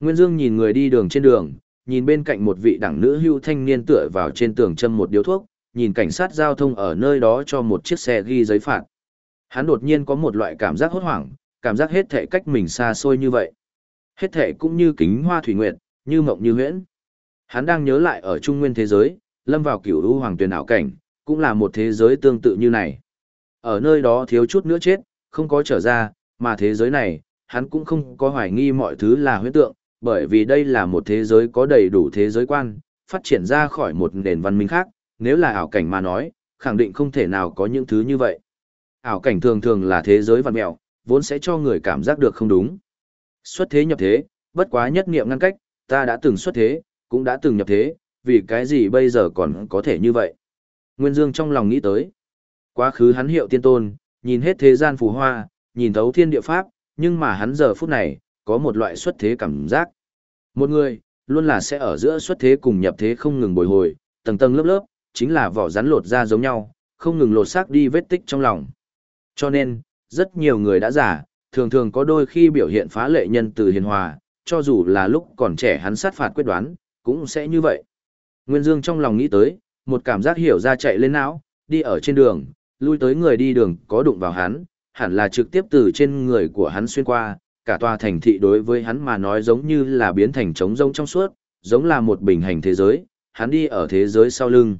Nguyên Dương nhìn người đi đường trên đường, nhìn bên cạnh một vị đẳng nữ hưu thanh niên tựa vào trên tường châm một điếu thuốc, nhìn cảnh sát giao thông ở nơi đó cho một chiếc xe ghi giấy phạt. Hắn đột nhiên có một loại cảm giác hốt hoảng, cảm giác hết thể cách mình xa xôi như vậy. Hết thể cũng như kính hoa thủy nguyệt, như mộng như huyễn. Hắn đang nhớ lại ở trung nguyên thế giới, lâm vào kiểu u hoàng tuyển ảo cảnh, cũng là một thế giới tương tự như này. Ở nơi đó thiếu chút nữa chết, không có trở ra, mà thế giới này, hắn cũng không có hoài nghi mọi thứ là huyễn tượng, bởi vì đây là một thế giới có đầy đủ thế giới quan, phát triển ra khỏi một nền văn minh khác, nếu là ảo cảnh mà nói, khẳng định không thể nào có những thứ như vậy. Ảo cảnh thường thường là thế giới văn mẹo, vốn sẽ cho người cảm giác được không đúng. Xuất thế nhập thế, bất quá nhất niệm ngăn cách, ta đã từng xuất thế, cũng đã từng nhập thế, vì cái gì bây giờ còn có thể như vậy. Nguyên Dương trong lòng nghĩ tới. Quá khứ hắn hiệu tiên tôn, nhìn hết thế gian phù hoa, nhìn thấu thiên địa pháp, nhưng mà hắn giờ phút này, có một loại xuất thế cảm giác. Một người, luôn là sẽ ở giữa xuất thế cùng nhập thế không ngừng bồi hồi, tầng tầng lớp lớp, chính là vỏ rắn lột ra giống nhau, không ngừng lột xác đi vết tích trong lòng. Cho nên, rất nhiều người đã giả, thường thường có đôi khi biểu hiện phá lệ nhân từ hiền hòa, cho dù là lúc còn trẻ hắn sát phạt quyết đoán, cũng sẽ như vậy. Nguyên Dương trong lòng nghĩ tới, một cảm giác hiểu ra chạy lên não, đi ở trên đường, lui tới người đi đường có đụng vào hắn, hẳn là trực tiếp từ trên người của hắn xuyên qua, cả tòa thành thị đối với hắn mà nói giống như là biến thành trống rông trong suốt, giống là một bình hành thế giới, hắn đi ở thế giới sau lưng.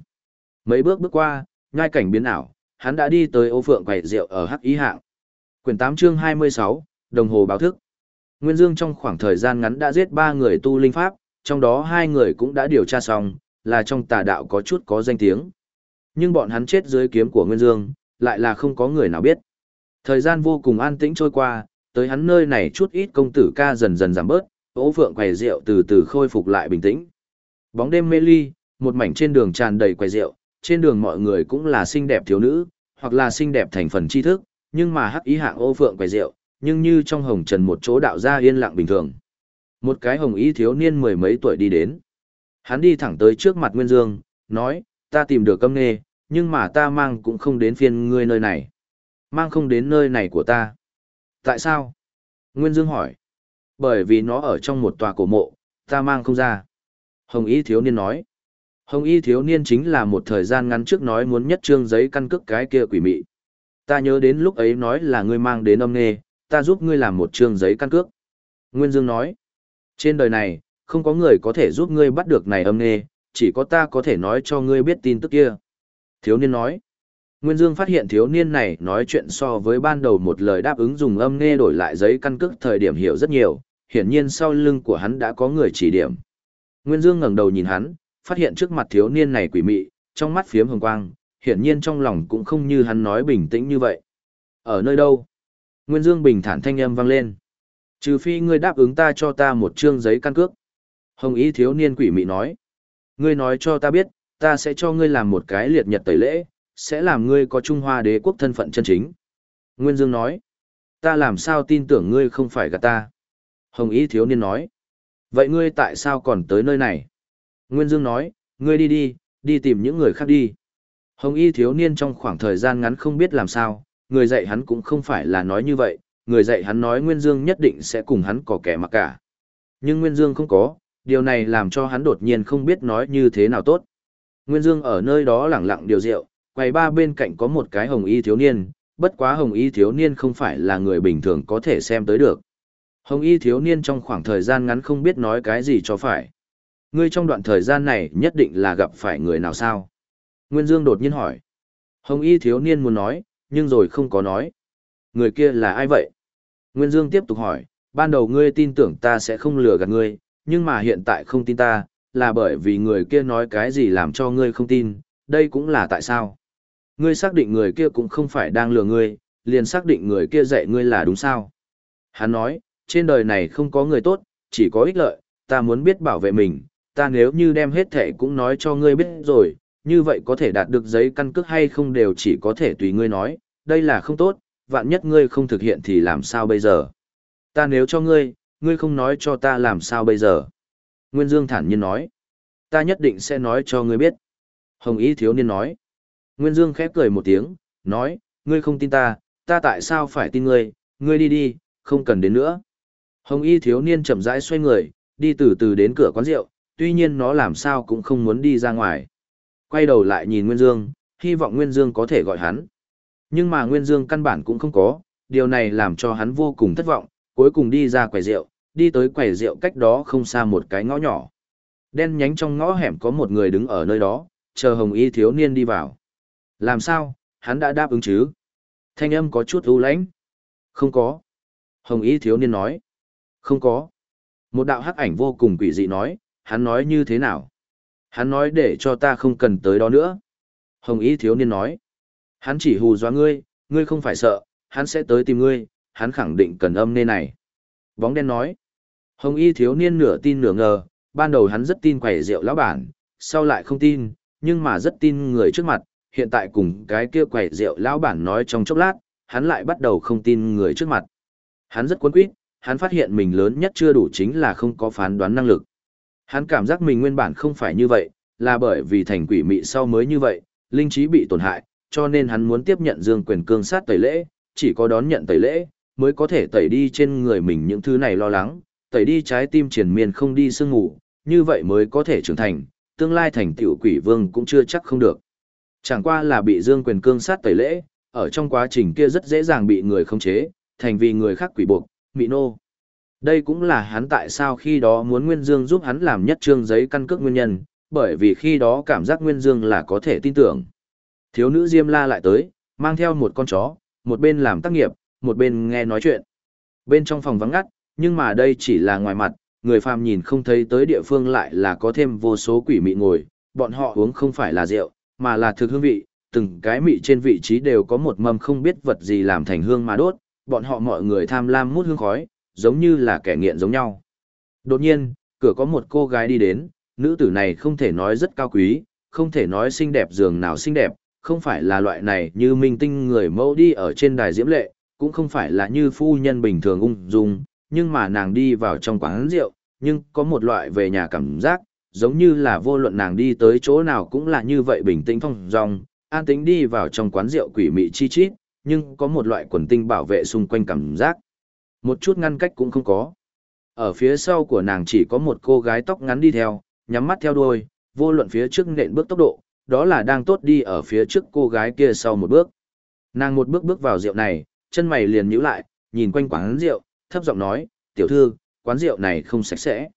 Mấy bước bước qua, ngay cảnh biến ảo, hắn đã đi tới ô phượng quầy rượu ở Hắc Ý Hạng. Quyển 8 chương 26, đồng hồ báo thức. Nguyên Dương trong khoảng thời gian ngắn đã giết ba người tu linh pháp, trong đó hai người cũng đã điều tra xong, là trong tà đạo có chút có danh tiếng. Nhưng bọn hắn chết dưới kiếm của Nguyên Dương, lại là không có người nào biết. Thời gian vô cùng an tĩnh trôi qua, tới hắn nơi này chút ít công tử ca dần dần giảm bớt, ố phượng quầy rượu từ từ khôi phục lại bình tĩnh. Bóng đêm mê ly, một mảnh trên đường tràn đầy quầy rượu, trên đường mọi người cũng là xinh đẹp thiếu nữ, hoặc là xinh đẹp thành phần tri thức, nhưng mà hắc ý hạng ô phượng quầy rượu, nhưng như trong hồng trần một chỗ đạo gia yên lặng bình thường. Một cái hồng ý thiếu niên mười mấy tuổi đi đến. Hắn đi thẳng tới trước mặt Nguyên Dương, nói, ta tìm được câm nghề, nhưng mà ta mang cũng không đến phiên ngươi nơi này. Mang không đến nơi này của ta. Tại sao? Nguyên Dương hỏi. Bởi vì nó ở trong một tòa cổ mộ, ta mang không ra. Hồng y thiếu niên nói. Hồng y thiếu niên chính là một thời gian ngắn trước nói muốn nhất trương giấy căn cước cái kia quỷ mị. Ta nhớ đến lúc ấy nói là ngươi mang đến âm nghề, ta giúp ngươi làm một trương giấy căn cước. Nguyên Dương nói. Trên đời này, không có người có thể giúp ngươi bắt được này âm nghề, chỉ có ta có thể nói cho ngươi biết tin tức kia. Thiếu niên nói. Nguyên Dương phát hiện thiếu niên này nói chuyện so với ban đầu một lời đáp ứng dùng âm nghe đổi lại giấy căn cước thời điểm hiểu rất nhiều, hiển nhiên sau lưng của hắn đã có người chỉ điểm. Nguyên Dương ngẩng đầu nhìn hắn, phát hiện trước mặt thiếu niên này quỷ mị, trong mắt phiếm hồng quang, hiển nhiên trong lòng cũng không như hắn nói bình tĩnh như vậy. Ở nơi đâu? Nguyên Dương bình thản thanh âm vang lên. Trừ phi ngươi đáp ứng ta cho ta một trương giấy căn cước. Hồng ý thiếu niên quỷ mị nói. Ngươi nói cho ta biết, ta sẽ cho ngươi làm một cái liệt nhật tẩy lễ, sẽ làm ngươi có Trung Hoa đế quốc thân phận chân chính. Nguyên Dương nói, ta làm sao tin tưởng ngươi không phải gạt ta. Hồng ý thiếu niên nói, vậy ngươi tại sao còn tới nơi này? Nguyên Dương nói, ngươi đi đi, đi tìm những người khác đi. Hồng y thiếu niên trong khoảng thời gian ngắn không biết làm sao, người dạy hắn cũng không phải là nói như vậy, người dạy hắn nói Nguyên Dương nhất định sẽ cùng hắn có kẻ mặc cả. Nhưng Nguyên Dương không có, điều này làm cho hắn đột nhiên không biết nói như thế nào tốt. Nguyên Dương ở nơi đó lẳng lặng điều rượu, quầy ba bên cạnh có một cái hồng y thiếu niên, bất quá hồng y thiếu niên không phải là người bình thường có thể xem tới được. Hồng y thiếu niên trong khoảng thời gian ngắn không biết nói cái gì cho phải. Ngươi trong đoạn thời gian này nhất định là gặp phải người nào sao? Nguyên Dương đột nhiên hỏi. Hồng y thiếu niên muốn nói, nhưng rồi không có nói. Người kia là ai vậy? Nguyên Dương tiếp tục hỏi, ban đầu ngươi tin tưởng ta sẽ không lừa gạt ngươi, nhưng mà hiện tại không tin ta, là bởi vì người kia nói cái gì làm cho ngươi không tin, đây cũng là tại sao. Ngươi xác định người kia cũng không phải đang lừa ngươi, liền xác định người kia dạy ngươi là đúng sao. Hắn nói, trên đời này không có người tốt, chỉ có ích lợi, ta muốn biết bảo vệ mình, ta nếu như đem hết thể cũng nói cho ngươi biết rồi, như vậy có thể đạt được giấy căn cước hay không đều chỉ có thể tùy ngươi nói, đây là không tốt, vạn nhất ngươi không thực hiện thì làm sao bây giờ. Ta nếu cho ngươi, ngươi không nói cho ta làm sao bây giờ. Nguyên Dương thản nhiên nói, ta nhất định sẽ nói cho ngươi biết. Hồng ý thiếu niên nói, Nguyên Dương khép cười một tiếng, nói, ngươi không tin ta, ta tại sao phải tin ngươi, ngươi đi đi, không cần đến nữa. Hồng y thiếu niên chậm rãi xoay người, đi từ từ đến cửa quán rượu, tuy nhiên nó làm sao cũng không muốn đi ra ngoài. Quay đầu lại nhìn Nguyên Dương, hy vọng Nguyên Dương có thể gọi hắn. Nhưng mà Nguyên Dương căn bản cũng không có, điều này làm cho hắn vô cùng thất vọng, cuối cùng đi ra quầy rượu, đi tới quầy rượu cách đó không xa một cái ngõ nhỏ. Đen nhánh trong ngõ hẻm có một người đứng ở nơi đó, chờ Hồng Y thiếu niên đi vào. Làm sao, hắn đã đáp ứng chứ? Thanh âm có chút u lãnh. Không có. Hồng Y thiếu niên nói. Không có. Một đạo hắc ảnh vô cùng quỷ dị nói, hắn nói như thế nào? Hắn nói để cho ta không cần tới đó nữa. Hồng Y thiếu niên nói. Hắn chỉ hù dọa ngươi, ngươi không phải sợ, hắn sẽ tới tìm ngươi, hắn khẳng định cần âm nê này. Bóng đen nói. Hồng Y thiếu niên nửa tin nửa ngờ, ban đầu hắn rất tin quẻ rượu lão bản, sau lại không tin, nhưng mà rất tin người trước mặt, hiện tại cùng cái kia quầy rượu lão bản nói trong chốc lát, hắn lại bắt đầu không tin người trước mặt. Hắn rất cuốn quýt, hắn phát hiện mình lớn nhất chưa đủ chính là không có phán đoán năng lực. Hắn cảm giác mình nguyên bản không phải như vậy, là bởi vì thành quỷ mị sau mới như vậy, linh trí bị tổn hại, cho nên hắn muốn tiếp nhận dương quyền cương sát tẩy lễ, chỉ có đón nhận tẩy lễ, mới có thể tẩy đi trên người mình những thứ này lo lắng, tẩy đi trái tim triền miên không đi sương ngủ, như vậy mới có thể trưởng thành, tương lai thành tiểu quỷ vương cũng chưa chắc không được. Chẳng qua là bị dương quyền cương sát tẩy lễ, ở trong quá trình kia rất dễ dàng bị người khống chế, thành vì người khác quỷ buộc, mị nô. Đây cũng là hắn tại sao khi đó muốn Nguyên Dương giúp hắn làm nhất trương giấy căn cước nguyên nhân, bởi vì khi đó cảm giác Nguyên Dương là có thể tin tưởng. Thiếu nữ Diêm La lại tới, mang theo một con chó, một bên làm tác nghiệp, một bên nghe nói chuyện. Bên trong phòng vắng ngắt, nhưng mà đây chỉ là ngoài mặt, người phàm nhìn không thấy tới địa phương lại là có thêm vô số quỷ mị ngồi, bọn họ uống không phải là rượu, mà là thực hương vị, từng cái mị trên vị trí đều có một mâm không biết vật gì làm thành hương mà đốt, bọn họ mọi người tham lam mút hương khói, giống như là kẻ nghiện giống nhau. Đột nhiên, cửa có một cô gái đi đến, nữ tử này không thể nói rất cao quý, không thể nói xinh đẹp giường nào xinh đẹp, không phải là loại này như minh tinh người mẫu đi ở trên đài diễm lệ, cũng không phải là như phu nhân bình thường ung dung, nhưng mà nàng đi vào trong quán rượu, nhưng có một loại về nhà cảm giác, giống như là vô luận nàng đi tới chỗ nào cũng là như vậy bình tĩnh phong dong, an tĩnh đi vào trong quán rượu quỷ mị chi chít, nhưng có một loại quần tinh bảo vệ xung quanh cảm giác. Một chút ngăn cách cũng không có. Ở phía sau của nàng chỉ có một cô gái tóc ngắn đi theo, nhắm mắt theo đuôi, vô luận phía trước nện bước tốc độ, đó là đang tốt đi ở phía trước cô gái kia sau một bước. Nàng một bước bước vào rượu này, chân mày liền nhíu lại, nhìn quanh quán rượu, thấp giọng nói, tiểu thư, quán rượu này không sạch sẽ.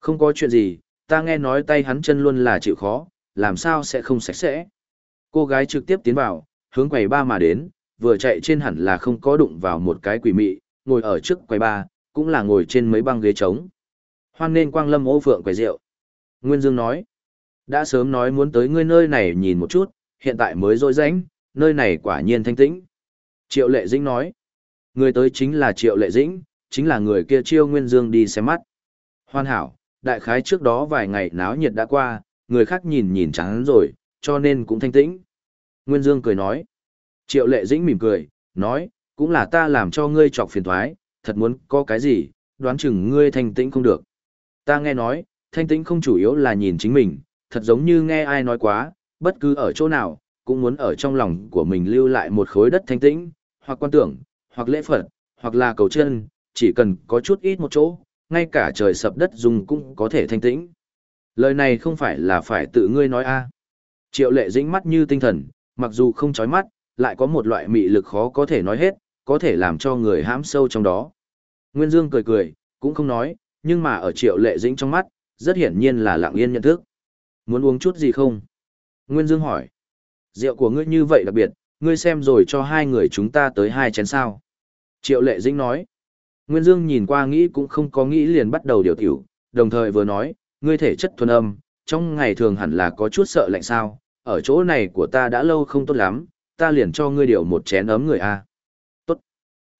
Không có chuyện gì, ta nghe nói tay hắn chân luôn là chịu khó, làm sao sẽ không sạch sẽ. Cô gái trực tiếp tiến vào, hướng quầy ba mà đến, vừa chạy trên hẳn là không có đụng vào một cái quỷ mị, ngồi ở trước quầy ba, cũng là ngồi trên mấy băng ghế trống. Hoan nên quang lâm ô phượng quầy rượu. Nguyên Dương nói, đã sớm nói muốn tới ngươi nơi này nhìn một chút, hiện tại mới rỗi rãnh, nơi này quả nhiên thanh tĩnh. Triệu Lệ Dĩnh nói, người tới chính là Triệu Lệ Dĩnh, chính là người kia chiêu Nguyên Dương đi xem mắt. Hoàn hảo, đại khái trước đó vài ngày náo nhiệt đã qua, người khác nhìn nhìn chán rồi, cho nên cũng thanh tĩnh. Nguyên Dương cười nói, Triệu Lệ Dĩnh mỉm cười, nói, cũng là ta làm cho ngươi chọc phiền thoái, thật muốn có cái gì, đoán chừng ngươi thanh tĩnh không được. Ta nghe nói, thanh tĩnh không chủ yếu là nhìn chính mình, thật giống như nghe ai nói quá, bất cứ ở chỗ nào, cũng muốn ở trong lòng của mình lưu lại một khối đất thanh tĩnh, hoặc quan tưởng, hoặc lễ phật, hoặc là cầu chân, chỉ cần có chút ít một chỗ, ngay cả trời sập đất dùng cũng có thể thanh tĩnh. Lời này không phải là phải tự ngươi nói a. À. Triệu lệ dĩnh mắt như tinh thần, mặc dù không chói mắt, lại có một loại mị lực khó có thể nói hết, có thể làm cho người hãm sâu trong đó. Nguyên Dương cười cười, cũng không nói, nhưng mà ở triệu lệ dĩnh trong mắt, rất hiển nhiên là lặng yên nhận thức. Muốn uống chút gì không? Nguyên Dương hỏi. Rượu của ngươi như vậy đặc biệt, ngươi xem rồi cho hai người chúng ta tới hai chén sao. Triệu lệ dĩnh nói. Nguyên Dương nhìn qua nghĩ cũng không có nghĩ liền bắt đầu điều tiểu, đồng thời vừa nói, ngươi thể chất thuần âm, trong ngày thường hẳn là có chút sợ lạnh sao, ở chỗ này của ta đã lâu không tốt lắm, ta liền cho ngươi điều một chén ấm người a. Tốt.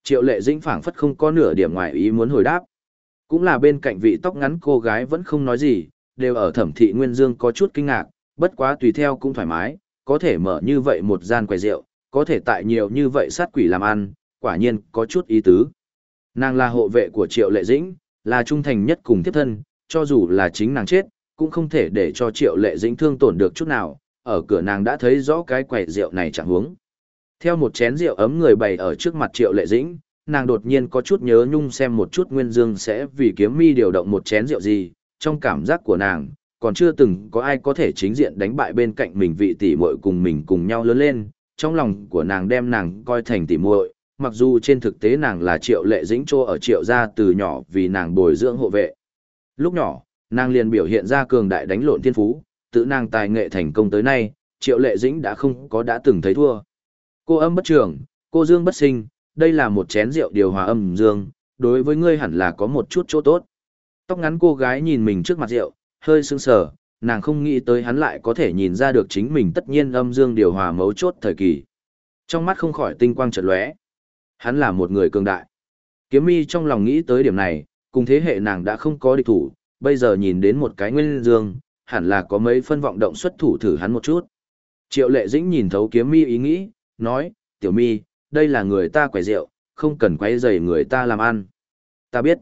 Triệu lệ dĩnh phảng phất không có nửa điểm ngoài ý muốn hồi đáp. Cũng là bên cạnh vị tóc ngắn cô gái vẫn không nói gì, đều ở thẩm thị Nguyên Dương có chút kinh ngạc, bất quá tùy theo cũng thoải mái, có thể mở như vậy một gian quầy rượu, có thể tại nhiều như vậy sát quỷ làm ăn, quả nhiên có chút ý tứ. Nàng là hộ vệ của Triệu Lệ Dĩnh, là trung thành nhất cùng thiếp thân, cho dù là chính nàng chết, cũng không thể để cho Triệu Lệ Dĩnh thương tổn được chút nào, ở cửa nàng đã thấy rõ cái quầy rượu này chẳng huống. Theo một chén rượu ấm người bày ở trước mặt Triệu Lệ Dĩnh, nàng đột nhiên có chút nhớ nhung xem một chút Nguyên Dương sẽ vì kiếm mi điều động một chén rượu gì, trong cảm giác của nàng, còn chưa từng có ai có thể chính diện đánh bại bên cạnh mình vị tỷ muội cùng mình cùng nhau lớn lên, trong lòng của nàng đem nàng coi thành tỷ muội, mặc dù trên thực tế nàng là Triệu Lệ Dĩnh chô ở Triệu gia từ nhỏ vì nàng bồi dưỡng hộ vệ. Lúc nhỏ, nàng liền biểu hiện ra cường đại đánh lộn thiên phú, tự nàng tài nghệ thành công tới nay, Triệu Lệ Dĩnh đã không có đã từng thấy thua. Cô âm bất trưởng, cô dương bất sinh, đây là một chén rượu điều hòa âm dương, đối với ngươi hẳn là có một chút chỗ tốt. Tóc ngắn cô gái nhìn mình trước mặt rượu, hơi sững sờ, nàng không nghĩ tới hắn lại có thể nhìn ra được chính mình tất nhiên âm dương điều hòa mấu chốt thời kỳ. Trong mắt không khỏi tinh quang chợt lóe. Hắn là một người cường đại. Kiếm mi trong lòng nghĩ tới điểm này, cùng thế hệ nàng đã không có địch thủ, bây giờ nhìn đến một cái nguyên dương, hẳn là có mấy phân vọng động xuất thủ thử hắn một chút. Triệu lệ dĩnh nhìn thấu kiếm mi ý nghĩ, nói, tiểu mi, đây là người ta quẻ rượu, không cần quay dày người ta làm ăn. Ta biết.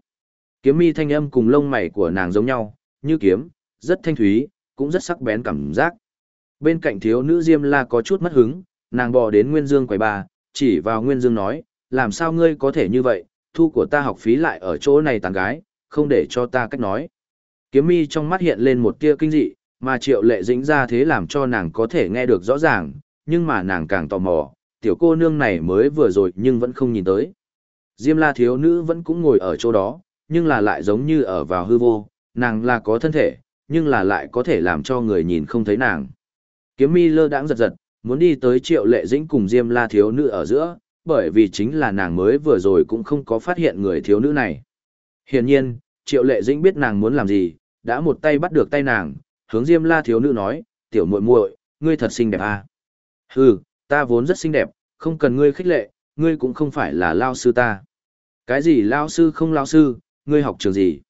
Kiếm mi thanh âm cùng lông mày của nàng giống nhau, như kiếm, rất thanh thúy, cũng rất sắc bén cảm giác. Bên cạnh thiếu nữ Diêm La có chút mất hứng, nàng bò đến Nguyên Dương quầy bà, chỉ vào Nguyên Dương nói, làm sao ngươi có thể như vậy, thu của ta học phí lại ở chỗ này tàn gái, không để cho ta cách nói. Kiếm mi trong mắt hiện lên một tia kinh dị, mà triệu lệ dĩnh ra thế làm cho nàng có thể nghe được rõ ràng, nhưng mà nàng càng tò mò, tiểu cô nương này mới vừa rồi nhưng vẫn không nhìn tới. Diêm la thiếu nữ vẫn cũng ngồi ở chỗ đó, nhưng là lại giống như ở vào hư vô, nàng là có thân thể, nhưng là lại có thể làm cho người nhìn không thấy nàng. Kiếm mi lơ đãng giật giật, muốn đi tới triệu lệ dĩnh cùng Diêm la thiếu nữ ở giữa, bởi vì chính là nàng mới vừa rồi cũng không có phát hiện người thiếu nữ này. Hiển nhiên, triệu lệ dĩnh biết nàng muốn làm gì, đã một tay bắt được tay nàng, hướng Diêm la thiếu nữ nói, tiểu muội muội, ngươi thật xinh đẹp à. Hừ, ta vốn rất xinh đẹp, không cần ngươi khích lệ, ngươi cũng không phải là lao sư ta. Cái gì lao sư không lao sư, ngươi học trường gì?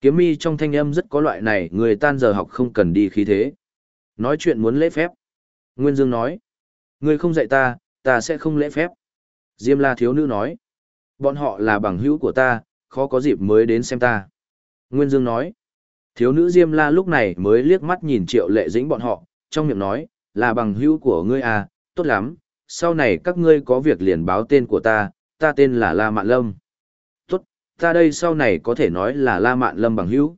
Kiếm mi trong thanh âm rất có loại này, người tan giờ học không cần đi khí thế. Nói chuyện muốn lễ phép. Nguyên Dương nói, ngươi không dạy ta, ta sẽ không lễ phép. Diêm la thiếu nữ nói, bọn họ là bằng hữu của ta, khó có dịp mới đến xem ta. Nguyên Dương nói, thiếu nữ Diêm la lúc này mới liếc mắt nhìn triệu lệ dĩnh bọn họ, trong miệng nói, là bằng hữu của ngươi à, tốt lắm, sau này các ngươi có việc liền báo tên của ta, ta tên là La Mạn Lâm. Tốt, ta đây sau này có thể nói là La Mạn Lâm bằng hữu.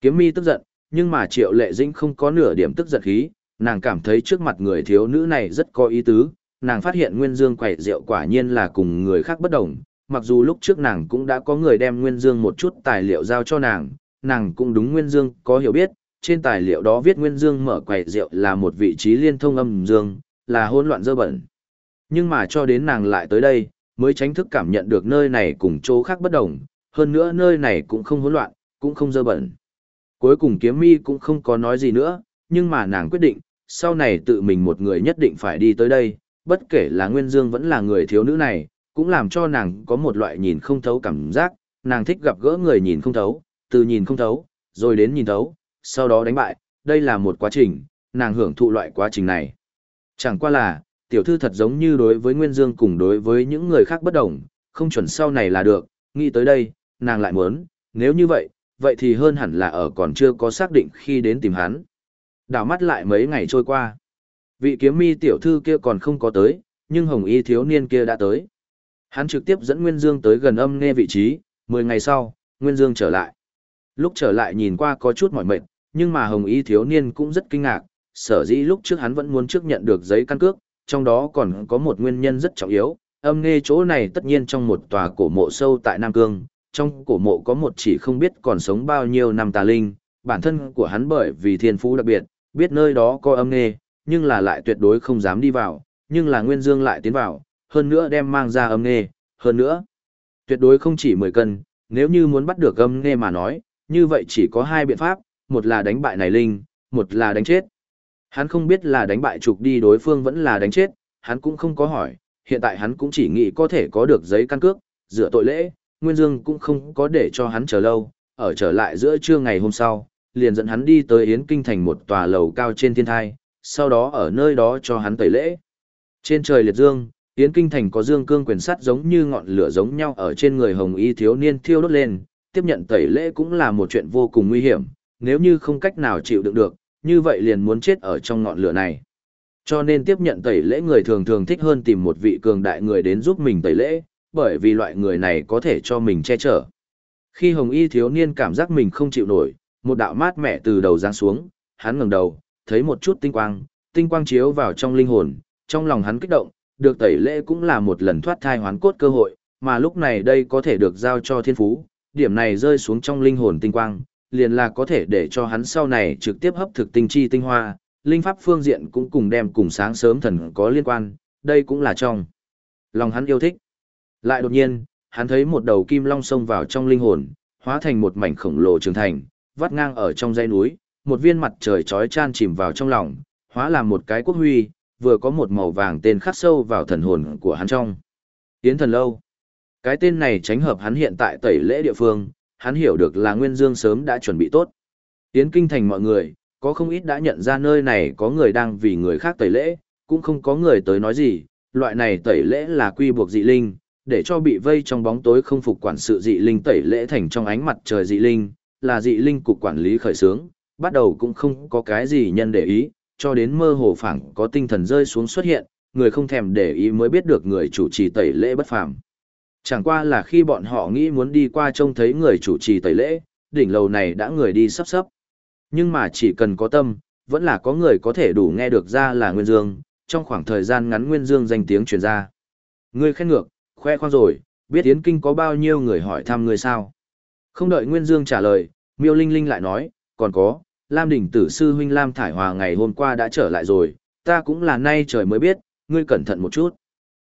Kiếm mi tức giận, nhưng mà triệu lệ dĩnh không có nửa điểm tức giận khí, nàng cảm thấy trước mặt người thiếu nữ này rất có ý tứ, nàng phát hiện Nguyên Dương quẩy rượu quả nhiên là cùng người khác bất đồng, mặc dù lúc trước nàng cũng đã có người đem Nguyên Dương một chút tài liệu giao cho nàng, nàng cũng đúng Nguyên Dương có hiểu biết, trên tài liệu đó viết Nguyên Dương mở quẩy rượu là một vị trí liên thông âm dương, là hỗn loạn dơ bẩn. Nhưng mà cho đến nàng lại tới đây, mới tránh thức cảm nhận được nơi này cùng chỗ khác bất đồng, hơn nữa nơi này cũng không hỗn loạn, cũng không dơ bẩn. Cuối cùng kiếm mi cũng không có nói gì nữa, nhưng mà nàng quyết định, sau này tự mình một người nhất định phải đi tới đây, bất kể là Nguyên Dương vẫn là người thiếu nữ này, cũng làm cho nàng có một loại nhìn không thấu cảm giác, nàng thích gặp gỡ người nhìn không thấu, từ nhìn không thấu, rồi đến nhìn thấu, sau đó đánh bại, đây là một quá trình, nàng hưởng thụ loại quá trình này. Chẳng qua là, tiểu thư thật giống như đối với Nguyên Dương cùng đối với những người khác bất đồng, không chuẩn sau này là được, nghĩ tới đây, nàng lại muốn, nếu như vậy, vậy thì hơn hẳn là ở còn chưa có xác định khi đến tìm hắn. Đảo mắt lại mấy ngày trôi qua. Vị kiếm mi tiểu thư kia còn không có tới, nhưng hồng y thiếu niên kia đã tới. Hắn trực tiếp dẫn Nguyên Dương tới gần âm nghe vị trí, 10 ngày sau, Nguyên Dương trở lại. Lúc trở lại nhìn qua có chút mỏi mệt, nhưng mà hồng y thiếu niên cũng rất kinh ngạc, sở dĩ lúc trước hắn vẫn muốn trước nhận được giấy căn cước, trong đó còn có một nguyên nhân rất trọng yếu, âm nghe chỗ này tất nhiên trong một tòa cổ mộ sâu tại Nam Cương, trong cổ mộ có một chỉ không biết còn sống bao nhiêu năm tà linh, bản thân của hắn bởi vì thiên phú đặc biệt, biết nơi đó có âm nghe, nhưng là lại tuyệt đối không dám đi vào, nhưng là Nguyên Dương lại tiến vào, hơn nữa đem mang ra âm nghe, hơn nữa, tuyệt đối không chỉ 10 cân, nếu như muốn bắt được âm nghe mà nói, như vậy chỉ có hai biện pháp, một là đánh bại này linh, một là đánh chết. Hắn không biết là đánh bại trục đi đối phương vẫn là đánh chết, hắn cũng không có hỏi, hiện tại hắn cũng chỉ nghĩ có thể có được giấy căn cước, dựa tội lễ, Nguyên Dương cũng không có để cho hắn chờ lâu, ở trở lại giữa trưa ngày hôm sau, liền dẫn hắn đi tới Yến Kinh thành một tòa lầu cao trên thiên thai, sau đó ở nơi đó cho hắn tẩy lễ. Trên trời liệt dương, Yến Kinh thành có dương cương quyền sắt giống như ngọn lửa giống nhau ở trên người hồng y thiếu niên thiêu đốt lên, tiếp nhận tẩy lễ cũng là một chuyện vô cùng nguy hiểm, nếu như không cách nào chịu đựng được, như vậy liền muốn chết ở trong ngọn lửa này. Cho nên tiếp nhận tẩy lễ người thường thường thích hơn tìm một vị cường đại người đến giúp mình tẩy lễ, bởi vì loại người này có thể cho mình che chở. Khi hồng y thiếu niên cảm giác mình không chịu nổi, một đạo mát mẻ từ đầu giáng xuống, hắn ngẩng đầu, thấy một chút tinh quang, tinh quang chiếu vào trong linh hồn, trong lòng hắn kích động, được tẩy lễ cũng là một lần thoát thai hoán cốt cơ hội, mà lúc này đây có thể được giao cho thiên phú, điểm này rơi xuống trong linh hồn tinh quang, liền là có thể để cho hắn sau này trực tiếp hấp thực tinh chi tinh hoa, linh pháp phương diện cũng cùng đem cùng sáng sớm thần có liên quan, đây cũng là trong lòng hắn yêu thích. Lại đột nhiên, hắn thấy một đầu kim long xông vào trong linh hồn, hóa thành một mảnh khổng lồ trưởng thành, vắt ngang ở trong dãy núi, một viên mặt trời chói chan chìm vào trong lòng, hóa làm một cái quốc huy, vừa có một màu vàng tên khắc sâu vào thần hồn của hắn trong. Yến thần lâu. Cái tên này tránh hợp hắn hiện tại tẩy lễ địa phương, hắn hiểu được là Nguyên Dương sớm đã chuẩn bị tốt. Yến kinh thành mọi người, có không ít đã nhận ra nơi này có người đang vì người khác tẩy lễ, cũng không có người tới nói gì, loại này tẩy lễ là quy buộc dị linh, để cho bị vây trong bóng tối không phục quản sự dị linh tẩy lễ thành trong ánh mặt trời dị linh, là dị linh cục quản lý khởi xướng, bắt đầu cũng không có cái gì nhân để ý, cho đến mơ hồ phảng có tinh thần rơi xuống xuất hiện, người không thèm để ý mới biết được người chủ trì tẩy lễ bất phàm. Chẳng qua là khi bọn họ nghĩ muốn đi qua trông thấy người chủ trì tẩy lễ, đỉnh lầu này đã người đi sắp sắp. Nhưng mà chỉ cần có tâm, vẫn là có người có thể đủ nghe được ra là Nguyên Dương, trong khoảng thời gian ngắn Nguyên Dương danh tiếng truyền ra. Ngươi khen ngược, khoe khoang rồi, biết Yến Kinh có bao nhiêu người hỏi thăm ngươi sao? Không đợi Nguyên Dương trả lời, Miêu Linh Linh lại nói, còn có, Lam đỉnh Tử Sư Huynh Lam Thải Hòa ngày hôm qua đã trở lại rồi, ta cũng là nay trời mới biết, ngươi cẩn thận một chút.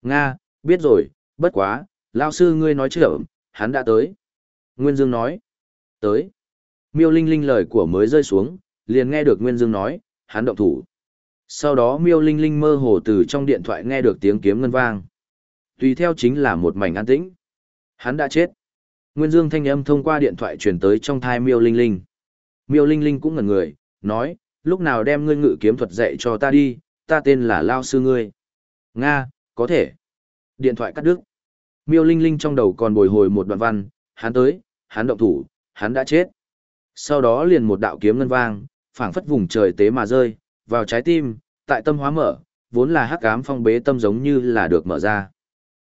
Nga, biết rồi, bất quá, Lao sư ngươi nói chậm, hắn đã tới. Nguyên Dương nói, tới. Miêu Linh Linh lời của mới rơi xuống, liền nghe được Nguyên Dương nói, hắn động thủ. Sau đó Miêu Linh Linh mơ hồ từ trong điện thoại nghe được tiếng kiếm ngân vang. Tùy theo chính là một mảnh an tĩnh. Hắn đã chết. Nguyên Dương thanh âm thông qua điện thoại truyền tới trong thai Miêu Linh Linh. Miêu Linh Linh cũng ngẩn người, nói, lúc nào đem ngươi ngự kiếm thuật dạy cho ta đi, ta tên là Lao Sư ngươi. Nga, có thể. Điện thoại cắt đứt. Miêu Linh Linh trong đầu còn bồi hồi một đoạn văn, hắn tới, hắn động thủ, hắn đã chết. Sau đó liền một đạo kiếm ngân vang, phảng phất vùng trời tế mà rơi, vào trái tim, tại tâm hóa mở, vốn là hắc ám phong bế tâm giống như là được mở ra.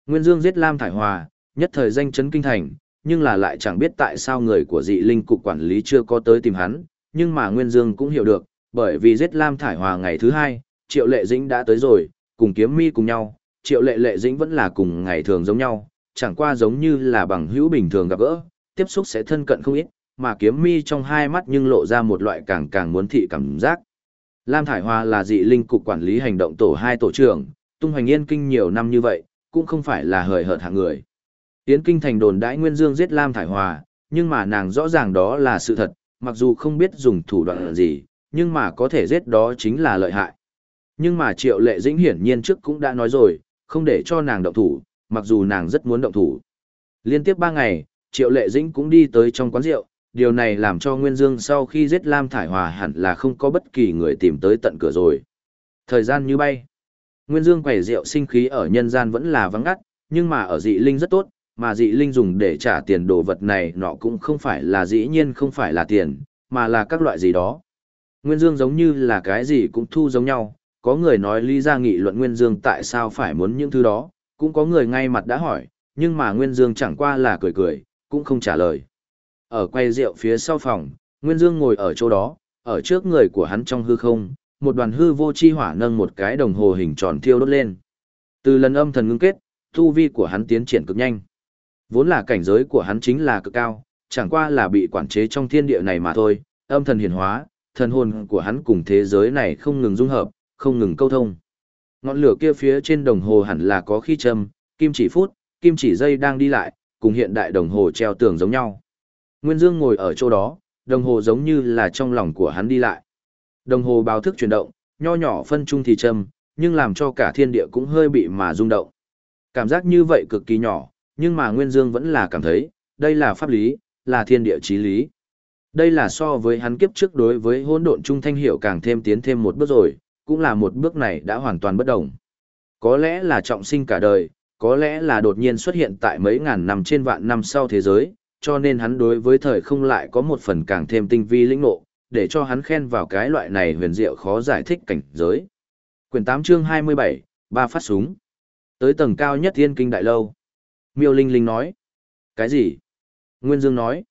Nguyên Dương giết Lam Thải Hòa, nhất thời danh chấn kinh thành, nhưng là lại chẳng biết tại sao người của dị linh cục quản lý chưa có tới tìm hắn, nhưng mà Nguyên Dương cũng hiểu được, bởi vì giết Lam Thải Hòa ngày thứ hai, Triệu Lệ Dĩnh đã tới rồi, cùng kiếm mi cùng nhau, Triệu Lệ Lệ Dĩnh vẫn là cùng ngày thường giống nhau, chẳng qua giống như là bằng hữu bình thường gặp gỡ, tiếp xúc sẽ thân cận không ít, mà kiếm mi trong hai mắt nhưng lộ ra một loại càng càng muốn thị cảm giác. Lam Thải hòa là dị linh cục quản lý hành động tổ hai tổ trưởng, tung hoành yên kinh nhiều năm như vậy, cũng không phải là hời hợt hạng người. Yến kinh thành đồn đãi Nguyên Dương giết Lam Thải hòa nhưng mà nàng rõ ràng đó là sự thật, mặc dù không biết dùng thủ đoạn gì, nhưng mà có thể giết đó chính là lợi hại. Nhưng mà Triệu Lệ Dĩnh hiển nhiên trước cũng đã nói rồi, không để cho nàng động thủ, mặc dù nàng rất muốn động thủ. Liên tiếp ba ngày, Triệu Lệ Dĩnh cũng đi tới trong quán rượu, điều này làm cho Nguyên Dương sau khi giết Lam Thải Hòa hẳn là không có bất kỳ người tìm tới tận cửa rồi. Thời gian như bay. Nguyên Dương quẩy rượu sinh khí ở nhân gian vẫn là vắng ngắt, nhưng mà ở dị linh rất tốt, mà dị linh dùng để trả tiền đồ vật này nọ cũng không phải là dĩ nhiên không phải là tiền, mà là các loại gì đó. Nguyên Dương giống như là cái gì cũng thu giống nhau, có người nói lý ra nghị luận Nguyên Dương tại sao phải muốn những thứ đó, cũng có người ngay mặt đã hỏi, nhưng mà Nguyên Dương chẳng qua là cười cười, cũng không trả lời. Ở quay rượu phía sau phòng, Nguyên Dương ngồi ở chỗ đó, ở trước người của hắn trong hư không, một đoàn hư vô chi hỏa nâng một cái đồng hồ hình tròn thiêu đốt lên. Từ lần âm thần ngưng kết, tu vi của hắn tiến triển cực nhanh. Vốn là cảnh giới của hắn chính là cực cao, chẳng qua là bị quản chế trong thiên địa này mà thôi, âm thần hiển hóa, thần hồn của hắn cùng thế giới này không ngừng dung hợp, không ngừng câu thông. Ngọn lửa kia phía trên đồng hồ hẳn là có khí châm, kim chỉ phút, kim chỉ giây đang đi lại, cùng hiện đại đồng hồ treo tường giống nhau. Nguyên Dương ngồi ở chỗ đó, đồng hồ giống như là trong lòng của hắn đi lại. Đồng hồ báo thức chuyển động, nho nhỏ phân trung thì châm, nhưng làm cho cả thiên địa cũng hơi bị mà rung động. Cảm giác như vậy cực kỳ nhỏ, nhưng mà Nguyên Dương vẫn là cảm thấy, đây là pháp lý, là thiên địa chí lý. Đây là so với hắn kiếp trước đối với hỗn độn trung thanh hiểu càng thêm tiến thêm một bước rồi, cũng là một bước này đã hoàn toàn bất đồng. Có lẽ là trọng sinh cả đời, có lẽ là đột nhiên xuất hiện tại mấy ngàn năm trên vạn năm sau thế giới, cho nên hắn đối với thời không lại có một phần càng thêm tinh vi lĩnh ngộ, để cho hắn khen vào cái loại này huyền diệu khó giải thích cảnh giới. Quyển 8 chương 27, ba phát súng. Tới tầng cao nhất thiên kinh đại lâu. Miêu Linh Linh nói. Cái gì? Nguyên Dương nói.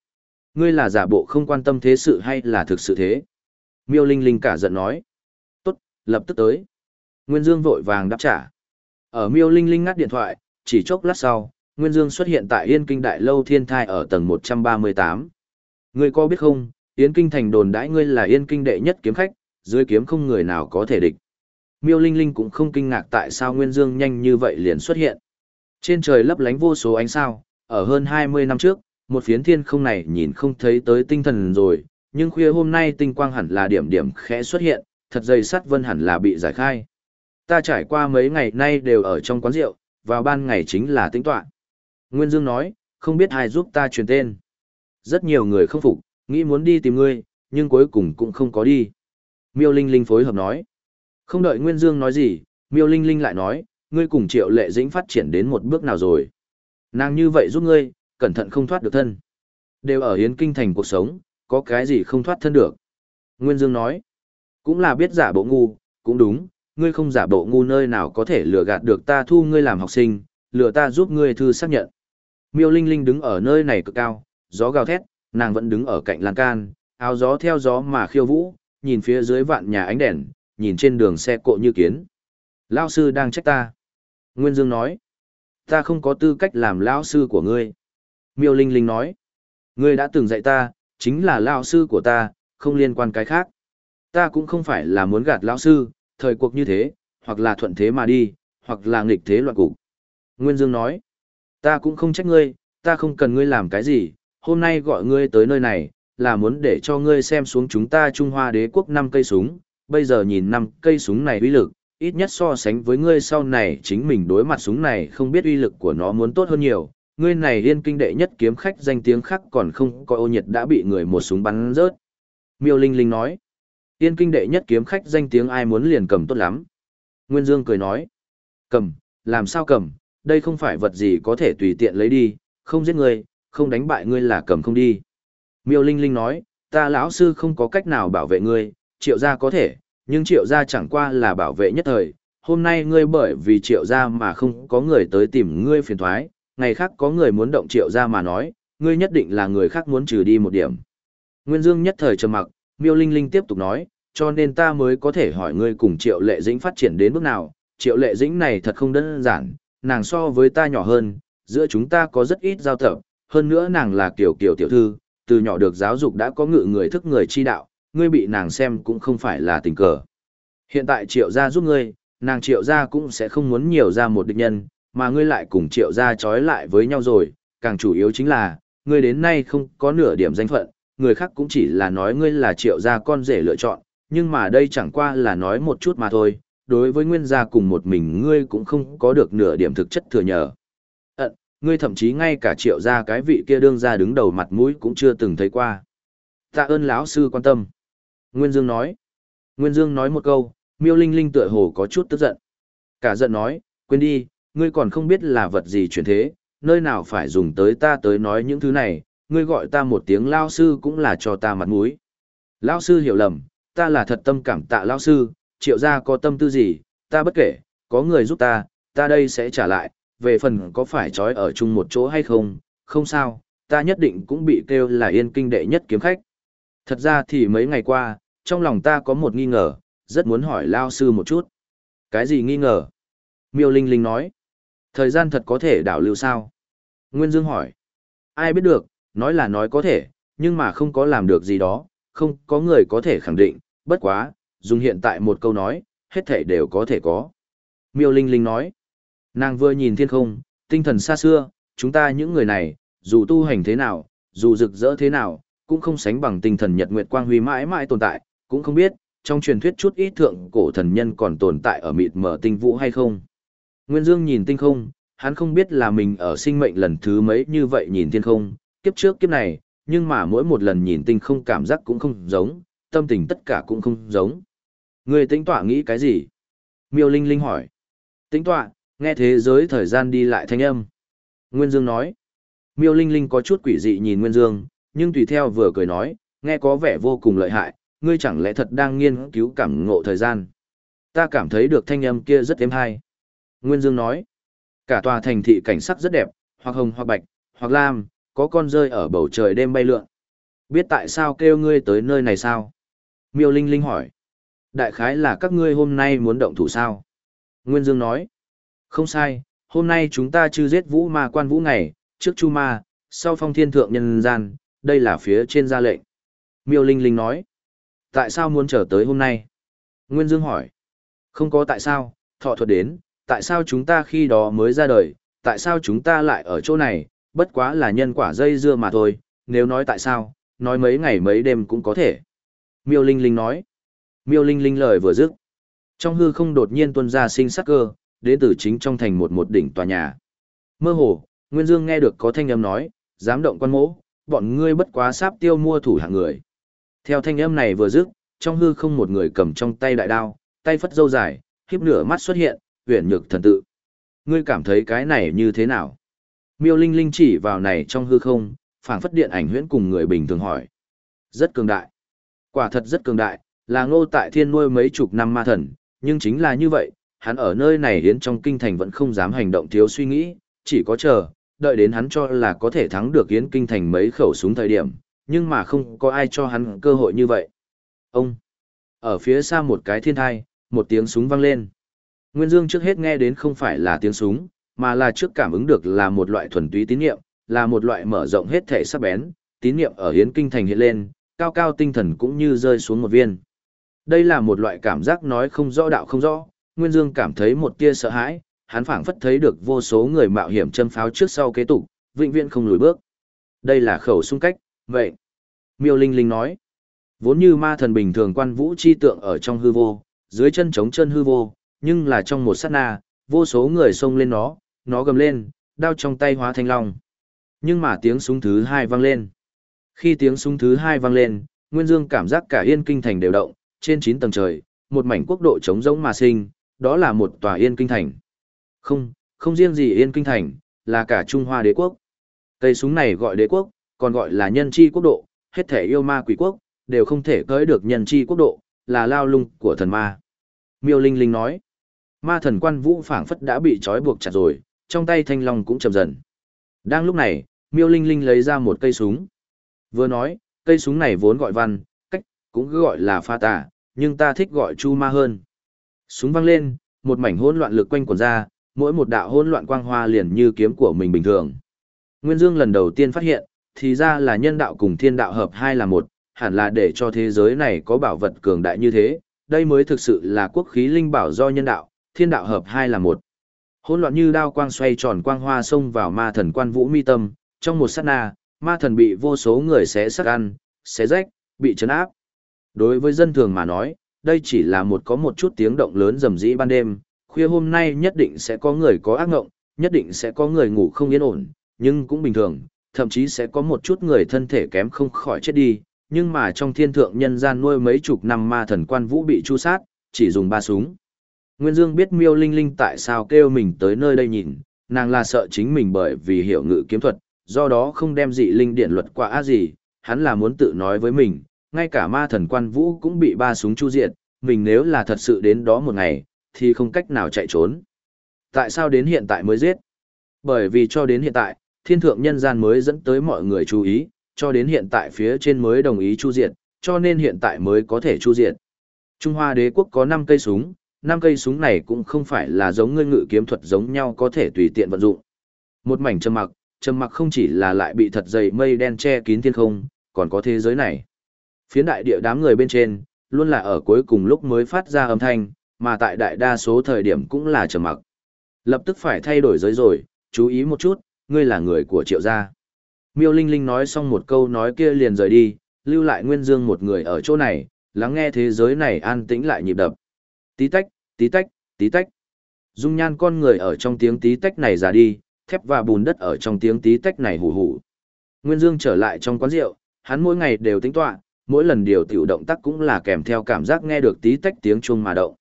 Ngươi là giả bộ không quan tâm thế sự hay là thực sự thế? Miêu Linh Linh cả giận nói. Tốt, lập tức tới. Nguyên Dương vội vàng đáp trả. Ở Miêu Linh Linh ngắt điện thoại, chỉ chốc lát sau, Nguyên Dương xuất hiện tại Yên Kinh Đại Lâu Thiên Thai ở tầng 138. Ngươi có biết không, Yên Kinh thành đồn đãi ngươi là Yên Kinh đệ nhất kiếm khách, dưới kiếm không người nào có thể địch. Miêu Linh Linh cũng không kinh ngạc tại sao Nguyên Dương nhanh như vậy liền xuất hiện. Trên trời lấp lánh vô số ánh sao, ở hơn 20 năm trước, một phiến thiên không này nhìn không thấy tới tinh thần rồi, nhưng khuya hôm nay tinh quang hẳn là điểm điểm khẽ xuất hiện, thật dày sắt vân hẳn là bị giải khai. Ta trải qua mấy ngày nay đều ở trong quán rượu, vào ban ngày chính là tính toán. Nguyên Dương nói, không biết ai giúp ta truyền tên. Rất nhiều người không phục, nghĩ muốn đi tìm ngươi, nhưng cuối cùng cũng không có đi. Miêu Linh Linh phối hợp nói. Không đợi Nguyên Dương nói gì, Miêu Linh Linh lại nói, ngươi cùng Triệu Lệ Dĩnh phát triển đến một bước nào rồi. Nàng như vậy giúp ngươi, cẩn thận không thoát được thân. Đều ở Hiến Kinh thành cuộc sống, có cái gì không thoát thân được. Nguyên Dương nói, cũng là biết giả bộ ngu, cũng đúng, ngươi không giả bộ ngu nơi nào có thể lừa gạt được ta thu ngươi làm học sinh, lừa ta giúp ngươi thư xác nhận. Miêu Linh Linh đứng ở nơi này cực cao, gió gào thét, nàng vẫn đứng ở cạnh lan can, áo gió theo gió mà khiêu vũ, nhìn phía dưới vạn nhà ánh đèn, nhìn trên đường xe cộ như kiến. Lao sư đang trách ta. Nguyên Dương nói, ta không có tư cách làm lão sư của ngươi. Miêu Linh Linh nói, ngươi đã từng dạy ta, chính là lão sư của ta, không liên quan cái khác. Ta cũng không phải là muốn gạt lão sư, thời cuộc như thế, hoặc là thuận thế mà đi, hoặc là nghịch thế loạn cục. Nguyên Dương nói, ta cũng không trách ngươi, ta không cần ngươi làm cái gì, hôm nay gọi ngươi tới nơi này, là muốn để cho ngươi xem xuống chúng ta Trung Hoa đế quốc năm cây súng, bây giờ nhìn năm cây súng này uy lực, ít nhất so sánh với ngươi sau này chính mình đối mặt súng này không biết uy lực của nó muốn tốt hơn nhiều. Ngươi này liên kinh đệ nhất kiếm khách danh tiếng khác còn không có ô nhiệt đã bị người một súng bắn rớt. Miêu Linh Linh nói, Yên kinh đệ nhất kiếm khách danh tiếng ai muốn liền cầm tốt lắm. Nguyên Dương cười nói, cầm, làm sao cầm, đây không phải vật gì có thể tùy tiện lấy đi, không giết ngươi, không đánh bại ngươi là cầm không đi. Miêu Linh Linh nói, ta lão sư không có cách nào bảo vệ ngươi, triệu gia có thể, nhưng triệu gia chẳng qua là bảo vệ nhất thời. Hôm nay ngươi bởi vì triệu gia mà không có người tới tìm ngươi phiền thoái, ngày khác có người muốn động triệu gia mà nói, ngươi nhất định là người khác muốn trừ đi một điểm. Nguyên Dương nhất thời trầm mặc, Miêu Linh Linh tiếp tục nói, cho nên ta mới có thể hỏi ngươi cùng Triệu Lệ Dĩnh phát triển đến mức nào. Triệu Lệ Dĩnh này thật không đơn giản, nàng so với ta nhỏ hơn, giữa chúng ta có rất ít giao tập, hơn nữa nàng là kiểu kiểu tiểu thư, từ nhỏ được giáo dục đã có ngự người thức người chi đạo, ngươi bị nàng xem cũng không phải là tình cờ. Hiện tại Triệu gia giúp ngươi, nàng Triệu gia cũng sẽ không muốn nhiều ra một địch nhân, mà ngươi lại cùng Triệu gia trói lại với nhau rồi, càng chủ yếu chính là, ngươi đến nay không có nửa điểm danh phận, người khác cũng chỉ là nói ngươi là triệu gia con rể lựa chọn, nhưng mà đây chẳng qua là nói một chút mà thôi, đối với nguyên gia cùng một mình ngươi cũng không có được nửa điểm thực chất thừa nhờ. Ận, ngươi thậm chí ngay cả triệu gia cái vị kia đương gia đứng đầu mặt mũi cũng chưa từng thấy qua. Tạ ơn lão sư quan tâm. Nguyên Dương nói. Nguyên Dương nói một câu, miêu linh linh tựa hồ có chút tức giận. Cả giận nói, quên đi, ngươi còn không biết là vật gì chuyển thế, nơi nào phải dùng tới ta tới nói những thứ này, ngươi gọi ta một tiếng lao sư cũng là cho ta mặt mũi. Lao sư hiểu lầm, ta là thật tâm cảm tạ lao sư, triệu gia có tâm tư gì, ta bất kể, có người giúp ta, ta đây sẽ trả lại, về phần có phải trói ở chung một chỗ hay không, không sao, ta nhất định cũng bị kêu là yên kinh đệ nhất kiếm khách. Thật ra thì mấy ngày qua, trong lòng ta có một nghi ngờ, rất muốn hỏi lao sư một chút. Cái gì nghi ngờ? Miêu Linh Linh nói. Thời gian thật có thể đảo lưu sao? Nguyên Dương hỏi. Ai biết được, nói là nói có thể, nhưng mà không có làm được gì đó, không có người có thể khẳng định, bất quá, dùng hiện tại một câu nói, hết thể đều có thể có. Miêu Linh Linh nói, nàng vừa nhìn thiên không, tinh thần xa xưa, chúng ta những người này, dù tu hành thế nào, dù rực rỡ thế nào, cũng không sánh bằng tinh thần nhật nguyệt quang huy mãi mãi tồn tại, cũng không biết, trong truyền thuyết chút ít thượng cổ thần nhân còn tồn tại ở mịt mở tinh vũ hay không. Nguyên Dương nhìn tinh không, hắn không biết là mình ở sinh mệnh lần thứ mấy như vậy nhìn thiên không, kiếp trước kiếp này, nhưng mà mỗi một lần nhìn tinh không cảm giác cũng không giống, tâm tình tất cả cũng không giống. Người tính tọa nghĩ cái gì? Miêu Linh Linh hỏi. Tính tọa, nghe thế giới thời gian đi lại thanh âm. Nguyên Dương nói. Miêu Linh Linh có chút quỷ dị nhìn Nguyên Dương, nhưng tùy theo vừa cười nói, nghe có vẻ vô cùng lợi hại, ngươi chẳng lẽ thật đang nghiên cứu cảm ngộ thời gian. Ta cảm thấy được thanh âm kia rất êm hay. Nguyên Dương nói. Cả tòa thành thị cảnh sắc rất đẹp, hoặc hồng hoặc bạch, hoặc lam, có con rơi ở bầu trời đêm bay lượn. Biết tại sao kêu ngươi tới nơi này sao? Miêu Linh Linh hỏi. Đại khái là các ngươi hôm nay muốn động thủ sao? Nguyên Dương nói. Không sai, hôm nay chúng ta chư giết vũ ma quan vũ ngày, trước chu ma, sau phong thiên thượng nhân gian, đây là phía trên ra lệnh. Miêu Linh Linh nói. Tại sao muốn chờ tới hôm nay? Nguyên Dương hỏi. Không có tại sao, thọ thuật đến, tại sao chúng ta khi đó mới ra đời, tại sao chúng ta lại ở chỗ này, bất quá là nhân quả dây dưa mà thôi, nếu nói tại sao, nói mấy ngày mấy đêm cũng có thể. Miêu Linh Linh nói. Miêu Linh Linh lời vừa dứt. Trong hư không đột nhiên tuôn ra sinh sắc cơ, đến từ chính trong thành một một đỉnh tòa nhà. Mơ hồ, Nguyên Dương nghe được có thanh âm nói, dám động quan mỗ, bọn ngươi bất quá sáp tiêu mua thủ hạng người. Theo thanh âm này vừa dứt, trong hư không một người cầm trong tay đại đao, tay phất dâu dài, khiếp nửa mắt xuất hiện, huyền nhược thần tự. Ngươi cảm thấy cái này như thế nào? Miêu Linh Linh chỉ vào này trong hư không, phảng phất điện ảnh huyễn cùng người bình thường hỏi. Rất cường đại. Quả thật rất cường đại, là ngô tại thiên nuôi mấy chục năm ma thần, nhưng chính là như vậy, hắn ở nơi này hiến trong kinh thành vẫn không dám hành động thiếu suy nghĩ, chỉ có chờ, đợi đến hắn cho là có thể thắng được Yến kinh thành mấy khẩu súng thời điểm, nhưng mà không có ai cho hắn cơ hội như vậy. Ông! Ở phía xa một cái thiên thai, một tiếng súng vang lên. Nguyên Dương trước hết nghe đến không phải là tiếng súng, mà là trước cảm ứng được là một loại thuần túy tín niệm, là một loại mở rộng hết thể sắc bén, tín niệm ở Yến kinh thành hiện lên, cao cao tinh thần cũng như rơi xuống một viên. Đây là một loại cảm giác nói không rõ đạo không rõ, Nguyên Dương cảm thấy một tia sợ hãi, hắn phảng phất thấy được vô số người mạo hiểm châm pháo trước sau kế tục, vĩnh viễn không lùi bước. Đây là khẩu xung cách, vậy. Miêu Linh Linh nói, vốn như ma thần bình thường quan vũ chi tượng ở trong hư vô, dưới chân trống chân hư vô, nhưng là trong một sát na, vô số người xông lên nó, nó gầm lên, đao trong tay hóa thanh long. Nhưng mà tiếng súng thứ hai vang lên. Khi tiếng súng thứ hai vang lên, Nguyên Dương cảm giác cả yên kinh thành đều động, trên 9 tầng trời, một mảnh quốc độ trống rỗng mà sinh, đó là một tòa yên kinh thành. Không, không riêng gì yên kinh thành, là cả Trung Hoa đế quốc. Cây súng này gọi đế quốc, còn gọi là nhân chi quốc độ, hết thể yêu ma quỷ quốc, đều không thể cưới được nhân chi quốc độ, là lao lung của thần ma. Miêu Linh Linh nói, ma thần quan vũ phảng phất đã bị trói buộc chặt rồi, trong tay thanh long cũng chậm dần. Đang lúc này, Miêu Linh Linh lấy ra một cây súng. Vừa nói, cây súng này vốn gọi văn, cách, cũng cứ gọi là pha tà, nhưng ta thích gọi chu ma hơn. Súng văng lên, một mảnh hỗn loạn lực quanh quần ra, mỗi một đạo hỗn loạn quang hoa liền như kiếm của mình bình thường. Nguyên Dương lần đầu tiên phát hiện, thì ra là nhân đạo cùng thiên đạo hợp hai là một, hẳn là để cho thế giới này có bảo vật cường đại như thế, đây mới thực sự là quốc khí linh bảo do nhân đạo, thiên đạo hợp hai là một. Hỗn loạn như đao quang xoay tròn quang hoa xông vào ma thần quan vũ mi tâm, trong một sát na, ma thần bị vô số người xé sắc ăn, xé rách, bị chấn áp. Đối với dân thường mà nói, đây chỉ là một có một chút tiếng động lớn rầm rĩ ban đêm, khuya hôm nay nhất định sẽ có người có ác ngộng, nhất định sẽ có người ngủ không yên ổn, nhưng cũng bình thường, thậm chí sẽ có một chút người thân thể kém không khỏi chết đi, nhưng mà trong thiên thượng nhân gian nuôi mấy chục năm ma thần quan vũ bị chu sát, chỉ dùng ba súng. Nguyên Dương biết miêu linh linh tại sao kêu mình tới nơi đây nhìn, nàng là sợ chính mình bởi vì hiểu ngự kiếm thuật, do đó không đem dị linh điện luật qua á gì, hắn là muốn tự nói với mình, ngay cả ma thần quan vũ cũng bị ba súng chu diệt, mình nếu là thật sự đến đó một ngày, thì không cách nào chạy trốn. Tại sao đến hiện tại mới giết? Bởi vì cho đến hiện tại, thiên thượng nhân gian mới dẫn tới mọi người chú ý, cho đến hiện tại phía trên mới đồng ý chu diệt, cho nên hiện tại mới có thể chu diệt. Trung Hoa đế quốc có 5 cây súng, 5 cây súng này cũng không phải là giống ngươi ngự kiếm thuật giống nhau có thể tùy tiện vận dụng. Một mảnh trầm mặc, trầm mặc không chỉ là lại bị thật dày mây đen che kín thiên không, còn có thế giới này. Phiến đại địa đám người bên trên, luôn là ở cuối cùng lúc mới phát ra âm thanh, mà tại đại đa số thời điểm cũng là trầm mặc. Lập tức phải thay đổi giới rồi, chú ý một chút, ngươi là người của triệu gia. Miêu Linh Linh nói xong một câu nói kia liền rời đi, lưu lại Nguyên Dương một người ở chỗ này, lắng nghe thế giới này an tĩnh lại nhịp đập. Tí tách, tí tách, tí tách. Dung nhan con người ở trong tiếng tí tách này ra đi, thép và bùn đất ở trong tiếng tí tách này hù hù. Nguyên Dương trở lại trong quán rượu, hắn mỗi ngày đều tính toán, mỗi lần điều tiểu động tác cũng là kèm theo cảm giác nghe được tí tách tiếng chuông mà động.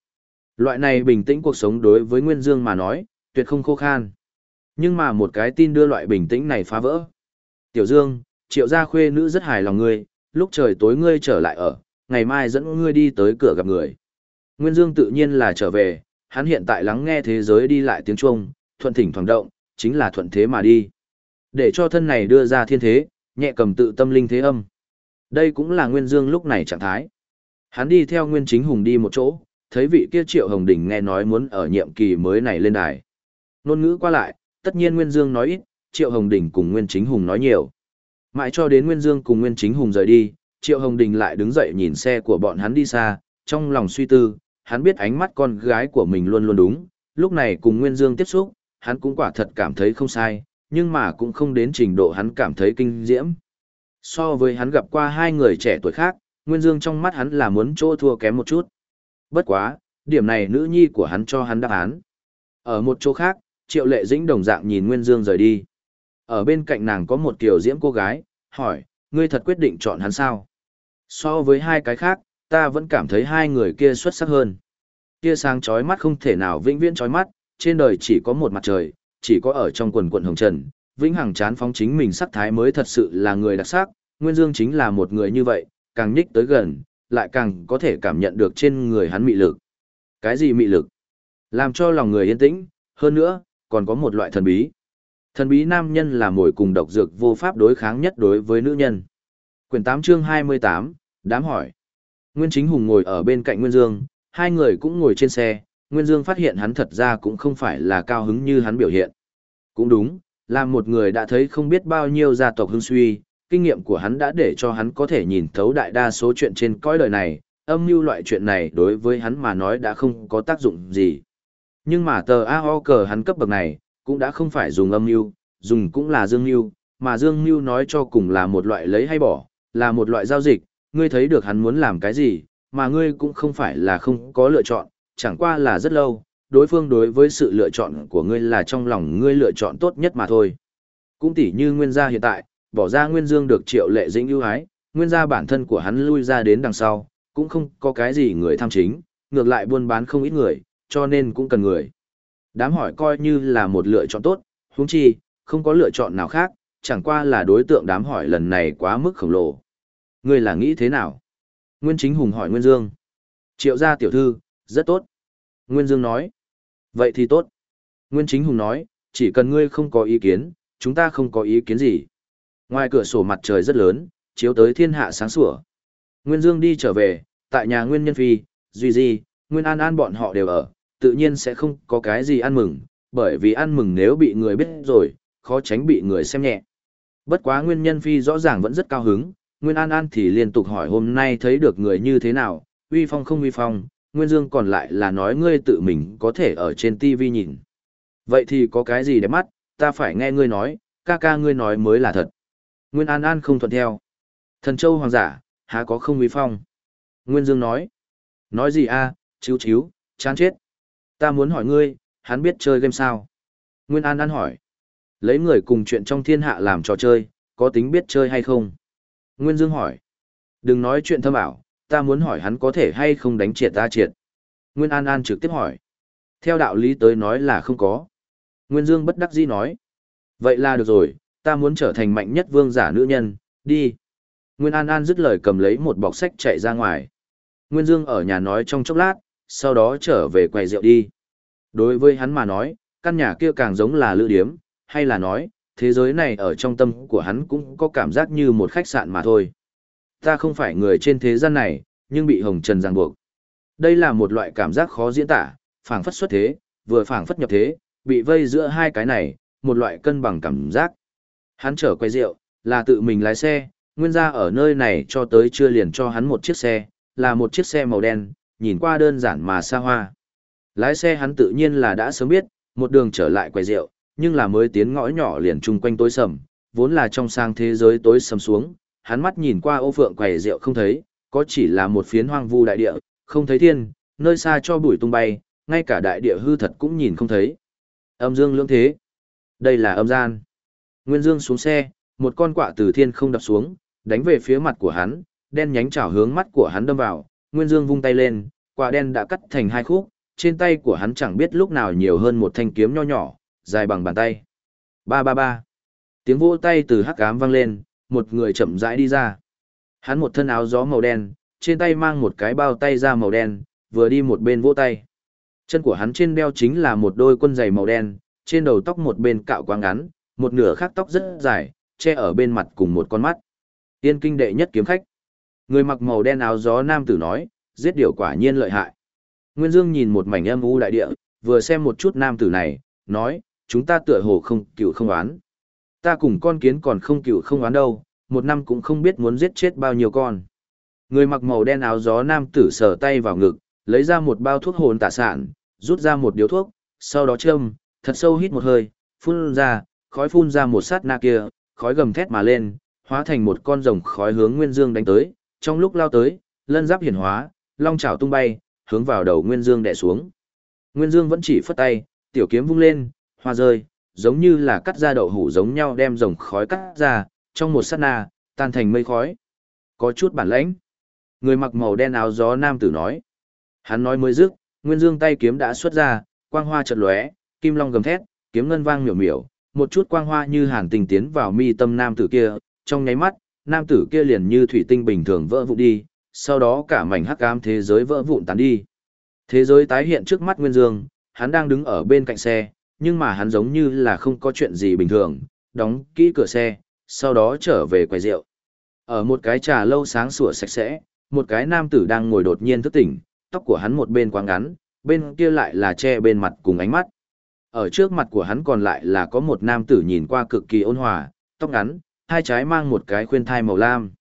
Loại này bình tĩnh cuộc sống đối với Nguyên Dương mà nói, tuyệt không khô khan. Nhưng mà một cái tin đưa loại bình tĩnh này phá vỡ. Tiểu Dương, triệu gia khuê nữ rất hài lòng ngươi, lúc trời tối ngươi trở lại ở, ngày mai dẫn ngươi đi tới cửa gặp người. Nguyên Dương tự nhiên là trở về, hắn hiện tại lắng nghe thế giới đi lại tiếng chuông, thuận thỉnh thoảng động, chính là thuận thế mà đi. Để cho thân này đưa ra thiên thế, nhẹ cầm tự tâm linh thế âm. Đây cũng là Nguyên Dương lúc này trạng thái. Hắn đi theo Nguyên Chính Hùng đi một chỗ, thấy vị kia Triệu Hồng Đình nghe nói muốn ở nhiệm kỳ mới này lên đài. Nôn ngữ qua lại, tất nhiên Nguyên Dương nói ít, Triệu Hồng Đình cùng Nguyên Chính Hùng nói nhiều. Mãi cho đến Nguyên Dương cùng Nguyên Chính Hùng rời đi, Triệu Hồng Đình lại đứng dậy nhìn xe của bọn hắn đi xa, trong lòng suy tư, hắn biết ánh mắt con gái của mình luôn luôn đúng, lúc này cùng Nguyên Dương tiếp xúc, hắn cũng quả thật cảm thấy không sai, nhưng mà cũng không đến trình độ hắn cảm thấy kinh diễm. So với hắn gặp qua hai người trẻ tuổi khác, Nguyên Dương trong mắt hắn là muốn chỗ thua kém một chút. Bất quá, điểm này nữ nhi của hắn cho hắn đáp án. Ở một chỗ khác, Triệu Lệ Dĩnh đồng dạng nhìn Nguyên Dương rời đi. Ở bên cạnh nàng có một tiểu diễm cô gái, hỏi, ngươi thật quyết định chọn hắn sao? So với hai cái khác, ta vẫn cảm thấy hai người kia xuất sắc hơn. Kia sáng chói mắt không thể nào vĩnh viễn chói mắt, trên đời chỉ có một mặt trời, chỉ có ở trong quần quần hồng trần, vĩnh hằng chán phóng chính mình sắc thái mới thật sự là người đặc sắc, Nguyên Dương chính là một người như vậy, càng nhích tới gần, lại càng có thể cảm nhận được trên người hắn mị lực. Cái gì mị lực? Làm cho lòng người yên tĩnh, hơn nữa, còn có một loại thần bí. Thần bí nam nhân là mồi cùng độc dược vô pháp đối kháng nhất đối với nữ nhân. Quyển 8 chương 28, đám hỏi. Nguyên Chính Hùng ngồi ở bên cạnh Nguyên Dương, hai người cũng ngồi trên xe, Nguyên Dương phát hiện hắn thật ra cũng không phải là cao hứng như hắn biểu hiện. Cũng đúng, là một người đã thấy không biết bao nhiêu gia tộc hưng suy, kinh nghiệm của hắn đã để cho hắn có thể nhìn thấu đại đa số chuyện trên cõi đời này, âm mưu loại chuyện này đối với hắn mà nói đã không có tác dụng gì. Nhưng mà tờ AO cờ hắn cấp bậc này, cũng đã không phải dùng âm mưu, dùng cũng là dương mưu, mà dương mưu nói cho cùng là một loại lấy hay bỏ, là một loại giao dịch, ngươi thấy được hắn muốn làm cái gì, mà ngươi cũng không phải là không có lựa chọn, chẳng qua là rất lâu, đối phương đối với sự lựa chọn của ngươi là trong lòng ngươi lựa chọn tốt nhất mà thôi. Cũng tỉ như nguyên gia hiện tại, bỏ ra nguyên dương được triệu lệ dĩnh ưu ái, nguyên gia bản thân của hắn lui ra đến đằng sau, cũng không có cái gì người tham chính, ngược lại buôn bán không ít người, cho nên cũng cần người. Đám hỏi coi như là một lựa chọn tốt, huống chi, không có lựa chọn nào khác, chẳng qua là đối tượng đám hỏi lần này quá mức khổng lồ. Ngươi là nghĩ thế nào? Nguyên chính hùng hỏi Nguyên Dương. Triệu gia tiểu thư, rất tốt. Nguyên Dương nói. Vậy thì tốt. Nguyên chính hùng nói, chỉ cần ngươi không có ý kiến, chúng ta không có ý kiến gì. Ngoài cửa sổ mặt trời rất lớn, chiếu tới thiên hạ sáng sủa. Nguyên Dương đi trở về, tại nhà Nguyên Nhân Phi, Duy Di, Nguyên An An bọn họ đều ở, tự nhiên sẽ không có cái gì ăn mừng, bởi vì ăn mừng nếu bị người biết rồi, khó tránh bị người xem nhẹ. Bất quá Nguyên Nhân Phi rõ ràng vẫn rất cao hứng, Nguyên An An thì liên tục hỏi hôm nay thấy được người như thế nào, uy phong không uy phong, Nguyên Dương còn lại là nói ngươi tự mình có thể ở trên TV nhìn. Vậy thì có cái gì để mắt, ta phải nghe ngươi nói, ca ca ngươi nói mới là thật. Nguyên An An không thuận theo. Thần Châu Hoàng giả, há có không uy phong. Nguyên Dương nói. Nói gì a, à, chiếu chiếu, chán chết. Ta muốn hỏi ngươi, hắn biết chơi game sao? Nguyên An An hỏi. Lấy người cùng chuyện trong thiên hạ làm trò chơi, có tính biết chơi hay không? Nguyên Dương hỏi. Đừng nói chuyện thâm ảo, ta muốn hỏi hắn có thể hay không đánh triệt ta triệt. Nguyên An An trực tiếp hỏi. Theo đạo lý tới nói là không có. Nguyên Dương bất đắc dĩ nói. Vậy là được rồi, ta muốn trở thành mạnh nhất vương giả nữ nhân, đi. Nguyên An An dứt lời cầm lấy một bọc sách chạy ra ngoài. Nguyên Dương ở nhà nói trong chốc lát, sau đó trở về quầy rượu đi. Đối với hắn mà nói, căn nhà kia càng giống là lữ điếm, hay là nói, thế giới này ở trong tâm của hắn cũng có cảm giác như một khách sạn mà thôi. Ta không phải người trên thế gian này, nhưng bị hồng trần ràng buộc. Đây là một loại cảm giác khó diễn tả, phảng phất xuất thế, vừa phảng phất nhập thế, bị vây giữa hai cái này, một loại cân bằng cảm giác. Hắn trở quay rượu, là tự mình lái xe, nguyên ra ở nơi này cho tới chưa liền cho hắn một chiếc xe, là một chiếc xe màu đen, nhìn qua đơn giản mà xa hoa. Lái xe hắn tự nhiên là đã sớm biết, một đường trở lại quầy rượu, nhưng là mới tiến ngõ nhỏ liền chung quanh tối sầm, vốn là trong sang thế giới tối sầm xuống, hắn mắt nhìn qua ô phượng quầy rượu không thấy, có chỉ là một phiến hoang vu đại địa, không thấy thiên, nơi xa cho bụi tung bay, ngay cả đại địa hư thật cũng nhìn không thấy. Âm dương lưỡng thế. Đây là âm gian. Nguyên Dương xuống xe, một con quạ từ thiên không đập xuống, đánh về phía mặt của hắn, đen nhánh chảo hướng mắt của hắn đâm vào, Nguyên Dương vung tay lên, quả đen đã cắt thành hai khúc, trên tay của hắn chẳng biết lúc nào nhiều hơn một thanh kiếm nho nhỏ, dài bằng bàn tay. Ba ba ba. Tiếng vỗ tay từ hắc ám vang lên, một người chậm rãi đi ra. Hắn một thân áo gió màu đen, trên tay mang một cái bao tay da màu đen, vừa đi một bên vỗ tay. Chân của hắn trên đeo chính là một đôi quân giày màu đen, trên đầu tóc một bên cạo quang ngắn, một nửa khác tóc rất dài, che ở bên mặt cùng một con mắt. Tiên kinh đệ nhất kiếm khách. Người mặc màu đen áo gió nam tử nói, giết điều quả nhiên lợi hại. Nguyên Dương nhìn một mảnh âm u đại địa, vừa xem một chút nam tử này, nói, chúng ta tựa hồ không cựu không oán. Ta cùng con kiến còn không cựu không oán đâu, một năm cũng không biết muốn giết chết bao nhiêu con. Người mặc màu đen áo gió nam tử sờ tay vào ngực, lấy ra một bao thuốc hồn tả sản, rút ra một điếu thuốc, sau đó châm, thật sâu hít một hơi, phun ra, khói phun ra một sát na kia, khói gầm thét mà lên, hóa thành một con rồng khói hướng Nguyên Dương đánh tới, trong lúc lao tới, lân giáp hiển hóa, long chảo tung bay, hướng vào đầu Nguyên Dương đè xuống. Nguyên Dương vẫn chỉ phất tay, tiểu kiếm vung lên, hoa rơi, giống như là cắt ra đậu hủ giống nhau đem rồng khói cắt ra, trong một sát na, tan thành mây khói. Có chút bản lãnh. Người mặc màu đen áo gió nam tử nói. Hắn nói mới dứt, Nguyên Dương tay kiếm đã xuất ra, quang hoa chợt lóe, kim long gầm thét, kiếm ngân vang miểu miểu, một chút quang hoa như hàn tình tiến vào mi tâm nam tử kia, trong nháy mắt, nam tử kia liền như thủy tinh bình thường vỡ vụn đi, sau đó cả mảnh hắc ám thế giới vỡ vụn tán đi. Thế giới tái hiện trước mắt Nguyên Dương, hắn đang đứng ở bên cạnh xe, nhưng mà hắn giống như là không có chuyện gì bình thường, đóng kỹ cửa xe, sau đó trở về quầy rượu. Ở một cái trà lâu sáng sủa sạch sẽ, một cái nam tử đang ngồi đột nhiên thức tỉnh, tóc của hắn một bên quá ngắn, bên kia lại là che bên mặt cùng ánh mắt. Ở trước mặt của hắn còn lại là có một nam tử nhìn qua cực kỳ ôn hòa, tóc ngắn, hai trái mang một cái khuyên thai màu lam.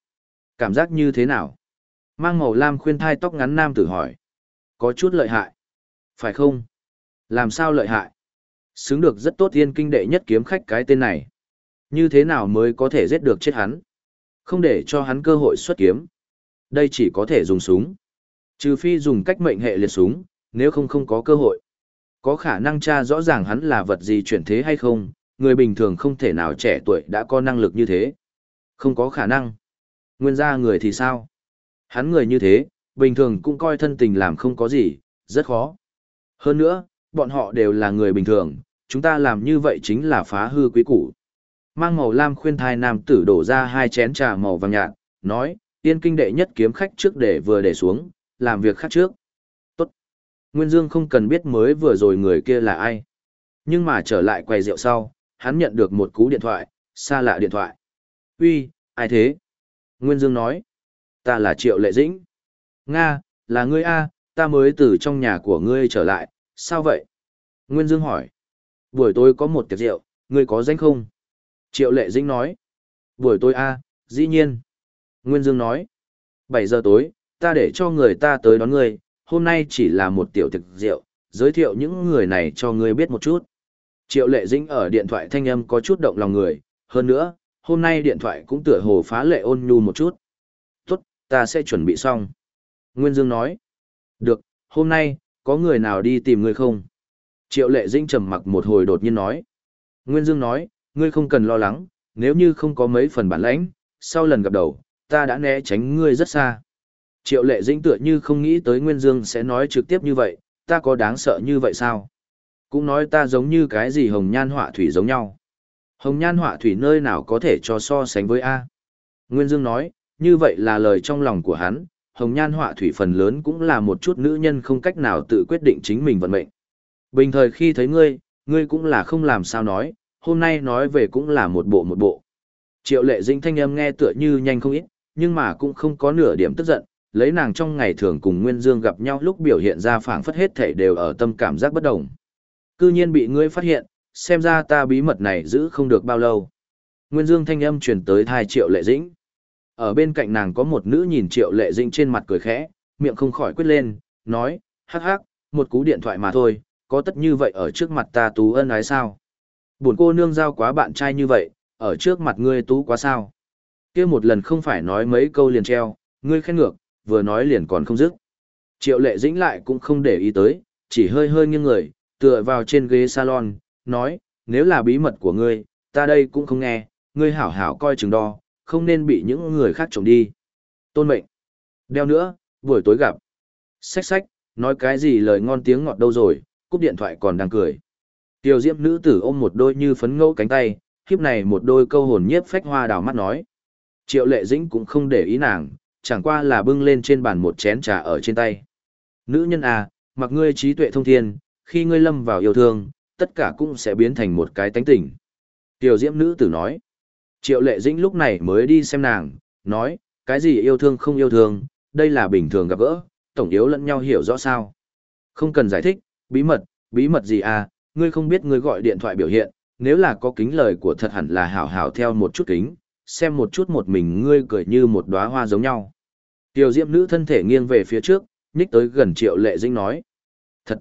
Cảm giác như thế nào? Mang màu lam khuyên thai tóc ngắn nam tử hỏi. Có chút lợi hại. Phải không? Làm sao lợi hại? Xứng được rất tốt tiên kinh đệ nhất kiếm khách cái tên này. Như thế nào mới có thể giết được chết hắn? Không để cho hắn cơ hội xuất kiếm. Đây chỉ có thể dùng súng. Trừ phi dùng cách mệnh hệ liệt súng, nếu không không có cơ hội. Có khả năng tra rõ ràng hắn là vật gì chuyển thế hay không, người bình thường không thể nào trẻ tuổi đã có năng lực như thế. Không có khả năng. Nguyên gia người thì sao? Hắn người như thế, bình thường cũng coi thân tình làm không có gì, rất khó. Hơn nữa, bọn họ đều là người bình thường, chúng ta làm như vậy chính là phá hư quý củ. Mang màu lam khuyên thai nam tử đổ ra hai chén trà màu vàng nhạt, nói, tiên kinh đệ nhất kiếm khách trước để vừa để xuống, làm việc khác trước. Nguyên Dương không cần biết mới vừa rồi người kia là ai. Nhưng mà trở lại quầy rượu sau, hắn nhận được một cú điện thoại, xa lạ điện thoại. Uy, ai thế? Nguyên Dương nói. Ta là Triệu Lệ Dĩnh. Nga, là ngươi A, ta mới từ trong nhà của ngươi trở lại, sao vậy? Nguyên Dương hỏi. Buổi tối có một tiệc rượu, ngươi có danh không? Triệu Lệ Dĩnh nói. Buổi tối A, dĩ nhiên. Nguyên Dương nói. 7 giờ tối, ta để cho người ta tới đón ngươi, hôm nay chỉ là một tiểu thực rượu, giới thiệu những người này cho ngươi biết một chút. Triệu lệ dĩnh ở điện thoại thanh âm có chút động lòng người, hơn nữa, hôm nay điện thoại cũng tựa hồ phá lệ ôn nhu một chút. Tốt, ta sẽ chuẩn bị xong. Nguyên Dương nói. Được, hôm nay, có người nào đi tìm ngươi không? Triệu lệ dĩnh trầm mặc một hồi đột nhiên nói. Nguyên Dương nói, ngươi không cần lo lắng, nếu như không có mấy phần bản lãnh, sau lần gặp đầu, ta đã né tránh ngươi rất xa. Triệu lệ dĩnh tựa như không nghĩ tới Nguyên Dương sẽ nói trực tiếp như vậy, ta có đáng sợ như vậy sao? Cũng nói ta giống như cái gì hồng nhan họa thủy giống nhau. Hồng nhan họa thủy nơi nào có thể cho so sánh với A. Nguyên Dương nói, như vậy là lời trong lòng của hắn, hồng nhan họa thủy phần lớn cũng là một chút nữ nhân không cách nào tự quyết định chính mình vận mệnh. Bình thời khi thấy ngươi, ngươi cũng là không làm sao nói, hôm nay nói về cũng là một bộ một bộ. Triệu lệ dĩnh thanh âm nghe tựa như nhanh không ít, nhưng mà cũng không có nửa điểm tức giận, lấy nàng trong ngày thường cùng Nguyên Dương gặp nhau lúc biểu hiện ra phảng phất hết thể đều ở tâm cảm giác bất đồng. Cư nhiên bị ngươi phát hiện, xem ra ta bí mật này giữ không được bao lâu. Nguyên Dương thanh âm truyền tới thai Triệu Lệ Dĩnh. Ở bên cạnh nàng có một nữ nhìn Triệu Lệ Dĩnh trên mặt cười khẽ, miệng không khỏi quyết lên, nói, hắc hắc, một cú điện thoại mà thôi, có tất như vậy ở trước mặt ta tú ân ái sao? Buồn cô nương giao quá bạn trai như vậy, ở trước mặt ngươi tú quá sao? kia một lần không phải nói mấy câu liền treo, ngươi khen ngược, vừa nói liền còn không dứt. Triệu lệ dĩnh lại cũng không để ý tới, chỉ hơi hơi nghiêng người, tựa vào trên ghế salon, nói, nếu là bí mật của ngươi, ta đây cũng không nghe, ngươi hảo hảo coi chừng đo, không nên bị những người khác trộm đi. Tôn mệnh. Đeo nữa, buổi tối gặp. Xách xách, nói cái gì lời ngon tiếng ngọt đâu rồi, cúp điện thoại còn đang cười. Tiểu diễm nữ tử ôm một đôi như phấn ngẫu cánh tay, khiếp này một đôi câu hồn nhiếp phách hoa đào mắt nói. Triệu lệ dĩnh cũng không để ý nàng, chẳng qua là bưng lên trên bàn một chén trà ở trên tay. Nữ nhân à, mặc ngươi trí tuệ thông thiên, khi ngươi lâm vào yêu thương, tất cả cũng sẽ biến thành một cái tánh tỉnh. Tiểu diễm nữ tử nói. Triệu lệ dĩnh lúc này mới đi xem nàng, nói, cái gì yêu thương không yêu thương, đây là bình thường gặp gỡ, tổng yếu lẫn nhau hiểu rõ sao. Không cần giải thích, bí mật, bí mật gì à, ngươi không biết ngươi gọi điện thoại biểu hiện, nếu là có kính lời của thật hẳn là hảo hảo theo một chút kính, xem một chút một mình ngươi cười như một đóa hoa giống nhau. Tiểu diễm nữ thân thể nghiêng về phía trước, nhích tới gần triệu lệ dĩnh nói. Thật!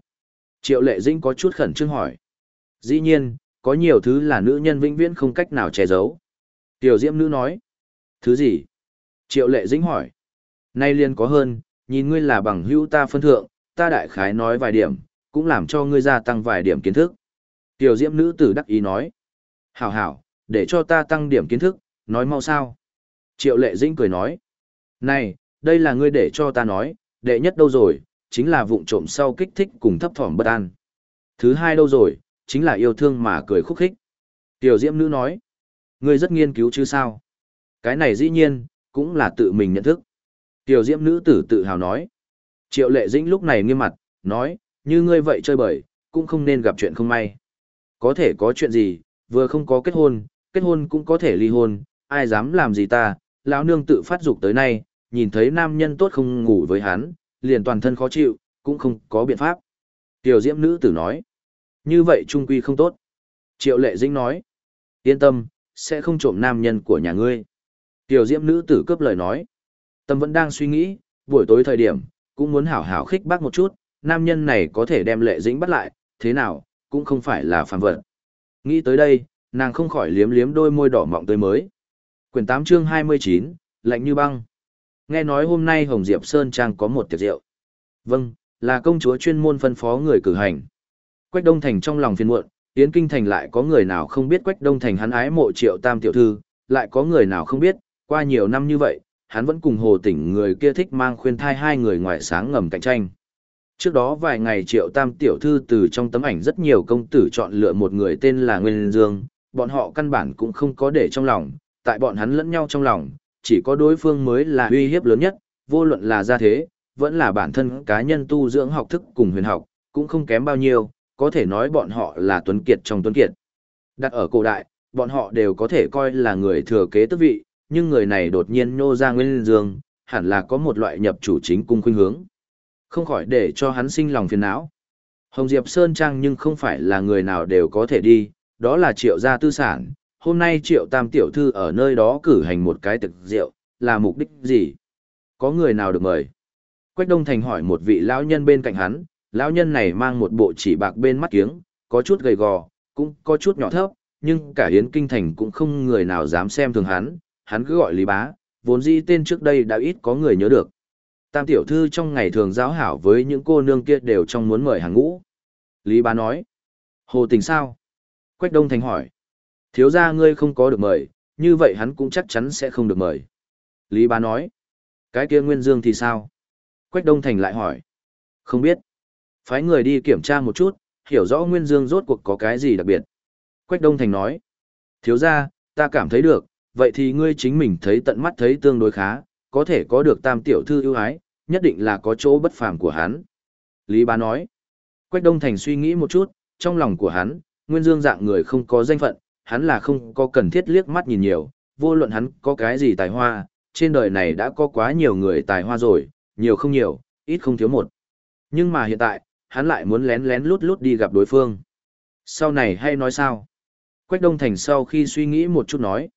Triệu lệ dĩnh có chút khẩn trương hỏi. Dĩ nhiên, có nhiều thứ là nữ nhân vĩnh viễn không cách nào che giấu. Tiểu diễm nữ nói. Thứ gì? Triệu lệ dĩnh hỏi. Nay liền có hơn, nhìn ngươi là bằng hữu ta phân thượng, ta đại khái nói vài điểm, cũng làm cho ngươi gia tăng vài điểm kiến thức. Tiểu diễm nữ tử đắc ý nói. Hảo hảo, để cho ta tăng điểm kiến thức, nói mau sao. Triệu lệ dĩnh cười nói. Này, đây là ngươi để cho ta nói, đệ nhất đâu rồi, chính là vụng trộm sau kích thích cùng thấp thỏm bất an. Thứ hai đâu rồi, chính là yêu thương mà cười khúc khích. Tiểu diễm nữ nói. Ngươi rất nghiên cứu chứ sao? Cái này dĩ nhiên, cũng là tự mình nhận thức. Tiểu diễm nữ tử tự hào nói. Triệu lệ dĩnh lúc này nghiêm mặt, nói, như ngươi vậy chơi bời, cũng không nên gặp chuyện không may. Có thể có chuyện gì, vừa không có kết hôn, kết hôn cũng có thể ly hôn, ai dám làm gì ta, lão nương tự phát dục tới nay, nhìn thấy nam nhân tốt không ngủ với hắn, liền toàn thân khó chịu, cũng không có biện pháp. Tiểu diễm nữ tử nói, như vậy trung quy không tốt. Triệu lệ dĩnh nói, yên tâm, sẽ không trộm nam nhân của nhà ngươi. Tiểu diễm nữ tử cướp lời nói, tâm vẫn đang suy nghĩ, buổi tối thời điểm, cũng muốn hảo hảo khích bác một chút, nam nhân này có thể đem lệ dĩnh bắt lại, thế nào, cũng không phải là phàm vật. Nghĩ tới đây, nàng không khỏi liếm liếm đôi môi đỏ mọng tươi mới. Quyển 8 chương 29, lạnh như băng. Nghe nói hôm nay Hồng Diệp Sơn Trang có một tiệc rượu. Vâng, là công chúa chuyên môn phân phó người cử hành. Quách Đông Thành trong lòng phiền muộn, Yến Kinh Thành lại có người nào không biết Quách Đông Thành hắn ái mộ triệu tam tiểu thư, lại có người nào không biết, qua nhiều năm như vậy, hắn vẫn cùng hồ tỉnh người kia thích mang khuyên thai hai người ngoài sáng ngầm cạnh tranh. Trước đó vài ngày triệu tam tiểu thư từ trong tấm ảnh rất nhiều công tử chọn lựa một người tên là Nguyên Dương, bọn họ căn bản cũng không có để trong lòng, tại bọn hắn lẫn nhau trong lòng, chỉ có đối phương mới là uy hiếp lớn nhất, vô luận là gia thế, vẫn là bản thân cá nhân tu dưỡng học thức cùng huyền học, cũng không kém bao nhiêu, có thể nói bọn họ là tuấn kiệt trong tuấn kiệt. Đặt ở cổ đại, bọn họ đều có thể coi là người thừa kế tước vị, nhưng người này đột nhiên nhô ra nguyên dương, hẳn là có một loại nhập chủ chính cung khuynh hướng. Không khỏi để cho hắn sinh lòng phiền não. Hồng Diệp Sơn Trang nhưng không phải là người nào đều có thể đi, đó là triệu gia tư sản. Hôm nay triệu tam tiểu thư ở nơi đó cử hành một cái tiệc rượu, là mục đích gì? Có người nào được mời? Quách Đông Thành hỏi một vị lão nhân bên cạnh hắn, lão nhân này mang một bộ chỉ bạc bên mắt kiếng, có chút gầy gò, cũng có chút nhỏ thấp, nhưng cả Hiến Kinh Thành cũng không người nào dám xem thường hắn, hắn cứ gọi Lý Bá, vốn dĩ tên trước đây đã ít có người nhớ được. Tam tiểu thư trong ngày thường giáo hảo với những cô nương kia đều trong muốn mời hàng ngũ. Lý Bá nói, Hồ tình sao? Quách Đông Thành hỏi, thiếu gia ngươi không có được mời, như vậy hắn cũng chắc chắn sẽ không được mời. Lý Bá nói, cái kia Nguyên Dương thì sao? Quách Đông Thành lại hỏi, không biết. Phái người đi kiểm tra một chút, hiểu rõ Nguyên Dương rốt cuộc có cái gì đặc biệt. Quách Đông Thành nói, thiếu gia, ta cảm thấy được, vậy thì ngươi chính mình thấy tận mắt thấy tương đối khá, có thể có được tam tiểu thư ưu ái, nhất định là có chỗ bất phàm của hắn. Lý Bá nói, Quách Đông Thành suy nghĩ một chút, trong lòng của hắn, Nguyên Dương dạng người không có danh phận, hắn là không có cần thiết liếc mắt nhìn nhiều, vô luận hắn có cái gì tài hoa, trên đời này đã có quá nhiều người tài hoa rồi, nhiều không nhiều, ít không thiếu một. Nhưng mà hiện tại, hắn lại muốn lén lén lút lút đi gặp đối phương. Sau này hay nói sao? Quách Đông Thành sau khi suy nghĩ một chút nói.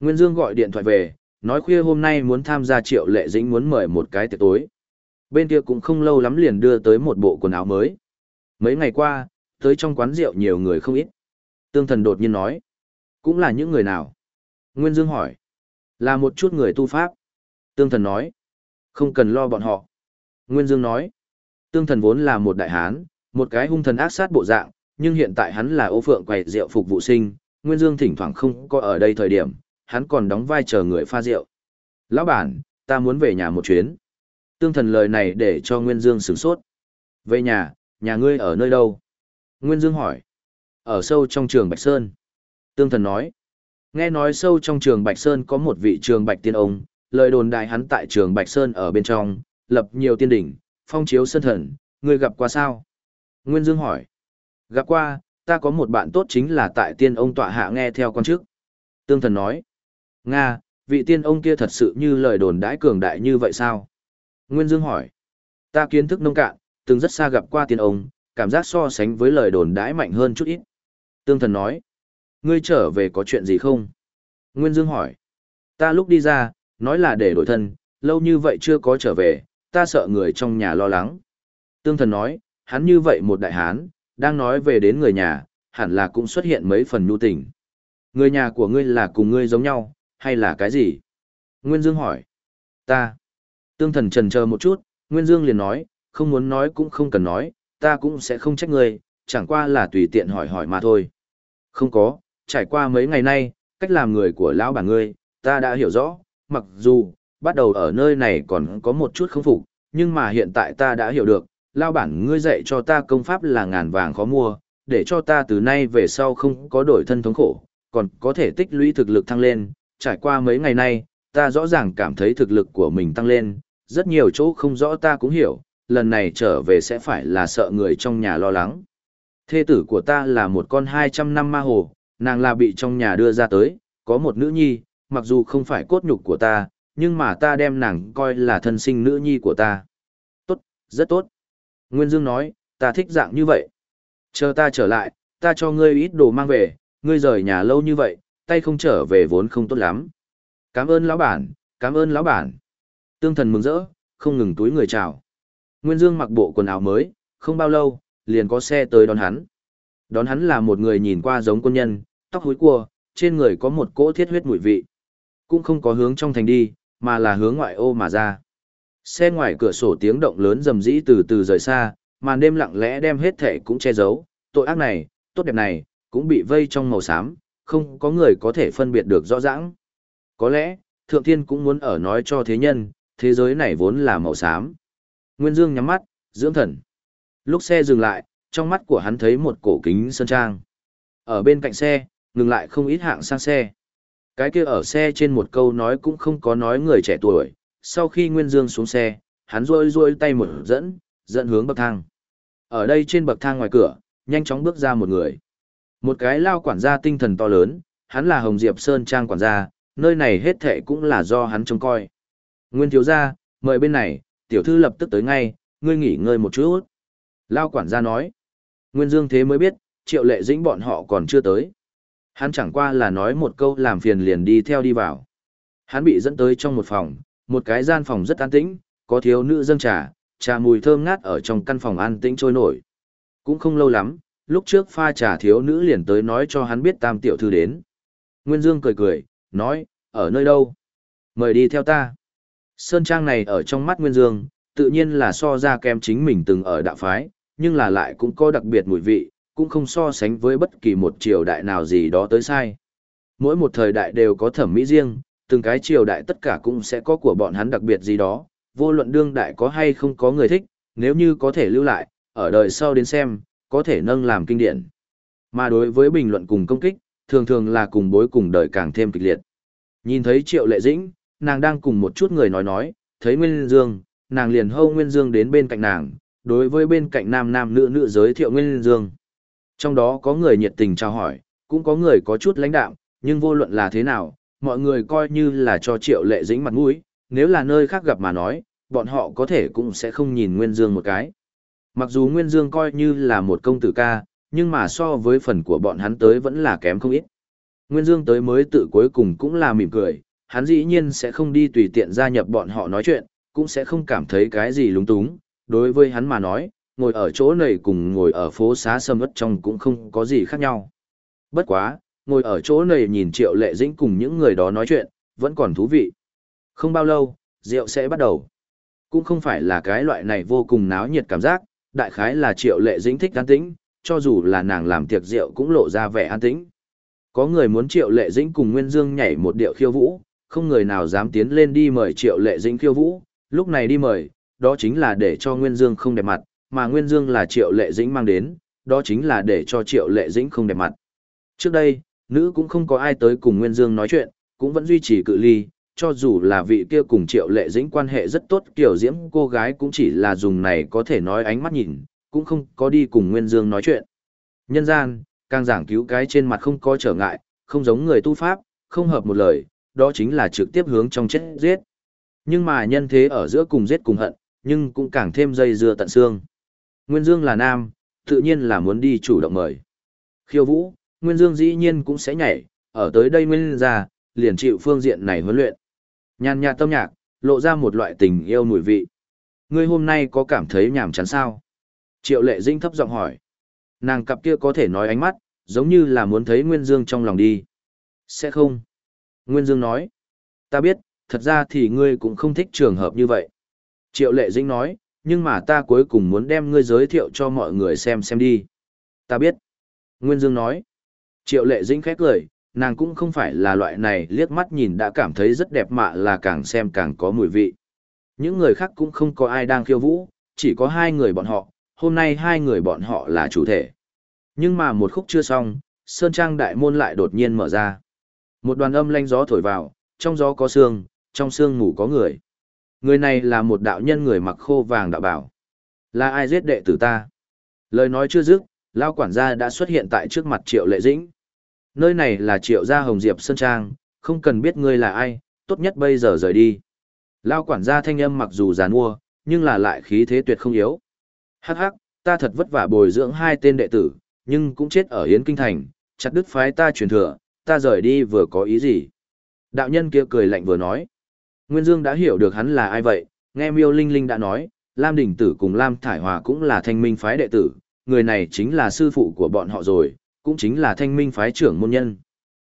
Nguyên Dương gọi điện thoại về, nói khuya hôm nay muốn tham gia triệu lệ dĩnh muốn mời một cái tiệc tối. Bên kia cũng không lâu lắm liền đưa tới một bộ quần áo mới. Mấy ngày qua, tới trong quán rượu nhiều người không ít. Tương thần đột nhiên nói. Cũng là những người nào? Nguyên Dương hỏi. Là một chút người tu pháp. Tương thần nói. Không cần lo bọn họ. Nguyên Dương nói. Tương thần vốn là một đại hán, một cái hung thần ác sát bộ dạng, nhưng hiện tại hắn là ô phượng quầy rượu phục vụ sinh, Nguyên Dương thỉnh thoảng không có ở đây thời điểm, hắn còn đóng vai chờ người pha rượu. Lão bản, ta muốn về nhà một chuyến. Tương thần lời này để cho Nguyên Dương sửng sốt. Về nhà, nhà ngươi ở nơi đâu? Nguyên Dương hỏi. Ở sâu trong trường Bạch Sơn. Tương thần nói. Nghe nói sâu trong trường Bạch Sơn có một vị trường Bạch tiên ông, lời đồn đại hắn tại trường Bạch Sơn ở bên trong, lập nhiều tiên đỉnh, phong chiếu sơn thần, ngươi gặp qua sao? Nguyên Dương hỏi. Gặp qua, ta có một bạn tốt chính là tại tiên ông tọa hạ nghe theo con trước. Tương thần nói, Nga, vị tiên ông kia thật sự như lời đồn đãi cường đại như vậy sao? Nguyên Dương hỏi, ta kiến thức nông cạn, từng rất xa gặp qua tiên ông, cảm giác so sánh với lời đồn đãi mạnh hơn chút ít. Tương thần nói, ngươi trở về có chuyện gì không? Nguyên Dương hỏi, ta lúc đi ra, nói là để đổi thân, lâu như vậy chưa có trở về, ta sợ người trong nhà lo lắng. Tương thần nói, hắn như vậy một đại hán, đang nói về đến người nhà, hẳn là cũng xuất hiện mấy phần nhu tình. Người nhà của ngươi là cùng ngươi giống nhau, hay là cái gì? Nguyên Dương hỏi. Ta. Tương thần trần chờ một chút, Nguyên Dương liền nói, không muốn nói cũng không cần nói, ta cũng sẽ không trách ngươi, chẳng qua là tùy tiện hỏi hỏi mà thôi. Không có, trải qua mấy ngày nay, cách làm người của lão bà ngươi, ta đã hiểu rõ, mặc dù, bắt đầu ở nơi này còn có một chút không phục, nhưng mà hiện tại ta đã hiểu được, lao bản ngươi dạy cho ta công pháp là ngàn vàng khó mua, để cho ta từ nay về sau không có đổi thân thống khổ, còn có thể tích lũy thực lực thăng lên, trải qua mấy ngày nay, ta rõ ràng cảm thấy thực lực của mình tăng lên, rất nhiều chỗ không rõ ta cũng hiểu, lần này trở về sẽ phải là sợ người trong nhà lo lắng. Thê tử của ta là một con 200 năm ma hồ, nàng là bị trong nhà đưa ra tới, có một nữ nhi, mặc dù không phải cốt nhục của ta, nhưng mà ta đem nàng coi là thân sinh nữ nhi của ta. Tốt, rất tốt. Nguyên Dương nói, ta thích dạng như vậy. Chờ ta trở lại, ta cho ngươi ít đồ mang về, ngươi rời nhà lâu như vậy, tay không trở về vốn không tốt lắm. Cảm ơn lão bản, cảm ơn lão bản. Tương thần mừng rỡ, không ngừng túi người chào. Nguyên Dương mặc bộ quần áo mới, không bao lâu, liền có xe tới đón hắn. Đón hắn là một người nhìn qua giống quân nhân, tóc húi cua, trên người có một cỗ thiết huyết mùi vị. Cũng không có hướng trong thành đi, mà là hướng ngoại ô mà ra. Xe ngoài cửa sổ tiếng động lớn rầm rĩ từ từ rời xa, màn đêm lặng lẽ đem hết thể cũng che giấu, tội ác này, tốt đẹp này, cũng bị vây trong màu xám, không có người có thể phân biệt được rõ ràng. Có lẽ, Thượng Thiên cũng muốn ở nói cho thế nhân, thế giới này vốn là màu xám. Nguyên Dương nhắm mắt, dưỡng thần. Lúc xe dừng lại, trong mắt của hắn thấy một cổ kính sơn trang. Ở bên cạnh xe, ngừng lại không ít hạng sang xe. Cái kia ở xe trên một câu nói cũng không có nói người trẻ tuổi, sau khi Nguyên Dương xuống xe, hắn rôi rôi tay một dẫn, dẫn hướng bậc thang. Ở đây trên bậc thang ngoài cửa, nhanh chóng bước ra một người. Một cái lao quản gia tinh thần to lớn, hắn là Hồng Diệp Sơn Trang quản gia, nơi này hết thệ cũng là do hắn trông coi. Nguyên thiếu gia, mời bên này, tiểu thư lập tức tới ngay, ngươi nghỉ ngơi một chút. Lao quản gia nói. Nguyên Dương thế mới biết, triệu lệ dĩnh bọn họ còn chưa tới. Hắn chẳng qua là nói một câu làm phiền liền đi theo đi vào. Hắn bị dẫn tới trong một phòng, một cái gian phòng rất an tĩnh, có thiếu nữ dâng trà, trà mùi thơm ngát ở trong căn phòng an tĩnh trôi nổi. Cũng không lâu lắm, lúc trước pha trà thiếu nữ liền tới nói cho hắn biết tam tiểu thư đến. Nguyên Dương cười cười, nói, ở nơi đâu? Mời đi theo ta. Sơn trang này ở trong mắt Nguyên Dương, tự nhiên là so ra kem chính mình từng ở đạo phái, nhưng là lại cũng có đặc biệt mùi vị, cũng không so sánh với bất kỳ một triều đại nào gì đó tới sai. Mỗi một thời đại đều có thẩm mỹ riêng, từng cái triều đại tất cả cũng sẽ có của bọn hắn đặc biệt gì đó, vô luận đương đại có hay không có người thích, nếu như có thể lưu lại, ở đời sau đến xem, có thể nâng làm kinh điển. Mà đối với bình luận cùng công kích, thường thường là cùng bối cùng đời càng thêm kịch liệt. Nhìn thấy Triệu Lệ Dĩnh, nàng đang cùng một chút người nói nói, thấy Nguyên Dương, nàng liền hâu Nguyên Dương đến bên cạnh nàng, đối với bên cạnh nam nam nữ nữ giới thiệu Nguyên Dương. Trong đó có người nhiệt tình chào hỏi, cũng có người có chút lãnh đạm, nhưng vô luận là thế nào, mọi người coi như là cho Triệu Lệ Dĩnh mặt mũi, nếu là nơi khác gặp mà nói, bọn họ có thể cũng sẽ không nhìn Nguyên Dương một cái. Mặc dù Nguyên Dương coi như là một công tử ca, nhưng mà so với phần của bọn hắn tới vẫn là kém không ít. Nguyên Dương tới mới tự cuối cùng cũng là mỉm cười, hắn dĩ nhiên sẽ không đi tùy tiện gia nhập bọn họ nói chuyện, cũng sẽ không cảm thấy cái gì lúng túng. Đối với hắn mà nói, ngồi ở chỗ này cùng ngồi ở phố xá sâm ất trong cũng không có gì khác nhau. Bất quá, ngồi ở chỗ này nhìn Triệu Lệ Dĩnh cùng những người đó nói chuyện, vẫn còn thú vị. Không bao lâu, rượu sẽ bắt đầu. Cũng không phải là cái loại này vô cùng náo nhiệt cảm giác, đại khái là Triệu Lệ Dĩnh thích an tĩnh, cho dù là nàng làm tiệc rượu cũng lộ ra vẻ an tĩnh. Có người muốn Triệu Lệ Dĩnh cùng Nguyên Dương nhảy một điệu khiêu vũ, không người nào dám tiến lên đi mời Triệu Lệ Dĩnh khiêu vũ, lúc này đi mời, đó chính là để cho Nguyên Dương không đẹp mặt, mà Nguyên Dương là Triệu Lệ Dĩnh mang đến, đó chính là để cho Triệu Lệ Dĩnh không đẹp mặt. Trước đây, nữ cũng không có ai tới cùng Nguyên Dương nói chuyện, cũng vẫn duy trì cự ly, cho dù là vị kia cùng Triệu Lệ Dĩnh quan hệ rất tốt kiểu diễm cô gái cũng chỉ là dùng này có thể nói ánh mắt nhìn, cũng không có đi cùng Nguyên Dương nói chuyện. Nhân gian, càng giảng cứu cái trên mặt không có trở ngại, không giống người tu pháp, không hợp một lời, đó chính là trực tiếp hướng trong chết giết. Nhưng mà nhân thế ở giữa cùng giết cùng hận, nhưng cũng càng thêm dây dưa tận xương. Nguyên Dương là nam, tự nhiên là muốn đi chủ động mời. Khiêu vũ, Nguyên Dương dĩ nhiên cũng sẽ nhảy, ở tới đây Nguyên ra, liền chịu phương diện này huấn luyện. Nhàn nhạt tâm nhạc, lộ ra một loại tình yêu mùi vị. Ngươi hôm nay có cảm thấy nhàm chán sao? Triệu lệ dinh thấp giọng hỏi. Nàng cặp kia có thể nói ánh mắt, giống như là muốn thấy Nguyên Dương trong lòng đi. Sẽ không. Nguyên Dương nói. Ta biết, thật ra thì ngươi cũng không thích trường hợp như vậy. Triệu lệ dinh nói, nhưng mà ta cuối cùng muốn đem ngươi giới thiệu cho mọi người xem xem đi. Ta biết. Nguyên Dương nói. Triệu lệ dinh khét cười, nàng cũng không phải là loại này liếc mắt nhìn đã cảm thấy rất đẹp mạ là càng xem càng có mùi vị. Những người khác cũng không có ai đang khiêu vũ, chỉ có hai người bọn họ, hôm nay hai người bọn họ là chủ thể. Nhưng mà một khúc chưa xong, Sơn Trang đại môn lại đột nhiên mở ra. Một đoàn âm lanh gió thổi vào, trong gió có sương, trong sương ngủ có người. Người này là một đạo nhân người mặc khô vàng đạo bảo. Là ai giết đệ tử ta? Lời nói chưa dứt, Lao quản gia đã xuất hiện tại trước mặt Triệu Lệ Dĩnh. Nơi này là Triệu gia Hồng Diệp Sơn Trang, không cần biết ngươi là ai, tốt nhất bây giờ rời đi. Lao quản gia thanh âm mặc dù giàn mua, nhưng là lại khí thế tuyệt không yếu. Hắc hắc, ta thật vất vả bồi dưỡng hai tên đệ tử, nhưng cũng chết ở Yến Kinh Thành, chặt đứt phái ta truyền thừa, ta rời đi vừa có ý gì. Đạo nhân kia cười lạnh vừa nói. Nguyên Dương đã hiểu được hắn là ai vậy, nghe miêu linh linh đã nói, Lam Đình Tử cùng Lam Thải Hòa cũng là thanh minh phái đệ tử, người này chính là sư phụ của bọn họ rồi, cũng chính là thanh minh phái trưởng môn nhân.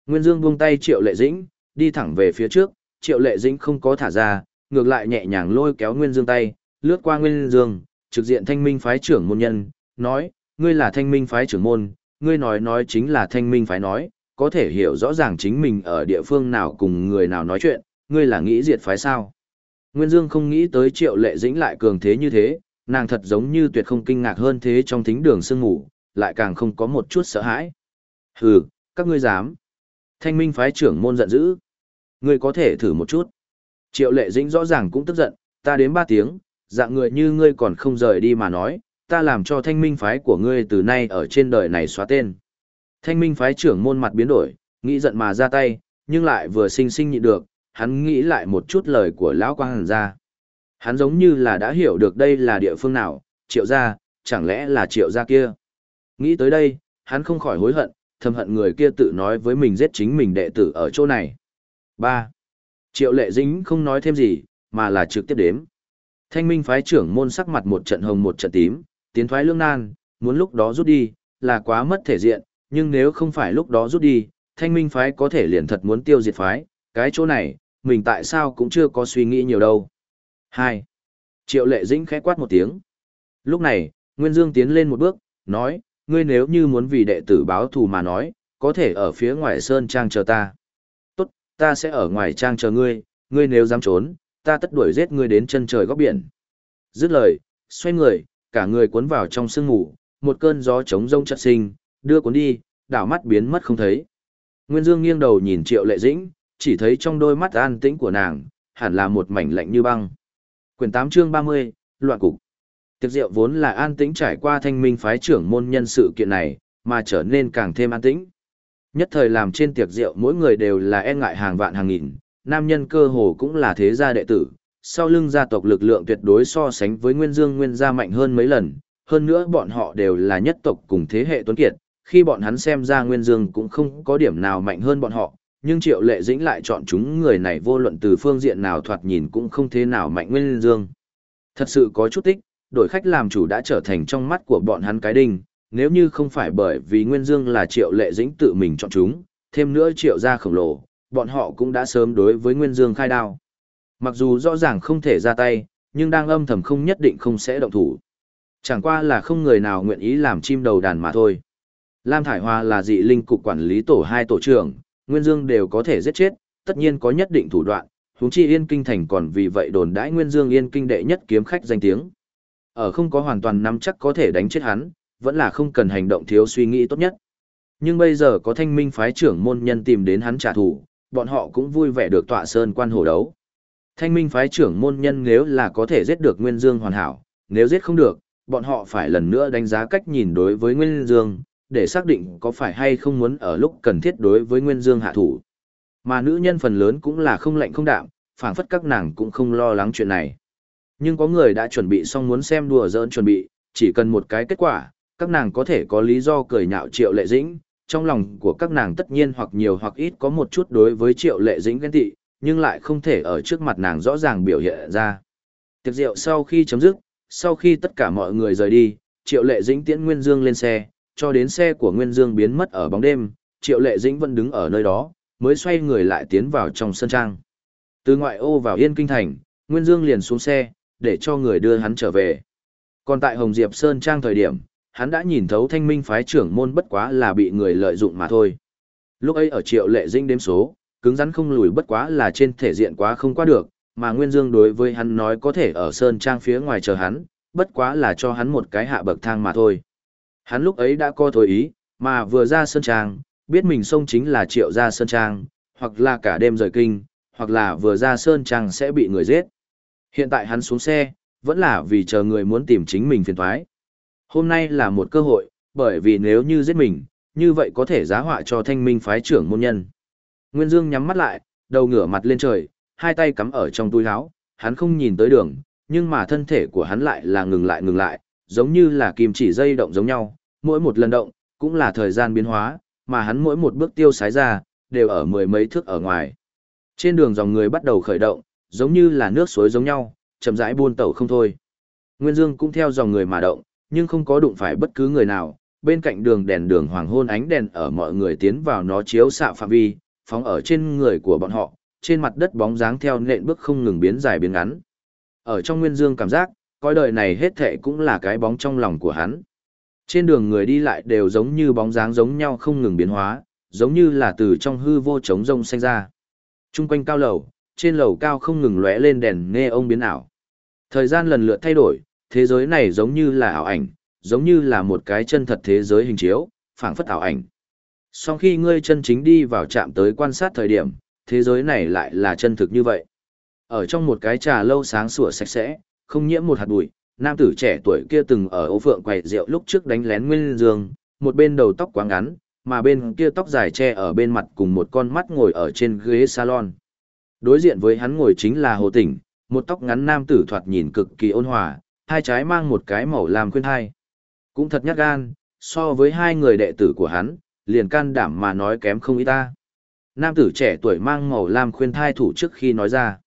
Nguyên Dương buông tay Triệu Lệ Dĩnh, đi thẳng về phía trước, Triệu Lệ Dĩnh không có thả ra, ngược lại nhẹ nhàng lôi kéo Nguyên Dương tay, lướt qua Nguyên Dương, trực diện thanh minh phái trưởng môn nhân, nói, ngươi là thanh minh phái trưởng môn, ngươi nói nói chính là thanh minh phái nói, có thể hiểu rõ ràng chính mình ở địa phương nào cùng người nào nói chuyện, ngươi là nghĩ diệt phái sao. Nguyên Dương không nghĩ tới triệu lệ dĩnh lại cường thế như thế, nàng thật giống như tuyệt không kinh ngạc hơn thế trong thính đường sương ngủ, lại càng không có một chút sợ hãi. Hừ, các ngươi dám. Thanh minh phái trưởng môn giận dữ. Ngươi có thể thử một chút. Triệu lệ dĩnh rõ ràng cũng tức giận, ta đến ba tiếng, dạng người như ngươi còn không rời đi mà nói, ta làm cho thanh minh phái của ngươi từ nay ở trên đời này xóa tên. Thanh minh phái trưởng môn mặt biến đổi, nghĩ giận mà ra tay, nhưng lại vừa sinh sinh nhịn được, hắn nghĩ lại một chút lời của lão quang hàn ra. Hắn giống như là đã hiểu được đây là địa phương nào, triệu gia, chẳng lẽ là triệu gia kia. Nghĩ tới đây, hắn không khỏi hối hận, thầm hận người kia tự nói với mình giết chính mình đệ tử ở chỗ này. 3. Triệu lệ dính không nói thêm gì, mà là trực tiếp đếm. Thanh minh phái trưởng môn sắc mặt một trận hồng một trận tím, tiến thoái lương nan, muốn lúc đó rút đi, là quá mất thể diện, nhưng nếu không phải lúc đó rút đi, thanh minh phái có thể liền thật muốn tiêu diệt phái, cái chỗ này, mình tại sao cũng chưa có suy nghĩ nhiều đâu. 2. Triệu lệ dĩnh khẽ quát một tiếng. Lúc này, Nguyên Dương tiến lên một bước, nói, ngươi nếu như muốn vì đệ tử báo thù mà nói, có thể ở phía ngoài sơn trang chờ ta. Tốt, ta sẽ ở ngoài trang chờ ngươi, ngươi nếu dám trốn, ta tất đuổi giết ngươi đến chân trời góc biển. Dứt lời, xoay người, cả người cuốn vào trong sương ngủ, một cơn gió trống rông chợt sinh, đưa cuốn đi, đảo mắt biến mất không thấy. Nguyên Dương nghiêng đầu nhìn Triệu Lệ Dĩnh, chỉ thấy trong đôi mắt an tĩnh của nàng, hẳn là một mảnh lạnh như băng. Quyển 8 chương 30, loạn cục. Tiệc rượu vốn là an tĩnh trải qua thanh minh phái trưởng môn nhân sự kiện này, mà trở nên càng thêm an tĩnh. Nhất thời làm trên tiệc rượu mỗi người đều là e ngại hàng vạn hàng nghìn, nam nhân cơ hồ cũng là thế gia đệ tử, sau lưng gia tộc lực lượng tuyệt đối so sánh với Nguyên Dương Nguyên gia mạnh hơn mấy lần, hơn nữa bọn họ đều là nhất tộc cùng thế hệ tuấn kiệt, khi bọn hắn xem ra Nguyên Dương cũng không có điểm nào mạnh hơn bọn họ, nhưng Triệu Lệ Dĩnh lại chọn chúng người này vô luận từ phương diện nào thoạt nhìn cũng không thế nào mạnh Nguyên Dương. Thật sự có chút tích, đổi khách làm chủ đã trở thành trong mắt của bọn hắn cái đinh, nếu như không phải bởi vì Nguyên Dương là Triệu Lệ Dĩnh tự mình chọn chúng, thêm nữa Triệu gia khổng lồ, bọn họ cũng đã sớm đối với Nguyên Dương khai đao. Mặc dù rõ ràng không thể ra tay, nhưng đang âm thầm không nhất định không sẽ động thủ. Chẳng qua là không người nào nguyện ý làm chim đầu đàn mà thôi. Lam Thải Hoa là dị linh cục quản lý tổ hai tổ trưởng, Nguyên Dương đều có thể giết chết, tất nhiên có nhất định thủ đoạn, huống chi Yên Kinh thành còn vì vậy đồn đãi Nguyên Dương Yên Kinh đệ nhất kiếm khách danh tiếng. Ở không có hoàn toàn nắm chắc có thể đánh chết hắn, vẫn là không cần hành động thiếu suy nghĩ tốt nhất. Nhưng bây giờ có thanh minh phái trưởng môn nhân tìm đến hắn trả thù, bọn họ cũng vui vẻ được tọa sơn quan hổ đấu. Thanh minh phái trưởng môn nhân nếu là có thể giết được Nguyên Dương hoàn hảo, nếu giết không được, bọn họ phải lần nữa đánh giá cách nhìn đối với Nguyên Dương, để xác định có phải hay không muốn ở lúc cần thiết đối với Nguyên Dương hạ thủ. Mà nữ nhân phần lớn cũng là không lạnh không đạm, phảng phất các nàng cũng không lo lắng chuyện này. Nhưng có người đã chuẩn bị xong muốn xem đùa giỡn chuẩn bị, chỉ cần một cái kết quả, các nàng có thể có lý do cười nhạo Triệu Lệ Dĩnh, trong lòng của các nàng tất nhiên hoặc nhiều hoặc ít có một chút đối với Triệu Lệ Dĩnh ghen tị, nhưng lại không thể ở trước mặt nàng rõ ràng biểu hiện ra. Tiệc rượu sau khi chấm dứt, sau khi tất cả mọi người rời đi, Triệu Lệ Dĩnh tiễn Nguyên Dương lên xe, cho đến xe của Nguyên Dương biến mất ở bóng đêm, Triệu Lệ Dĩnh vẫn đứng ở nơi đó, mới xoay người lại tiến vào trong sân trang. Từ ngoại ô vào Yên Kinh Thành, Nguyên Dương liền xuống xe, để cho người đưa hắn trở về. Còn tại Hồng Diệp Sơn Trang thời điểm, hắn đã nhìn thấu thanh minh phái trưởng môn bất quá là bị người lợi dụng mà thôi. Lúc ấy ở triệu lệ Dĩnh đếm số, cứng rắn không lùi bất quá là trên thể diện quá không qua được, mà Nguyên Dương đối với hắn nói có thể ở Sơn Trang phía ngoài chờ hắn, bất quá là cho hắn một cái hạ bậc thang mà thôi. Hắn lúc ấy đã co thổi ý, mà vừa ra Sơn Trang, biết mình xông chính là triệu ra Sơn Trang, hoặc là cả đêm rời kinh, hoặc là vừa ra Sơn Trang sẽ bị người giết. Hiện tại hắn xuống xe, vẫn là vì chờ người muốn tìm chính mình phiền thoái. Hôm nay là một cơ hội, bởi vì nếu như giết mình, như vậy có thể giá họa cho thanh minh phái trưởng môn nhân. Nguyên Dương nhắm mắt lại, đầu ngửa mặt lên trời, hai tay cắm ở trong túi áo, hắn không nhìn tới đường, nhưng mà thân thể của hắn lại là ngừng lại ngừng lại, giống như là kim chỉ dây động giống nhau, mỗi một lần động, cũng là thời gian biến hóa, mà hắn mỗi một bước tiêu sái ra, đều ở mười mấy thước ở ngoài. Trên đường dòng người bắt đầu khởi động, giống như là nước suối giống nhau, chậm rãi buôn tẩu không thôi. Nguyên Dương cũng theo dòng người mà động, nhưng không có đụng phải bất cứ người nào, bên cạnh đường đèn đường hoàng hôn ánh đèn ở mọi người tiến vào nó chiếu xạ phạm vi, phóng ở trên người của bọn họ, trên mặt đất bóng dáng theo nện bước không ngừng biến dài biến ngắn. Ở trong Nguyên Dương cảm giác, coi đời này hết thệ cũng là cái bóng trong lòng của hắn. Trên đường người đi lại đều giống như bóng dáng giống nhau không ngừng biến hóa, giống như là từ trong hư vô trống rông sinh ra. Trung quanh cao lầu, trên lầu cao không ngừng lóe lên đèn nghe ông biến ảo. Thời gian lần lượt thay đổi, thế giới này giống như là ảo ảnh, giống như là một cái chân thật thế giới hình chiếu, phảng phất ảo ảnh. Sau khi ngươi chân chính đi vào chạm tới quan sát thời điểm, thế giới này lại là chân thực như vậy. Ở trong một cái trà lâu sáng sủa sạch sẽ, không nhiễm một hạt bụi, nam tử trẻ tuổi kia từng ở ô phượng quầy rượu lúc trước đánh lén nguyên dương, một bên đầu tóc quá ngắn, mà bên kia tóc dài che ở bên mặt cùng một con mắt ngồi ở trên ghế salon. Đối diện với hắn ngồi chính là Hồ Tỉnh, một tóc ngắn nam tử thoạt nhìn cực kỳ ôn hòa, hai trái mang một cái màu làm khuyên hai. Cũng thật nhát gan, so với hai người đệ tử của hắn, liền can đảm mà nói kém không ít ta. Nam tử trẻ tuổi mang màu lam khuyên thai thủ trước khi nói ra.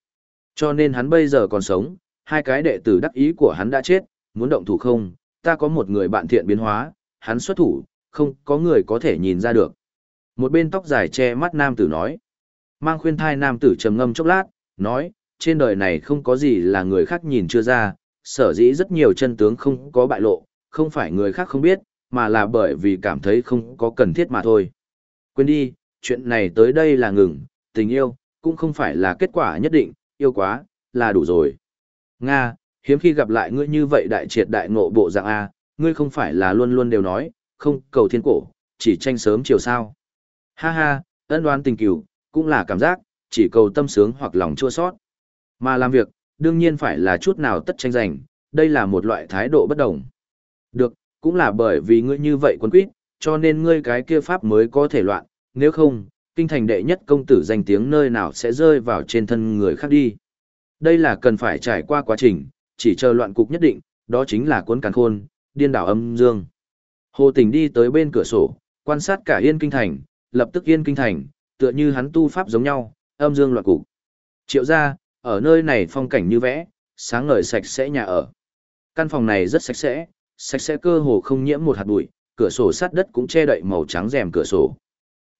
Cho nên hắn bây giờ còn sống, hai cái đệ tử đắc ý của hắn đã chết, muốn động thủ không, ta có một người bạn thiện biến hóa, hắn xuất thủ, không có người có thể nhìn ra được. Một bên tóc dài che mắt nam tử nói. Mang khuyên thai nam tử trầm ngâm chốc lát, nói, trên đời này không có gì là người khác nhìn chưa ra, sở dĩ rất nhiều chân tướng không có bại lộ, không phải người khác không biết, mà là bởi vì cảm thấy không có cần thiết mà thôi. Quên đi, chuyện này tới đây là ngừng, tình yêu, cũng không phải là kết quả nhất định, yêu quá, là đủ rồi. Nga, hiếm khi gặp lại ngươi như vậy đại triệt đại ngộ bộ dạng A, ngươi không phải là luôn luôn đều nói, không cầu thiên cổ, chỉ tranh sớm chiều sao. Ha ha, ân đoán tình cửu, cũng là cảm giác, chỉ cầu tâm sướng hoặc lòng chua sót. Mà làm việc, đương nhiên phải là chút nào tất tranh giành, đây là một loại thái độ bất đồng. Được, cũng là bởi vì ngươi như vậy quân quyết, cho nên ngươi cái kia pháp mới có thể loạn, nếu không, kinh thành đệ nhất công tử danh tiếng nơi nào sẽ rơi vào trên thân người khác đi. Đây là cần phải trải qua quá trình, chỉ chờ loạn cục nhất định, đó chính là cuốn càn khôn, điên đảo âm dương. Hồ Tình đi tới bên cửa sổ, quan sát cả Yên Kinh Thành, lập tức Yên Kinh Thành, tựa như hắn tu pháp giống nhau, âm dương loạn cục. Triệu ra, ở nơi này phong cảnh như vẽ, sáng ngời sạch sẽ nhà ở. Căn phòng này rất sạch sẽ, sạch sẽ cơ hồ không nhiễm một hạt bụi, cửa sổ sát đất cũng che đậy màu trắng rèm cửa sổ.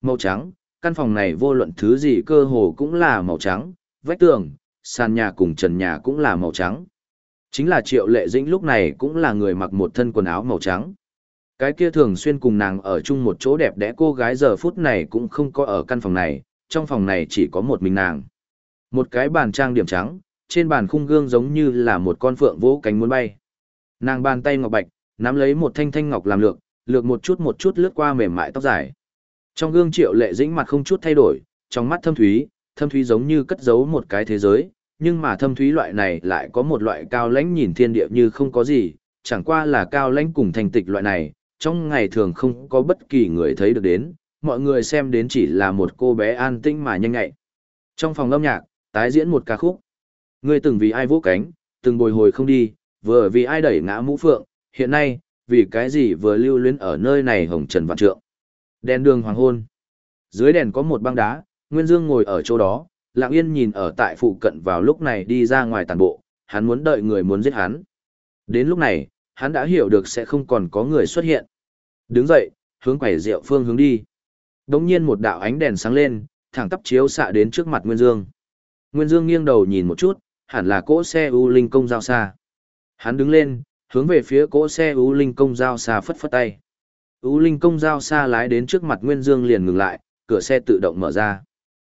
Màu trắng, căn phòng này vô luận thứ gì cơ hồ cũng là màu trắng, vách tường, sàn nhà cùng trần nhà cũng là màu trắng. Chính là Triệu Lệ Dĩnh lúc này cũng là người mặc một thân quần áo màu trắng. Cái kia thường xuyên cùng nàng ở chung một chỗ đẹp đẽ cô gái giờ phút này cũng không có ở căn phòng này, trong phòng này chỉ có một mình nàng. Một cái bàn trang điểm trắng, trên bàn khung gương giống như là một con phượng vỗ cánh muốn bay. Nàng bàn tay ngọc bạch, nắm lấy một thanh thanh ngọc làm lược, lược một chút một chút lướt qua mềm mại tóc dài. Trong gương triệu lệ dĩnh mặt không chút thay đổi, trong mắt thâm thúy, thâm thúy giống như cất giấu một cái thế giới, nhưng mà thâm thúy loại này lại có một loại cao lãnh nhìn thiên địa như không có gì, chẳng qua là cao lãnh cùng thành tịch loại này, trong ngày thường không có bất kỳ người thấy được đến, mọi người xem đến chỉ là một cô bé an tĩnh mà nhanh nhạy. Trong phòng âm nhạc, tái diễn một ca khúc. Ngươi từng vì ai vỗ cánh, từng bồi hồi không đi, vừa vì ai đẩy ngã mũ phượng, hiện nay, vì cái gì vừa lưu luyến ở nơi này hồng trần vạn trượng. Đèn đường hoàng hôn. Dưới đèn có một băng đá, Nguyên Dương ngồi ở chỗ đó, lặng yên nhìn ở tại phụ cận vào lúc này đi ra ngoài tàn bộ, hắn muốn đợi người muốn giết hắn. Đến lúc này, hắn đã hiểu được sẽ không còn có người xuất hiện. Đứng dậy, hướng quẻ rượu phương hướng đi. Đống nhiên một đạo ánh đèn sáng lên, thẳng tắp chiếu xạ đến trước mặt Nguyên Dương. Nguyên Dương nghiêng đầu nhìn một chút, hẳn là cỗ xe U Linh công giao xa. Hắn đứng lên, hướng về phía cỗ xe U Linh công giao xa phất phất tay. U Linh công giao xa lái đến trước mặt Nguyên Dương liền ngừng lại, cửa xe tự động mở ra.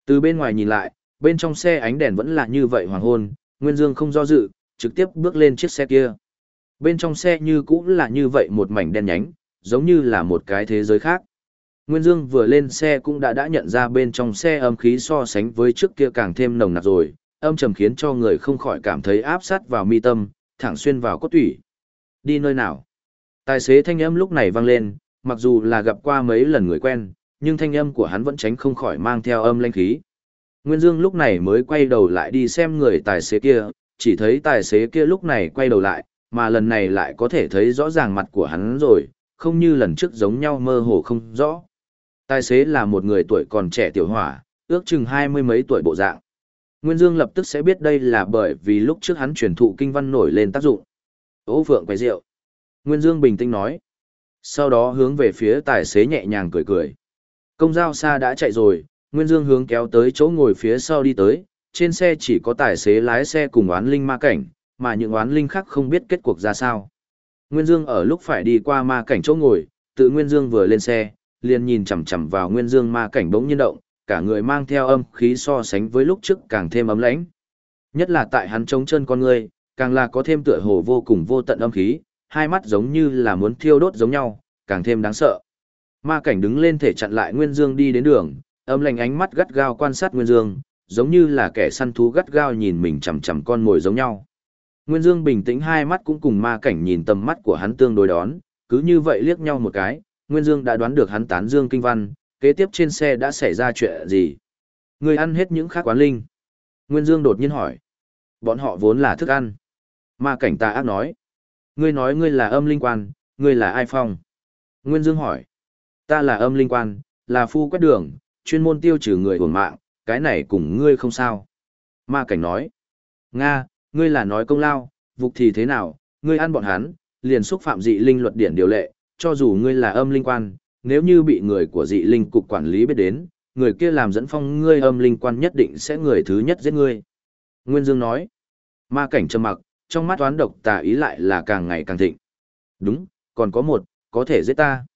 Từ bên ngoài nhìn lại, bên trong xe ánh đèn vẫn là như vậy hoàng hôn, Nguyên Dương không do dự, trực tiếp bước lên chiếc xe kia. Bên trong xe như cũ là như vậy một mảnh đen nhánh, giống như là một cái thế giới khác. Nguyên Dương vừa lên xe cũng đã đã nhận ra bên trong xe âm khí so sánh với trước kia càng thêm nồng nặc rồi, âm trầm khiến cho người không khỏi cảm thấy áp sát vào mi tâm, thẳng xuyên vào cốt tủy. Đi nơi nào? Tài xế thanh âm lúc này vang lên, mặc dù là gặp qua mấy lần người quen, nhưng thanh âm của hắn vẫn tránh không khỏi mang theo âm lanh khí. Nguyên Dương lúc này mới quay đầu lại đi xem người tài xế kia, chỉ thấy tài xế kia lúc này quay đầu lại, mà lần này lại có thể thấy rõ ràng mặt của hắn rồi, không như lần trước giống nhau mơ hồ không rõ. Tài xế là một người tuổi còn trẻ tiểu hỏa, ước chừng hai mươi mấy tuổi bộ dạng. Nguyên Dương lập tức sẽ biết đây là bởi vì lúc trước hắn truyền thụ kinh văn nổi lên tác dụng. Ô Phượng quay rượu. Nguyên Dương bình tĩnh nói. Sau đó hướng về phía tài xế nhẹ nhàng cười cười. Công giao xa đã chạy rồi, Nguyên Dương hướng kéo tới chỗ ngồi phía sau đi tới, trên xe chỉ có tài xế lái xe cùng oán linh ma cảnh, mà những oán linh khác không biết kết cuộc ra sao. Nguyên Dương ở lúc phải đi qua ma cảnh chỗ ngồi, tự Nguyên Dương vừa lên xe, liền nhìn chằm chằm vào Nguyên Dương ma cảnh bỗng nhiên động, cả người mang theo âm khí so sánh với lúc trước càng thêm ấm lãnh. Nhất là tại hắn trống chân con người, càng là có thêm tựa hồ vô cùng vô tận âm khí, hai mắt giống như là muốn thiêu đốt giống nhau, càng thêm đáng sợ. Ma cảnh đứng lên thể chặn lại Nguyên Dương đi đến đường, âm lạnh ánh mắt gắt gao quan sát Nguyên Dương, giống như là kẻ săn thú gắt gao nhìn mình chằm chằm con mồi giống nhau. Nguyên Dương bình tĩnh hai mắt cũng cùng ma cảnh nhìn tầm mắt của hắn tương đối đón, cứ như vậy liếc nhau một cái, Nguyên Dương đã đoán được hắn tán dương kinh văn, kế tiếp trên xe đã xảy ra chuyện gì. Người ăn hết những khác quán linh. Nguyên Dương đột nhiên hỏi. Bọn họ vốn là thức ăn. Ma cảnh ta ác nói. Ngươi nói ngươi là âm linh quan, ngươi là ai phong? Nguyên Dương hỏi. Ta là âm linh quan, là phu quét đường, chuyên môn tiêu trừ người hưởng mạng, cái này cùng ngươi không sao. Ma cảnh nói. Nga, ngươi là nói công lao, vục thì thế nào, ngươi ăn bọn hắn, liền xúc phạm dị linh luật điển điều lệ, cho dù ngươi là âm linh quan, nếu như bị người của dị linh cục quản lý biết đến, người kia làm dẫn phong ngươi âm linh quan nhất định sẽ người thứ nhất giết ngươi. Nguyên Dương nói, ma cảnh trầm mặc, trong mắt toán độc tà ý lại là càng ngày càng thịnh. Đúng, còn có một, có thể giết ta.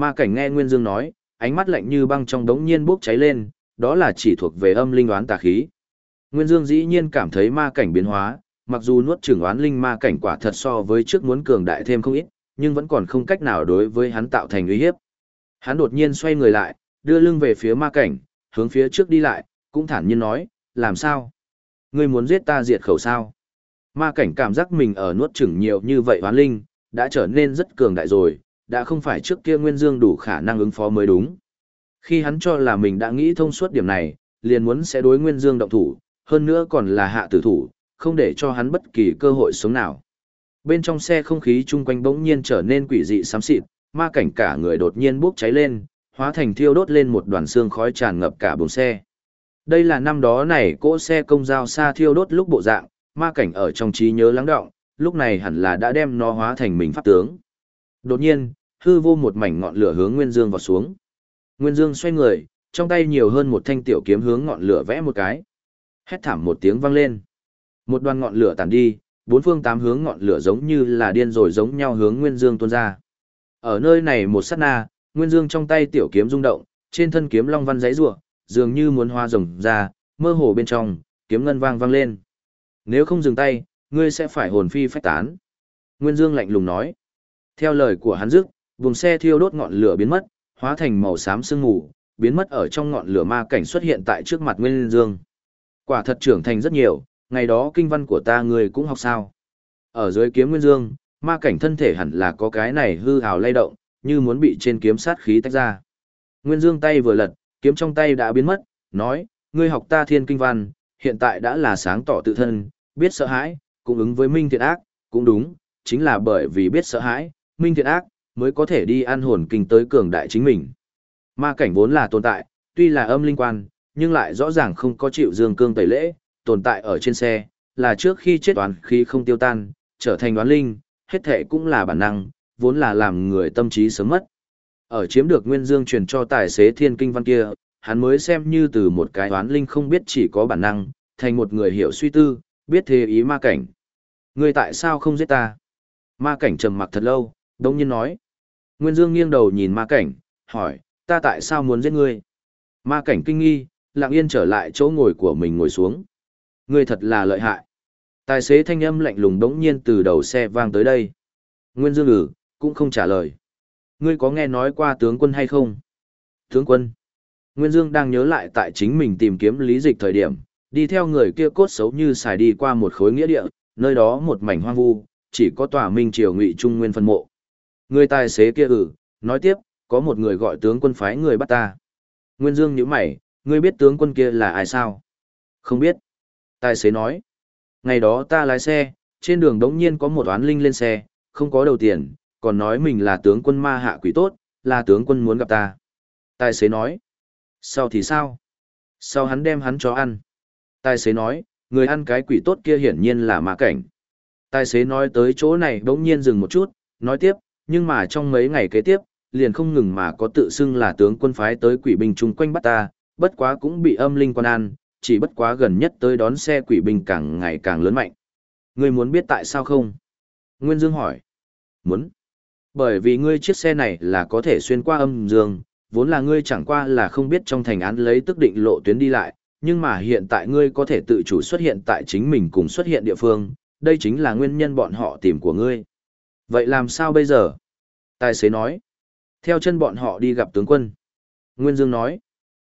Ma cảnh nghe Nguyên Dương nói, ánh mắt lạnh như băng trong đống nhiên bốc cháy lên, đó là chỉ thuộc về âm linh đoán tà khí. Nguyên Dương dĩ nhiên cảm thấy ma cảnh biến hóa, mặc dù nuốt trưởng oán linh ma cảnh quả thật so với trước muốn cường đại thêm không ít, nhưng vẫn còn không cách nào đối với hắn tạo thành uy hiếp. Hắn đột nhiên xoay người lại, đưa lưng về phía ma cảnh, hướng phía trước đi lại, cũng thản nhiên nói, làm sao? Ngươi muốn giết ta diệt khẩu sao? Ma cảnh cảm giác mình ở nuốt chửng nhiều như vậy oán linh, đã trở nên rất cường đại rồi, đã không phải trước kia Nguyên Dương đủ khả năng ứng phó mới đúng. Khi hắn cho là mình đã nghĩ thông suốt điểm này, liền muốn sẽ đối Nguyên Dương động thủ, hơn nữa còn là hạ tử thủ, không để cho hắn bất kỳ cơ hội sống nào. Bên trong xe không khí chung quanh bỗng nhiên trở nên quỷ dị xám xịt, ma cảnh cả người đột nhiên bốc cháy lên, hóa thành thiêu đốt lên một đoàn xương khói tràn ngập cả buồng xe. Đây là năm đó này cỗ xe công giao xa thiêu đốt lúc bộ dạng, ma cảnh ở trong trí nhớ lắng động, lúc này hẳn là đã đem nó hóa thành mình pháp tướng. Đột nhiên, hư vô một mảnh ngọn lửa hướng Nguyên Dương vào xuống. Nguyên Dương xoay người, trong tay nhiều hơn một thanh tiểu kiếm hướng ngọn lửa vẽ một cái. Hét thảm một tiếng vang lên. Một đoàn ngọn lửa tàn đi, bốn phương tám hướng ngọn lửa giống như là điên rồi giống nhau hướng Nguyên Dương tuôn ra. Ở nơi này một sát na, Nguyên Dương trong tay tiểu kiếm rung động, trên thân kiếm long văn giấy rủa, dường như muốn hoa rồng ra, mơ hồ bên trong, kiếm ngân vang vang lên. Nếu không dừng tay, ngươi sẽ phải hồn phi phách tán. Nguyên Dương lạnh lùng nói. Theo lời của hắn dứt, vùng xe thiêu đốt ngọn lửa biến mất, hóa thành màu xám sương mù, biến mất ở trong ngọn lửa ma cảnh xuất hiện tại trước mặt Nguyên Dương. Quả thật trưởng thành rất nhiều, ngày đó kinh văn của ta ngươi cũng học sao. Ở dưới kiếm Nguyên Dương, ma cảnh thân thể hẳn là có cái này hư hào lay động, như muốn bị trên kiếm sát khí tách ra. Nguyên Dương tay vừa lật, kiếm trong tay đã biến mất, nói, ngươi học ta thiên kinh văn, hiện tại đã là sáng tỏ tự thân, biết sợ hãi, cũng ứng với minh thiện ác, cũng đúng, chính là bởi vì biết sợ hãi, minh thiện ác, mới có thể đi ăn hồn kinh tới cường đại chính mình. Ma cảnh vốn là tồn tại, tuy là âm linh quan, nhưng lại rõ ràng không có chịu dương cương tẩy lễ, tồn tại ở trên xe, là trước khi chết toán khí không tiêu tan, trở thành đoán linh, hết thể cũng là bản năng, vốn là làm người tâm trí sớm mất. Ở chiếm được Nguyên Dương truyền cho tài xế thiên kinh văn kia, hắn mới xem như từ một cái đoán linh không biết chỉ có bản năng, thành một người hiểu suy tư, biết thế ý ma cảnh. Ngươi tại sao không giết ta? Ma cảnh trầm mặc thật lâu, đông nhiên nói. Nguyên Dương nghiêng đầu nhìn ma cảnh, hỏi, ta tại sao muốn giết ngươi? Ma cảnh kinh nghi, lặng yên trở lại chỗ ngồi của mình ngồi xuống. Ngươi thật là lợi hại. Tài xế thanh âm lạnh lùng đống nhiên từ đầu xe vang tới đây. Nguyên Dương ử, cũng không trả lời. Ngươi có nghe nói qua tướng quân hay không? Tướng quân. Nguyên Dương đang nhớ lại tại chính mình tìm kiếm lý dịch thời điểm, đi theo người kia cốt xấu như xài đi qua một khối nghĩa địa, nơi đó một mảnh hoang vu, chỉ có tòa minh triều ngụy trung nguyên phân mộ. Người tài xế kia ử, nói tiếp, có một người gọi tướng quân phái người bắt ta. Nguyên Dương nhíu mày, ngươi biết tướng quân kia là ai sao? Không biết. Tài xế nói, ngày đó ta lái xe, trên đường đống nhiên có một oán linh lên xe, không có đầu tiền, còn nói mình là tướng quân ma hạ quỷ tốt, là tướng quân muốn gặp ta. Tài xế nói, sau thì sao? Sau hắn đem hắn cho ăn. Tài xế nói, người ăn cái quỷ tốt kia hiển nhiên là ma cảnh. Tài xế nói tới chỗ này đống nhiên dừng một chút, nói tiếp, nhưng mà trong mấy ngày kế tiếp, liền không ngừng mà có tự xưng là tướng quân phái tới quỷ binh chung quanh bắt ta, bất quá cũng bị âm linh quan an chỉ bất quá gần nhất tới đón xe quỷ binh càng ngày càng lớn mạnh. Ngươi muốn biết tại sao không? Nguyên Dương hỏi. Muốn. Bởi vì ngươi chiếc xe này là có thể xuyên qua âm dương, vốn là ngươi chẳng qua là không biết trong thành án lấy tức định lộ tuyến đi lại, nhưng mà hiện tại ngươi có thể tự chủ xuất hiện tại chính mình cùng xuất hiện địa phương, đây chính là nguyên nhân bọn họ tìm của ngươi. Vậy làm sao bây giờ? Tài xế nói. Theo chân bọn họ đi gặp tướng quân. Nguyên Dương nói.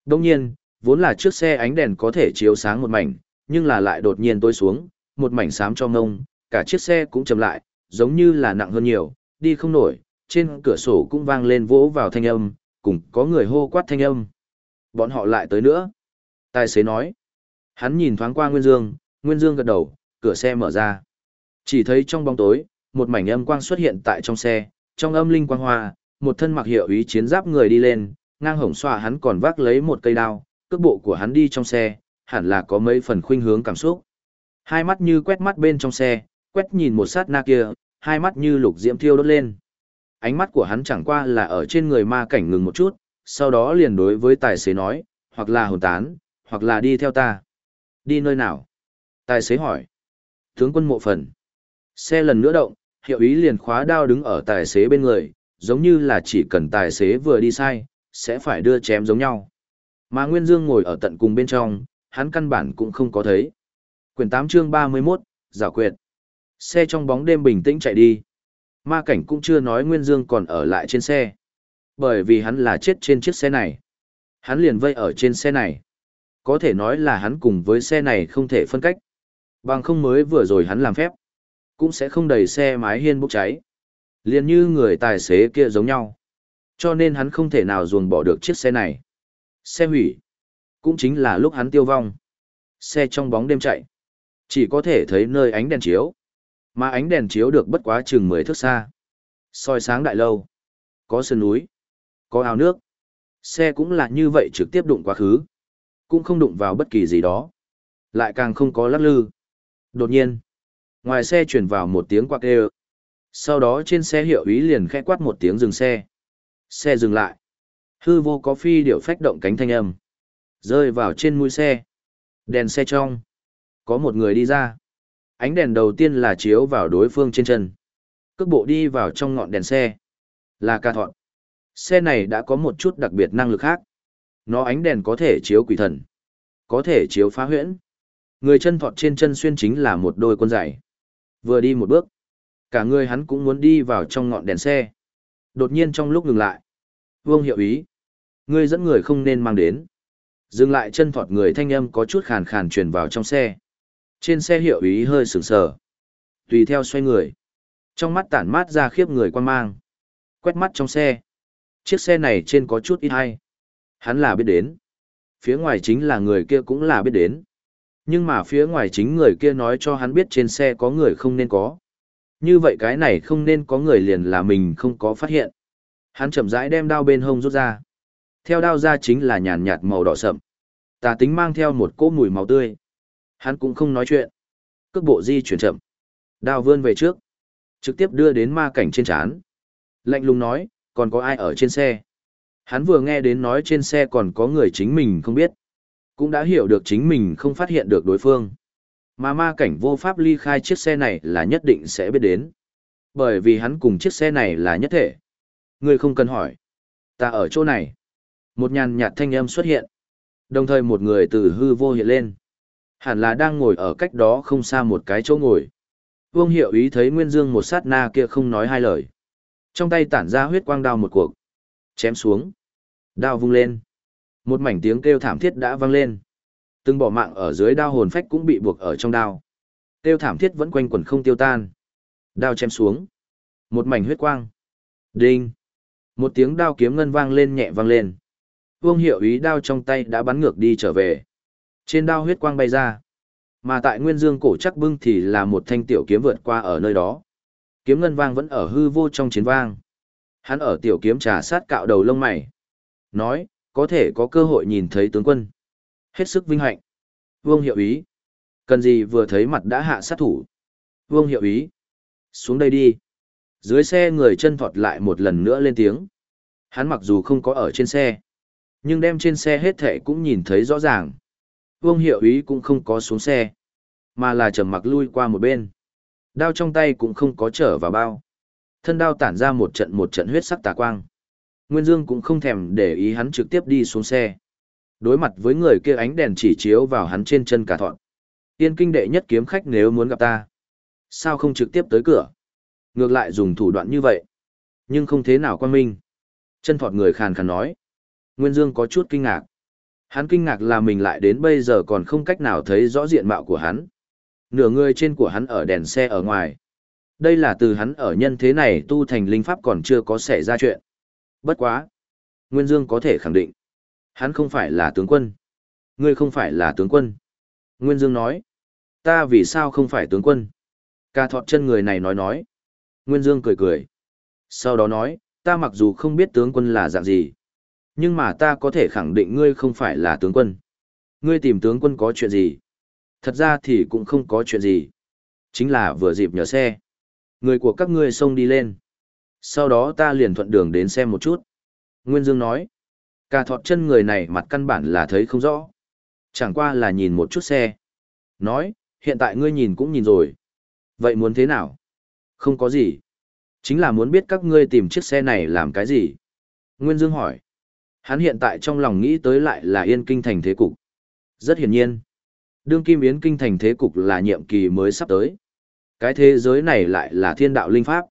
Đông nhiên, vốn là trước xe ánh đèn có thể chiếu sáng một mảnh, nhưng là lại đột nhiên tối xuống, một mảnh xám cho ngông, cả chiếc xe cũng chậm lại, giống như là nặng hơn nhiều, đi không nổi, trên cửa sổ cũng vang lên vỗ vào thanh âm, cùng có người hô quát thanh âm. Bọn họ lại tới nữa. Tài xế nói. Hắn nhìn thoáng qua Nguyên Dương, Nguyên Dương gật đầu, cửa xe mở ra. Chỉ thấy trong bóng tối, một mảnh âm quang xuất hiện tại trong xe, trong âm linh quang hoa, một thân mặc hiệu ý chiến giáp người đi lên, ngang hổng xoa hắn còn vác lấy một cây đao, cước bộ của hắn đi trong xe, hẳn là có mấy phần khuynh hướng cảm xúc. Hai mắt như quét mắt bên trong xe, quét nhìn một sát na kia, hai mắt như lục diễm thiêu đốt lên. Ánh mắt của hắn chẳng qua là ở trên người ma cảnh ngừng một chút, sau đó liền đối với tài xế nói, hoặc là hồn tán, hoặc là đi theo ta. Đi nơi nào? Tài xế hỏi. Tướng quân mộ phần. Xe lần nữa động, hiệu ý liền khóa đao đứng ở tài xế bên người, giống như là chỉ cần tài xế vừa đi sai, sẽ phải đưa chém giống nhau. Mà Nguyên Dương ngồi ở tận cùng bên trong, hắn căn bản cũng không có thấy. Quyển 8 chương 31, giả quyệt. Xe trong bóng đêm bình tĩnh chạy đi. Ma cảnh cũng chưa nói Nguyên Dương còn ở lại trên xe. Bởi vì hắn là chết trên chiếc xe này. Hắn liền vây ở trên xe này. Có thể nói là hắn cùng với xe này không thể phân cách. Bằng không mới vừa rồi hắn làm phép. Cũng sẽ không đẩy xe mái hiên bốc cháy. Liền như người tài xế kia giống nhau. Cho nên hắn không thể nào ruồn bỏ được chiếc xe này. Xe hủy. Cũng chính là lúc hắn tiêu vong. Xe trong bóng đêm chạy. Chỉ có thể thấy nơi ánh đèn chiếu. Mà ánh đèn chiếu được bất quá chừng 10 thước xa. soi sáng đại lâu. Có sườn núi. Có ao nước. Xe cũng là như vậy trực tiếp đụng quá khứ. Cũng không đụng vào bất kỳ gì đó. Lại càng không có lắc lư. Đột nhiên. Ngoài xe chuyển vào một tiếng quạt đều. Sau đó trên xe hiệu ý liền khẽ quát một tiếng dừng xe. Xe dừng lại. Hư vô có phi điệu phách động cánh thanh âm. Rơi vào trên mũi xe. Đèn xe trong. Có một người đi ra. Ánh đèn đầu tiên là chiếu vào đối phương trên chân. Cước bộ đi vào trong ngọn đèn xe. Là ca thọn. Xe này đã có một chút đặc biệt năng lực khác. Nó ánh đèn có thể chiếu quỷ thần. Có thể chiếu phá huyễn. Người chân thọt trên chân xuyên chính là một đôi quân giày. Vừa đi một bước. Cả người hắn cũng muốn đi vào trong ngọn đèn xe. Đột nhiên trong lúc ngừng lại. Vương hiệu ý. Ngươi dẫn người không nên mang đến. Dừng lại chân thọt người thanh âm có chút khàn khàn truyền vào trong xe. Trên xe hiệu ý hơi sừng sờ. Tùy theo xoay người. Trong mắt tản mát ra khiếp người quan mang. Quét mắt trong xe. Chiếc xe này trên có chút ít hay. Hắn là biết đến. Phía ngoài chính là người kia cũng là biết đến. Nhưng mà phía ngoài chính người kia nói cho hắn biết trên xe có người không nên có. Như vậy cái này không nên có người liền là mình không có phát hiện. Hắn chậm rãi đem đao bên hông rút ra. Theo đao ra chính là nhàn nhạt màu đỏ sậm. Tà tính mang theo một cỗ mùi màu tươi. Hắn cũng không nói chuyện. Cước bộ di chuyển chậm. Đao vươn về trước. Trực tiếp đưa đến ma cảnh trên chán. Lạnh lùng nói, còn có ai ở trên xe? Hắn vừa nghe đến nói trên xe còn có người chính mình không biết. Cũng đã hiểu được chính mình không phát hiện được đối phương. Mà ma cảnh vô pháp ly khai chiếc xe này là nhất định sẽ biết đến. Bởi vì hắn cùng chiếc xe này là nhất thể. Ngươi không cần hỏi. Ta ở chỗ này. Một nhàn nhạt thanh âm xuất hiện. Đồng thời một người từ hư vô hiện lên. Hẳn là đang ngồi ở cách đó không xa một cái chỗ ngồi. Vương hiệu ý thấy Nguyên Dương một sát na kia không nói hai lời. Trong tay tản ra huyết quang đao một cuộc. Chém xuống. Đao vung lên. Một mảnh tiếng kêu thảm thiết đã vang lên. Từng bỏ mạng ở dưới đao hồn phách cũng bị buộc ở trong đao. Kêu thảm thiết vẫn quanh quẩn không tiêu tan. Đao chém xuống. Một mảnh huyết quang. Đinh. Một tiếng đao kiếm ngân vang lên nhẹ vang lên. Vương hiệu ý đao trong tay đã bắn ngược đi trở về. Trên đao huyết quang bay ra. Mà tại nguyên dương cổ chắc bưng thì là một thanh tiểu kiếm vượt qua ở nơi đó. Kiếm ngân vang vẫn ở hư vô trong chiến vang. Hắn ở tiểu kiếm trà sát cạo đầu lông mày. Nói, có thể có cơ hội nhìn thấy tướng quân. Hết sức vinh hạnh. Vương hiệu ý. Cần gì vừa thấy mặt đã hạ sát thủ. Vương hiệu ý. Xuống đây đi. Dưới xe người chân thọt lại một lần nữa lên tiếng. Hắn mặc dù không có ở trên xe. Nhưng đem trên xe hết thệ cũng nhìn thấy rõ ràng. Vương hiệu ý cũng không có xuống xe. Mà là trầm mặc lui qua một bên. Đao trong tay cũng không có trở vào bao. Thân đao tản ra một trận một trận huyết sắc tà quang. Nguyên Dương cũng không thèm để ý hắn trực tiếp đi xuống xe. Đối mặt với người kia ánh đèn chỉ chiếu vào hắn trên chân cả thọn. Tiên kinh đệ nhất kiếm khách nếu muốn gặp ta. Sao không trực tiếp tới cửa? Ngược lại dùng thủ đoạn như vậy. Nhưng không thế nào quan minh. Chân thọt người khàn khàn nói. Nguyên Dương có chút kinh ngạc. Hắn kinh ngạc là mình lại đến bây giờ còn không cách nào thấy rõ diện mạo của hắn. Nửa người trên của hắn ở đèn xe ở ngoài. Đây là từ hắn ở nhân thế này tu thành linh pháp còn chưa có xảy ra chuyện. Bất quá. Nguyên Dương có thể khẳng định. Hắn không phải là tướng quân. Ngươi không phải là tướng quân. Nguyên Dương nói. Ta vì sao không phải tướng quân? Ca thọt chân người này nói nói. Nguyên Dương cười cười. Sau đó nói, ta mặc dù không biết tướng quân là dạng gì. Nhưng mà ta có thể khẳng định ngươi không phải là tướng quân. Ngươi tìm tướng quân có chuyện gì? Thật ra thì cũng không có chuyện gì. Chính là vừa dịp nhờ xe. Người của các ngươi xông đi lên. Sau đó ta liền thuận đường đến xem một chút. Nguyên Dương nói. Cả thọt chân người này mặt căn bản là thấy không rõ. Chẳng qua là nhìn một chút xe. Nói, hiện tại ngươi nhìn cũng nhìn rồi. Vậy muốn thế nào? Không có gì. Chính là muốn biết các ngươi tìm chiếc xe này làm cái gì? Nguyên Dương hỏi. Hắn hiện tại trong lòng nghĩ tới lại là yên kinh thành thế cục. Rất hiển nhiên. Đương kim yến kinh thành thế cục là nhiệm kỳ mới sắp tới. Cái thế giới này lại là thiên đạo linh pháp.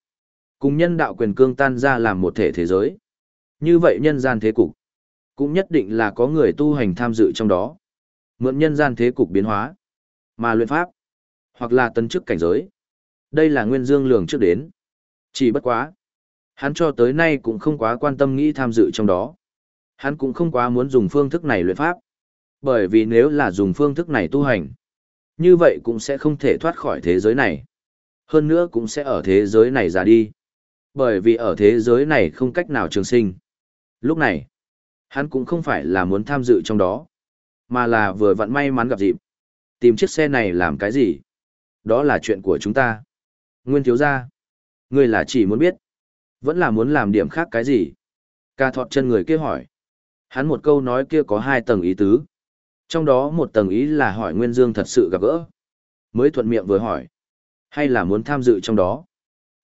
Cùng nhân đạo quyền cương tan ra làm một thể thế giới. Như vậy nhân gian thế cục. Cũng nhất định là có người tu hành tham dự trong đó. Mượn nhân gian thế cục biến hóa. Mà luyện pháp. Hoặc là tân chức cảnh giới. Đây là nguyên dương lường trước đến. Chỉ bất quá. Hắn cho tới nay cũng không quá quan tâm nghĩ tham dự trong đó. Hắn cũng không quá muốn dùng phương thức này luyện pháp. Bởi vì nếu là dùng phương thức này tu hành, như vậy cũng sẽ không thể thoát khỏi thế giới này. Hơn nữa cũng sẽ ở thế giới này ra đi. Bởi vì ở thế giới này không cách nào trường sinh. Lúc này, hắn cũng không phải là muốn tham dự trong đó, mà là vừa vặn may mắn gặp dịp. Tìm chiếc xe này làm cái gì? Đó là chuyện của chúng ta. Nguyên thiếu gia, ngươi là chỉ muốn biết, vẫn là muốn làm điểm khác cái gì? Ca thọt chân người kia hỏi. Hắn một câu nói kia có hai tầng ý tứ. Trong đó một tầng ý là hỏi Nguyên Dương thật sự gặp gỡ. Mới thuận miệng vừa hỏi. Hay là muốn tham dự trong đó.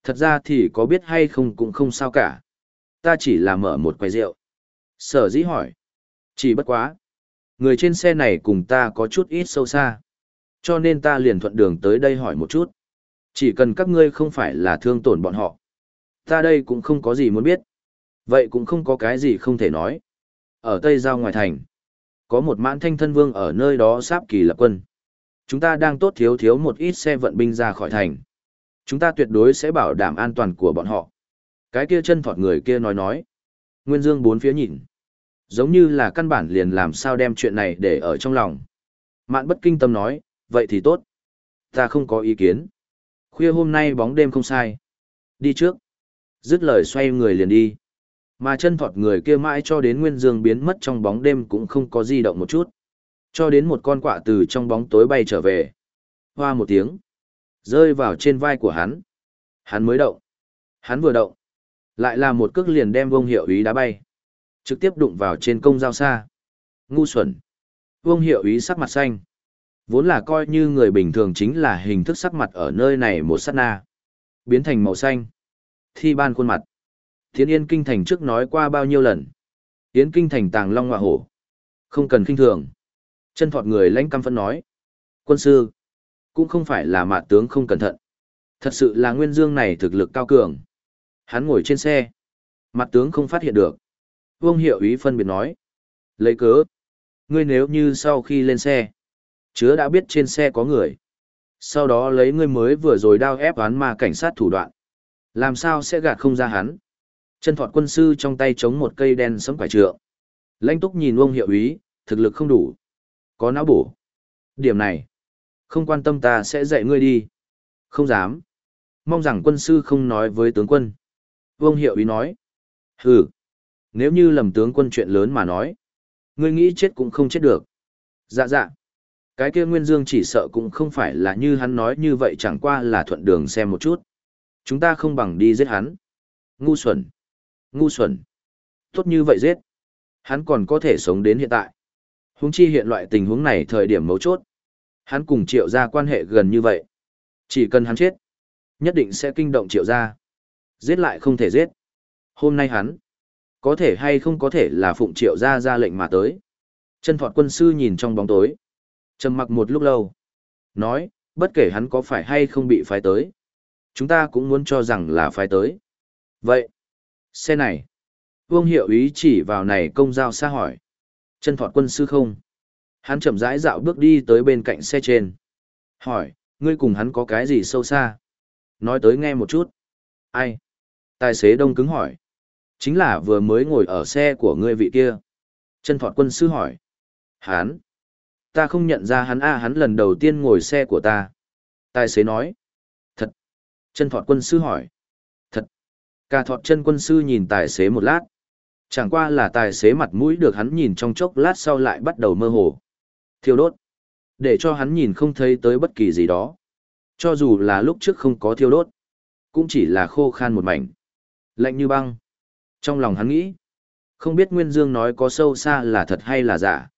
Thật ra thì có biết hay không cũng không sao cả. Ta chỉ là mở một quầy rượu. Sở dĩ hỏi. Chỉ bất quá. Người trên xe này cùng ta có chút ít sâu xa. Cho nên ta liền thuận đường tới đây hỏi một chút. Chỉ cần các ngươi không phải là thương tổn bọn họ. Ta đây cũng không có gì muốn biết. Vậy cũng không có cái gì không thể nói. Ở Tây Giao ngoài thành, có một mãn thanh thân vương ở nơi đó sáp kỳ lập quân. Chúng ta đang tốt thiếu thiếu một ít xe vận binh ra khỏi thành. Chúng ta tuyệt đối sẽ bảo đảm an toàn của bọn họ. Cái kia chân thọt người kia nói nói. Nguyên Dương bốn phía nhìn. Giống như là căn bản liền làm sao đem chuyện này để ở trong lòng. Mạn bất kinh tâm nói, vậy thì tốt. Ta không có ý kiến. Khuya hôm nay bóng đêm không sai. Đi trước. Dứt lời xoay người liền đi. Mà chân thọt người kia mãi cho đến Nguyên Dương biến mất trong bóng đêm cũng không có di động một chút. Cho đến một con quạ từ trong bóng tối bay trở về. Hoa một tiếng. Rơi vào trên vai của hắn. Hắn mới động. Hắn vừa động. Lại là một cước liền đem vông hiệu ý đá bay. Trực tiếp đụng vào trên công giao xa. Ngu xuẩn. Vông hiệu ý sắc mặt xanh. Vốn là coi như người bình thường chính là hình thức sắc mặt ở nơi này một sát na. Biến thành màu xanh. Thi ban khuôn mặt. Thiến Yên Kinh Thành trước nói qua bao nhiêu lần. Yến Kinh Thành tàng long ngọa hổ. Không cần kinh thường. Chân thọt người lãnh căm phẫn nói. Quân sư. Cũng không phải là mạt tướng không cẩn thận. Thật sự là Nguyên Dương này thực lực cao cường. Hắn ngồi trên xe. Mặt tướng không phát hiện được. Vương hiệu ý phân biệt nói. Lấy cớ. Ngươi nếu như sau khi lên xe. Chứa đã biết trên xe có người. Sau đó lấy ngươi mới vừa rồi đao ép án ma cảnh sát thủ đoạn. Làm sao sẽ gạt không ra hắn. Chân thọt quân sư trong tay chống một cây đen sấm quải trượng. Lãnh túc nhìn Vương hiệu ý, thực lực không đủ. Có não bổ. Điểm này. Không quan tâm ta sẽ dạy ngươi đi. Không dám. Mong rằng quân sư không nói với tướng quân. Vương hiệu ý nói. Hừ. Nếu như lầm tướng quân chuyện lớn mà nói. Ngươi nghĩ chết cũng không chết được. Dạ dạ. Cái kia Nguyên Dương chỉ sợ cũng không phải là như hắn nói như vậy, chẳng qua là thuận đường xem một chút. Chúng ta không bằng đi giết hắn. Ngu xuẩn. Ngu xuẩn. Tốt như vậy giết. Hắn còn có thể sống đến hiện tại. Huống chi hiện loại tình huống này thời điểm mấu chốt. Hắn cùng triệu gia quan hệ gần như vậy. Chỉ cần hắn chết, nhất định sẽ kinh động triệu gia. Giết lại không thể giết. Hôm nay hắn, có thể hay không có thể là phụng triệu gia ra lệnh mà tới. Chân thọt quân sư nhìn trong bóng tối. trầm mặc một lúc lâu. Nói, bất kể hắn có phải hay không bị phái tới. Chúng ta cũng muốn cho rằng là phái tới. Vậy, xe này. Vương hiệu ý chỉ vào này công giao xa hỏi. Chân thọt quân sư không? Hắn chậm rãi dạo bước đi tới bên cạnh xe trên. Hỏi, ngươi cùng hắn có cái gì sâu xa? Nói tới nghe một chút. Ai? Tài xế đông cứng hỏi. Chính là vừa mới ngồi ở xe của ngươi vị kia. Chân thọt quân sư hỏi. Hắn? Ta không nhận ra hắn a hắn lần đầu tiên ngồi xe của ta. Tài xế nói. Thật. Chân thọt quân sư hỏi. Thật. Cả thọt chân quân sư nhìn tài xế một lát. Chẳng qua là tài xế mặt mũi được hắn nhìn trong chốc lát sau lại bắt đầu mơ hồ. Thiêu đốt. Để cho hắn nhìn không thấy tới bất kỳ gì đó. Cho dù là lúc trước không có thiêu đốt. Cũng chỉ là khô khan một mảnh. Lạnh như băng. Trong lòng hắn nghĩ. Không biết Nguyên Dương nói có sâu xa là thật hay là giả.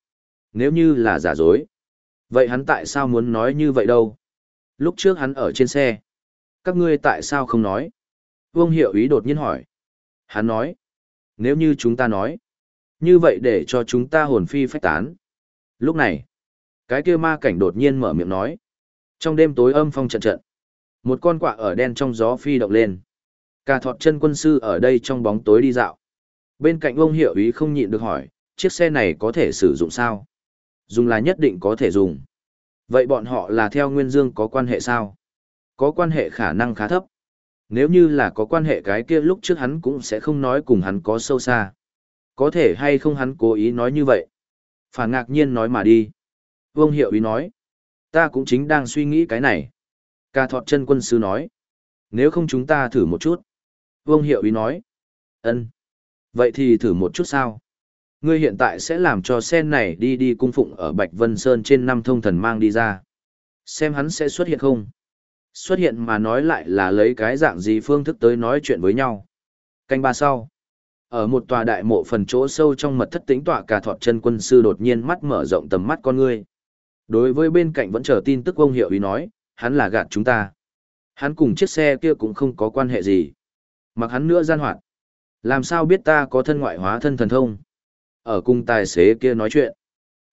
Nếu như là giả dối. Vậy hắn tại sao muốn nói như vậy đâu? Lúc trước hắn ở trên xe. Các ngươi tại sao không nói? Vương hiệu ý đột nhiên hỏi. Hắn nói. Nếu như chúng ta nói. Như vậy để cho chúng ta hồn phi phách tán. Lúc này. Cái kia ma cảnh đột nhiên mở miệng nói. Trong đêm tối âm phong trận trận. Một con quạ ở đen trong gió phi động lên. Cả thọt chân quân sư ở đây trong bóng tối đi dạo. Bên cạnh ông hiệu ý không nhịn được hỏi, chiếc xe này có thể sử dụng sao? Dùng là nhất định có thể dùng. Vậy bọn họ là theo Nguyên Dương có quan hệ sao? Có quan hệ khả năng khá thấp. Nếu như là có quan hệ cái kia lúc trước hắn cũng sẽ không nói cùng hắn có sâu xa. Có thể hay không hắn cố ý nói như vậy? Phản ngạc nhiên nói mà đi. Vương hiệu ý nói. Ta cũng chính đang suy nghĩ cái này. Cà thọt chân quân sư nói. Nếu không chúng ta thử một chút. Vương hiệu ý nói. ân Vậy thì thử một chút sao? Ngươi hiện tại sẽ làm cho sen này đi đi cung phụng ở Bạch Vân Sơn trên năm thông thần mang đi ra. Xem hắn sẽ xuất hiện không? Xuất hiện mà nói lại là lấy cái dạng gì phương thức tới nói chuyện với nhau. Canh ba sau. Ở một tòa đại mộ phần chỗ sâu trong mật thất tính tọa cả thọt chân quân sư đột nhiên mắt mở rộng tầm mắt con ngươi. Đối với bên cạnh vẫn chờ tin tức ông hiệu ý nói, hắn là gạt chúng ta. Hắn cùng chiếc xe kia cũng không có quan hệ gì. Mặc hắn nữa gian hoạt. Làm sao biết ta có thân ngoại hóa thân thần thông? Ở cùng tài xế kia nói chuyện.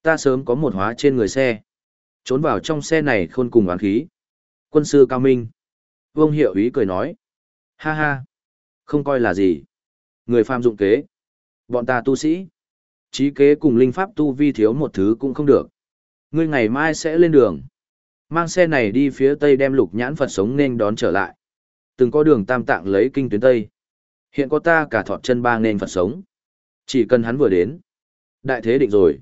Ta sớm có một hóa trên người xe. Trốn vào trong xe này khôn cùng oán khí. Quân sư Cao Minh. Vương hiệu ý cười nói. Ha ha. Không coi là gì. Người phàm dụng kế. Bọn ta tu sĩ. Trí kế cùng linh pháp tu vi thiếu một thứ cũng không được. Ngươi ngày mai sẽ lên đường. Mang xe này đi phía tây đem lục nhãn Phật sống nên đón trở lại. Từng có đường tam tạng lấy kinh tuyến tây. Hiện có ta cả thọt chân ba nên Phật sống. Chỉ cần hắn vừa đến. Đại thế định rồi.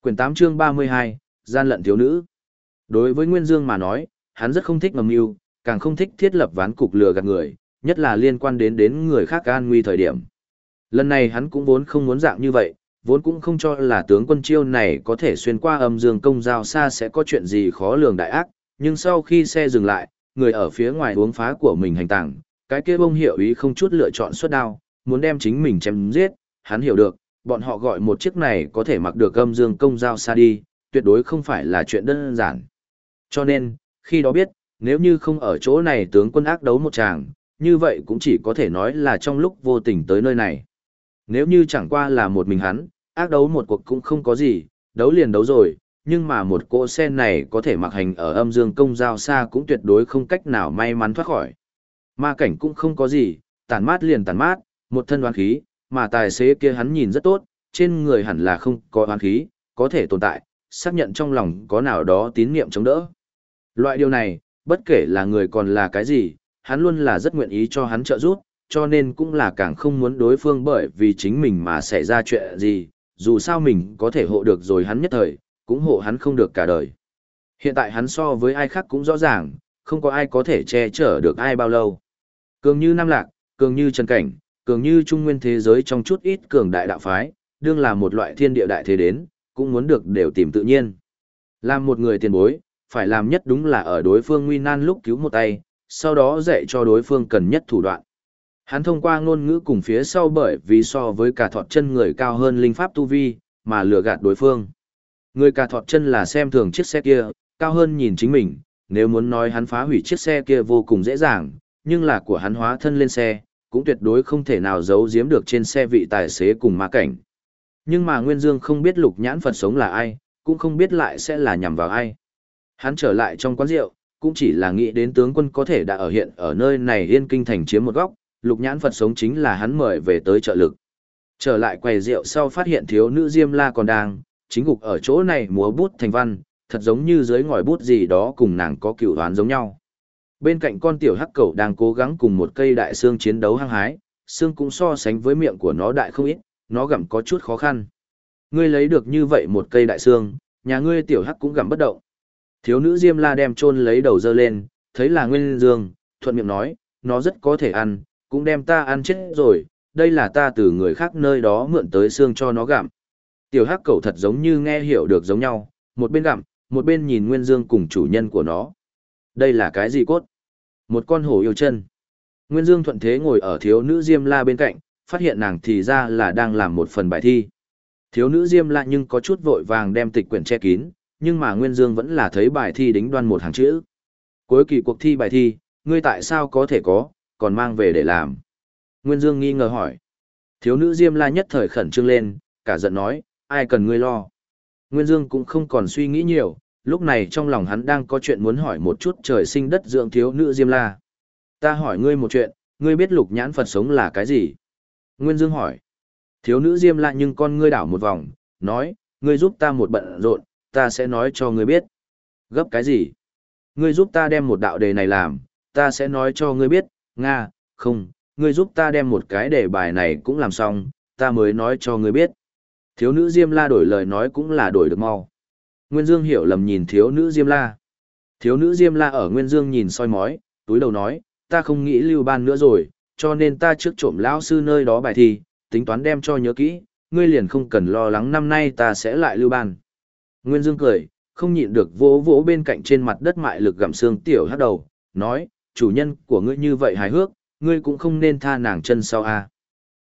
Quyển 8 chương 32, gian lận thiếu nữ. Đối với Nguyên Dương mà nói, hắn rất không thích ngầm mưu, càng không thích thiết lập ván cục lừa gạt người, nhất là liên quan đến đến người khác an nguy thời điểm. Lần này hắn cũng vốn không muốn dạng như vậy, vốn cũng không cho là tướng quân chiêu này có thể xuyên qua âm dương công giao xa sẽ có chuyện gì khó lường đại ác, nhưng sau khi xe dừng lại, người ở phía ngoài uống phá của mình hành tảng cái kia bông hiệu ý không chút lựa chọn xuất đao, muốn đem chính mình chém giết, hắn hiểu được, bọn họ gọi một chiếc này có thể mặc được âm dương công giao xa đi, tuyệt đối không phải là chuyện đơn giản. Cho nên, khi đó biết, nếu như không ở chỗ này tướng quân ác đấu một chàng, như vậy cũng chỉ có thể nói là trong lúc vô tình tới nơi này. Nếu như chẳng qua là một mình hắn, ác đấu một cuộc cũng không có gì, đấu liền đấu rồi, nhưng mà một cỗ xe này có thể mặc hành ở âm dương công giao xa cũng tuyệt đối không cách nào may mắn thoát khỏi. Ma cảnh cũng không có gì, tàn mát liền tàn mát, một thân đoán khí, mà tài xế kia hắn nhìn rất tốt, trên người hẳn là không có đoán khí, có thể tồn tại, xác nhận trong lòng có nào đó tín niệm chống đỡ. Loại điều này, bất kể là người còn là cái gì, hắn luôn là rất nguyện ý cho hắn trợ giúp, cho nên cũng là càng không muốn đối phương bởi vì chính mình mà xảy ra chuyện gì, dù sao mình có thể hộ được rồi hắn nhất thời, cũng hộ hắn không được cả đời. Hiện tại hắn so với ai khác cũng rõ ràng, không có ai có thể che chở được ai bao lâu. Cường như Nam Lạc, cường như Trần Cảnh, cường như Trung Nguyên thế giới trong chút ít cường đại đạo phái, đương là một loại thiên địa đại thế đến, cũng muốn được đều tìm tự nhiên. Làm một người tiền bối, phải làm nhất đúng là ở đối phương nguy nan lúc cứu một tay, sau đó dạy cho đối phương cần nhất thủ đoạn. Hắn thông qua ngôn ngữ cùng phía sau bởi vì so với cả thọt chân người cao hơn linh pháp tu vi, mà lừa gạt đối phương. Người cả thọt chân là xem thường chiếc xe kia, cao hơn nhìn chính mình, nếu muốn nói hắn phá hủy chiếc xe kia vô cùng dễ dàng, nhưng là của hắn hóa thân lên xe, cũng tuyệt đối không thể nào giấu giếm được trên xe vị tài xế cùng ma cảnh. Nhưng mà Nguyên Dương không biết lục nhãn Phật sống là ai, cũng không biết lại sẽ là nhằm vào ai. Hắn trở lại trong quán rượu, cũng chỉ là nghĩ đến tướng quân có thể đã ở hiện ở nơi này yên kinh thành chiếm một góc, lục nhãn Phật sống chính là hắn mời về tới trợ lực. Trở lại quầy rượu sau phát hiện thiếu nữ Diêm La còn đang, chính gục ở chỗ này múa bút thành văn, thật giống như dưới ngòi bút gì đó cùng nàng có cựu đoán giống nhau. Bên cạnh con tiểu hắc cẩu đang cố gắng cùng một cây đại xương chiến đấu hăng hái, xương cũng so sánh với miệng của nó đại không ít, nó gặm có chút khó khăn. Ngươi lấy được như vậy một cây đại xương, nhà ngươi tiểu hắc cũng gặm bất động. Thiếu nữ Diêm La đem chôn lấy đầu dơ lên, thấy là Nguyên Dương, thuận miệng nói, nó rất có thể ăn, cũng đem ta ăn chết rồi, đây là ta từ người khác nơi đó mượn tới xương cho nó gặm. Tiểu hắc cẩu thật giống như nghe hiểu được giống nhau, một bên gặm, một bên nhìn Nguyên Dương cùng chủ nhân của nó. Đây là cái gì cốt? Một con hổ yêu chân. Nguyên Dương thuận thế ngồi ở thiếu nữ Diêm La bên cạnh, phát hiện nàng thì ra là đang làm một phần bài thi. Thiếu nữ Diêm La nhưng có chút vội vàng đem tịch quyển che kín, nhưng mà Nguyên Dương vẫn là thấy bài thi đính đoan một hàng chữ. Cuối kỳ cuộc thi bài thi, ngươi tại sao có thể có, còn mang về để làm? Nguyên Dương nghi ngờ hỏi. Thiếu nữ Diêm La nhất thời khẩn trương lên, cả giận nói, ai cần ngươi lo. Nguyên Dương cũng không còn suy nghĩ nhiều, lúc này trong lòng hắn đang có chuyện muốn hỏi một chút trời sinh đất dưỡng thiếu nữ Diêm La. Ta hỏi ngươi một chuyện, ngươi biết lục nhãn Phật sống là cái gì? Nguyên Dương hỏi. Thiếu nữ Diêm La nhưng con ngươi đảo một vòng, nói, ngươi giúp ta một bận rộn, ta sẽ nói cho ngươi biết. Gấp cái gì? Ngươi giúp ta đem một đạo đề này làm, ta sẽ nói cho ngươi biết, Nga, không, ngươi giúp ta đem một cái đề bài này cũng làm xong, ta mới nói cho ngươi biết. Thiếu nữ Diêm La đổi lời nói cũng là đổi được mau. Nguyên Dương hiểu lầm nhìn thiếu nữ Diêm La. Thiếu nữ Diêm La ở Nguyên Dương nhìn soi mói, túi đầu nói, ta không nghĩ lưu ban nữa rồi, cho nên ta trước trộm lão sư nơi đó bài thi, tính toán đem cho nhớ kỹ, ngươi liền không cần lo lắng năm nay ta sẽ lại lưu ban. Nguyên Dương cười, không nhịn được vỗ vỗ bên cạnh trên mặt đất mại lực gặm xương tiểu hắt đầu, nói, chủ nhân của ngươi như vậy hài hước, ngươi cũng không nên tha nàng chân sau a.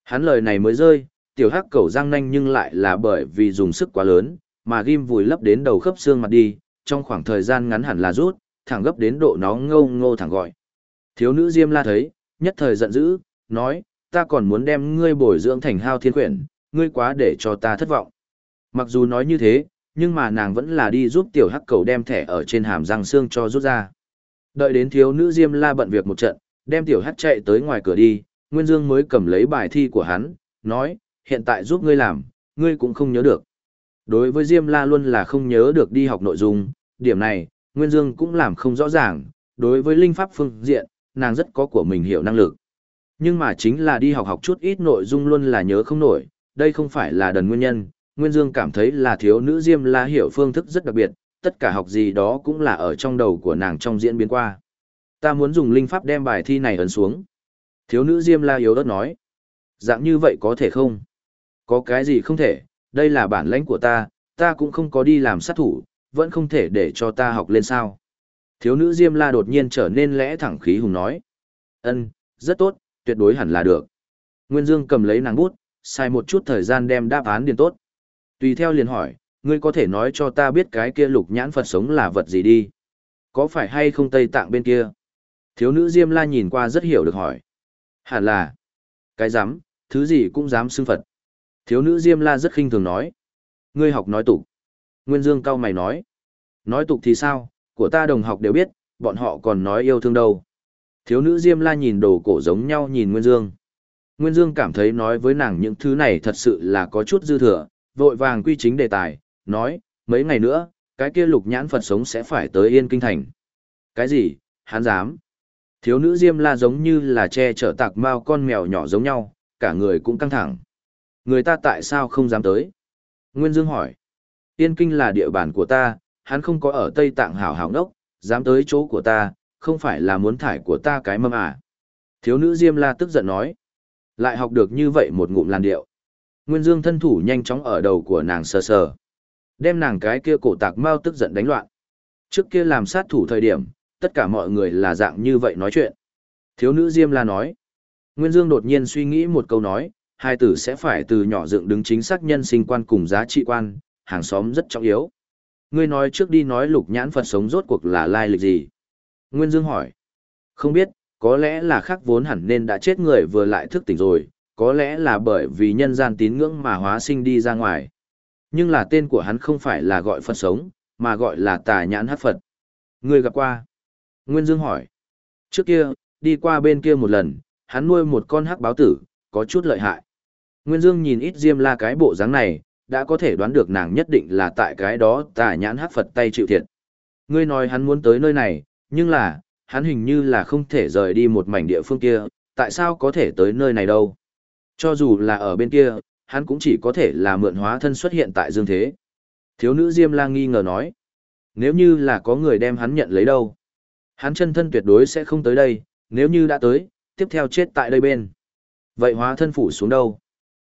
Hắn lời này mới rơi, tiểu hắc cẩu răng nanh nhưng lại là bởi vì dùng sức quá lớn, mà ghim vùi lấp đến đầu khớp xương mặt đi, trong khoảng thời gian ngắn hẳn là rút, thẳng gấp đến độ nó ngâu ngô thẳng gọi. Thiếu nữ Diêm La thấy, nhất thời giận dữ, nói, ta còn muốn đem ngươi bồi dưỡng thành hao thiên quyển, ngươi quá để cho ta thất vọng. Mặc dù nói như thế, nhưng mà nàng vẫn là đi giúp tiểu hắc cầu đem thẻ ở trên hàm răng xương cho rút ra. Đợi đến thiếu nữ Diêm La bận việc một trận, đem tiểu hắc chạy tới ngoài cửa đi, Nguyên Dương mới cầm lấy bài thi của hắn, nói, hiện tại giúp ngươi làm, ngươi cũng không nhớ được. Đối với Diêm La luôn là không nhớ được đi học nội dung, điểm này, Nguyên Dương cũng làm không rõ ràng, đối với linh pháp phương diện, nàng rất có của mình hiểu năng lực. Nhưng mà chính là đi học học chút ít nội dung luôn là nhớ không nổi, đây không phải là đần nguyên nhân, Nguyên Dương cảm thấy là thiếu nữ Diêm La hiểu phương thức rất đặc biệt, tất cả học gì đó cũng là ở trong đầu của nàng trong diễn biến qua. Ta muốn dùng linh pháp đem bài thi này ấn xuống. Thiếu nữ Diêm La yếu đất nói. Dạng như vậy có thể không? Có cái gì không thể, đây là bản lãnh của ta, ta cũng không có đi làm sát thủ, vẫn không thể để cho ta học lên sao. Thiếu nữ Diêm La đột nhiên trở nên lẽ thẳng khí hùng nói. Ân, rất tốt, tuyệt đối hẳn là được. Nguyên Dương cầm lấy nàng bút, xài một chút thời gian đem đáp án điền tốt. Tùy theo liền hỏi, ngươi có thể nói cho ta biết cái kia lục nhãn Phật sống là vật gì đi? Có phải hay không Tây Tạng bên kia? Thiếu nữ Diêm La nhìn qua rất hiểu được hỏi. Hẳn là. Cái dám, thứ gì cũng dám xưng Phật. Thiếu nữ Diêm La rất khinh thường nói. Ngươi học nói tục. Nguyên Dương cao mày nói. Nói tục thì sao, của ta đồng học đều biết, bọn họ còn nói yêu thương đâu. Thiếu nữ Diêm La nhìn đồ cổ giống nhau nhìn Nguyên Dương. Nguyên Dương cảm thấy nói với nàng những thứ này thật sự là có chút dư thừa, vội vàng quy chính đề tài, nói, mấy ngày nữa, cái kia lục nhãn Phật sống sẽ phải tới Yên Kinh Thành. Cái gì, hắn dám. Thiếu nữ Diêm La giống như là che chở tạc mao con mèo nhỏ giống nhau, cả người cũng căng thẳng. Người ta tại sao không dám tới? Nguyên Dương hỏi. Yên Kinh là địa bàn của ta, hắn không có ở Tây Tạng hảo hảo đốc, dám tới chỗ của ta, không phải là muốn thải của ta cái mâm à. Thiếu nữ Diêm La tức giận nói. Lại học được như vậy một ngụm làn điệu. Nguyên Dương thân thủ nhanh chóng ở đầu của nàng sờ sờ. Đem nàng cái kia cổ tạc mau tức giận đánh loạn. Trước kia làm sát thủ thời điểm, tất cả mọi người là dạng như vậy nói chuyện. Thiếu nữ Diêm La nói. Nguyên Dương đột nhiên suy nghĩ một câu nói, hai tử sẽ phải từ nhỏ dựng đứng chính xác nhân sinh quan cùng giá trị quan, hàng xóm rất trọng yếu. Ngươi nói trước đi nói lục nhãn Phật sống rốt cuộc là lai lịch gì? Nguyên Dương hỏi. Không biết, có lẽ là khác vốn hẳn nên đã chết người vừa lại thức tỉnh rồi, có lẽ là bởi vì nhân gian tín ngưỡng mà hóa sinh đi ra ngoài. Nhưng là tên của hắn không phải là gọi Phật sống, mà gọi là tà nhãn hát Phật. Người gặp qua. Nguyên Dương hỏi. Trước kia, đi qua bên kia một lần, hắn nuôi một con hắc báo tử, có chút lợi hại. Nguyên Dương nhìn ít diêm la cái bộ dáng này, đã có thể đoán được nàng nhất định là tại cái đó tà nhãn hắc Phật tay chịu thiệt. Ngươi nói hắn muốn tới nơi này, nhưng là, hắn hình như là không thể rời đi một mảnh địa phương kia, tại sao có thể tới nơi này đâu? Cho dù là ở bên kia, hắn cũng chỉ có thể là mượn hóa thân xuất hiện tại dương thế. Thiếu nữ Diêm La nghi ngờ nói, nếu như là có người đem hắn nhận lấy đâu, hắn chân thân tuyệt đối sẽ không tới đây, nếu như đã tới, tiếp theo chết tại đây bên. Vậy hóa thân phủ xuống đâu?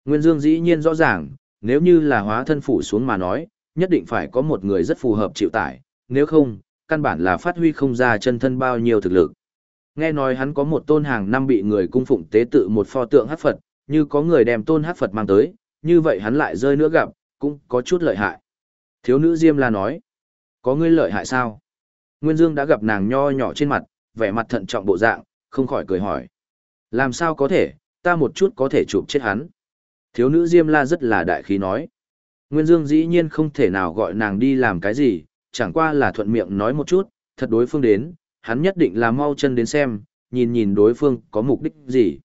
Nguyên Dương dĩ nhiên rõ ràng, nếu như là hóa thân phủ xuống mà nói, nhất định phải có một người rất phù hợp chịu tải, nếu không, căn bản là phát huy không ra chân thân bao nhiêu thực lực. Nghe nói hắn có một tôn hàng năm bị người cung phụng tế tự một pho tượng hắc Phật, như có người đem tôn hát Phật mang tới, như vậy hắn lại rơi nữa gặp, cũng có chút lợi hại. Thiếu nữ Diêm La nói, có ngươi lợi hại sao? Nguyên Dương đã gặp nàng nho nhỏ trên mặt, vẻ mặt thận trọng bộ dạng, không khỏi cười hỏi. Làm sao có thể, ta một chút có thể chụp chết hắn. Thiếu nữ Diêm La rất là đại khí nói. Nguyên Dương dĩ nhiên không thể nào gọi nàng đi làm cái gì, chẳng qua là thuận miệng nói một chút, thật đối phương đến, hắn nhất định là mau chân đến xem, nhìn nhìn đối phương có mục đích gì.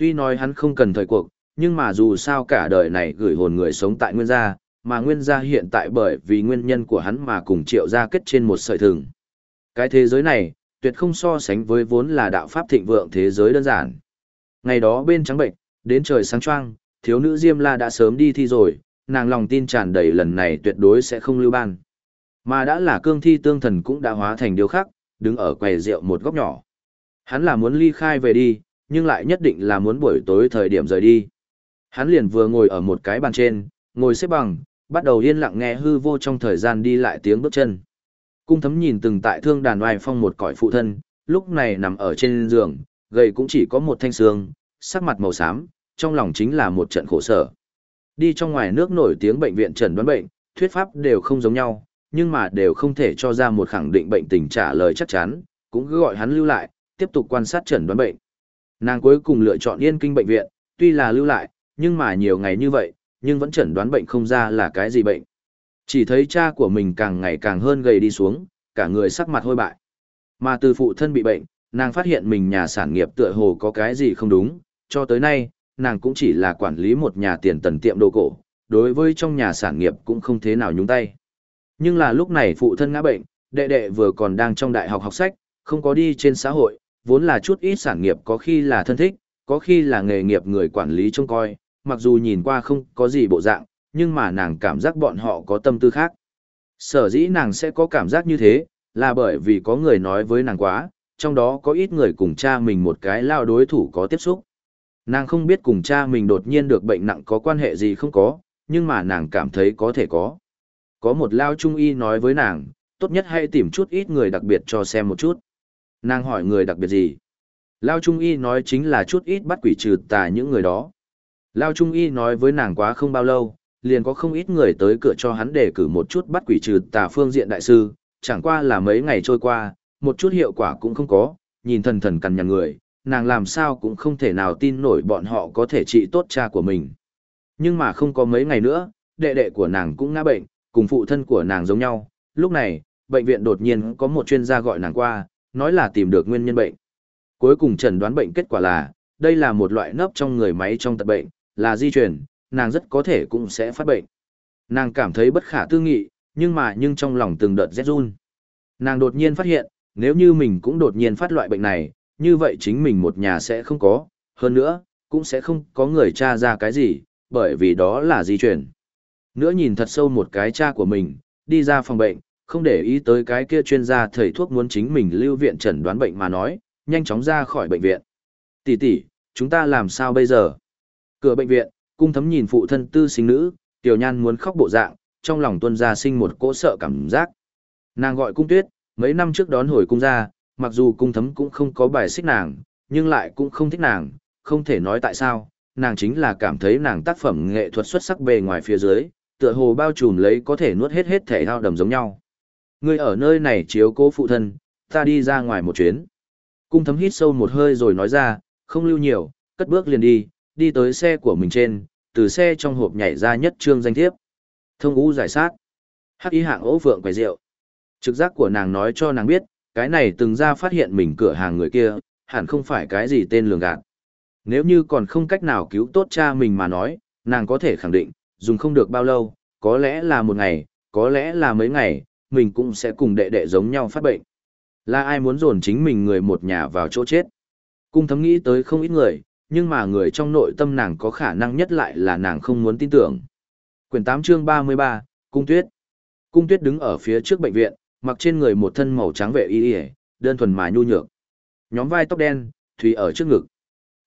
Tuy nói hắn không cần thời cuộc, nhưng mà dù sao cả đời này gửi hồn người sống tại nguyên gia, mà nguyên gia hiện tại bởi vì nguyên nhân của hắn mà cùng triệu gia kết trên một sợi thừng. Cái thế giới này, tuyệt không so sánh với vốn là đạo pháp thịnh vượng thế giới đơn giản. Ngày đó bên trắng bệnh, đến trời sáng choang, thiếu nữ Diêm La đã sớm đi thi rồi, nàng lòng tin tràn đầy lần này tuyệt đối sẽ không lưu ban. Mà đã là cương thi tương thần cũng đã hóa thành điều khác, đứng ở quầy rượu một góc nhỏ. Hắn là muốn ly khai về đi, nhưng lại nhất định là muốn buổi tối thời điểm rời đi. Hắn liền vừa ngồi ở một cái bàn trên, ngồi xếp bằng, bắt đầu yên lặng nghe hư vô trong thời gian đi lại tiếng bước chân. Cung thấm nhìn từng tại thương đàn oai phong một cõi phụ thân, lúc này nằm ở trên giường, gầy cũng chỉ có một thanh xương, sắc mặt màu xám, trong lòng chính là một trận khổ sở. Đi trong ngoài nước nổi tiếng bệnh viện trần đoán bệnh, thuyết pháp đều không giống nhau, nhưng mà đều không thể cho ra một khẳng định bệnh tình trả lời chắc chắn, cũng cứ gọi hắn lưu lại, tiếp tục quan sát chẩn đoán bệnh. Nàng cuối cùng lựa chọn yên kinh bệnh viện, tuy là lưu lại, nhưng mà nhiều ngày như vậy, nhưng vẫn chẩn đoán bệnh không ra là cái gì bệnh. Chỉ thấy cha của mình càng ngày càng hơn gầy đi xuống, cả người sắc mặt hôi bại. Mà từ phụ thân bị bệnh, nàng phát hiện mình nhà sản nghiệp tựa hồ có cái gì không đúng, cho tới nay, nàng cũng chỉ là quản lý một nhà tiền tần tiệm đồ cổ, đối với trong nhà sản nghiệp cũng không thế nào nhúng tay. Nhưng là lúc này phụ thân ngã bệnh, đệ đệ vừa còn đang trong đại học học sách, không có đi trên xã hội, vốn là chút ít sản nghiệp có khi là thân thích, có khi là nghề nghiệp người quản lý trông coi, mặc dù nhìn qua không có gì bộ dạng, nhưng mà nàng cảm giác bọn họ có tâm tư khác. Sở dĩ nàng sẽ có cảm giác như thế, là bởi vì có người nói với nàng quá, trong đó có ít người cùng cha mình một cái lao đối thủ có tiếp xúc. Nàng không biết cùng cha mình đột nhiên được bệnh nặng có quan hệ gì không có, nhưng mà nàng cảm thấy có thể có. Có một lao trung y nói với nàng, tốt nhất hãy tìm chút ít người đặc biệt cho xem một chút. Nàng hỏi người đặc biệt gì? Lao trung y nói chính là chút ít bắt quỷ trừ tà những người đó. Lao trung y nói với nàng quá không bao lâu, liền có không ít người tới cửa cho hắn để cử một chút bắt quỷ trừ tà phương diện đại sư, chẳng qua là mấy ngày trôi qua, một chút hiệu quả cũng không có, nhìn thần thần cằn nhằn người, nàng làm sao cũng không thể nào tin nổi bọn họ có thể trị tốt cha của mình. Nhưng mà không có mấy ngày nữa, đệ đệ của nàng cũng ngã bệnh, cùng phụ thân của nàng giống nhau. Lúc này, bệnh viện đột nhiên có một chuyên gia gọi nàng qua, nói là tìm được nguyên nhân bệnh. Cuối cùng chẩn đoán bệnh kết quả là, đây là một loại nấp trong người máy trong tật bệnh, là di truyền, nàng rất có thể cũng sẽ phát bệnh. Nàng cảm thấy bất khả tư nghị, nhưng mà nhưng trong lòng từng đợt rét run. Nàng đột nhiên phát hiện, nếu như mình cũng đột nhiên phát loại bệnh này, như vậy chính mình một nhà sẽ không có, hơn nữa, cũng sẽ không có người cha ra cái gì, bởi vì đó là di chuyển. Nữa nhìn thật sâu một cái cha của mình, đi ra phòng bệnh, không để ý tới cái kia chuyên gia thầy thuốc muốn chính mình lưu viện chẩn đoán bệnh mà nói, nhanh chóng ra khỏi bệnh viện. Tỷ tỷ, chúng ta làm sao bây giờ? Cửa bệnh viện, cung thấm nhìn phụ thân tư sinh nữ, tiểu nhan muốn khóc bộ dạng, trong lòng tuân ra sinh một cỗ sợ cảm giác. Nàng gọi cung tuyết, mấy năm trước đón hồi cung ra, mặc dù cung thấm cũng không có bài xích nàng, nhưng lại cũng không thích nàng, không thể nói tại sao, nàng chính là cảm thấy nàng tác phẩm nghệ thuật xuất sắc bề ngoài phía dưới, tựa hồ bao trùm lấy có thể nuốt hết hết thể thao đầm giống nhau. Ngươi ở nơi này chiếu cố phụ thân, ta đi ra ngoài một chuyến. Cung thấm hít sâu một hơi rồi nói ra, không lưu nhiều, cất bước liền đi, đi tới xe của mình trên, từ xe trong hộp nhảy ra nhất trương danh thiếp. Thông ú giải sát. Hắc ý hạng ố vượng quầy rượu. Trực giác của nàng nói cho nàng biết, cái này từng ra phát hiện mình cửa hàng người kia, hẳn không phải cái gì tên lường gạt. Nếu như còn không cách nào cứu tốt cha mình mà nói, nàng có thể khẳng định, dùng không được bao lâu, có lẽ là một ngày, có lẽ là mấy ngày, mình cũng sẽ cùng đệ đệ giống nhau phát bệnh. Là ai muốn dồn chính mình người một nhà vào chỗ chết? Cung thấm nghĩ tới không ít người, nhưng mà người trong nội tâm nàng có khả năng nhất lại là nàng không muốn tin tưởng. Quyển 8 chương 33, Cung Tuyết. Cung Tuyết đứng ở phía trước bệnh viện, mặc trên người một thân màu trắng vệ y y, đơn thuần mà nhu nhược. Nhóm vai tóc đen, thủy ở trước ngực.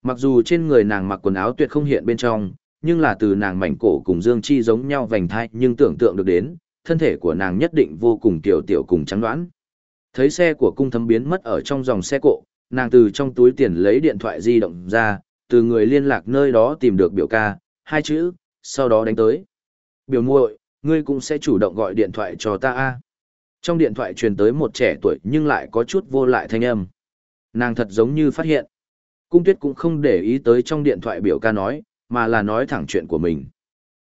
Mặc dù trên người nàng mặc quần áo tuyệt không hiện bên trong, nhưng là từ nàng mảnh cổ cùng dương chi giống nhau vành thai nhưng tưởng tượng được đến, thân thể của nàng nhất định vô cùng tiểu tiểu cùng trắng đoán. Thấy xe của cung thấm biến mất ở trong dòng xe cộ, nàng từ trong túi tiền lấy điện thoại di động ra, từ người liên lạc nơi đó tìm được biểu ca, hai chữ, sau đó đánh tới. Biểu muội, ngươi cũng sẽ chủ động gọi điện thoại cho ta a. Trong điện thoại truyền tới một trẻ tuổi nhưng lại có chút vô lại thanh âm. Nàng thật giống như phát hiện. Cung tuyết cũng không để ý tới trong điện thoại biểu ca nói, mà là nói thẳng chuyện của mình.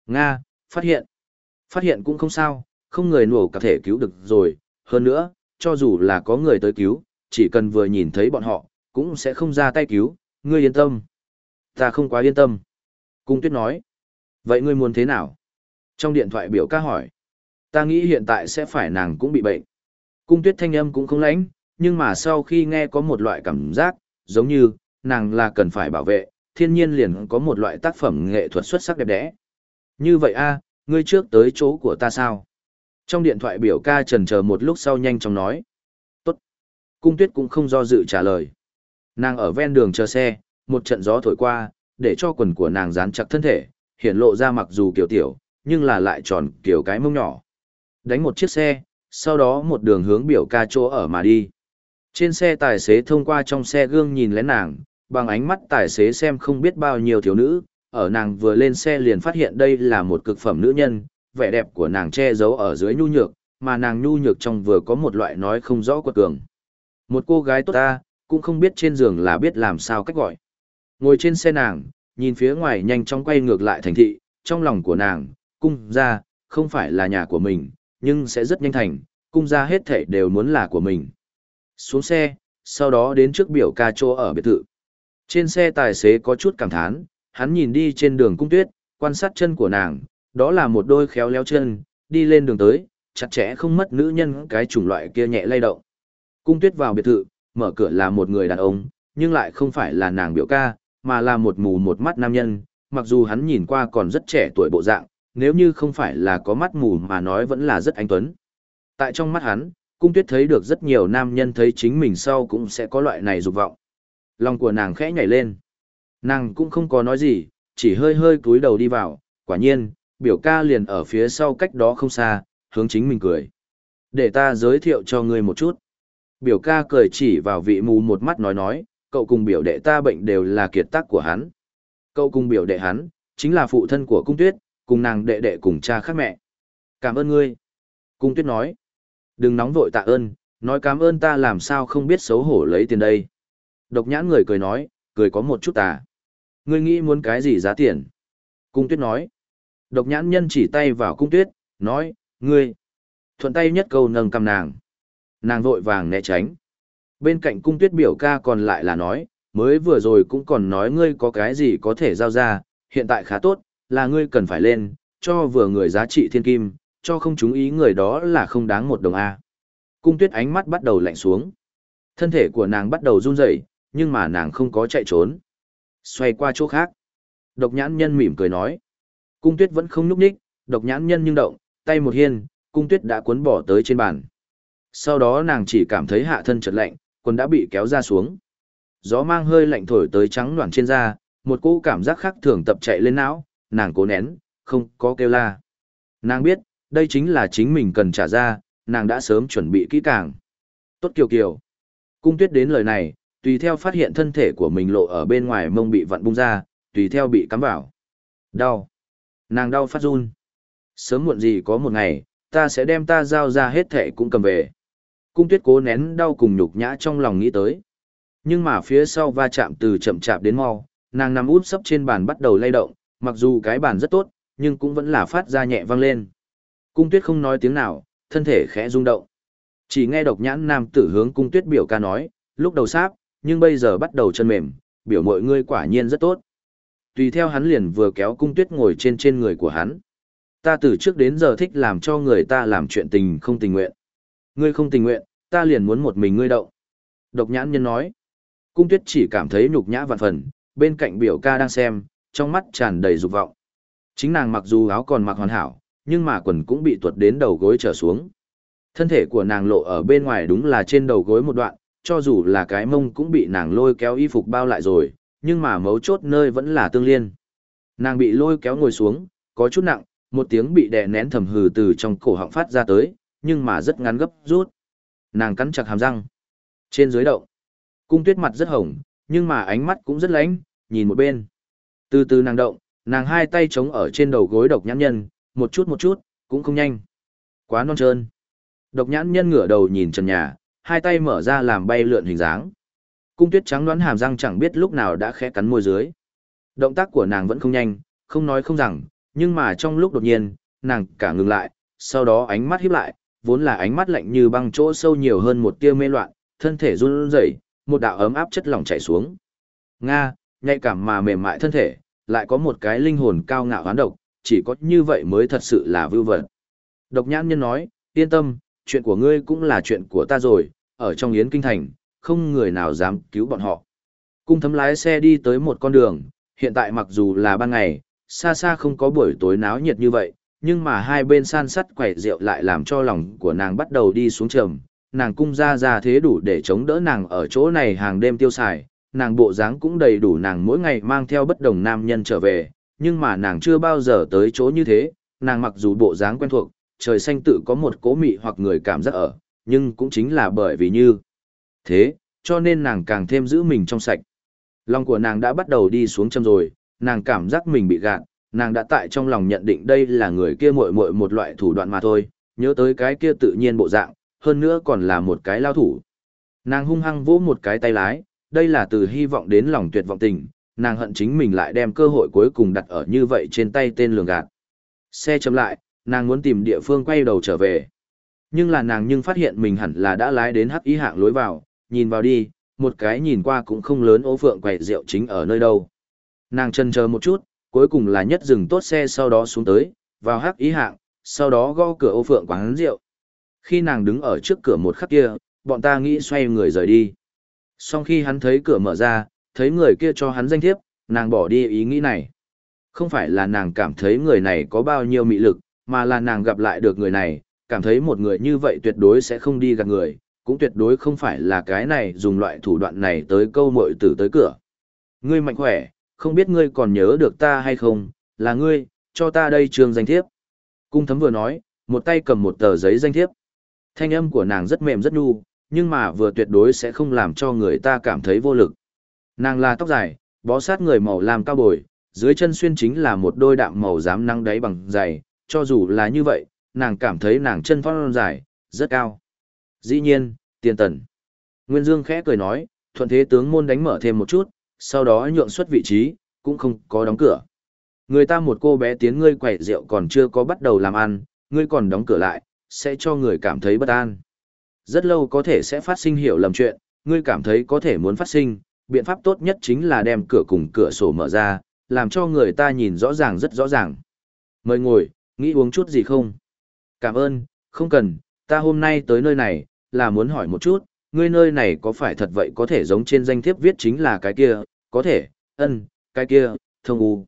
Nga, phát hiện. Phát hiện cũng không sao, không người nổ cả thể cứu được rồi. Hơn nữa, cho dù là có người tới cứu, chỉ cần vừa nhìn thấy bọn họ, cũng sẽ không ra tay cứu, ngươi yên tâm. Ta không quá yên tâm. Cung tuyết nói. Vậy ngươi muốn thế nào? Trong điện thoại biểu ca hỏi. Ta nghĩ hiện tại sẽ phải nàng cũng bị bệnh. Cung tuyết thanh âm cũng không lãnh, nhưng mà sau khi nghe có một loại cảm giác, giống như, nàng là cần phải bảo vệ, thiên nhiên liền có một loại tác phẩm nghệ thuật xuất sắc đẹp đẽ. Như vậy a, ngươi trước tới chỗ của ta sao? Trong điện thoại biểu ca trần chờ một lúc sau nhanh chóng nói. Tốt. Cung tuyết cũng không do dự trả lời. Nàng ở ven đường chờ xe, một trận gió thổi qua, để cho quần của nàng dán chặt thân thể, hiện lộ ra mặc dù kiểu tiểu, nhưng là lại tròn kiểu cái mông nhỏ. Đánh một chiếc xe, sau đó một đường hướng biểu ca chỗ ở mà đi. Trên xe tài xế thông qua trong xe gương nhìn lén nàng, bằng ánh mắt tài xế xem không biết bao nhiêu thiếu nữ, ở nàng vừa lên xe liền phát hiện đây là một cực phẩm nữ nhân, vẻ đẹp của nàng che giấu ở dưới nhu nhược, mà nàng nhu nhược trong vừa có một loại nói không rõ quật cường. Một cô gái tốt ta, cũng không biết trên giường là biết làm sao cách gọi. Ngồi trên xe nàng, nhìn phía ngoài nhanh chóng quay ngược lại thành thị, trong lòng của nàng, cung ra, không phải là nhà của mình, nhưng sẽ rất nhanh thành, cung ra hết thảy đều muốn là của mình. Xuống xe, sau đó đến trước biểu ca chỗ ở biệt thự. Trên xe tài xế có chút cảm thán, hắn nhìn đi trên đường cung tuyết, quan sát chân của nàng, đó là một đôi khéo léo chân, đi lên đường tới, chặt chẽ không mất nữ nhân cái chủng loại kia nhẹ lay động. Cung tuyết vào biệt thự, mở cửa là một người đàn ông, nhưng lại không phải là nàng biểu ca, mà là một mù một mắt nam nhân, mặc dù hắn nhìn qua còn rất trẻ tuổi bộ dạng, nếu như không phải là có mắt mù mà nói vẫn là rất anh tuấn. Tại trong mắt hắn, cung tuyết thấy được rất nhiều nam nhân thấy chính mình sau cũng sẽ có loại này dục vọng. Lòng của nàng khẽ nhảy lên. Nàng cũng không có nói gì, chỉ hơi hơi cúi đầu đi vào, quả nhiên, biểu ca liền ở phía sau cách đó không xa, hướng chính mình cười. Để ta giới thiệu cho ngươi một chút. Biểu ca cười chỉ vào vị mù một mắt nói nói, cậu cùng biểu đệ ta bệnh đều là kiệt tác của hắn. Cậu cùng biểu đệ hắn, chính là phụ thân của cung tuyết, cùng nàng đệ đệ cùng cha khác mẹ. Cảm ơn ngươi. Cung tuyết nói. Đừng nóng vội tạ ơn, nói cảm ơn ta làm sao không biết xấu hổ lấy tiền đây. Độc nhãn người cười nói, cười có một chút tà. Ngươi nghĩ muốn cái gì giá tiền? Cung tuyết nói. Độc nhãn nhân chỉ tay vào cung tuyết, nói, ngươi. Thuận tay nhất câu nâng cầm nàng. Nàng vội vàng né tránh. Bên cạnh cung tuyết biểu ca còn lại là nói, mới vừa rồi cũng còn nói ngươi có cái gì có thể giao ra, hiện tại khá tốt, là ngươi cần phải lên, cho vừa người giá trị thiên kim, cho không chú ý người đó là không đáng một đồng A. Cung tuyết ánh mắt bắt đầu lạnh xuống. Thân thể của nàng bắt đầu run rẩy, nhưng mà nàng không có chạy trốn. Xoay qua chỗ khác. Độc nhãn nhân mỉm cười nói. Cung tuyết vẫn không nhúc nhích, độc nhãn nhân nhưng động, tay một hiên, cung tuyết đã cuốn bỏ tới trên bàn. Sau đó nàng chỉ cảm thấy hạ thân chật lạnh, quần đã bị kéo ra xuống. Gió mang hơi lạnh thổi tới trắng loảng trên da, một cỗ cảm giác khác thường tập chạy lên não, nàng cố nén, không có kêu la. Nàng biết, đây chính là chính mình cần trả ra, nàng đã sớm chuẩn bị kỹ càng. Tốt kiều kiều. Cung tuyết đến lời này, tùy theo phát hiện thân thể của mình lộ ở bên ngoài mông bị vặn bung ra, tùy theo bị cắm vào. Đau. Nàng đau phát run. Sớm muộn gì có một ngày, ta sẽ đem ta giao ra hết thể cũng cầm về. Cung tuyết cố nén đau cùng nhục nhã trong lòng nghĩ tới. Nhưng mà phía sau va chạm từ chậm chạp đến mau, nàng nằm út sấp trên bàn bắt đầu lay động, mặc dù cái bàn rất tốt, nhưng cũng vẫn là phát ra nhẹ vang lên. Cung tuyết không nói tiếng nào, thân thể khẽ rung động. Chỉ nghe độc nhãn nam tử hướng cung tuyết biểu ca nói, lúc đầu sáp, nhưng bây giờ bắt đầu chân mềm, biểu mọi ngươi quả nhiên rất tốt. Tùy theo hắn liền vừa kéo cung tuyết ngồi trên trên người của hắn. Ta từ trước đến giờ thích làm cho người ta làm chuyện tình không tình nguyện. Ngươi không tình nguyện, ta liền muốn một mình ngươi động. Độc nhãn nhân nói. Cung tuyết chỉ cảm thấy nhục nhã vạn phần, bên cạnh biểu ca đang xem, trong mắt tràn đầy dục vọng. Chính nàng mặc dù áo còn mặc hoàn hảo, nhưng mà quần cũng bị tuột đến đầu gối trở xuống. Thân thể của nàng lộ ở bên ngoài đúng là trên đầu gối một đoạn, cho dù là cái mông cũng bị nàng lôi kéo y phục bao lại rồi, nhưng mà mấu chốt nơi vẫn là tương liên. Nàng bị lôi kéo ngồi xuống, có chút nặng, một tiếng bị đè nén thầm hừ từ trong cổ họng phát ra tới, nhưng mà rất ngắn gấp rút. Nàng cắn chặt hàm răng. Trên dưới động, cung tuyết mặt rất hồng, nhưng mà ánh mắt cũng rất lánh, nhìn một bên. Từ từ nàng động, nàng hai tay chống ở trên đầu gối độc nhãn nhân, một chút một chút, cũng không nhanh. Quá non trơn. Độc nhãn nhân ngửa đầu nhìn trần nhà, hai tay mở ra làm bay lượn hình dáng. Cung tuyết trắng đoán hàm răng chẳng biết lúc nào đã khẽ cắn môi dưới. Động tác của nàng vẫn không nhanh, không nói không rằng, nhưng mà trong lúc đột nhiên, nàng cả ngừng lại, sau đó ánh mắt híp lại, vốn là ánh mắt lạnh như băng chỗ sâu nhiều hơn một tia mê loạn, thân thể run rẩy, một đạo ấm áp chất lỏng chảy xuống. Nga, nhạy cảm mà mềm mại thân thể, lại có một cái linh hồn cao ngạo hoán độc, chỉ có như vậy mới thật sự là vưu vật. Độc nhãn nhân nói, yên tâm, chuyện của ngươi cũng là chuyện của ta rồi, ở trong yến kinh thành, không người nào dám cứu bọn họ. Cung thấm lái xe đi tới một con đường, hiện tại mặc dù là ban ngày, xa xa không có buổi tối náo nhiệt như vậy, nhưng mà hai bên san sắt quẩy rượu lại làm cho lòng của nàng bắt đầu đi xuống trầm, nàng cung ra ra thế đủ để chống đỡ nàng ở chỗ này hàng đêm tiêu xài, nàng bộ dáng cũng đầy đủ nàng mỗi ngày mang theo bất đồng nam nhân trở về, nhưng mà nàng chưa bao giờ tới chỗ như thế, nàng mặc dù bộ dáng quen thuộc, trời xanh tự có một cố mị hoặc người cảm giác ở, nhưng cũng chính là bởi vì như thế, cho nên nàng càng thêm giữ mình trong sạch. Lòng của nàng đã bắt đầu đi xuống châm rồi, nàng cảm giác mình bị gạt, nàng đã tại trong lòng nhận định đây là người kia muội muội một loại thủ đoạn mà thôi, nhớ tới cái kia tự nhiên bộ dạng, hơn nữa còn là một cái lao thủ. Nàng hung hăng vỗ một cái tay lái, đây là từ hy vọng đến lòng tuyệt vọng tình, nàng hận chính mình lại đem cơ hội cuối cùng đặt ở như vậy trên tay tên lường gạt. Xe chậm lại, nàng muốn tìm địa phương quay đầu trở về. Nhưng là nàng nhưng phát hiện mình hẳn là đã lái đến hắc ý hạng lối vào, nhìn vào đi, một cái nhìn qua cũng không lớn ố phượng quậy rượu chính ở nơi đâu. Nàng chân chờ một chút, cuối cùng là nhất dừng tốt xe sau đó xuống tới, vào hắc ý hạng, sau đó gõ cửa ô phượng quán rượu. Khi nàng đứng ở trước cửa một khắc kia, bọn ta nghĩ xoay người rời đi. Sau khi hắn thấy cửa mở ra, thấy người kia cho hắn danh thiếp, nàng bỏ đi ý nghĩ này. Không phải là nàng cảm thấy người này có bao nhiêu mị lực, mà là nàng gặp lại được người này, cảm thấy một người như vậy tuyệt đối sẽ không đi gặp người, cũng tuyệt đối không phải là cái này dùng loại thủ đoạn này tới câu mội tử tới cửa. Ngươi mạnh khỏe, không biết ngươi còn nhớ được ta hay không, là ngươi, cho ta đây trường danh thiếp. Cung thấm vừa nói, một tay cầm một tờ giấy danh thiếp. Thanh âm của nàng rất mềm rất nhu, nhưng mà vừa tuyệt đối sẽ không làm cho người ta cảm thấy vô lực. Nàng là tóc dài, bó sát người màu làm cao bồi, dưới chân xuyên chính là một đôi đạm màu dám năng đáy bằng giày, cho dù là như vậy, nàng cảm thấy nàng chân phong dài, rất cao. Dĩ nhiên, tiền tần. Nguyên Dương khẽ cười nói, thuận thế tướng môn đánh mở thêm một chút, sau đó nhượng xuất vị trí, cũng không có đóng cửa. Người ta một cô bé tiến ngươi quẩy rượu còn chưa có bắt đầu làm ăn, ngươi còn đóng cửa lại, sẽ cho người cảm thấy bất an. Rất lâu có thể sẽ phát sinh hiểu lầm chuyện, ngươi cảm thấy có thể muốn phát sinh, biện pháp tốt nhất chính là đem cửa cùng cửa sổ mở ra, làm cho người ta nhìn rõ ràng rất rõ ràng. Mời ngồi, nghĩ uống chút gì không? Cảm ơn, không cần, ta hôm nay tới nơi này, là muốn hỏi một chút, ngươi nơi này có phải thật vậy có thể giống trên danh thiếp viết chính là cái kia, có thể, ân, cái kia, thông u.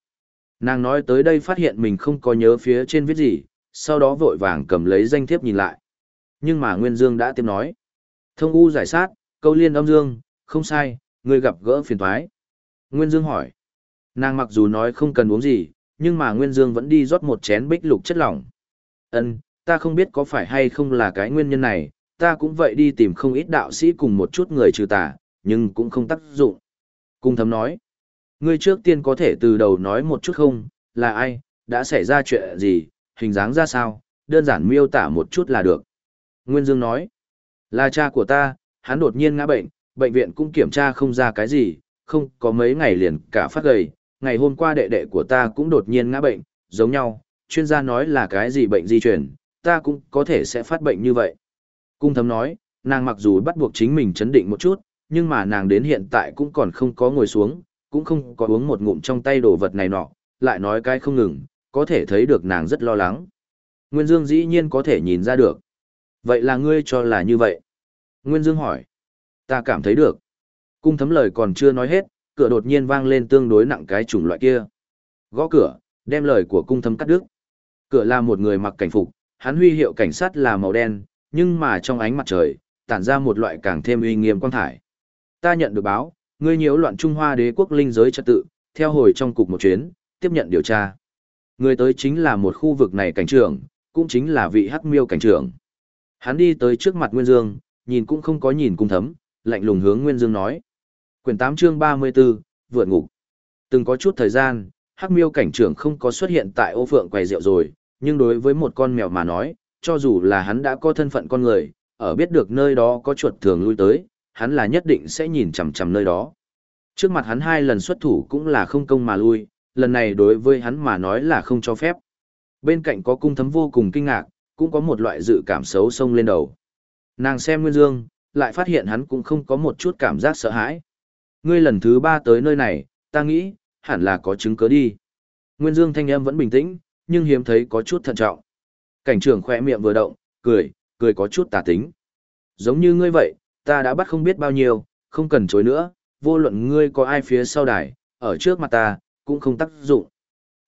Nàng nói tới đây phát hiện mình không có nhớ phía trên viết gì, sau đó vội vàng cầm lấy danh thiếp nhìn lại. Nhưng mà Nguyên Dương đã tiếp nói. Thông u giải sát, câu liên âm dương, không sai, ngươi gặp gỡ phiền thoái. Nguyên Dương hỏi. Nàng mặc dù nói không cần uống gì, nhưng mà Nguyên Dương vẫn đi rót một chén bích lục chất lỏng. Ân, ta không biết có phải hay không là cái nguyên nhân này, ta cũng vậy đi tìm không ít đạo sĩ cùng một chút người trừ tà, nhưng cũng không tác dụng. Cung thấm nói, ngươi trước tiên có thể từ đầu nói một chút không, là ai, đã xảy ra chuyện gì, hình dáng ra sao, đơn giản miêu tả một chút là được. Nguyên Dương nói, là cha của ta, hắn đột nhiên ngã bệnh, bệnh viện cũng kiểm tra không ra cái gì, không có mấy ngày liền cả phát gầy, ngày hôm qua đệ đệ của ta cũng đột nhiên ngã bệnh, giống nhau, chuyên gia nói là cái gì bệnh di chuyển ta cũng có thể sẽ phát bệnh như vậy. Cung thấm nói, nàng mặc dù bắt buộc chính mình chấn định một chút, nhưng mà nàng đến hiện tại cũng còn không có ngồi xuống, cũng không có uống một ngụm trong tay đồ vật này nọ, lại nói cái không ngừng, có thể thấy được nàng rất lo lắng. Nguyên Dương dĩ nhiên có thể nhìn ra được. Vậy là ngươi cho là như vậy? Nguyên Dương hỏi. Ta cảm thấy được. Cung thấm lời còn chưa nói hết, cửa đột nhiên vang lên tương đối nặng cái chủng loại kia. Gõ cửa, đem lời của cung thấm cắt đứt. Cửa là một người mặc cảnh phục, hắn huy hiệu cảnh sát là màu đen, nhưng mà trong ánh mặt trời, tản ra một loại càng thêm uy nghiêm quang thải. Ta nhận được báo, ngươi nhiễu loạn Trung Hoa đế quốc linh giới trật tự, theo hồi trong cục một chuyến, tiếp nhận điều tra. Người tới chính là một khu vực này cảnh trưởng, cũng chính là vị hắc miêu cảnh trưởng. Hắn đi tới trước mặt Nguyên Dương, nhìn cũng không có nhìn cung thấm, lạnh lùng hướng Nguyên Dương nói. Quyển 8 chương 34, vượt ngục. Từng có chút thời gian, hắc miêu cảnh trưởng không có xuất hiện tại ô phượng quầy rượu rồi, nhưng đối với một con mèo mà nói, cho dù là hắn đã có thân phận con người, ở biết được nơi đó có chuột thường lui tới, hắn là nhất định sẽ nhìn chằm chằm nơi đó. Trước mặt hắn hai lần xuất thủ cũng là không công mà lui, lần này đối với hắn mà nói là không cho phép. Bên cạnh có cung thấm vô cùng kinh ngạc, cũng có một loại dự cảm xấu sông lên đầu. Nàng xem Nguyên Dương, lại phát hiện hắn cũng không có một chút cảm giác sợ hãi. Ngươi lần thứ ba tới nơi này, ta nghĩ, hẳn là có chứng cứ đi. Nguyên Dương thanh âm vẫn bình tĩnh, nhưng hiếm thấy có chút thận trọng. Cảnh trưởng khỏe miệng vừa động, cười, cười có chút tà tính. Giống như ngươi vậy, ta đã bắt không biết bao nhiêu, không cần chối nữa, vô luận ngươi có ai phía sau đài, ở trước mặt ta, cũng không tác dụng.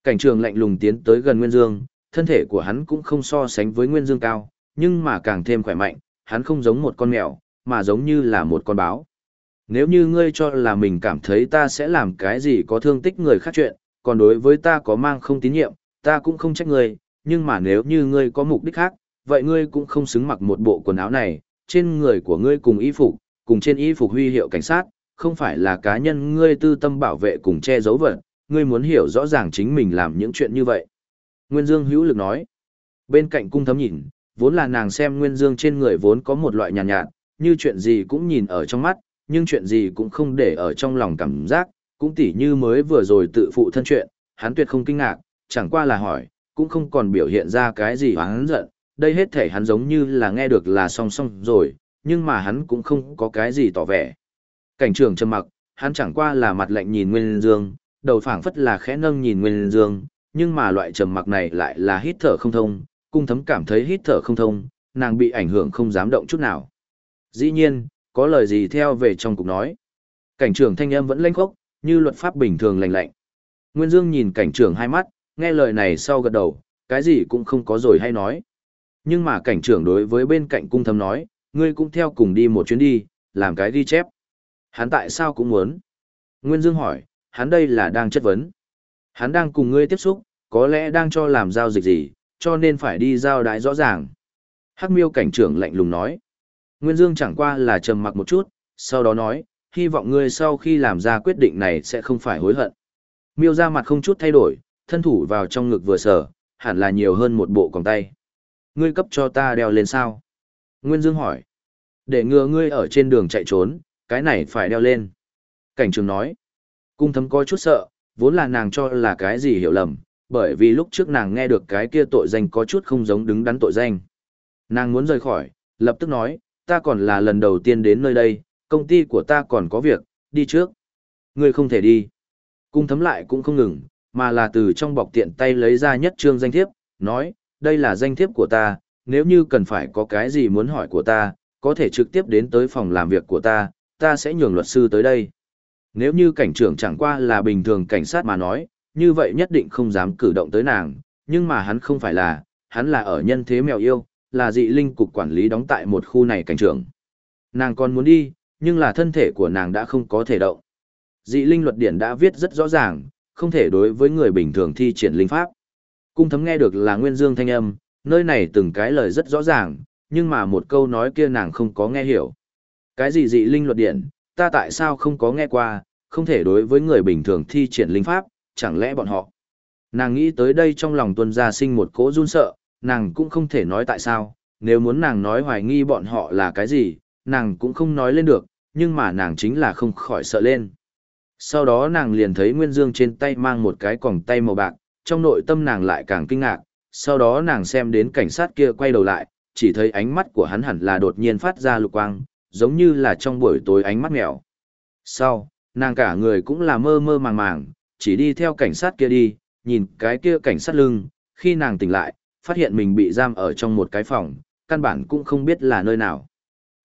Cảnh trường lạnh lùng tiến tới gần Nguyên Dương, thân thể của hắn cũng không so sánh với Nguyên Dương cao, nhưng mà càng thêm khỏe mạnh, hắn không giống một con mèo, mà giống như là một con báo. Nếu như ngươi cho là mình cảm thấy ta sẽ làm cái gì có thương tích người khác chuyện, còn đối với ta có mang không tín nhiệm, ta cũng không trách ngươi, nhưng mà nếu như ngươi có mục đích khác, vậy ngươi cũng không xứng mặc một bộ quần áo này, trên người của ngươi cùng y phục, cùng trên y phục huy hiệu cảnh sát, không phải là cá nhân ngươi tư tâm bảo vệ cùng che giấu vật, ngươi muốn hiểu rõ ràng chính mình làm những chuyện như vậy. Nguyên Dương hữu lực nói, bên cạnh cung thấm nhìn, vốn là nàng xem Nguyên Dương trên người vốn có một loại nhàn nhạt, nhạt, như chuyện gì cũng nhìn ở trong mắt, nhưng chuyện gì cũng không để ở trong lòng cảm giác, cũng tỉ như mới vừa rồi tự phụ thân chuyện, hắn tuyệt không kinh ngạc, chẳng qua là hỏi, cũng không còn biểu hiện ra cái gì hắn giận, đây hết thể hắn giống như là nghe được là song song rồi, nhưng mà hắn cũng không có cái gì tỏ vẻ. Cảnh trưởng trầm mặc, hắn chẳng qua là mặt lạnh nhìn Nguyên Dương, đầu phảng phất là khẽ nâng nhìn Nguyên Dương, nhưng mà loại trầm mặc này lại là hít thở không thông, cung thấm cảm thấy hít thở không thông, nàng bị ảnh hưởng không dám động chút nào. Dĩ nhiên, có lời gì theo về trong cục nói. Cảnh trưởng thanh âm vẫn lênh khốc, như luật pháp bình thường lạnh lạnh. Nguyên Dương nhìn cảnh trưởng hai mắt, nghe lời này sau gật đầu, cái gì cũng không có rồi hay nói. Nhưng mà cảnh trưởng đối với bên cạnh cung thấm nói, ngươi cũng theo cùng đi một chuyến đi, làm cái ghi chép. Hắn tại sao cũng muốn? Nguyên Dương hỏi, hắn đây là đang chất vấn. Hắn đang cùng ngươi tiếp xúc, có lẽ đang cho làm giao dịch gì, cho nên phải đi giao đái rõ ràng. Hắc miêu cảnh trưởng lạnh lùng nói. Nguyên Dương chẳng qua là trầm mặc một chút, sau đó nói, hy vọng ngươi sau khi làm ra quyết định này sẽ không phải hối hận. Miêu ra mặt không chút thay đổi, thân thủ vào trong ngực vừa sở, hẳn là nhiều hơn một bộ còng tay. Ngươi cấp cho ta đeo lên sao? Nguyên Dương hỏi. Để ngừa ngươi ở trên đường chạy trốn, cái này phải đeo lên. Cảnh trường nói. Cung thấm có chút sợ, vốn là nàng cho là cái gì hiểu lầm, bởi vì lúc trước nàng nghe được cái kia tội danh có chút không giống đứng đắn tội danh. Nàng muốn rời khỏi, lập tức nói, ta còn là lần đầu tiên đến nơi đây, công ty của ta còn có việc, đi trước. Ngươi không thể đi. Cung thấm lại cũng không ngừng, mà là từ trong bọc tiện tay lấy ra nhất trương danh thiếp, nói, đây là danh thiếp của ta, nếu như cần phải có cái gì muốn hỏi của ta, có thể trực tiếp đến tới phòng làm việc của ta, ta sẽ nhường luật sư tới đây. Nếu như cảnh trưởng chẳng qua là bình thường cảnh sát mà nói, như vậy nhất định không dám cử động tới nàng, nhưng mà hắn không phải là, hắn là ở nhân thế mèo yêu, là dị linh cục quản lý đóng tại một khu này cảnh trưởng. Nàng còn muốn đi, nhưng là thân thể của nàng đã không có thể động. Dị linh luật điển đã viết rất rõ ràng, không thể đối với người bình thường thi triển linh pháp. Cung thấm nghe được là nguyên dương thanh âm, nơi này từng cái lời rất rõ ràng, nhưng mà một câu nói kia nàng không có nghe hiểu. Cái gì dị linh luật điện, ta tại sao không có nghe qua, không thể đối với người bình thường thi triển linh pháp, chẳng lẽ bọn họ. Nàng nghĩ tới đây trong lòng tuân gia sinh một cỗ run sợ, nàng cũng không thể nói tại sao, nếu muốn nàng nói hoài nghi bọn họ là cái gì, nàng cũng không nói lên được, nhưng mà nàng chính là không khỏi sợ lên. Sau đó nàng liền thấy Nguyên Dương trên tay mang một cái còng tay màu bạc, trong nội tâm nàng lại càng kinh ngạc, sau đó nàng xem đến cảnh sát kia quay đầu lại, chỉ thấy ánh mắt của hắn hẳn là đột nhiên phát ra lục quang, giống như là trong buổi tối ánh mắt mèo. Sau, nàng cả người cũng là mơ mơ màng màng, chỉ đi theo cảnh sát kia đi, nhìn cái kia cảnh sát lưng, khi nàng tỉnh lại, phát hiện mình bị giam ở trong một cái phòng, căn bản cũng không biết là nơi nào.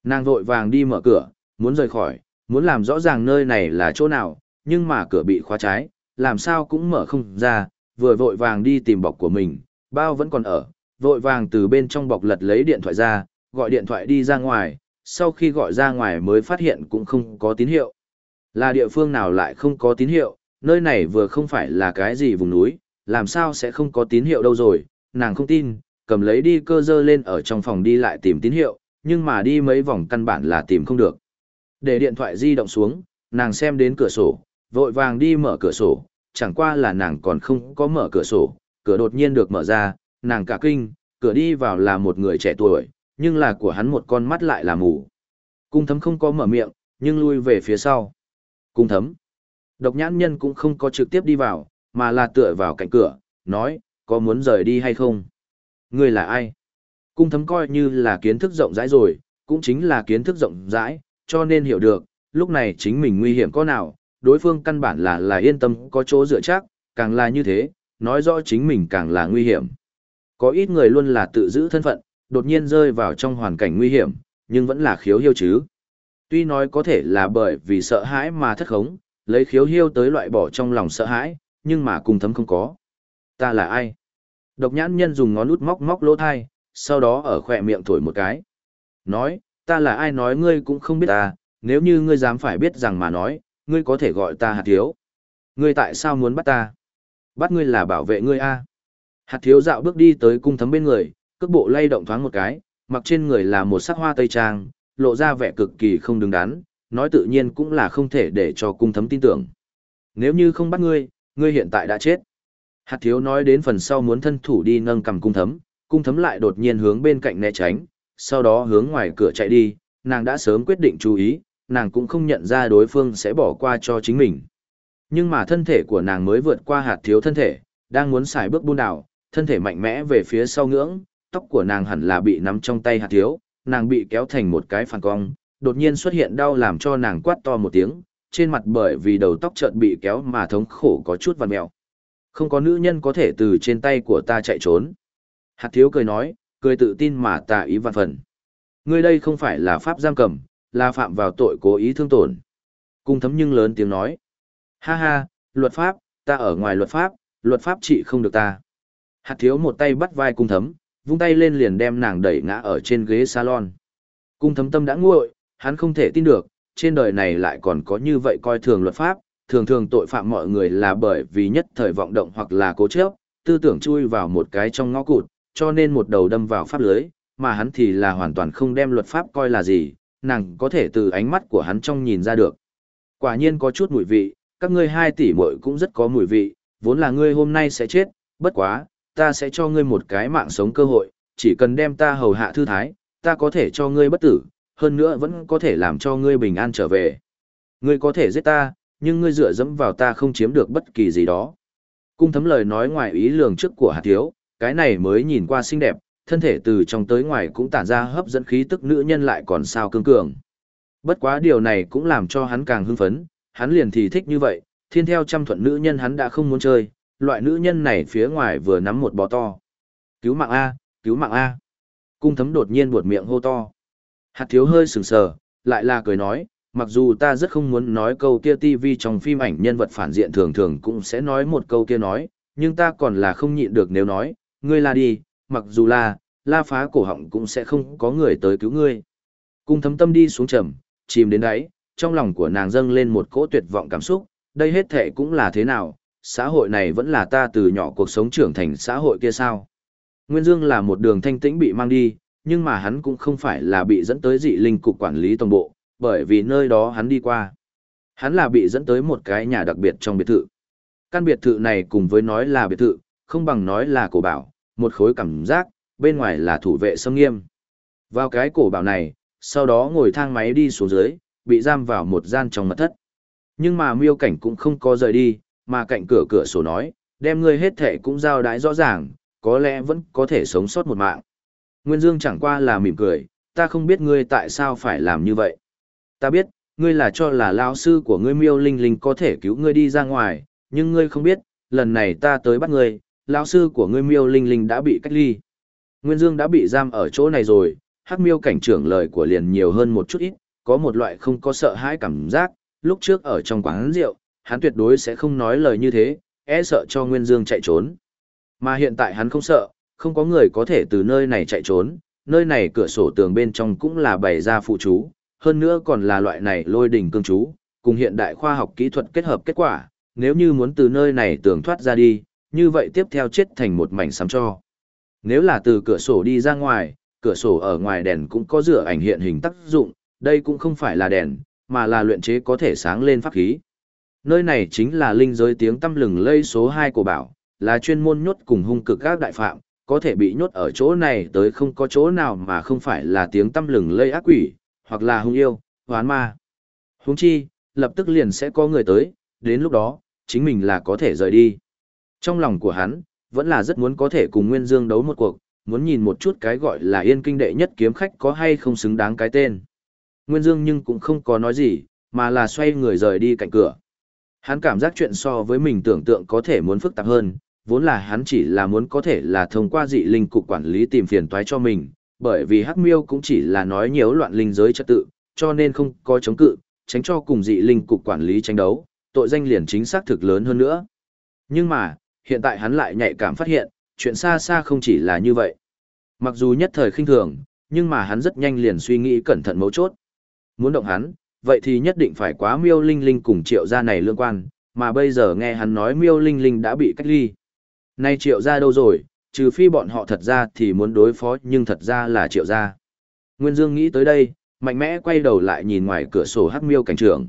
Nàng vội vàng đi mở cửa, muốn rời khỏi, muốn làm rõ ràng nơi này là chỗ nào, nhưng mà cửa bị khóa trái, làm sao cũng mở không ra, vừa vội vàng đi tìm bọc của mình, bao vẫn còn ở, vội vàng từ bên trong bọc lật lấy điện thoại ra, gọi điện thoại đi ra ngoài, sau khi gọi ra ngoài mới phát hiện cũng không có tín hiệu. Là địa phương nào lại không có tín hiệu, nơi này vừa không phải là cái gì vùng núi, làm sao sẽ không có tín hiệu đâu rồi, nàng không tin, cầm lấy đi cơ dơ lên ở trong phòng đi lại tìm tín hiệu, nhưng mà đi mấy vòng căn bản là tìm không được. Để điện thoại di động xuống, nàng xem đến cửa sổ, vội vàng đi mở cửa sổ, chẳng qua là nàng còn không có mở cửa sổ, cửa đột nhiên được mở ra, nàng cả kinh, cửa đi vào là một người trẻ tuổi, nhưng là của hắn một con mắt lại là mù. Cung thấm không có mở miệng, nhưng lui về phía sau. Cung thấm. Độc nhãn nhân cũng không có trực tiếp đi vào, mà là tựa vào cạnh cửa, nói, có muốn rời đi hay không? Người là ai? Cung thấm coi như là kiến thức rộng rãi rồi, cũng chính là kiến thức rộng rãi, cho nên hiểu được, lúc này chính mình nguy hiểm có nào, đối phương căn bản là là yên tâm có chỗ dựa chắc, càng là như thế, nói rõ chính mình càng là nguy hiểm. Có ít người luôn là tự giữ thân phận, đột nhiên rơi vào trong hoàn cảnh nguy hiểm, nhưng vẫn là khiếu hiêu chứ. Tuy nói có thể là bởi vì sợ hãi mà thất khống, lấy khiếu hiêu tới loại bỏ trong lòng sợ hãi, nhưng mà cùng thấm không có. Ta là ai? Độc nhãn nhân dùng ngón út móc móc lỗ thai, sau đó ở khỏe miệng thổi một cái. Nói, ta là ai nói ngươi cũng không biết ta, nếu như ngươi dám phải biết rằng mà nói, ngươi có thể gọi ta hạt thiếu. Ngươi tại sao muốn bắt ta? Bắt ngươi là bảo vệ ngươi a. Hạt thiếu dạo bước đi tới cung thấm bên người, cước bộ lay động thoáng một cái, mặc trên người là một sắc hoa tây trang, lộ ra vẻ cực kỳ không đứng đắn, nói tự nhiên cũng là không thể để cho cung thấm tin tưởng. Nếu như không bắt ngươi, ngươi hiện tại đã chết. Hạt thiếu nói đến phần sau muốn thân thủ đi nâng cầm cung thấm, cung thấm lại đột nhiên hướng bên cạnh né tránh, sau đó hướng ngoài cửa chạy đi, nàng đã sớm quyết định chú ý, nàng cũng không nhận ra đối phương sẽ bỏ qua cho chính mình. Nhưng mà thân thể của nàng mới vượt qua hạt thiếu thân thể, đang muốn xài bước buôn đảo, thân thể mạnh mẽ về phía sau ngưỡng, tóc của nàng hẳn là bị nắm trong tay hạt thiếu, nàng bị kéo thành một cái phản cong, đột nhiên xuất hiện đau làm cho nàng quát to một tiếng, trên mặt bởi vì đầu tóc chợt bị kéo mà thống khổ có chút vằn mèo. Không có nữ nhân có thể từ trên tay của ta chạy trốn. Hạt thiếu cười nói, cười tự tin mà tà ý vạn phần. Ngươi đây không phải là pháp giam cầm, là phạm vào tội cố ý thương tổn. Cung thấm nhưng lớn tiếng nói. Ha ha, luật pháp, ta ở ngoài luật pháp, luật pháp trị không được ta. Hạt thiếu một tay bắt vai cung thấm, vung tay lên liền đem nàng đẩy ngã ở trên ghế salon. Cung thấm tâm đã nguội, hắn không thể tin được, trên đời này lại còn có như vậy coi thường luật pháp, thường thường tội phạm mọi người là bởi vì nhất thời vọng động hoặc là cố chấp, tư tưởng chui vào một cái trong ngõ cụt, cho nên một đầu đâm vào pháp lưới, mà hắn thì là hoàn toàn không đem luật pháp coi là gì, nàng có thể từ ánh mắt của hắn trong nhìn ra được. Quả nhiên có chút mùi vị, các ngươi hai tỷ muội cũng rất có mùi vị, vốn là ngươi hôm nay sẽ chết, bất quá, ta sẽ cho ngươi một cái mạng sống cơ hội, chỉ cần đem ta hầu hạ thư thái, ta có thể cho ngươi bất tử, hơn nữa vẫn có thể làm cho ngươi bình an trở về. Ngươi có thể giết ta, nhưng ngươi dựa dẫm vào ta không chiếm được bất kỳ gì đó. Cung thấm lời nói ngoài ý lường trước của hạt thiếu, cái này mới nhìn qua xinh đẹp, thân thể từ trong tới ngoài cũng tản ra hấp dẫn khí tức nữ nhân lại còn sao cương cường. Bất quá điều này cũng làm cho hắn càng hưng phấn, hắn liền thì thích như vậy, thiên theo trăm thuận nữ nhân hắn đã không muốn chơi, loại nữ nhân này phía ngoài vừa nắm một bó to. Cứu mạng A, cứu mạng A. Cung thấm đột nhiên buột miệng hô to. Hạt thiếu hơi sừng sờ, lại là cười nói, mặc dù ta rất không muốn nói câu kia TV trong phim ảnh nhân vật phản diện thường thường cũng sẽ nói một câu kia nói, nhưng ta còn là không nhịn được nếu nói, ngươi là đi, mặc dù là, la phá cổ họng cũng sẽ không có người tới cứu ngươi. Cung thấm tâm đi xuống trầm, chìm đến đáy, trong lòng của nàng dâng lên một cỗ tuyệt vọng cảm xúc, đây hết thể cũng là thế nào, xã hội này vẫn là ta từ nhỏ cuộc sống trưởng thành xã hội kia sao. Nguyên Dương là một đường thanh tĩnh bị mang đi, nhưng mà hắn cũng không phải là bị dẫn tới dị linh cục quản lý tổng bộ, bởi vì nơi đó hắn đi qua. Hắn là bị dẫn tới một cái nhà đặc biệt trong biệt thự. Căn biệt thự này cùng với nói là biệt thự, không bằng nói là cổ bảo, một khối cảm giác, bên ngoài là thủ vệ sâm nghiêm. Vào cái cổ bảo này, sau đó ngồi thang máy đi xuống dưới, bị giam vào một gian trong mật thất. Nhưng mà miêu cảnh cũng không có rời đi, mà cạnh cửa cửa sổ nói, đem ngươi hết thể cũng giao đái rõ ràng, có lẽ vẫn có thể sống sót một mạng. Nguyên Dương chẳng qua là mỉm cười, ta không biết ngươi tại sao phải làm như vậy. Ta biết, ngươi là cho là lão sư của ngươi miêu linh linh có thể cứu ngươi đi ra ngoài, nhưng ngươi không biết, lần này ta tới bắt ngươi, lão sư của ngươi miêu linh linh đã bị cách ly. Nguyên Dương đã bị giam ở chỗ này rồi, hắc miêu cảnh trưởng lời của liền nhiều hơn một chút ít, có một loại không có sợ hãi cảm giác, lúc trước ở trong quán rượu, hắn tuyệt đối sẽ không nói lời như thế, e sợ cho Nguyên Dương chạy trốn. Mà hiện tại hắn không sợ, không có người có thể từ nơi này chạy trốn, nơi này cửa sổ tường bên trong cũng là bày ra phụ chú, hơn nữa còn là loại này lôi đỉnh cương chú, cùng hiện đại khoa học kỹ thuật kết hợp kết quả, nếu như muốn từ nơi này tường thoát ra đi, như vậy tiếp theo chết thành một mảnh sắm cho. Nếu là từ cửa sổ đi ra ngoài, cửa sổ ở ngoài đèn cũng có rửa ảnh hiện hình tác dụng, đây cũng không phải là đèn, mà là luyện chế có thể sáng lên pháp khí. Nơi này chính là linh giới tiếng tâm lừng lây số 2 của bảo, là chuyên môn nhốt cùng hung cực các đại phạm, có thể bị nhốt ở chỗ này tới không có chỗ nào mà không phải là tiếng tâm lừng lây ác quỷ, hoặc là hung yêu, hoán ma. Hung chi, lập tức liền sẽ có người tới, đến lúc đó, chính mình là có thể rời đi. Trong lòng của hắn, vẫn là rất muốn có thể cùng Nguyên Dương đấu một cuộc, muốn nhìn một chút cái gọi là yên kinh đệ nhất kiếm khách có hay không xứng đáng cái tên. Nguyên Dương nhưng cũng không có nói gì, mà là xoay người rời đi cạnh cửa. Hắn cảm giác chuyện so với mình tưởng tượng có thể muốn phức tạp hơn, vốn là hắn chỉ là muốn có thể là thông qua dị linh cục quản lý tìm phiền toái cho mình, bởi vì Hắc Miêu cũng chỉ là nói nhiễu loạn linh giới trật tự, cho nên không có chống cự, tránh cho cùng dị linh cục quản lý tranh đấu, tội danh liền chính xác thực lớn hơn nữa. Nhưng mà, hiện tại hắn lại nhạy cảm phát hiện, chuyện xa xa không chỉ là như vậy. Mặc dù nhất thời khinh thường, nhưng mà hắn rất nhanh liền suy nghĩ cẩn thận mấu chốt. Muốn động hắn, vậy thì nhất định phải quá miêu linh linh cùng triệu gia này lương quan, mà bây giờ nghe hắn nói miêu linh linh đã bị cách ly. Nay triệu gia đâu rồi, trừ phi bọn họ thật ra thì muốn đối phó nhưng thật ra là triệu gia. Nguyên Dương nghĩ tới đây, mạnh mẽ quay đầu lại nhìn ngoài cửa sổ hắc miêu cảnh trưởng.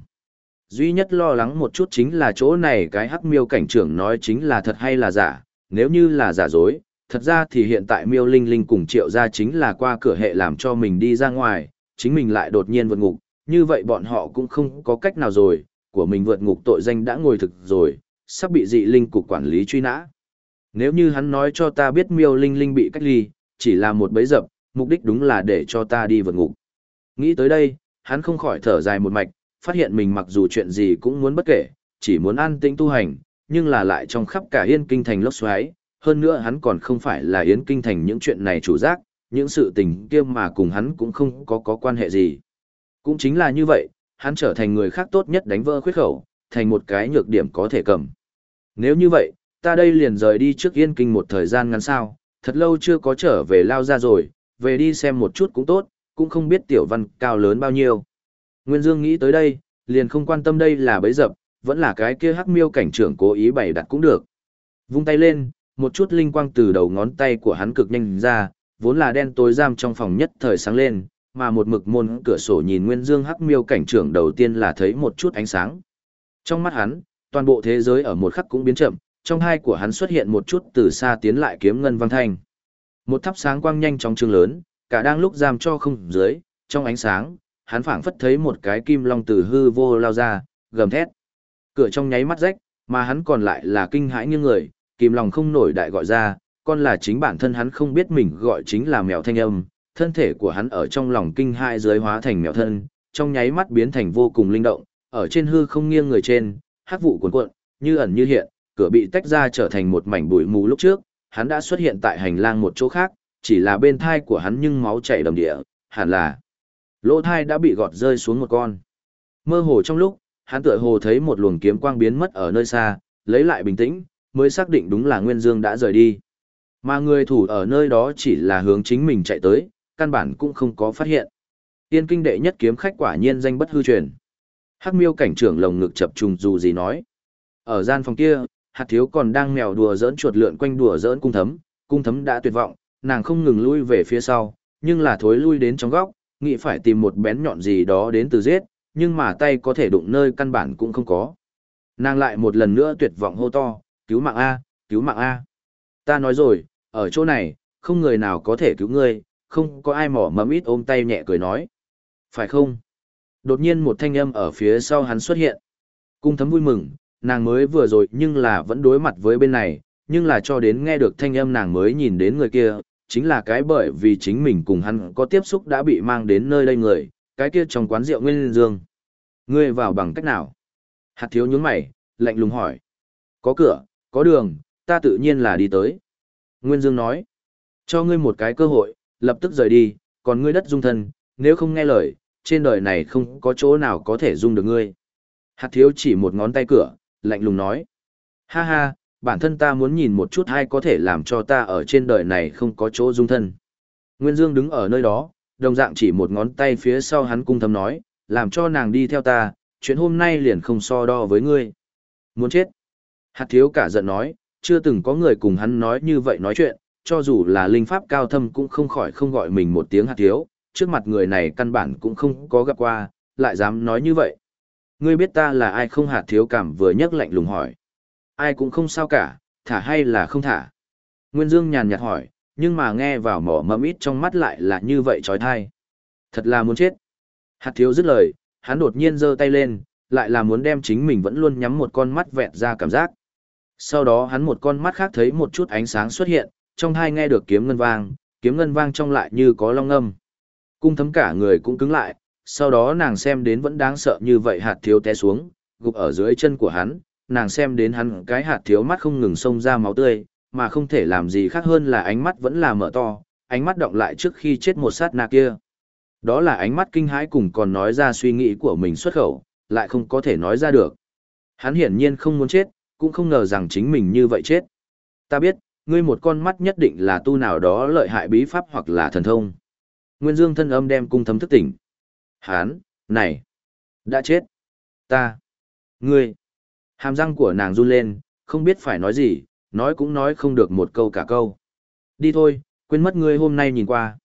Duy nhất lo lắng một chút chính là chỗ này cái hắc miêu cảnh trưởng nói chính là thật hay là giả, nếu như là giả dối, thật ra thì hiện tại miêu linh linh cùng triệu gia chính là qua cửa hệ làm cho mình đi ra ngoài, chính mình lại đột nhiên vượt ngục, như vậy bọn họ cũng không có cách nào rồi, của mình vượt ngục tội danh đã ngồi thực rồi, sắp bị dị linh cục quản lý truy nã. Nếu như hắn nói cho ta biết miêu linh linh bị cách ly, chỉ là một bấy dập, mục đích đúng là để cho ta đi vượt ngục. Nghĩ tới đây, hắn không khỏi thở dài một mạch, phát hiện mình mặc dù chuyện gì cũng muốn bất kể, chỉ muốn an tĩnh tu hành, nhưng là lại trong khắp cả yên kinh thành lốc xoáy, hơn nữa hắn còn không phải là yên kinh thành những chuyện này chủ giác, những sự tình kia mà cùng hắn cũng không có có quan hệ gì. Cũng chính là như vậy, hắn trở thành người khác tốt nhất đánh vỡ khuyết khẩu, thành một cái nhược điểm có thể cầm. Nếu như vậy, ta đây liền rời đi trước yên kinh một thời gian ngắn sao, thật lâu chưa có trở về lao ra rồi, về đi xem một chút cũng tốt, cũng không biết tiểu văn cao lớn bao nhiêu. Nguyên Dương nghĩ tới đây, liền không quan tâm đây là bấy dập, vẫn là cái kia hắc miêu cảnh trưởng cố ý bày đặt cũng được. Vung tay lên, một chút linh quang từ đầu ngón tay của hắn cực nhanh ra, vốn là đen tối giam trong phòng nhất thời sáng lên, mà một mực môn cửa sổ nhìn Nguyên Dương hắc miêu cảnh trưởng đầu tiên là thấy một chút ánh sáng. Trong mắt hắn, toàn bộ thế giới ở một khắc cũng biến chậm, trong hai của hắn xuất hiện một chút từ xa tiến lại kiếm ngân vang thanh. Một thắp sáng quang nhanh trong trường lớn, cả đang lúc giam cho không dưới, trong ánh sáng, hắn phảng phất thấy một cái kim long từ hư vô lao ra, gầm thét. Cửa trong nháy mắt rách, mà hắn còn lại là kinh hãi như người, kim long không nổi đại gọi ra, con là chính bản thân hắn không biết mình gọi chính là mèo thanh âm, thân thể của hắn ở trong lòng kinh hãi dưới hóa thành mèo thân, trong nháy mắt biến thành vô cùng linh động, ở trên hư không nghiêng người trên, hắc vụ cuồn cuộn, như ẩn như hiện, cửa bị tách ra trở thành một mảnh bụi mù lúc trước, hắn đã xuất hiện tại hành lang một chỗ khác, chỉ là bên thai của hắn nhưng máu chảy đầm địa, hẳn là lỗ thai đã bị gọt rơi xuống một con. Mơ hồ trong lúc, hắn tựa hồ thấy một luồng kiếm quang biến mất ở nơi xa, lấy lại bình tĩnh, mới xác định đúng là Nguyên Dương đã rời đi. Mà người thủ ở nơi đó chỉ là hướng chính mình chạy tới, căn bản cũng không có phát hiện. Tiên kinh đệ nhất kiếm khách quả nhiên danh bất hư truyền. Hắc miêu cảnh trưởng lồng ngực chập trùng dù gì nói. Ở gian phòng kia, hạt thiếu còn đang mèo đùa dỡn chuột lượn quanh đùa dỡn cung thấm, cung thấm đã tuyệt vọng, nàng không ngừng lui về phía sau, nhưng là thối lui đến trong góc, nghĩ phải tìm một bén nhọn gì đó đến từ giết, nhưng mà tay có thể đụng nơi căn bản cũng không có. Nàng lại một lần nữa tuyệt vọng hô to, cứu mạng A, cứu mạng A. Ta nói rồi, ở chỗ này, không người nào có thể cứu ngươi, không có ai mỏ mẫm ít ôm tay nhẹ cười nói. Phải không? Đột nhiên một thanh âm ở phía sau hắn xuất hiện. Cung thấm vui mừng, nàng mới vừa rồi nhưng là vẫn đối mặt với bên này, nhưng là cho đến nghe được thanh âm nàng mới nhìn đến người kia, chính là cái bởi vì chính mình cùng hắn có tiếp xúc đã bị mang đến nơi đây người, cái kia trong quán rượu Nguyên Dương. Ngươi vào bằng cách nào? Hạt thiếu nhướng mày, lạnh lùng hỏi. Có cửa, có đường, ta tự nhiên là đi tới. Nguyên Dương nói. Cho ngươi một cái cơ hội, lập tức rời đi, còn ngươi đất dung thân, nếu không nghe lời, trên đời này không có chỗ nào có thể dung được ngươi. Hạt thiếu chỉ một ngón tay cửa, lạnh lùng nói. Ha ha, bản thân ta muốn nhìn một chút hay có thể làm cho ta ở trên đời này không có chỗ dung thân. Nguyên Dương đứng ở nơi đó, đồng dạng chỉ một ngón tay phía sau hắn cung thầm nói, làm cho nàng đi theo ta, chuyện hôm nay liền không so đo với ngươi. Muốn chết. Hạt thiếu cả giận nói, chưa từng có người cùng hắn nói như vậy nói chuyện, cho dù là linh pháp cao thâm cũng không khỏi không gọi mình một tiếng hạt thiếu, trước mặt người này căn bản cũng không có gặp qua, lại dám nói như vậy. Ngươi biết ta là ai không hạt thiếu cảm vừa nhắc lạnh lùng hỏi. Ai cũng không sao cả, thả hay là không thả. Nguyên Dương nhàn nhạt hỏi, nhưng mà nghe vào mỏ mẫm ít trong mắt lại là như vậy trói thai. Thật là muốn chết. Hạt thiếu dứt lời, hắn đột nhiên giơ tay lên, lại là muốn đem chính mình vẫn luôn nhắm một con mắt vẹt ra cảm giác. Sau đó hắn một con mắt khác thấy một chút ánh sáng xuất hiện, trong hai nghe được kiếm ngân vang, kiếm ngân vang trong lại như có long âm. Cung thấm cả người cũng cứng lại, sau đó nàng xem đến vẫn đáng sợ như vậy hạt thiếu té xuống, gục ở dưới chân của hắn, nàng xem đến hắn cái hạt thiếu mắt không ngừng xông ra máu tươi, mà không thể làm gì khác hơn là ánh mắt vẫn là mở to, ánh mắt động lại trước khi chết một sát na kia. Đó là ánh mắt kinh hãi cùng còn nói ra suy nghĩ của mình xuất khẩu, lại không có thể nói ra được. Hắn hiển nhiên không muốn chết, cũng không ngờ rằng chính mình như vậy chết. Ta biết, ngươi một con mắt nhất định là tu nào đó lợi hại bí pháp hoặc là thần thông. Nguyên Dương thân âm đem cung thấm thức tỉnh. Hán, này, đã chết. Ta, ngươi. Hàm răng của nàng run lên, không biết phải nói gì, nói cũng nói không được một câu cả câu. Đi thôi, quên mất ngươi hôm nay nhìn qua.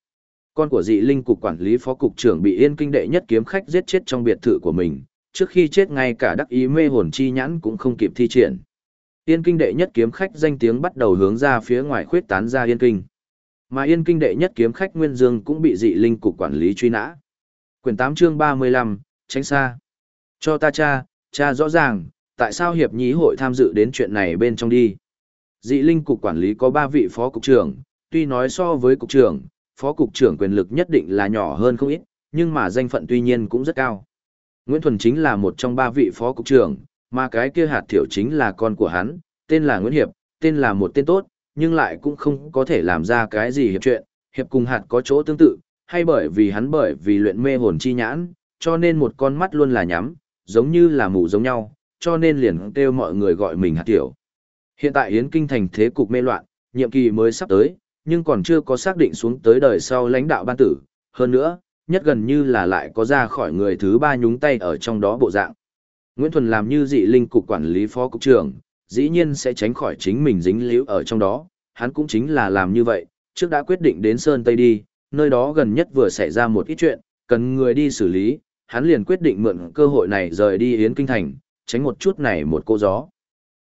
Con của dị linh cục quản lý phó cục trưởng bị yên kinh đệ nhất kiếm khách giết chết trong biệt thự của mình, trước khi chết ngay cả đắc ý mê hồn chi nhãn cũng không kịp thi triển. Yên kinh đệ nhất kiếm khách danh tiếng bắt đầu hướng ra phía ngoài khuyết tán ra yên kinh. Mà yên kinh đệ nhất kiếm khách Nguyên Dương cũng bị dị linh cục quản lý truy nã. Quyển 8 chương 35, tránh xa. Cho ta cha, cha rõ ràng, tại sao hiệp nhí hội tham dự đến chuyện này bên trong đi. Dị linh cục quản lý có 3 vị phó cục trưởng, tuy nói so với cục trưởng, phó cục trưởng quyền lực nhất định là nhỏ hơn không ít, nhưng mà danh phận tuy nhiên cũng rất cao. Nguyễn Thuần chính là một trong ba vị phó cục trưởng, mà cái kia hạt thiểu chính là con của hắn, tên là Nguyễn Hiệp, tên là một tên tốt, nhưng lại cũng không có thể làm ra cái gì hiệp chuyện, hiệp cùng hạt có chỗ tương tự, hay bởi vì hắn bởi vì luyện mê hồn chi nhãn, cho nên một con mắt luôn là nhắm, giống như là mù giống nhau, cho nên liền kêu mọi người gọi mình hạt tiểu. Hiện tại Yến Kinh thành thế cục mê loạn, nhiệm kỳ mới sắp tới, nhưng còn chưa có xác định xuống tới đời sau lãnh đạo ban tử. Hơn nữa, nhất gần như là lại có ra khỏi người thứ ba nhúng tay ở trong đó bộ dạng. Nguyễn Thuần làm như dị linh cục quản lý phó cục trưởng, dĩ nhiên sẽ tránh khỏi chính mình dính líu ở trong đó, hắn cũng chính là làm như vậy, trước đã quyết định đến Sơn Tây đi, nơi đó gần nhất vừa xảy ra một ít chuyện, cần người đi xử lý, hắn liền quyết định mượn cơ hội này rời đi Yến Kinh Thành, tránh một chút này một cô gió.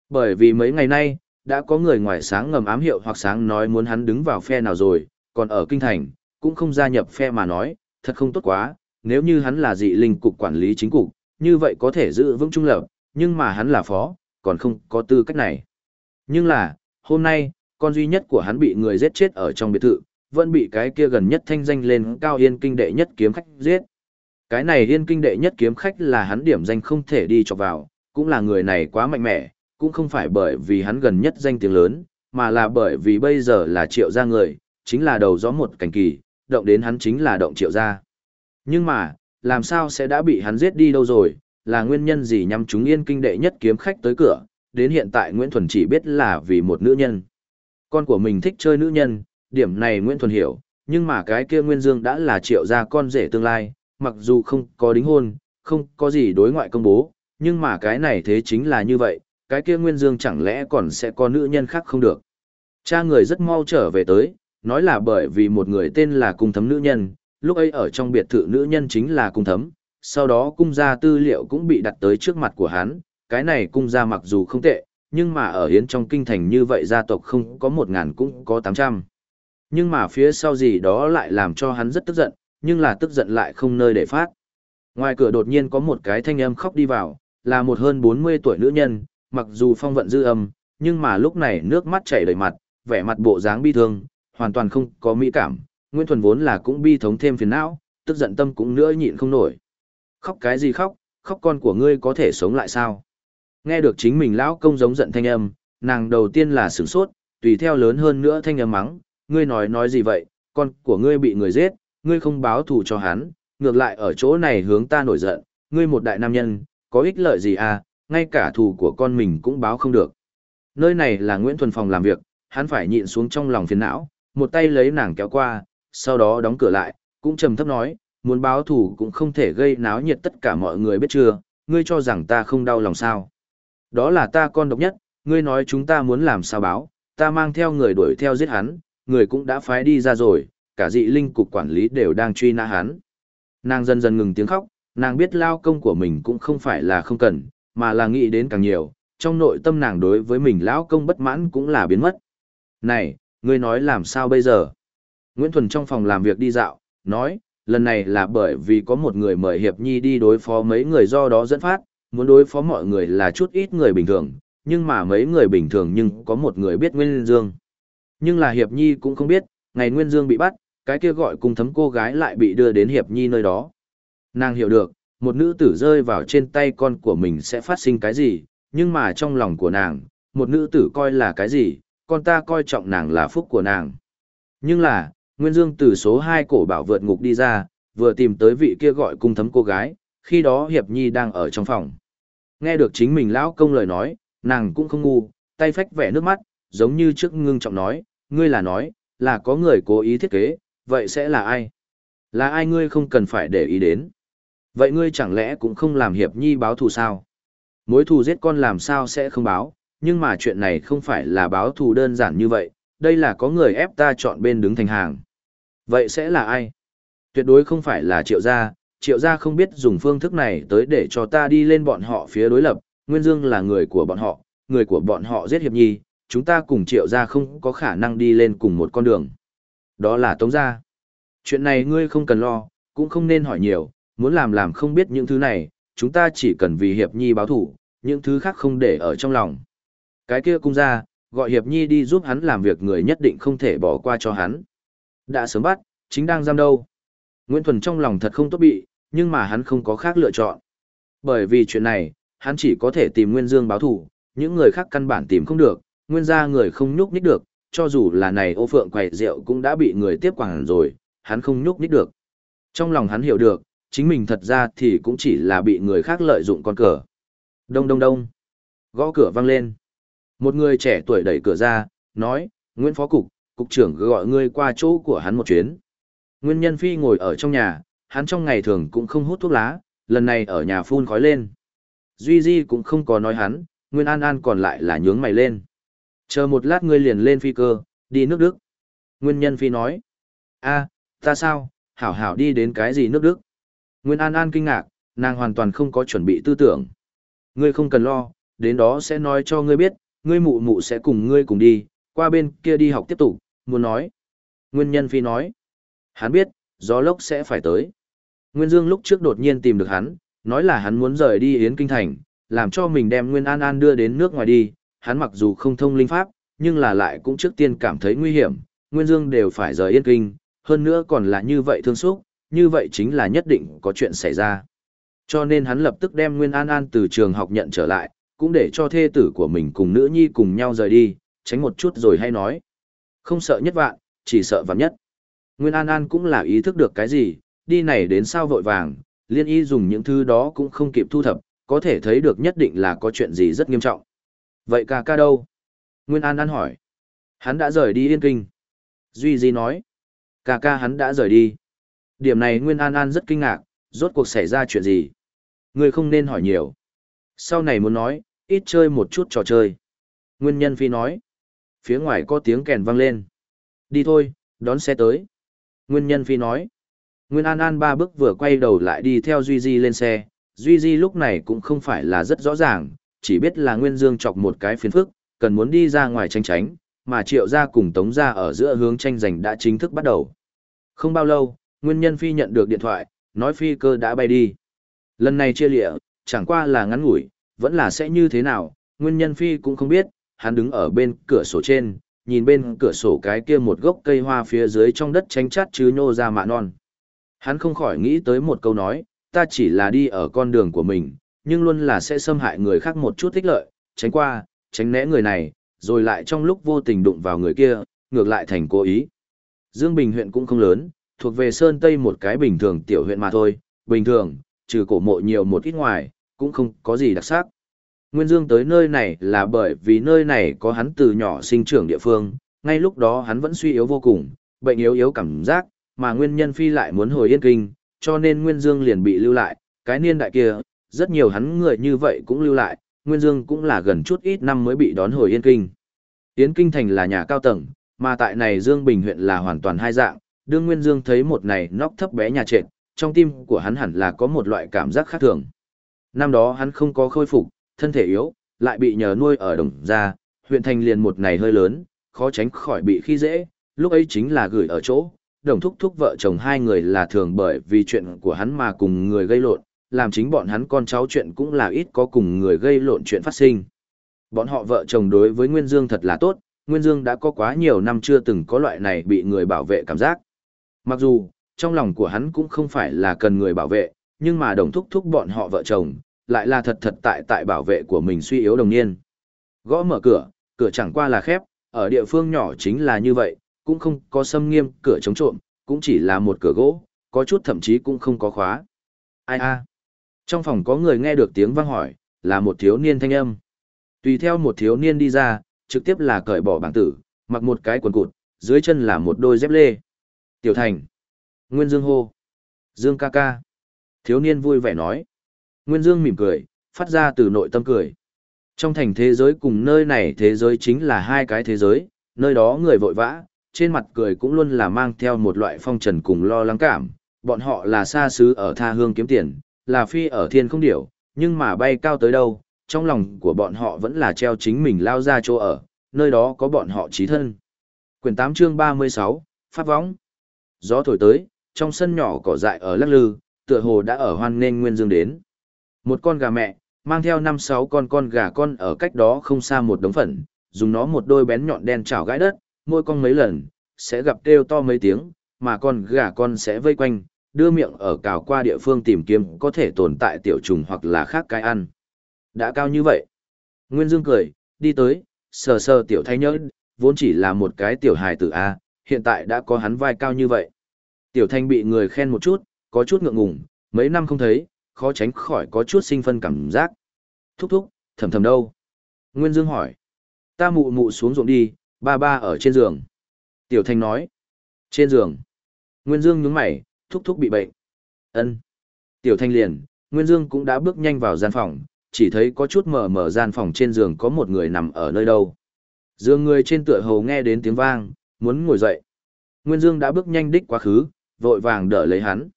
Bởi vì mấy ngày nay, đã có người ngoài sáng ngầm ám hiệu hoặc sáng nói muốn hắn đứng vào phe nào rồi, còn ở Kinh Thành, cũng không gia nhập phe mà nói, thật không tốt quá, nếu như hắn là dị linh cục quản lý chính cục, như vậy có thể giữ vững trung lập, nhưng mà hắn là phó, còn không có tư cách này. Nhưng là, hôm nay, con duy nhất của hắn bị người giết chết ở trong biệt thự, vẫn bị cái kia gần nhất thanh danh lên cao yên kinh đệ nhất kiếm khách giết. Cái này yên kinh đệ nhất kiếm khách là hắn điểm danh không thể đi chọc vào, cũng là người này quá mạnh mẽ, cũng không phải bởi vì hắn gần nhất danh tiếng lớn, mà là bởi vì bây giờ là triệu gia người, chính là đầu gió một cảnh kỳ, động đến hắn chính là động triệu gia. Nhưng mà, làm sao sẽ đã bị hắn giết đi đâu rồi, là nguyên nhân gì nhằm chúng yên kinh đệ nhất kiếm khách tới cửa, đến hiện tại Nguyễn Thuần chỉ biết là vì một nữ nhân. Con của mình thích chơi nữ nhân, điểm này Nguyễn Thuần hiểu, nhưng mà cái kia Nguyên Dương đã là triệu gia con rể tương lai, mặc dù không có đính hôn, không có gì đối ngoại công bố, nhưng mà cái này thế chính là như vậy, cái kia Nguyên Dương chẳng lẽ còn sẽ có nữ nhân khác không được. Cha người rất mau trở về tới, nói là bởi vì một người tên là cung thấm nữ nhân, lúc ấy ở trong biệt thự nữ nhân chính là cung thấm, sau đó cung gia tư liệu cũng bị đặt tới trước mặt của hắn, cái này cung gia mặc dù không tệ, nhưng mà ở hiến trong kinh thành như vậy gia tộc không có một ngàn cũng có tám trăm. Nhưng mà phía sau gì đó lại làm cho hắn rất tức giận, nhưng là tức giận lại không nơi để phát. Ngoài cửa đột nhiên có một cái thanh âm khóc đi vào, là một hơn 40 tuổi nữ nhân, mặc dù phong vận dư âm, nhưng mà lúc này nước mắt chảy đầy mặt, vẻ mặt bộ dáng bi thương, hoàn toàn không có mỹ cảm. Nguyên Thuần vốn là cũng bi thống thêm phiền não, tức giận tâm cũng nữa nhịn không nổi. Khóc cái gì khóc, khóc con của ngươi có thể sống lại sao? Nghe được chính mình lão công giống giận thanh âm, nàng đầu tiên là sửng sốt, tùy theo lớn hơn nữa thanh âm mắng, ngươi nói nói gì vậy, con của ngươi bị người giết, ngươi không báo thù cho hắn, ngược lại ở chỗ này hướng ta nổi giận, ngươi một đại nam nhân, có ích lợi gì à, ngay cả thù của con mình cũng báo không được. Nơi này là Nguyễn Thuần Phòng làm việc, hắn phải nhịn xuống trong lòng phiền não, một tay lấy nàng kéo qua, sau đó đóng cửa lại, cũng trầm thấp nói, muốn báo thù cũng không thể gây náo nhiệt tất cả mọi người biết chưa, ngươi cho rằng ta không đau lòng sao. Đó là ta con độc nhất, ngươi nói chúng ta muốn làm sao báo, ta mang theo người đuổi theo giết hắn, người cũng đã phái đi ra rồi, cả dị linh cục quản lý đều đang truy nã hắn. Nàng dần dần ngừng tiếng khóc, nàng biết lao công của mình cũng không phải là không cần, mà là nghĩ đến càng nhiều, trong nội tâm nàng đối với mình lão công bất mãn cũng là biến mất. Này, ngươi nói làm sao bây giờ? Nguyễn Thuần trong phòng làm việc đi dạo, nói, lần này là bởi vì có một người mời Hiệp Nhi đi đối phó mấy người do đó dẫn phát, muốn đối phó mọi người là chút ít người bình thường, nhưng mà mấy người bình thường nhưng có một người biết Nguyên Dương. Nhưng là Hiệp Nhi cũng không biết, ngày Nguyên Dương bị bắt, cái kia gọi cung thấm cô gái lại bị đưa đến Hiệp Nhi nơi đó. Nàng hiểu được, một nữ tử rơi vào trên tay con của mình sẽ phát sinh cái gì, nhưng mà trong lòng của nàng, một nữ tử coi là cái gì, con ta coi trọng nàng là phúc của nàng. Nhưng là, Nguyên Dương từ số 2 cổ bảo vượt ngục đi ra, vừa tìm tới vị kia gọi cung thấm cô gái, khi đó Hiệp Nhi đang ở trong phòng. Nghe được chính mình lão công lời nói, nàng cũng không ngu, tay phách vẻ nước mắt, giống như trước ngưng trọng nói, ngươi là nói, là có người cố ý thiết kế, vậy sẽ là ai? Là ai ngươi không cần phải để ý đến? Vậy ngươi chẳng lẽ cũng không làm hiệp nhi báo thù sao? Mối thù giết con làm sao sẽ không báo, nhưng mà chuyện này không phải là báo thù đơn giản như vậy, đây là có người ép ta chọn bên đứng thành hàng. Vậy sẽ là ai? Tuyệt đối không phải là triệu gia, triệu gia không biết dùng phương thức này tới để cho ta đi lên bọn họ phía đối lập, Nguyên Dương là người của bọn họ, người của bọn họ giết hiệp nhi, chúng ta cùng triệu gia không có khả năng đi lên cùng một con đường. Đó là tống gia. Chuyện này ngươi không cần lo, cũng không nên hỏi nhiều, muốn làm làm không biết những thứ này, chúng ta chỉ cần vì hiệp nhi báo thủ, những thứ khác không để ở trong lòng. Cái kia cung ra gọi hiệp nhi đi giúp hắn làm việc người nhất định không thể bỏ qua cho hắn. Đã sớm bắt, chính đang giam đâu. Nguyễn Thuần trong lòng thật không tốt bị, nhưng mà hắn không có khác lựa chọn. Bởi vì chuyện này, hắn chỉ có thể tìm Nguyên Dương báo thủ, những người khác căn bản tìm không được, Nguyên gia người không nhúc nhích được, cho dù là này ô phượng quầy rượu cũng đã bị người tiếp quản rồi, hắn không nhúc nhích được. Trong lòng hắn hiểu được, chính mình thật ra thì cũng chỉ là bị người khác lợi dụng con cờ. Đông đông đông. Gõ cửa vang lên. Một người trẻ tuổi đẩy cửa ra, nói, Nguyễn Phó Cục, Cục trưởng gọi ngươi qua chỗ của hắn một chuyến. Nguyên nhân phi ngồi ở trong nhà, hắn trong ngày thường cũng không hút thuốc lá, lần này ở nhà phun khói lên. Duy Di cũng không có nói hắn, Nguyên An An còn lại là nhướng mày lên. Chờ một lát ngươi liền lên phi cơ, đi nước Đức. Nguyên nhân phi nói. a ta sao, hảo hảo đi đến cái gì nước Đức? Nguyên An An kinh ngạc, nàng hoàn toàn không có chuẩn bị tư tưởng. Ngươi không cần lo, đến đó sẽ nói cho ngươi biết, ngươi mụ mụ sẽ cùng ngươi cùng đi, qua bên kia đi học tiếp tục, muốn nói. Nguyên nhân phi nói. Hắn biết, gió lốc sẽ phải tới. Nguyên Dương lúc trước đột nhiên tìm được hắn, nói là hắn muốn rời đi Yến Kinh Thành, làm cho mình đem Nguyên An An đưa đến nước ngoài đi, hắn mặc dù không thông linh pháp, nhưng là lại cũng trước tiên cảm thấy nguy hiểm, Nguyên Dương đều phải rời Yên Kinh, hơn nữa còn là như vậy thương xúc, như vậy chính là nhất định có chuyện xảy ra. Cho nên hắn lập tức đem Nguyên An An từ trường học nhận trở lại, cũng để cho thê tử của mình cùng nữ nhi cùng nhau rời đi, tránh một chút rồi hay nói. Không sợ nhất vạn, chỉ sợ vạn nhất. Nguyên An An cũng là ý thức được cái gì, đi này đến sao vội vàng, liên y dùng những thứ đó cũng không kịp thu thập, có thể thấy được nhất định là có chuyện gì rất nghiêm trọng. Vậy ca ca đâu? Nguyên An An hỏi. Hắn đã rời đi Yên Kinh. Duy Di nói. Ca ca hắn đã rời đi. Điểm này Nguyên An An rất kinh ngạc, rốt cuộc xảy ra chuyện gì? Ngươi không nên hỏi nhiều. Sau này muốn nói, ít chơi một chút trò chơi. Nguyên nhân phi nói. Phía ngoài có tiếng kèn vang lên. Đi thôi, đón xe tới. Nguyên nhân phi nói. Nguyên An An ba bước vừa quay đầu lại đi theo Duy Di lên xe. Duy Di lúc này cũng không phải là rất rõ ràng, chỉ biết là Nguyên Dương chọc một cái phiền phức, cần muốn đi ra ngoài tranh tránh, mà triệu gia cùng tống gia ở giữa hướng tranh giành đã chính thức bắt đầu. Không bao lâu, Nguyên Nhân Phi nhận được điện thoại, nói phi cơ đã bay đi. Lần này chia lịa, chẳng qua là ngắn ngủi, vẫn là sẽ như thế nào, Nguyên Nhân Phi cũng không biết, hắn đứng ở bên cửa sổ trên, nhìn bên cửa sổ cái kia một gốc cây hoa phía dưới trong đất tranh chát chứ nhô ra mạ non. Hắn không khỏi nghĩ tới một câu nói, ta chỉ là đi ở con đường của mình, nhưng luôn là sẽ xâm hại người khác một chút thích lợi, tránh qua, tránh né người này, rồi lại trong lúc vô tình đụng vào người kia, ngược lại thành cố ý. Dương Bình huyện cũng không lớn, thuộc về Sơn Tây một cái bình thường tiểu huyện mà thôi, bình thường, trừ cổ mộ nhiều một ít ngoài, cũng không có gì đặc sắc. Nguyên Dương tới nơi này là bởi vì nơi này có hắn từ nhỏ sinh trưởng địa phương, ngay lúc đó hắn vẫn suy yếu vô cùng, bệnh yếu yếu cảm giác, mà nguyên nhân phi lại muốn hồi yên kinh, cho nên Nguyên Dương liền bị lưu lại, cái niên đại kia, rất nhiều hắn người như vậy cũng lưu lại, Nguyên Dương cũng là gần chút ít năm mới bị đón hồi Yên Kinh. Yên Kinh thành là nhà cao tầng, mà tại này Dương Bình huyện là hoàn toàn hai dạng, đương Nguyên Dương thấy một này nóc thấp bé nhà trệt, trong tim của hắn hẳn là có một loại cảm giác khác thường. Năm đó hắn không có khôi phục, thân thể yếu, lại bị nhờ nuôi ở đồng gia, huyện thành liền một này hơi lớn, khó tránh khỏi bị khi dễ, lúc ấy chính là gửi ở chỗ, đồng thúc thúc vợ chồng hai người là thường bởi vì chuyện của hắn mà cùng người gây lộn, làm chính bọn hắn con cháu chuyện cũng là ít có cùng người gây lộn chuyện phát sinh. Bọn họ vợ chồng đối với Nguyên Dương thật là tốt, Nguyên Dương đã có quá nhiều năm chưa từng có loại này bị người bảo vệ cảm giác. Mặc dù, trong lòng của hắn cũng không phải là cần người bảo vệ, nhưng mà đồng thúc thúc bọn họ vợ chồng, lại là thật thật tại tại bảo vệ của mình suy yếu đồng niên. Gõ mở cửa, cửa chẳng qua là khép, ở địa phương nhỏ chính là như vậy, cũng không có xâm nghiêm cửa chống trộm, cũng chỉ là một cửa gỗ, có chút thậm chí cũng không có khóa. Ai a? Trong phòng có người nghe được tiếng vang hỏi, là một thiếu niên thanh âm. Tùy theo một thiếu niên đi ra, trực tiếp là cởi bỏ bảng tử, mặc một cái quần cụt, dưới chân là một đôi dép lê. Tiểu thành. Nguyên Dương hô. Dương ca ca. Thiếu niên vui vẻ nói. Nguyên Dương mỉm cười, phát ra từ nội tâm cười. Trong thành thế giới cùng nơi này thế giới chính là hai cái thế giới, nơi đó người vội vã, trên mặt cười cũng luôn là mang theo một loại phong trần cùng lo lắng cảm. Bọn họ là xa xứ ở tha hương kiếm tiền, là phi ở thiên không điểu, nhưng mà bay cao tới đâu, trong lòng của bọn họ vẫn là treo chính mình lao ra chỗ ở, nơi đó có bọn họ trí thân. Quyển 8 chương 36, Phát võng. Gió thổi tới, trong sân nhỏ cỏ dại ở lắc lư, tựa hồ đã ở hoan nên nguyên dương đến. Một con gà mẹ, mang theo năm sáu con con gà con ở cách đó không xa một đống phận, dùng nó một đôi bén nhọn đen chảo gãi đất, môi con mấy lần, sẽ gặp kêu to mấy tiếng, mà con gà con sẽ vây quanh, đưa miệng ở cào qua địa phương tìm kiếm có thể tồn tại tiểu trùng hoặc là khác cái ăn. Đã cao như vậy. Nguyên Dương cười, đi tới, sờ sờ tiểu thay nhớ, vốn chỉ là một cái tiểu hài tử A, hiện tại đã có hắn vai cao như vậy. Tiểu thanh bị người khen một chút, có chút ngượng ngùng, mấy năm không thấy, khó tránh khỏi có chút sinh phân cảm giác. Thúc thúc, thầm thầm đâu? Nguyên Dương hỏi. Ta mụ mụ xuống ruộng đi, ba ba ở trên giường. Tiểu Thanh nói. Trên giường. Nguyên Dương nhướng mày, thúc thúc bị bệnh. Ân. Tiểu Thanh liền, Nguyên Dương cũng đã bước nhanh vào gian phòng, chỉ thấy có chút mờ mờ gian phòng trên giường có một người nằm ở nơi đâu. Dương người trên tựa hồ nghe đến tiếng vang, muốn ngồi dậy. Nguyên Dương đã bước nhanh đích quá khứ, vội vàng đỡ lấy hắn.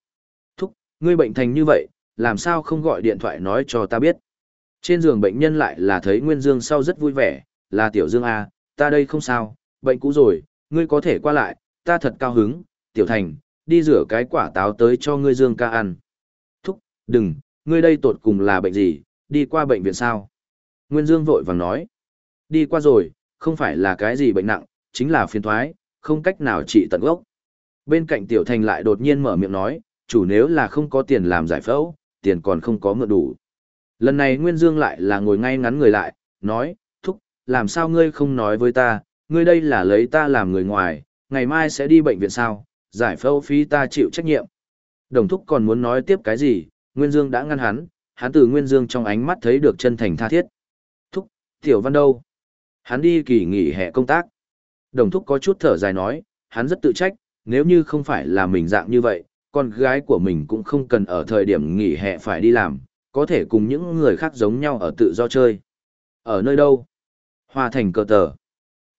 Thúc, ngươi bệnh thành như vậy, làm sao không gọi điện thoại nói cho ta biết. Trên giường bệnh nhân lại là thấy Nguyên Dương sau rất vui vẻ, là Tiểu Dương A, ta đây không sao, bệnh cũ rồi, ngươi có thể qua lại, ta thật cao hứng, Tiểu Thành, đi rửa cái quả táo tới cho ngươi Dương ca ăn. Thúc, đừng, ngươi đây tột cùng là bệnh gì, đi qua bệnh viện sao? Nguyên Dương vội vàng nói, đi qua rồi, không phải là cái gì bệnh nặng, chính là phiền thoái, không cách nào trị tận gốc. Bên cạnh Tiểu Thành lại đột nhiên mở miệng nói, chủ nếu là không có tiền làm giải phẫu, tiền còn không có mượn đủ. Lần này Nguyên Dương lại là ngồi ngay ngắn người lại, nói, thúc, làm sao ngươi không nói với ta, ngươi đây là lấy ta làm người ngoài, ngày mai sẽ đi bệnh viện sao, giải phẫu phí ta chịu trách nhiệm. Đồng thúc còn muốn nói tiếp cái gì, Nguyên Dương đã ngăn hắn, hắn từ Nguyên Dương trong ánh mắt thấy được chân thành tha thiết. Thúc, Tiểu Văn đâu? Hắn đi kỳ nghỉ hè công tác. Đồng thúc có chút thở dài nói, hắn rất tự trách, nếu như không phải là mình dạng như vậy, con gái của mình cũng không cần ở thời điểm nghỉ hè phải đi làm, có thể cùng những người khác giống nhau ở tự do chơi. Ở nơi đâu? Hoa thành cờ tờ.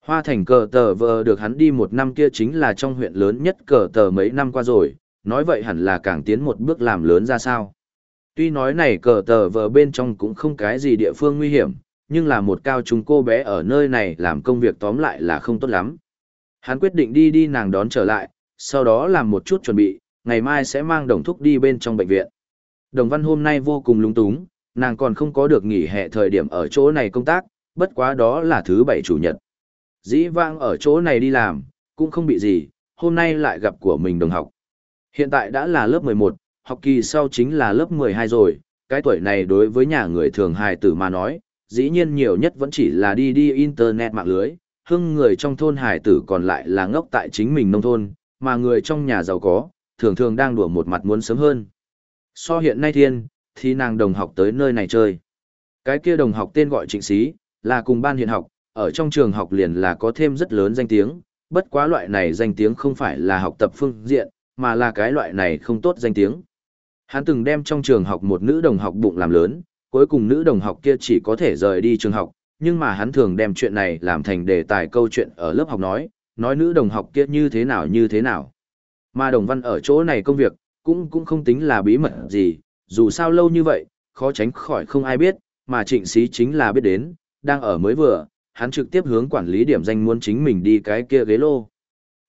Hoa thành cờ tờ vờ được hắn đi một năm kia chính là trong huyện lớn nhất cờ tờ mấy năm qua rồi, nói vậy hẳn là càng tiến một bước làm lớn ra sao. Tuy nói này cờ tờ vờ bên trong cũng không cái gì địa phương nguy hiểm, nhưng là một cao trung cô bé ở nơi này làm công việc tóm lại là không tốt lắm. Hắn quyết định đi đi nàng đón trở lại, sau đó làm một chút chuẩn bị, ngày mai sẽ mang đồng thúc đi bên trong bệnh viện. Đồng văn hôm nay vô cùng lung túng, nàng còn không có được nghỉ hè thời điểm ở chỗ này công tác, bất quá đó là thứ bảy chủ nhật. Dĩ vãng ở chỗ này đi làm, cũng không bị gì, hôm nay lại gặp của mình đồng học. Hiện tại đã là lớp 11, học kỳ sau chính là lớp 12 rồi, cái tuổi này đối với nhà người thường hài tử mà nói, dĩ nhiên nhiều nhất vẫn chỉ là đi đi internet mạng lưới, hưng người trong thôn hài tử còn lại là ngốc tại chính mình nông thôn, mà người trong nhà giàu có, thường thường đang đùa một mặt muốn sớm hơn. So hiện nay thiên, thì nàng đồng học tới nơi này chơi. Cái kia đồng học tên gọi trịnh sĩ, là cùng ban hiện học, ở trong trường học liền là có thêm rất lớn danh tiếng, bất quá loại này danh tiếng không phải là học tập phương diện, mà là cái loại này không tốt danh tiếng. Hắn từng đem trong trường học một nữ đồng học bụng làm lớn, cuối cùng nữ đồng học kia chỉ có thể rời đi trường học, nhưng mà hắn thường đem chuyện này làm thành đề tài câu chuyện ở lớp học nói, nói nữ đồng học kia như thế nào như thế nào. Mà đồng văn ở chỗ này công việc, cũng cũng không tính là bí mật gì, dù sao lâu như vậy, khó tránh khỏi không ai biết, mà trịnh sĩ chính là biết đến, đang ở mới vừa, hắn trực tiếp hướng quản lý điểm danh muốn chính mình đi cái kia ghế lô.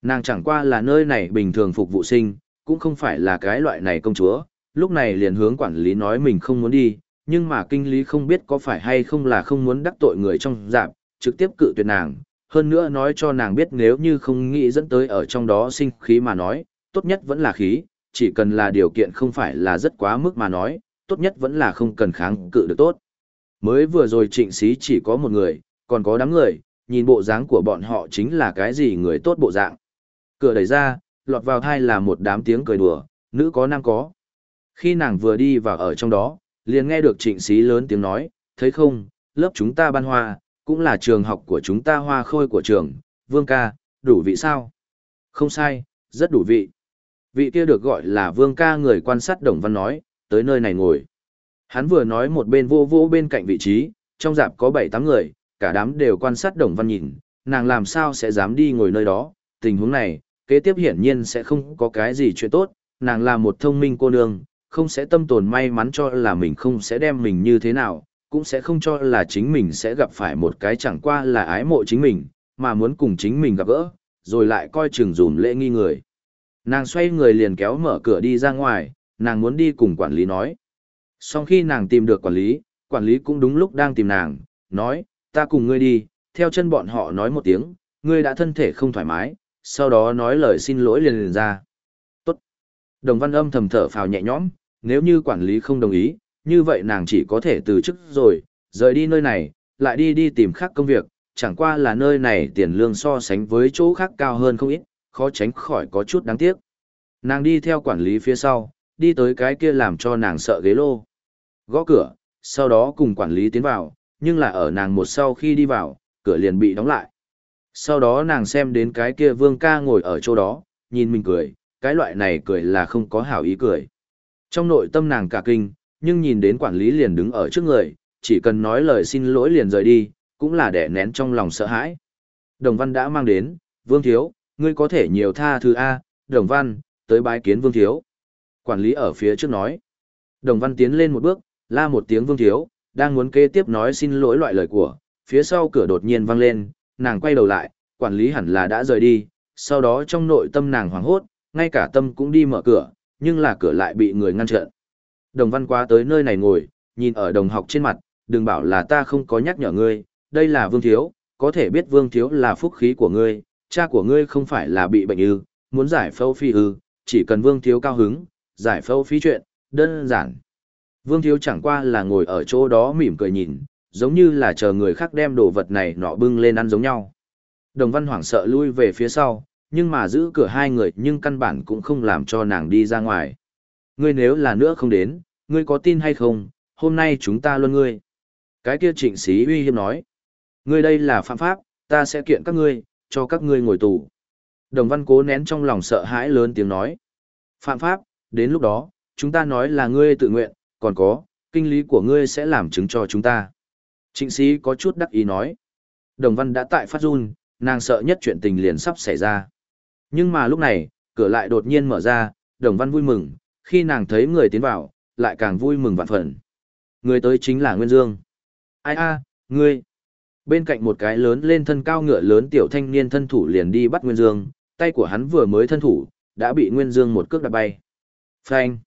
Nàng chẳng qua là nơi này bình thường phục vụ sinh, cũng không phải là cái loại này công chúa, lúc này liền hướng quản lý nói mình không muốn đi, nhưng mà kinh lý không biết có phải hay không là không muốn đắc tội người trong giảm, trực tiếp cự tuyệt nàng, hơn nữa nói cho nàng biết nếu như không nghĩ dẫn tới ở trong đó sinh khí mà nói, tốt nhất vẫn là khí, chỉ cần là điều kiện không phải là rất quá mức mà nói, tốt nhất vẫn là không cần kháng cự được tốt. Mới vừa rồi trịnh xí chỉ có một người, còn có đám người, nhìn bộ dáng của bọn họ chính là cái gì người tốt bộ dạng. Cửa đẩy ra, lọt vào thai là một đám tiếng cười đùa, nữ có nam có. Khi nàng vừa đi vào ở trong đó, liền nghe được trịnh sĩ lớn tiếng nói, thấy không, lớp chúng ta ban hoa, cũng là trường học của chúng ta hoa khôi của trường, vương ca, đủ vị sao? Không sai, rất đủ vị. Vị kia được gọi là vương ca người quan sát đồng văn nói, tới nơi này ngồi. Hắn vừa nói một bên vô vô bên cạnh vị trí, trong dạp có bảy tám người, cả đám đều quan sát đồng văn nhìn, nàng làm sao sẽ dám đi ngồi nơi đó, tình huống này, kế tiếp hiển nhiên sẽ không có cái gì chuyện tốt, nàng là một thông minh cô nương, không sẽ tâm tồn may mắn cho là mình không sẽ đem mình như thế nào, cũng sẽ không cho là chính mình sẽ gặp phải một cái chẳng qua là ái mộ chính mình, mà muốn cùng chính mình gặp gỡ, rồi lại coi chừng dùm lễ nghi người. Nàng xoay người liền kéo mở cửa đi ra ngoài, nàng muốn đi cùng quản lý nói. Sau khi nàng tìm được quản lý, quản lý cũng đúng lúc đang tìm nàng, nói, ta cùng ngươi đi, theo chân bọn họ nói một tiếng, ngươi đã thân thể không thoải mái, sau đó nói lời xin lỗi liền liền ra. Tốt. Đồng văn âm thầm thở phào nhẹ nhõm, nếu như quản lý không đồng ý, như vậy nàng chỉ có thể từ chức rồi, rời đi nơi này, lại đi đi tìm khác công việc, chẳng qua là nơi này tiền lương so sánh với chỗ khác cao hơn không ít, khó tránh khỏi có chút đáng tiếc. Nàng đi theo quản lý phía sau, đi tới cái kia làm cho nàng sợ ghế lô. Gõ cửa, sau đó cùng quản lý tiến vào, nhưng là ở nàng một sau khi đi vào, cửa liền bị đóng lại. Sau đó nàng xem đến cái kia vương ca ngồi ở chỗ đó, nhìn mình cười, cái loại này cười là không có hảo ý cười. Trong nội tâm nàng cả kinh, nhưng nhìn đến quản lý liền đứng ở trước người, chỉ cần nói lời xin lỗi liền rời đi, cũng là để nén trong lòng sợ hãi. Đồng Văn đã mang đến, Vương Thiếu, ngươi có thể nhiều tha thứ A, Đồng Văn, tới bái kiến Vương Thiếu. Quản lý ở phía trước nói. Đồng Văn tiến lên một bước, la một tiếng Vương Thiếu, đang muốn kế tiếp nói xin lỗi loại lời của, phía sau cửa đột nhiên vang lên, nàng quay đầu lại, quản lý hẳn là đã rời đi, sau đó trong nội tâm nàng hoảng hốt, ngay cả tâm cũng đi mở cửa, nhưng là cửa lại bị người ngăn chặn. Đồng Văn qua tới nơi này ngồi, nhìn ở đồng học trên mặt, đừng bảo là ta không có nhắc nhở ngươi, đây là Vương Thiếu, có thể biết Vương Thiếu là phúc khí của ngươi, cha của ngươi không phải là bị bệnh ư, muốn giải phẫu phi ư, chỉ cần Vương Thiếu cao hứng, giải phẫu phí chuyện, đơn giản. Vương Thiếu chẳng qua là ngồi ở chỗ đó mỉm cười nhìn, giống như là chờ người khác đem đồ vật này nọ bưng lên ăn giống nhau. Đồng Văn hoảng sợ lui về phía sau, nhưng mà giữ cửa hai người nhưng căn bản cũng không làm cho nàng đi ra ngoài. Ngươi nếu là nữa không đến, ngươi có tin hay không, hôm nay chúng ta luôn ngươi. Cái kia trịnh sĩ uy hiếp nói. Ngươi đây là phạm pháp, ta sẽ kiện các ngươi, cho các ngươi ngồi tù. Đồng văn cố nén trong lòng sợ hãi lớn tiếng nói. Phạm pháp, đến lúc đó, chúng ta nói là ngươi tự nguyện, còn có, kinh lý của ngươi sẽ làm chứng cho chúng ta. Trịnh sĩ có chút đắc ý nói. Đồng văn đã tại phát run, nàng sợ nhất chuyện tình liền sắp xảy ra. Nhưng mà lúc này, cửa lại đột nhiên mở ra, đồng văn vui mừng, khi nàng thấy người tiến vào, lại càng vui mừng vạn phần. Người tới chính là Nguyên Dương. Ai a, ngươi. Bên cạnh một cái lớn lên thân cao ngựa lớn tiểu thanh niên thân thủ liền đi bắt Nguyên Dương, tay của hắn vừa mới thân thủ, đã bị Nguyên Dương một cước đạp bay. Phanh.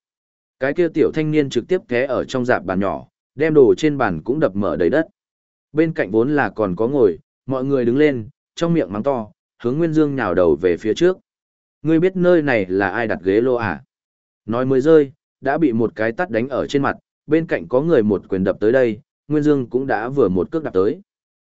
Cái kia tiểu thanh niên trực tiếp té ở trong dạp bàn nhỏ, đem đồ trên bàn cũng đập mở đầy đất. Bên cạnh vốn là còn có ngồi, mọi người đứng lên, trong miệng mắng to, hướng Nguyên Dương nhào đầu về phía trước. Ngươi biết nơi này là ai đặt ghế lô à? Nói mới rơi, đã bị một cái tắt đánh ở trên mặt, bên cạnh có người một quyền đập tới đây, Nguyên Dương cũng đã vừa một cước đập tới.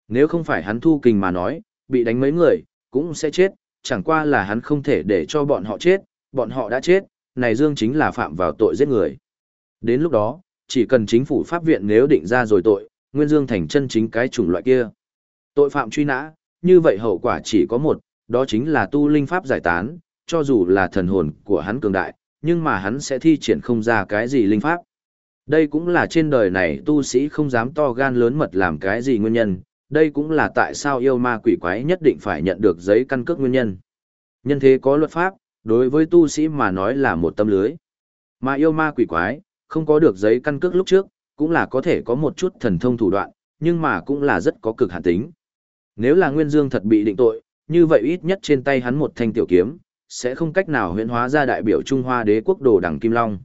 Nếu không phải hắn thu kình mà nói, bị đánh mấy người, cũng sẽ chết, chẳng qua là hắn không thể để cho bọn họ chết, bọn họ đã chết, này Dương chính là phạm vào tội giết người. Đến lúc đó, chỉ cần chính phủ pháp viện nếu định ra rồi tội, Nguyên Dương thành chân chính cái chủng loại kia. Tội phạm truy nã, như vậy hậu quả chỉ có một, đó chính là tu linh pháp giải tán, cho dù là thần hồn của hắn cường đại, nhưng mà hắn sẽ thi triển không ra cái gì linh pháp. Đây cũng là trên đời này tu sĩ không dám to gan lớn mật làm cái gì nguyên nhân, đây cũng là tại sao yêu ma quỷ quái nhất định phải nhận được giấy căn cước nguyên nhân. Nhân thế có luật pháp, đối với tu sĩ mà nói là một tâm lưới. Mà yêu ma quỷ quái, không có được giấy căn cước lúc trước, cũng là có thể có một chút thần thông thủ đoạn, nhưng mà cũng là rất có cực hạn tính. Nếu là Nguyên Dương thật bị định tội, như vậy ít nhất trên tay hắn một thanh tiểu kiếm, sẽ không cách nào huyễn hóa ra đại biểu Trung Hoa đế quốc đồ đằng Kim Long.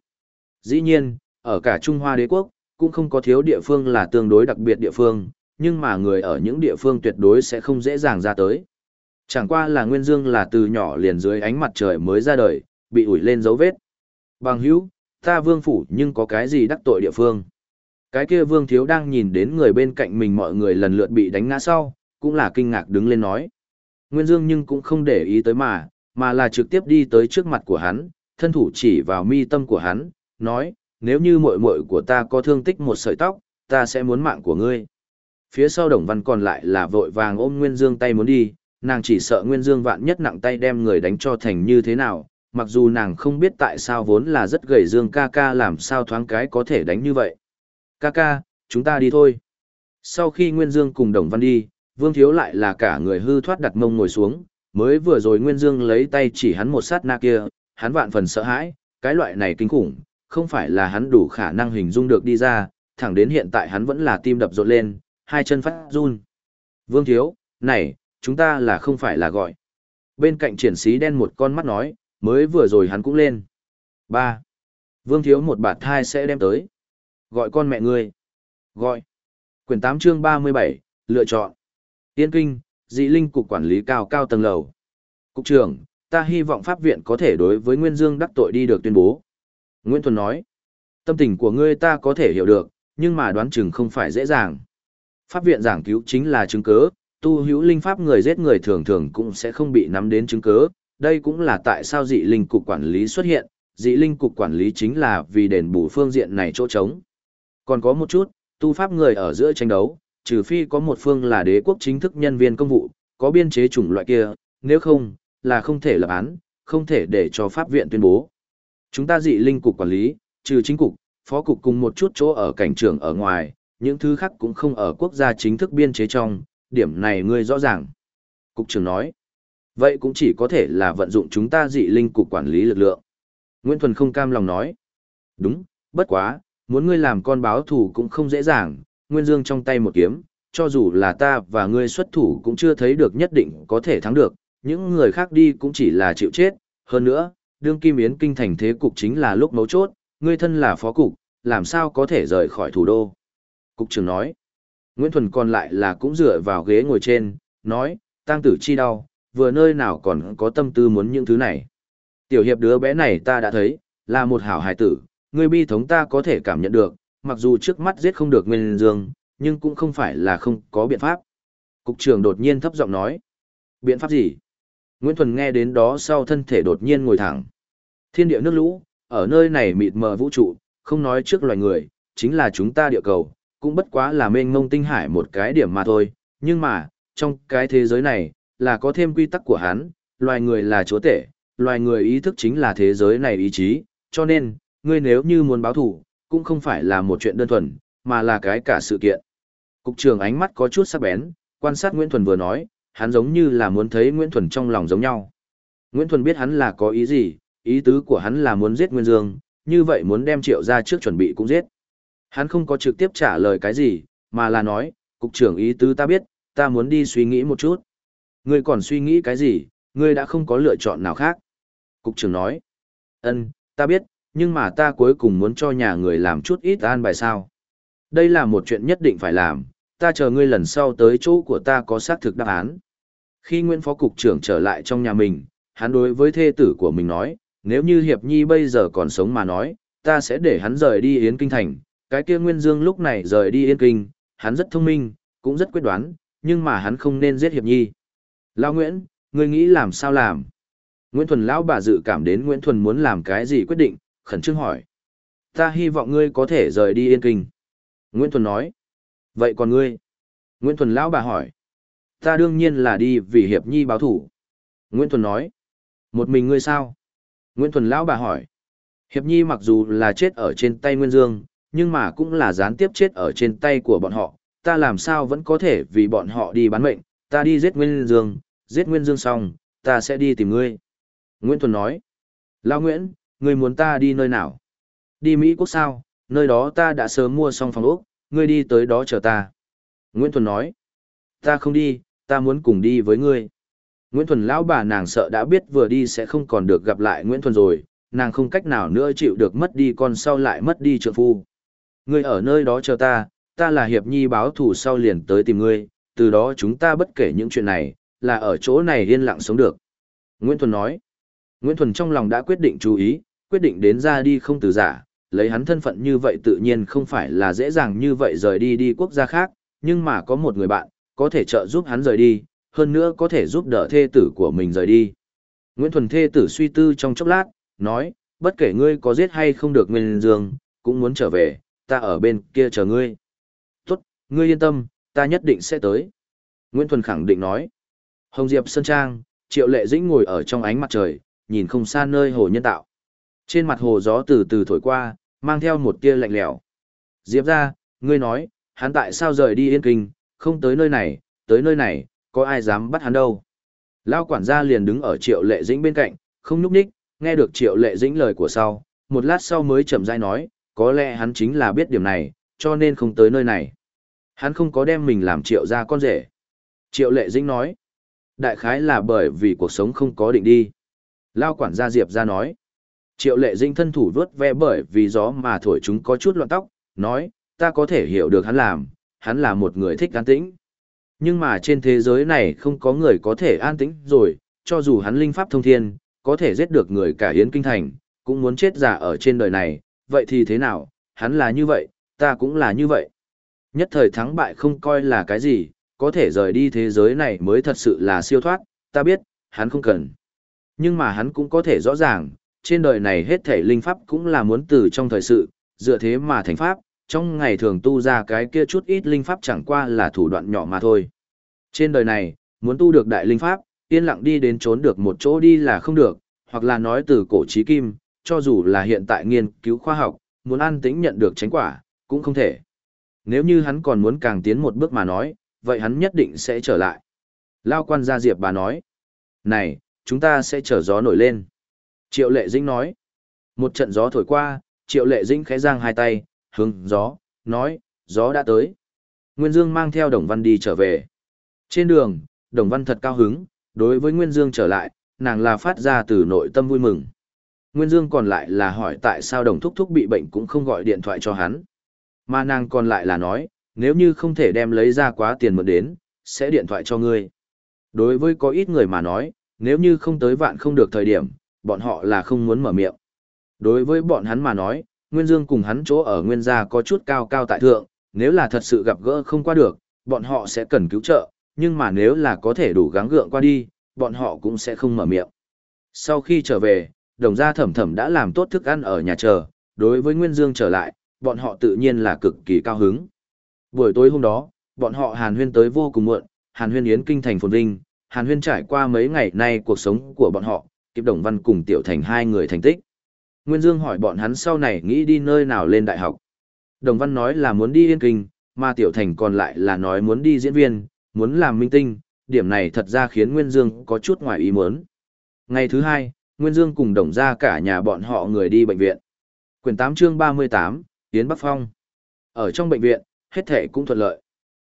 Dĩ nhiên, ở cả Trung Hoa đế quốc, cũng không có thiếu địa phương là tương đối đặc biệt địa phương, nhưng mà người ở những địa phương tuyệt đối sẽ không dễ dàng ra tới. Chẳng qua là Nguyên Dương là từ nhỏ liền dưới ánh mặt trời mới ra đời, bị ủi lên dấu vết. Bằng hữu, ta vương phủ nhưng có cái gì đắc tội địa phương. Cái kia vương thiếu đang nhìn đến người bên cạnh mình mọi người lần lượt bị đánh ngã sau, cũng là kinh ngạc đứng lên nói. Nguyên Dương nhưng cũng không để ý tới mà, mà là trực tiếp đi tới trước mặt của hắn, thân thủ chỉ vào mi tâm của hắn, nói, nếu như muội muội của ta có thương tích một sợi tóc, ta sẽ muốn mạng của ngươi. Phía sau Đồng Văn còn lại là vội vàng ôm Nguyên Dương tay muốn đi, nàng chỉ sợ Nguyên Dương vạn nhất nặng tay đem người đánh cho thành như thế nào, mặc dù nàng không biết tại sao vốn là rất gầy Dương ca ca làm sao thoáng cái có thể đánh như vậy. Ca ca, chúng ta đi thôi. Sau khi Nguyên Dương cùng Đồng Văn đi, Vương Thiếu lại là cả người hư thoát đặt mông ngồi xuống, mới vừa rồi Nguyên Dương lấy tay chỉ hắn một sát na kia, hắn vạn phần sợ hãi, cái loại này kinh khủng, không phải là hắn đủ khả năng hình dung được đi ra, thẳng đến hiện tại hắn vẫn là tim đập rộn lên, hai chân phát run. Vương Thiếu, này, chúng ta là không phải là gọi. Bên cạnh triển sĩ đen một con mắt nói, mới vừa rồi hắn cũng lên. ba Vương Thiếu một bạt thai sẽ đem tới. Gọi con mẹ ngươi. Gọi. Quyển 8 chương 37, lựa chọn. Tiên kinh, dị linh cục quản lý cao cao tầng lầu. Cục trưởng, ta hy vọng pháp viện có thể đối với Nguyên Dương đắc tội đi được tuyên bố. Nguyễn Thuần nói, tâm tình của ngươi ta có thể hiểu được, nhưng mà đoán chừng không phải dễ dàng. Pháp viện giảng cứu chính là chứng cứ, tu hữu linh pháp người giết người thường thường cũng sẽ không bị nắm đến chứng cứ, đây cũng là tại sao dị linh cục quản lý xuất hiện, dị linh cục quản lý chính là vì đền bù phương diện này chỗ trống. Còn có một chút, tu pháp người ở giữa tranh đấu, trừ phi có một phương là đế quốc chính thức nhân viên công vụ, có biên chế chủng loại kia, nếu không, là không thể lập án, không thể để cho pháp viện tuyên bố. Chúng ta dị linh cục quản lý, trừ chính cục, phó cục cùng một chút chỗ ở cảnh trường ở ngoài, những thứ khác cũng không ở quốc gia chính thức biên chế trong, điểm này ngươi rõ ràng. Cục trưởng nói, vậy cũng chỉ có thể là vận dụng chúng ta dị linh cục quản lý lực lượng. Nguyễn Thuần không cam lòng nói, đúng, bất quá, muốn ngươi làm con báo thủ cũng không dễ dàng, Nguyên Dương trong tay một kiếm, cho dù là ta và ngươi xuất thủ cũng chưa thấy được nhất định có thể thắng được, những người khác đi cũng chỉ là chịu chết, hơn nữa, đương kim yến kinh thành thế cục chính là lúc mấu chốt, ngươi thân là phó cục, làm sao có thể rời khỏi thủ đô. Cục trưởng nói, Nguyễn Thuần còn lại là cũng dựa vào ghế ngồi trên, nói, tang tử chi đau, vừa nơi nào còn có tâm tư muốn những thứ này. Tiểu hiệp đứa bé này ta đã thấy, là một hảo hài tử, người bi thống ta có thể cảm nhận được, mặc dù trước mắt giết không được Nguyên Dương, nhưng cũng không phải là không có biện pháp. Cục trưởng đột nhiên thấp giọng nói. Biện pháp gì? Nguyễn Thuần nghe đến đó sau thân thể đột nhiên ngồi thẳng. Thiên địa nước lũ, ở nơi này mịt mờ vũ trụ, không nói trước loài người, chính là chúng ta địa cầu, cũng bất quá là mênh mông tinh hải một cái điểm mà thôi. Nhưng mà, trong cái thế giới này, là có thêm quy tắc của hắn, loài người là chúa tể, loài người ý thức chính là thế giới này ý chí, cho nên, ngươi nếu như muốn báo thủ, cũng không phải là một chuyện đơn thuần, mà là cái cả sự kiện. Cục trưởng ánh mắt có chút sắc bén, quan sát Nguyễn Thuần vừa nói, hắn giống như là muốn thấy Nguyễn Thuần trong lòng giống nhau. Nguyễn Thuần biết hắn là có ý gì, ý tứ của hắn là muốn giết Nguyên Dương, như vậy muốn đem triệu ra trước chuẩn bị cũng giết. Hắn không có trực tiếp trả lời cái gì, mà là nói, cục trưởng ý tứ ta biết, ta muốn đi suy nghĩ một chút. Ngươi còn suy nghĩ cái gì, ngươi đã không có lựa chọn nào khác. Cục trưởng nói, ân, ta biết, nhưng mà ta cuối cùng muốn cho nhà người làm chút ít an bài sao. Đây là một chuyện nhất định phải làm, ta chờ ngươi lần sau tới chỗ của ta có xác thực đáp án. Khi Nguyễn Phó Cục trưởng trở lại trong nhà mình, hắn đối với thê tử của mình nói, nếu như Hiệp Nhi bây giờ còn sống mà nói, ta sẽ để hắn rời đi Yến Kinh Thành. Cái kia Nguyên Dương lúc này rời đi yên Kinh, hắn rất thông minh, cũng rất quyết đoán, nhưng mà hắn không nên giết Hiệp Nhi. Lão Nguyễn, ngươi nghĩ làm sao làm? Nguyễn Thuần lão bà dự cảm đến Nguyễn Thuần muốn làm cái gì quyết định, khẩn trương hỏi. Ta hy vọng ngươi có thể rời đi Yên Kinh. Nguyễn Thuần nói. Vậy còn ngươi? Nguyễn Thuần lão bà hỏi. Ta đương nhiên là đi vì Hiệp Nhi báo thủ. Nguyễn Thuần nói. Một mình ngươi sao? Nguyễn Thuần lão bà hỏi. Hiệp Nhi mặc dù là chết ở trên tay Nguyên Dương, nhưng mà cũng là gián tiếp chết ở trên tay của bọn họ. Ta làm sao vẫn có thể vì bọn họ đi bán mệnh, ta đi giết Nguyên Dương, giết Nguyên Dương xong, ta sẽ đi tìm ngươi. Nguyễn Thuần nói. Lão Nguyễn, ngươi muốn ta đi nơi nào? Đi Mỹ Quốc sao, nơi đó ta đã sớm mua xong phòng ốc, ngươi đi tới đó chờ ta. Nguyễn Thuần nói. Ta không đi, ta muốn cùng đi với ngươi. Nguyễn Thuần lão bà nàng sợ đã biết vừa đi sẽ không còn được gặp lại Nguyễn Thuần rồi, nàng không cách nào nữa chịu được mất đi con sau lại mất đi trượng phu. Ngươi ở nơi đó chờ ta, ta là hiệp nhi báo thủ sau liền tới tìm ngươi, từ đó chúng ta bất kể những chuyện này, là ở chỗ này yên lặng sống được. Nguyễn Thuần nói. Nguyễn Thuần trong lòng đã quyết định chú ý, quyết định đến ra đi không từ giả, lấy hắn thân phận như vậy tự nhiên không phải là dễ dàng như vậy rời đi đi quốc gia khác, nhưng mà có một người bạn, có thể trợ giúp hắn rời đi, hơn nữa có thể giúp đỡ thê tử của mình rời đi. Nguyễn Thuần thê tử suy tư trong chốc lát, nói, bất kể ngươi có giết hay không được Nguyên Dương, cũng muốn trở về, ta ở bên kia chờ ngươi. Tốt, ngươi yên tâm, ta nhất định sẽ tới. Nguyễn Thuần khẳng định nói. Hồng Diệp Sơn Trang, Triệu Lệ Dĩnh ngồi ở trong ánh mặt trời, nhìn không xa nơi hồ nhân tạo. Trên mặt hồ gió từ từ thổi qua, mang theo một tia lạnh lẽo. Diệp ra, ngươi nói, hắn tại sao rời đi yên kinh, không tới nơi này, tới nơi này, có ai dám bắt hắn đâu. Lao quản gia liền đứng ở triệu lệ dĩnh bên cạnh, không nhúc nhích, nghe được triệu lệ dĩnh lời của sau, một lát sau mới chậm rãi nói, có lẽ hắn chính là biết điểm này, cho nên không tới nơi này. Hắn không có đem mình làm triệu ra con rể. Triệu lệ dĩnh nói, đại khái là bởi vì cuộc sống không có định đi. Lao quản gia Diệp ra nói, Triệu lệ dinh thân thủ vớt ve bởi vì gió mà thổi chúng có chút loạn tóc, nói, ta có thể hiểu được hắn làm, hắn là một người thích an tĩnh. Nhưng mà trên thế giới này không có người có thể an tĩnh rồi, cho dù hắn linh pháp thông thiên, có thể giết được người cả hiến kinh thành, cũng muốn chết giả ở trên đời này, vậy thì thế nào, hắn là như vậy, ta cũng là như vậy. Nhất thời thắng bại không coi là cái gì, có thể rời đi thế giới này mới thật sự là siêu thoát, ta biết, hắn không cần. Nhưng mà hắn cũng có thể rõ ràng, trên đời này hết thể linh pháp cũng là muốn từ trong thời sự, dựa thế mà thành pháp, trong ngày thường tu ra cái kia chút ít linh pháp chẳng qua là thủ đoạn nhỏ mà thôi. Trên đời này, muốn tu được đại linh pháp, yên lặng đi đến trốn được một chỗ đi là không được, hoặc là nói từ cổ chí kim, cho dù là hiện tại nghiên cứu khoa học, muốn an tĩnh nhận được tránh quả, cũng không thể. Nếu như hắn còn muốn càng tiến một bước mà nói, vậy hắn nhất định sẽ trở lại. Lao quan gia diệp bà nói, này, chúng ta sẽ trở gió nổi lên. Triệu lệ dĩnh nói, một trận gió thổi qua, triệu lệ dĩnh khẽ giang hai tay, hướng gió, nói, gió đã tới. Nguyên Dương mang theo Đồng Văn đi trở về. Trên đường, Đồng Văn thật cao hứng, đối với Nguyên Dương trở lại, nàng là phát ra từ nội tâm vui mừng. Nguyên Dương còn lại là hỏi tại sao Đồng Thúc Thúc bị bệnh cũng không gọi điện thoại cho hắn. Mà nàng còn lại là nói, nếu như không thể đem lấy ra quá tiền mượn đến, sẽ điện thoại cho ngươi. Đối với có ít người mà nói, nếu như không tới vạn không được thời điểm, bọn họ là không muốn mở miệng. Đối với bọn hắn mà nói, Nguyên Dương cùng hắn chỗ ở Nguyên gia có chút cao cao tại thượng, nếu là thật sự gặp gỡ không qua được, bọn họ sẽ cần cứu trợ, nhưng mà nếu là có thể đủ gắng gượng qua đi, bọn họ cũng sẽ không mở miệng. Sau khi trở về, đồng gia thẩm thẩm đã làm tốt thức ăn ở nhà chờ, đối với Nguyên Dương trở lại, bọn họ tự nhiên là cực kỳ cao hứng. Buổi tối hôm đó, bọn họ hàn huyên tới vô cùng muộn, hàn huyên yến kinh thành phồn vinh, hàn huyên trải qua mấy ngày nay cuộc sống của bọn họ, kịp đồng văn cùng tiểu thành hai người thành tích. Nguyên Dương hỏi bọn hắn sau này nghĩ đi nơi nào lên đại học. Đồng văn nói là muốn đi yên kinh, mà tiểu thành còn lại là nói muốn đi diễn viên, muốn làm minh tinh, điểm này thật ra khiến Nguyên Dương có chút ngoài ý muốn. Ngày thứ hai, Nguyên Dương cùng đồng ra cả nhà bọn họ người đi bệnh viện. Quyển 8 chương 38, Yến Bắc Phong. Ở trong bệnh viện, hết thể cũng thuận lợi.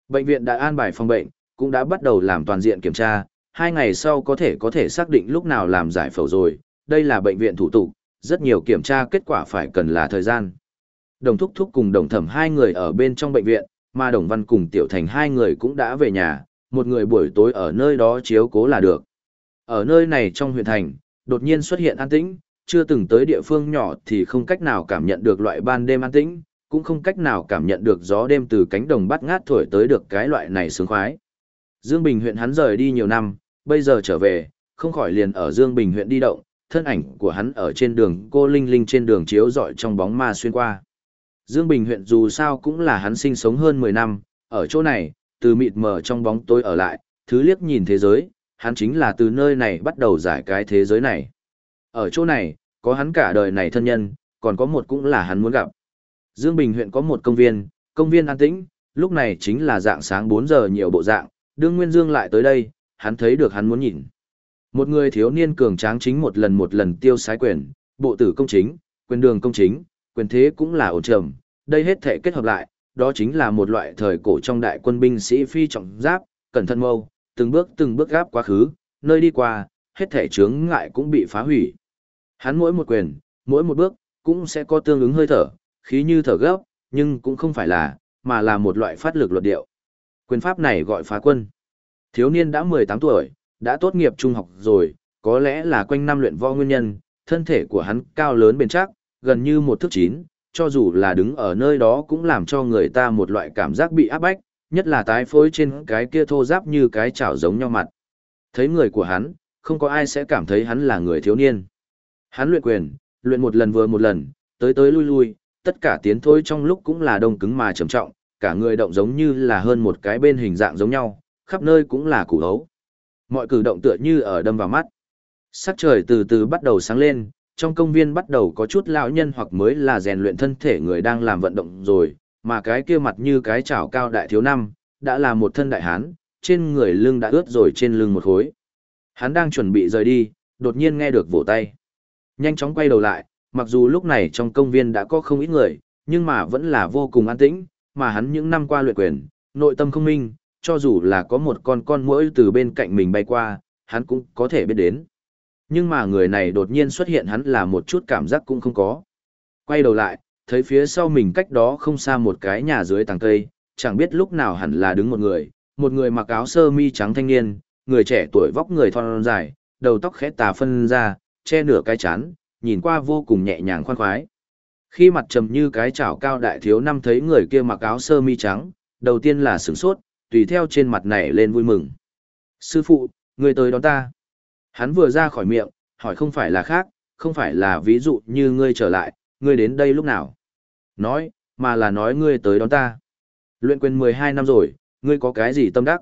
Bệnh viện đã an bài phòng bệnh, cũng đã bắt đầu làm toàn diện kiểm tra, hai ngày sau có thể có thể xác định lúc nào làm giải phẫu rồi, đây là bệnh viện thủ tục, rất nhiều kiểm tra kết quả phải cần là thời gian. Đồng Thúc Thúc cùng Đồng Thẩm hai người ở bên trong bệnh viện, mà Đồng Văn cùng Tiểu Thành hai người cũng đã về nhà, một người buổi tối ở nơi đó chiếu cố là được. Ở nơi này trong huyện thành, đột nhiên xuất hiện an tĩnh, chưa từng tới địa phương nhỏ thì không cách nào cảm nhận được loại ban đêm an tĩnh, cũng không cách nào cảm nhận được gió đêm từ cánh đồng bắt ngát thổi tới được cái loại này sướng khoái. Dương Bình huyện hắn rời đi nhiều năm, bây giờ trở về, không khỏi liền ở Dương Bình huyện đi động, thân ảnh của hắn ở trên đường cô Linh Linh trên đường chiếu dọi trong bóng ma xuyên qua. Dương Bình huyện dù sao cũng là hắn sinh sống hơn 10 năm, ở chỗ này, từ mịt mờ trong bóng tối ở lại, thứ liếc nhìn thế giới, hắn chính là từ nơi này bắt đầu giải cái thế giới này. Ở chỗ này, có hắn cả đời này thân nhân, còn có một cũng là hắn muốn gặp. Dương Bình huyện có một công viên, công viên an tĩnh, lúc này chính là dạng sáng 4 giờ nhiều bộ dạng, đương Nguyên Dương lại tới đây, hắn thấy được hắn muốn nhìn. Một người thiếu niên cường tráng chính một lần một lần tiêu sái quyền, bộ tử công chính, quyền đường công chính, quyền thế cũng là ổn trầm, đây hết thể kết hợp lại, đó chính là một loại thời cổ trong đại quân binh sĩ phi trọng giáp, cẩn thận mâu, từng bước từng bước gáp quá khứ, nơi đi qua, hết thể chướng ngại cũng bị phá hủy. Hắn mỗi một quyền, mỗi một bước, cũng sẽ có tương ứng hơi thở, khí như thở gấp, nhưng cũng không phải là, mà là một loại phát lực luật điệu. Quyền pháp này gọi phá quân. Thiếu niên đã 18 tuổi, đã tốt nghiệp trung học rồi, có lẽ là quanh năm luyện võ nguyên nhân, thân thể của hắn cao lớn bền chắc, gần như một thước chín, cho dù là đứng ở nơi đó cũng làm cho người ta một loại cảm giác bị áp bách, nhất là tái phối trên cái kia thô giáp như cái chảo giống nhau mặt. Thấy người của hắn, không có ai sẽ cảm thấy hắn là người thiếu niên. Hắn luyện quyền, luyện một lần vừa một lần, tới tới lui lui, tất cả tiến thôi trong lúc cũng là đông cứng mà trầm trọng, cả người động giống như là hơn một cái bên hình dạng giống nhau, khắp nơi cũng là củ hấu. Mọi cử động tựa như ở đâm vào mắt. Sắc trời từ từ bắt đầu sáng lên, trong công viên bắt đầu có chút lão nhân hoặc mới là rèn luyện thân thể người đang làm vận động rồi, mà cái kia mặt như cái chảo cao đại thiếu năm, đã là một thân đại hán, trên người lưng đã ướt rồi trên lưng một khối. Hắn đang chuẩn bị rời đi, đột nhiên nghe được vỗ tay. Nhanh chóng quay đầu lại, mặc dù lúc này trong công viên đã có không ít người, nhưng mà vẫn là vô cùng an tĩnh, mà hắn những năm qua luyện quyền, nội tâm không minh, cho dù là có một con con muỗi từ bên cạnh mình bay qua, hắn cũng có thể biết đến. Nhưng mà người này đột nhiên xuất hiện hắn là một chút cảm giác cũng không có. Quay đầu lại, thấy phía sau mình cách đó không xa một cái nhà dưới tàng cây, chẳng biết lúc nào hẳn là đứng một người, một người mặc áo sơ mi trắng thanh niên, người trẻ tuổi vóc người thon dài, đầu tóc khẽ tà phân ra, che nửa cái chán, nhìn qua vô cùng nhẹ nhàng khoan khoái. Khi mặt trầm như cái chảo cao đại thiếu năm thấy người kia mặc áo sơ mi trắng, đầu tiên là sửng sốt, tùy theo trên mặt này lên vui mừng. Sư phụ, người tới đón ta. Hắn vừa ra khỏi miệng, hỏi không phải là khác, không phải là ví dụ như ngươi trở lại, ngươi đến đây lúc nào. Nói, mà là nói ngươi tới đón ta. Luyện quyền 12 năm rồi, ngươi có cái gì tâm đắc?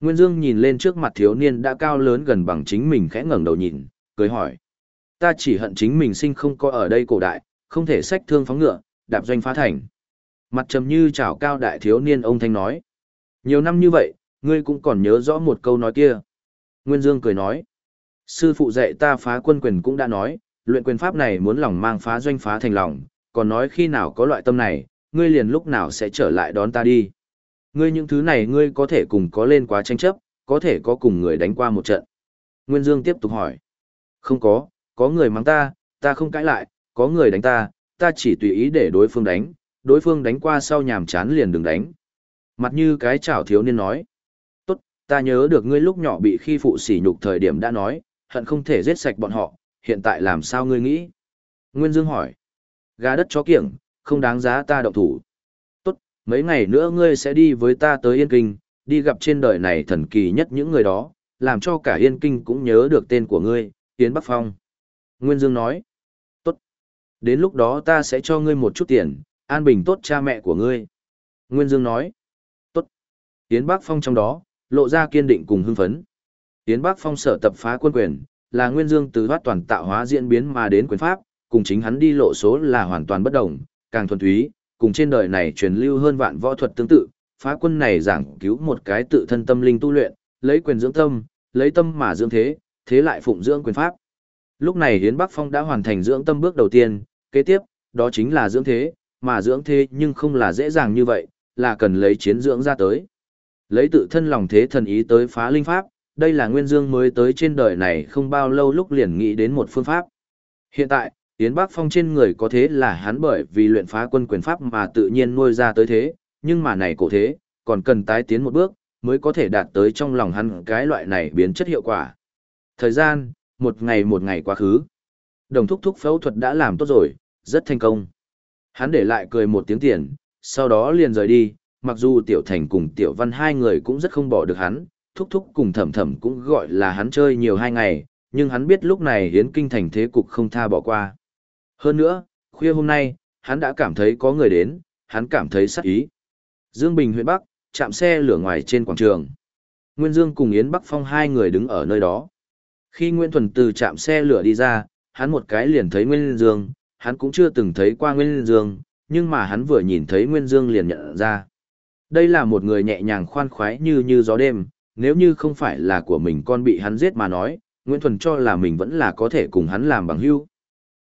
Nguyên Dương nhìn lên trước mặt thiếu niên đã cao lớn gần bằng chính mình khẽ ngẩng đầu nhìn, cười hỏi. Ta chỉ hận chính mình sinh không có ở đây cổ đại, không thể sách thương phóng ngựa, đạp doanh phá thành. Mặt trầm như chảo cao đại thiếu niên ông thanh nói. Nhiều năm như vậy, ngươi cũng còn nhớ rõ một câu nói kia. Nguyên Dương cười nói. Sư phụ dạy ta phá quân quyền cũng đã nói, luyện quyền pháp này muốn lòng mang phá doanh phá thành lòng, còn nói khi nào có loại tâm này, ngươi liền lúc nào sẽ trở lại đón ta đi. Ngươi những thứ này ngươi có thể cùng có lên quá tranh chấp, có thể có cùng người đánh qua một trận. Nguyên Dương tiếp tục hỏi. Không có, có người mắng ta, ta không cãi lại, có người đánh ta, ta chỉ tùy ý để đối phương đánh, đối phương đánh qua sau nhàm chán liền đừng đánh. Mặt như cái chảo thiếu niên nói. Tốt, ta nhớ được ngươi lúc nhỏ bị khi phụ sỉ nhục thời điểm đã nói, hận không thể giết sạch bọn họ, hiện tại làm sao ngươi nghĩ? Nguyên Dương hỏi. Gà đất chó kiểng, không đáng giá ta động thủ. Tốt, mấy ngày nữa ngươi sẽ đi với ta tới Yên Kinh, đi gặp trên đời này thần kỳ nhất những người đó, làm cho cả Yên Kinh cũng nhớ được tên của ngươi, Yến Bắc Phong. Nguyên Dương nói. Tốt. Đến lúc đó ta sẽ cho ngươi một chút tiền, an bình tốt cha mẹ của ngươi. Nguyên Dương nói. Tốt. Yến Bắc Phong trong đó, lộ ra kiên định cùng hưng phấn. Yến Bắc Phong sở tập phá quân quyền, là Nguyên Dương từ thoát toàn tạo hóa diễn biến mà đến quyền pháp, cùng chính hắn đi lộ số là hoàn toàn bất đồng, càng thuần túy, cùng trên đời này truyền lưu hơn vạn võ thuật tương tự, phá quân này giảng cứu một cái tự thân tâm linh tu luyện, lấy quyền dưỡng tâm, lấy tâm mà dưỡng thế, thế lại phụng dưỡng quyền pháp. Lúc này Hiến Bắc Phong đã hoàn thành dưỡng tâm bước đầu tiên, kế tiếp, đó chính là dưỡng thế, mà dưỡng thế nhưng không là dễ dàng như vậy, là cần lấy chiến dưỡng ra tới. Lấy tự thân lòng thế thần ý tới phá linh pháp, đây là Nguyên Dương mới tới trên đời này không bao lâu lúc liền nghĩ đến một phương pháp. Hiện tại, Yến Bắc Phong trên người có thế là hắn bởi vì luyện phá quân quyền pháp mà tự nhiên nuôi ra tới thế, nhưng mà này cổ thế, còn cần tái tiến một bước, mới có thể đạt tới trong lòng hắn cái loại này biến chất hiệu quả. Thời gian, một ngày một ngày quá khứ. Đồng thúc thúc phẫu thuật đã làm tốt rồi, rất thành công. Hắn để lại cười một tiếng tiền, sau đó liền rời đi, mặc dù Tiểu Thành cùng Tiểu Văn hai người cũng rất không bỏ được hắn, thúc thúc cùng thẩm thẩm cũng gọi là hắn chơi nhiều hai ngày, nhưng hắn biết lúc này hiến kinh thành thế cục không tha bỏ qua. Hơn nữa, khuya hôm nay, hắn đã cảm thấy có người đến, hắn cảm thấy sắc ý. Dương Bình huyện Bắc, chạm xe lửa ngoài trên quảng trường. Nguyên Dương cùng Yến Bắc Phong hai người đứng ở nơi đó. Khi nguyễn Thuần từ chạm xe lửa đi ra, hắn một cái liền thấy Nguyên Dương, hắn cũng chưa từng thấy qua Nguyên Dương, nhưng mà hắn vừa nhìn thấy Nguyên Dương liền nhận ra. Đây là một người nhẹ nhàng khoan khoái như như gió đêm, nếu như không phải là của mình con bị hắn giết mà nói, Nguyễn Thuần cho là mình vẫn là có thể cùng hắn làm bằng hữu.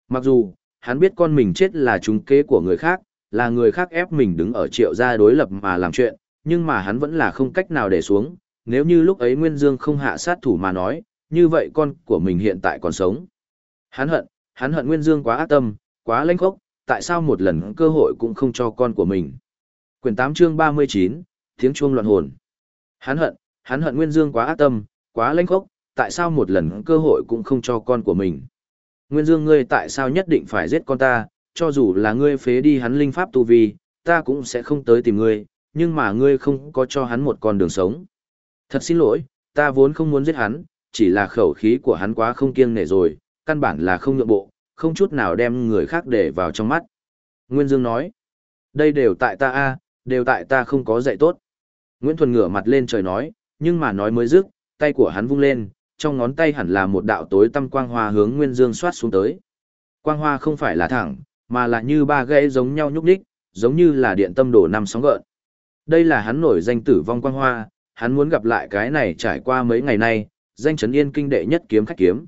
Mặc dù, hắn biết con mình chết là trúng kế của người khác, là người khác ép mình đứng ở triệu gia đối lập mà làm chuyện, nhưng mà hắn vẫn là không cách nào để xuống, nếu như lúc ấy Nguyên Dương không hạ sát thủ mà nói, như vậy con của mình hiện tại còn sống. Hắn hận, hắn hận Nguyên Dương quá ác tâm, quá lãnh khốc, tại sao một lần cơ hội cũng không cho con của mình. Quyển 8 chương 39, tiếng chuông loạn hồn. Hắn hận, hắn hận Nguyên Dương quá ác tâm, quá lãnh khốc, tại sao một lần cơ hội cũng không cho con của mình. Nguyên Dương ngươi tại sao nhất định phải giết con ta, cho dù là ngươi phế đi hắn linh pháp tu vi, ta cũng sẽ không tới tìm ngươi, nhưng mà ngươi không có cho hắn một con đường sống. Thật xin lỗi, ta vốn không muốn giết hắn, chỉ là khẩu khí của hắn quá không kiêng nể rồi, căn bản là không nhượng bộ, không chút nào đem người khác để vào trong mắt. Nguyên Dương nói, đây đều tại ta a, đều tại ta không có dạy tốt. Nguyễn Thuần ngửa mặt lên trời nói, nhưng mà nói mới dứt, tay của hắn vung lên, trong ngón tay hẳn là một đạo tối tăm quang hoa hướng Nguyên Dương xoát xuống tới. Quang hoa không phải là thẳng, mà là như ba gãy giống nhau nhúc nhích, giống như là điện tâm đổ năm sóng gợn. Đây là hắn nổi danh tử vong quang hoa, hắn muốn gặp lại cái này trải qua mấy ngày nay, danh chấn yên kinh đệ nhất kiếm khách kiếm.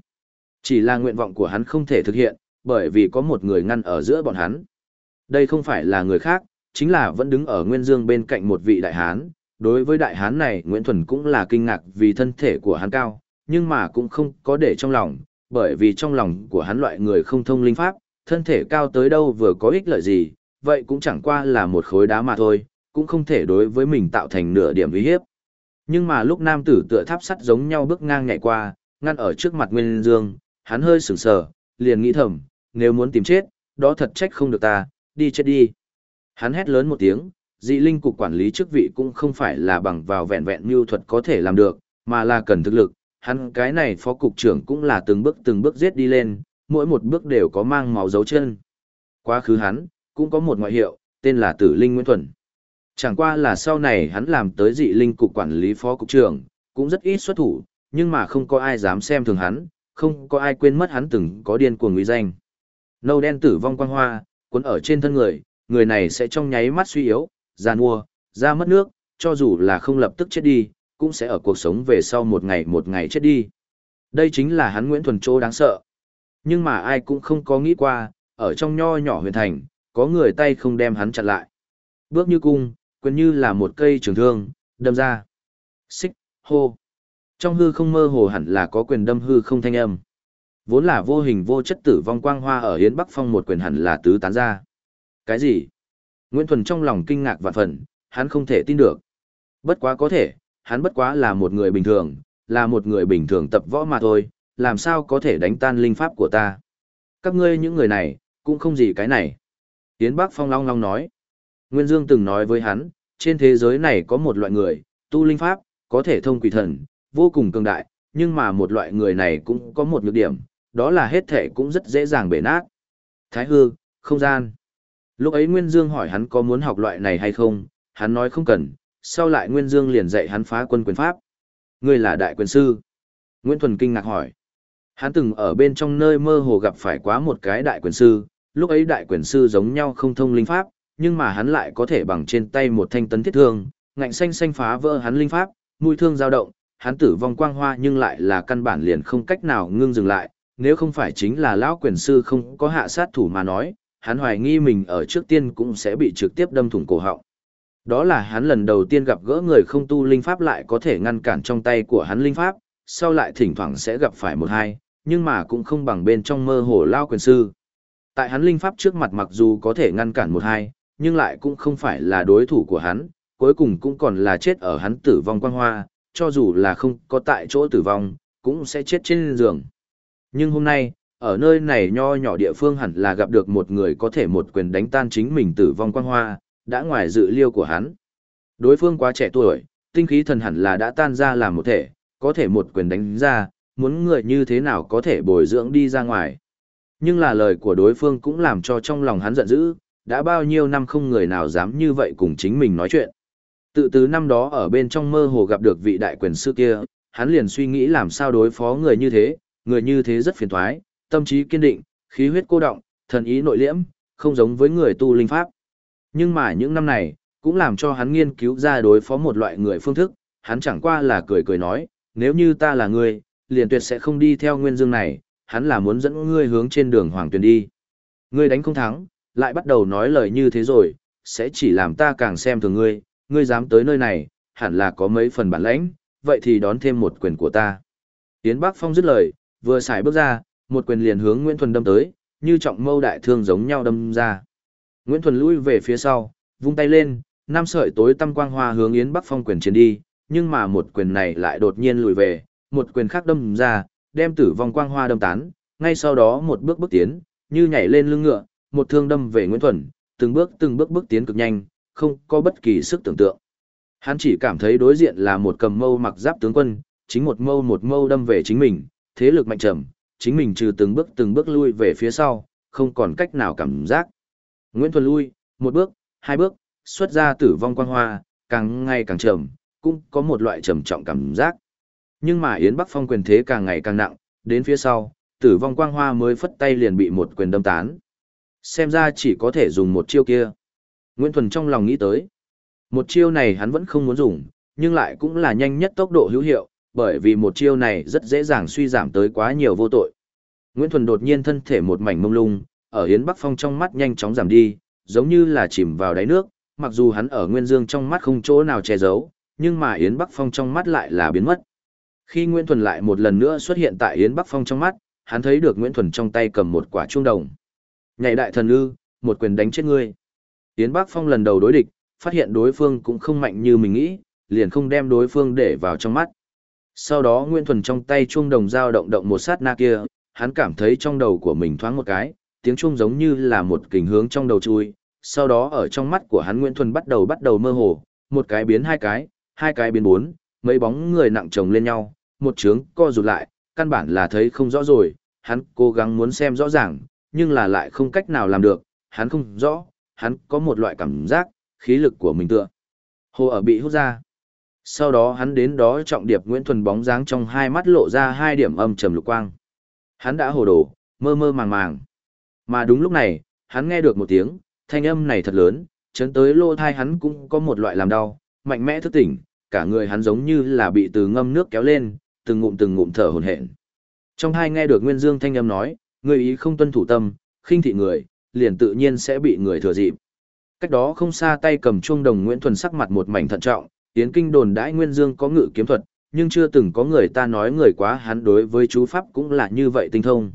Chỉ là nguyện vọng của hắn không thể thực hiện, bởi vì có một người ngăn ở giữa bọn hắn. Đây không phải là người khác, chính là vẫn đứng ở Nguyên Dương bên cạnh một vị đại hán. Đối với đại hán này Nguyễn Thuần cũng là kinh ngạc vì thân thể của hắn cao, nhưng mà cũng không có để trong lòng, bởi vì trong lòng của hắn loại người không thông linh pháp, thân thể cao tới đâu vừa có ích lợi gì, vậy cũng chẳng qua là một khối đá mà thôi, cũng không thể đối với mình tạo thành nửa điểm uy hiếp. Nhưng mà lúc nam tử tựa tháp sắt giống nhau bước ngang nhảy qua, ngăn ở trước mặt Nguyên Dương, hắn hơi sửng sờ, liền nghĩ thầm, nếu muốn tìm chết, đó thật trách không được ta, đi chết đi. Hắn hét lớn một tiếng, dị linh cục quản lý chức vị cũng không phải là bằng vào vẹn vẹn mưu thuật có thể làm được, mà là cần thực lực, hắn cái này phó cục trưởng cũng là từng bước từng bước giết đi lên, mỗi một bước đều có mang máu dấu chân. Quá khứ hắn, cũng có một ngoại hiệu, tên là Tử Linh Nguyễn Thuần. Chẳng qua là sau này hắn làm tới dị linh cục quản lý phó cục trưởng, cũng rất ít xuất thủ, nhưng mà không có ai dám xem thường hắn, không có ai quên mất hắn từng có điên cuồng uy danh. Nâu đen tử vong quang hoa, cuốn ở trên thân người, người này sẽ trong nháy mắt suy yếu, da nua, da mất nước, cho dù là không lập tức chết đi, cũng sẽ ở cuộc sống về sau một ngày một ngày chết đi. Đây chính là hắn Nguyễn Thuần Trô đáng sợ. Nhưng mà ai cũng không có nghĩ qua, ở trong nho nhỏ huyền thành, có người tay không đem hắn chặn lại. Bước như cung, quyền như là một cây trường thương, đâm ra. Xích, hô. Trong hư không mơ hồ hẳn là có quyền đâm hư không thanh âm. Vốn là vô hình vô chất tử vong quang hoa ở Hiến Bắc Phong một quyền hẳn là tứ tán ra. Cái gì? Nguyễn Thuần trong lòng kinh ngạc vạn phần, hắn không thể tin được. Bất quá có thể, hắn bất quá là một người bình thường, là một người bình thường tập võ mà thôi, làm sao có thể đánh tan linh pháp của ta. Các ngươi những người này, cũng không gì cái này. Yến Bắc Phong long long nói. Nguyên Dương từng nói với hắn, trên thế giới này có một loại người, tu linh pháp, có thể thông quỷ thần, vô cùng cường đại, nhưng mà một loại người này cũng có một nhược điểm, đó là hết thể cũng rất dễ dàng bể nát. Thái hư, không gian. Lúc ấy Nguyên Dương hỏi hắn có muốn học loại này hay không, hắn nói không cần, sau lại Nguyên Dương liền dạy hắn phá quân quyền pháp. Ngươi là đại quyền sư. Nguyễn Thuần kinh ngạc hỏi. Hắn từng ở bên trong nơi mơ hồ gặp phải quá một cái đại quyền sư, lúc ấy đại quyền sư giống nhau không thông linh pháp, nhưng mà hắn lại có thể bằng trên tay một thanh tấn thiết thương, ngạnh xanh xanh phá vỡ hắn linh pháp, mũi thương dao động, hắn tử vong quang hoa nhưng lại là căn bản liền không cách nào ngưng dừng lại, nếu không phải chính là lão quyền sư không có hạ sát thủ mà nói, hắn hoài nghi mình ở trước tiên cũng sẽ bị trực tiếp đâm thủng cổ họng. Đó là hắn lần đầu tiên gặp gỡ người không tu linh pháp lại có thể ngăn cản trong tay của hắn linh pháp, sau lại thỉnh thoảng sẽ gặp phải một hai, nhưng mà cũng không bằng bên trong mơ hồ lao quyền sư. Tại hắn linh pháp trước mặt mặc dù có thể ngăn cản một hai, nhưng lại cũng không phải là đối thủ của hắn, cuối cùng cũng còn là chết ở hắn tử vong quang hoa, cho dù là không có tại chỗ tử vong, cũng sẽ chết trên giường. Nhưng hôm nay, ở nơi này nho nhỏ địa phương hẳn là gặp được một người có thể một quyền đánh tan chính mình tử vong quang hoa, đã ngoài dự liêu của hắn. Đối phương quá trẻ tuổi, tinh khí thần hẳn là đã tan ra làm một thể, có thể một quyền đánh ra, muốn người như thế nào có thể bồi dưỡng đi ra ngoài. Nhưng là lời của đối phương cũng làm cho trong lòng hắn giận dữ, đã bao nhiêu năm không người nào dám như vậy cùng chính mình nói chuyện. Tự từ năm đó ở bên trong mơ hồ gặp được vị đại quyền sư kia, hắn liền suy nghĩ làm sao đối phó người như thế, người như thế rất phiền toái, tâm trí kiên định, khí huyết cô động, thần ý nội liễm, không giống với người tu linh pháp. Nhưng mà những năm này, cũng làm cho hắn nghiên cứu ra đối phó một loại người phương thức, hắn chẳng qua là cười cười nói, nếu như ta là người, liền tuyệt sẽ không đi theo nguyên dương này, hắn là muốn dẫn ngươi hướng trên đường hoàng tuyển đi. Ngươi đánh không thắng, lại bắt đầu nói lời như thế rồi, sẽ chỉ làm ta càng xem thường ngươi, ngươi dám tới nơi này, hẳn là có mấy phần bản lãnh, vậy thì đón thêm một quyền của ta. Tiến Bắc Phong dứt lời, vừa xài bước ra, một quyền liền hướng Nguyễn Thuần đâm tới, như trọng mâu đại thương giống nhau đâm ra. Nguyễn Thuần lui về phía sau, vung tay lên, năm sợi tối tăm quang hoa hướng Yến Bắc Phong quyền chiến đi, nhưng mà một quyền này lại đột nhiên lùi về, một quyền khác đâm ra, đem tử vong quang hoa đâm tán, ngay sau đó một bước bước tiến, như nhảy lên lưng ngựa, một thương đâm về Nguyễn Thuần, từng bước từng bước bước tiến cực nhanh, không có bất kỳ sức tưởng tượng. Hắn chỉ cảm thấy đối diện là một cầm mâu mặc giáp tướng quân, chính một mâu một mâu đâm về chính mình, thế lực mạnh trầm, chính mình trừ từng bước từng bước lui về phía sau, không còn cách nào cảm giác. Nguyễn Thuần lui, một bước, hai bước, xuất ra tử vong quang hoa, càng ngày càng trầm, cũng có một loại trầm trọng cảm giác. Nhưng mà Yến Bắc Phong quyền thế càng ngày càng nặng, đến phía sau, tử vong quang hoa mới phất tay liền bị một quyền đâm tán. Xem ra chỉ có thể dùng một chiêu kia. Nguyễn Thuần trong lòng nghĩ tới. Một chiêu này hắn vẫn không muốn dùng, nhưng lại cũng là nhanh nhất tốc độ hữu hiệu, bởi vì một chiêu này rất dễ dàng suy giảm tới quá nhiều vô tội. Nguyễn Thuần đột nhiên thân thể một mảnh mông lung, ở Yến Bắc Phong trong mắt nhanh chóng giảm đi, giống như là chìm vào đáy nước, mặc dù hắn ở Nguyên Dương trong mắt không chỗ nào che giấu, nhưng mà Yến Bắc Phong trong mắt lại là biến mất. Khi Nguyễn Thuần lại một lần nữa xuất hiện tại Yến Bắc Phong trong mắt, hắn thấy được Nguyễn Thuần trong tay cầm một quả chuông đồng. Nhảy đại thần ư, một quyền đánh chết ngươi. Yến Bắc Phong lần đầu đối địch, phát hiện đối phương cũng không mạnh như mình nghĩ, liền không đem đối phương để vào trong mắt. Sau đó Nguyễn Thuần trong tay chuông đồng dao động động một sát na kia, hắn cảm thấy trong đầu của mình thoáng một cái, tiếng chuông giống như là một kình hướng trong đầu chui, sau đó ở trong mắt của hắn Nguyễn Thuần bắt đầu bắt đầu mơ hồ, một cái biến hai cái, hai cái biến bốn, mấy bóng người nặng chồng lên nhau, một trướng co rụt lại, căn bản là thấy không rõ rồi, hắn cố gắng muốn xem rõ ràng, nhưng là lại không cách nào làm được, hắn không rõ, hắn có một loại cảm giác, khí lực của mình tựa. Hồ ở bị hút ra. Sau đó hắn đến đó trọng điệp Nguyễn Thuần bóng dáng trong hai mắt lộ ra hai điểm âm trầm lục quang. Hắn đã hồ đồ, mơ mơ màng màng. Mà đúng lúc này, hắn nghe được một tiếng, thanh âm này thật lớn, chấn tới lô thai hắn cũng có một loại làm đau, mạnh mẽ thức tỉnh, cả người hắn giống như là bị từ ngâm nước kéo lên, từng ngụm từng ngụm thở hổn hển. Trong hai nghe được Nguyên Dương thanh âm nói, người ý không tuân thủ tâm, khinh thị người, liền tự nhiên sẽ bị người thừa dịp. Cách đó không xa tay cầm chuông đồng Nguyễn Thuần sắc mặt một mảnh thận trọng, tiến kinh đồn đãi Nguyên Dương có ngự kiếm thuật, nhưng chưa từng có người ta nói người quá hắn đối với chú pháp cũng là như vậy tinh thông.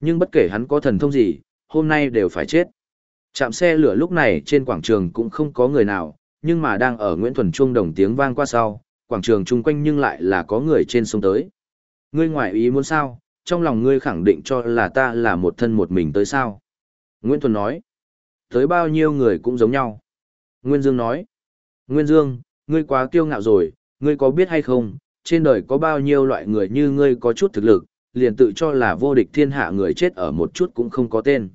Nhưng bất kể hắn có thần thông gì, hôm nay đều phải chết. Chạm xe lửa lúc này trên quảng trường cũng không có người nào, nhưng mà đang ở Nguyễn Thuần Trung đồng tiếng vang qua sau, quảng trường chung quanh nhưng lại là có người trên sông tới. Ngươi ngoại ý muốn sao, trong lòng ngươi khẳng định cho là ta là một thân một mình tới sao. Nguyễn Thuần nói, tới bao nhiêu người cũng giống nhau. Nguyên Dương nói, Nguyên Dương, ngươi quá kiêu ngạo rồi, ngươi có biết hay không, trên đời có bao nhiêu loại người như ngươi có chút thực lực, liền tự cho là vô địch thiên hạ người chết ở một chút cũng không có tên.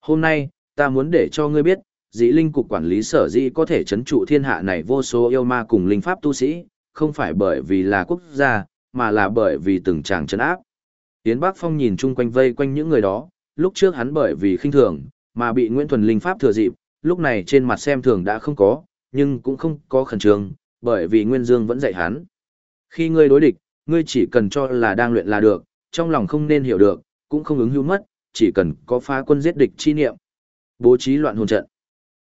Hôm nay, ta muốn để cho ngươi biết, dĩ linh cục quản lý sở dĩ có thể chấn trụ thiên hạ này vô số yêu ma cùng linh pháp tu sĩ, không phải bởi vì là quốc gia, mà là bởi vì từng tràng chấn áp. Yến Bắc Phong nhìn chung quanh vây quanh những người đó, lúc trước hắn bởi vì khinh thường, mà bị Nguyễn Thuần Linh Pháp thừa dịp, lúc này trên mặt xem thường đã không có, nhưng cũng không có khẩn trương, bởi vì Nguyên Dương vẫn dạy hắn. Khi ngươi đối địch, ngươi chỉ cần cho là đang luyện là được, trong lòng không nên hiểu được, cũng không ứng hữu mất, chỉ cần có phá quân giết địch chi niệm. Bố trí loạn hồn trận.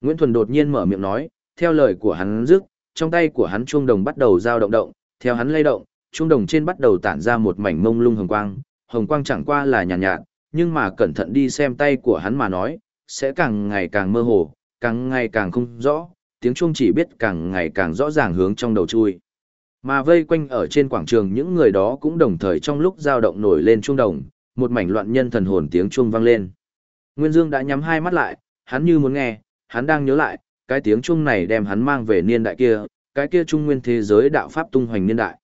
Nguyễn Thuần đột nhiên mở miệng nói, theo lời của hắn dứt, trong tay của hắn chuông đồng bắt đầu dao động động, theo hắn lay động, chuông đồng trên bắt đầu tản ra một mảnh mông lung hồng quang, hồng quang chẳng qua là nhàn nhạt, nhạt, nhưng mà cẩn thận đi xem tay của hắn mà nói, sẽ càng ngày càng mơ hồ, càng ngày càng không rõ, tiếng chuông chỉ biết càng ngày càng rõ ràng hướng trong đầu chui. Mà vây quanh ở trên quảng trường những người đó cũng đồng thời trong lúc dao động nổi lên chuông đồng, một mảnh loạn nhân thần hồn tiếng chuông vang lên. Nguyên Dương đã nhắm hai mắt lại, hắn như muốn nghe, hắn đang nhớ lại, cái tiếng chuông này đem hắn mang về niên đại kia, cái kia trung nguyên thế giới đạo pháp tung hoành niên đại.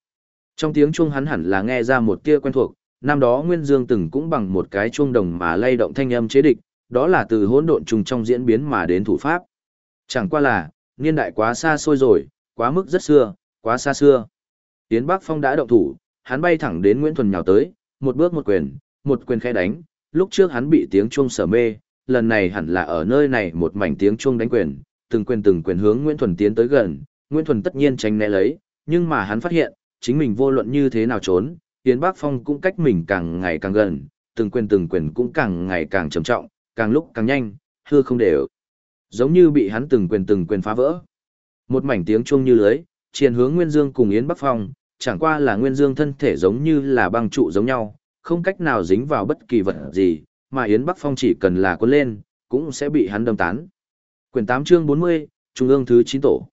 Trong tiếng chuông hắn hẳn là nghe ra một tia quen thuộc, năm đó Nguyên Dương từng cũng bằng một cái chuông đồng mà lay động thanh âm chế địch, đó là từ hỗn độn trùng trong diễn biến mà đến thủ pháp. Chẳng qua là, niên đại quá xa xôi rồi, quá mức rất xưa, quá xa xưa. Tiến Bắc Phong đã động thủ, hắn bay thẳng đến Nguyễn Thuần nhào tới, một bước một quyền, một quyền khẽ đánh, lúc trước hắn bị tiếng chuông sở mê, lần này hẳn là ở nơi này một mảnh tiếng chuông đánh quyền, từng quyền từng quyền hướng Nguyễn Thuần tiến tới gần, Nguyễn Thuần tất nhiên tránh né lấy, nhưng mà hắn phát hiện, chính mình vô luận như thế nào trốn, Tiến Bắc Phong cũng cách mình càng ngày càng gần, từng quyền từng quyền cũng càng ngày càng trầm trọng, càng lúc càng nhanh, hư không đều. Giống như bị hắn từng quyền từng quyền phá vỡ. Một mảnh tiếng chuông như lưới, triền hướng Nguyên Dương cùng Yến Bắc Phong, chẳng qua là Nguyên Dương thân thể giống như là băng trụ giống nhau, không cách nào dính vào bất kỳ vật gì, mà Yến Bắc Phong chỉ cần là cuốn lên, cũng sẽ bị hắn đâm tán. Quyền 8 chương 40, Trung ương thứ 9 tổ.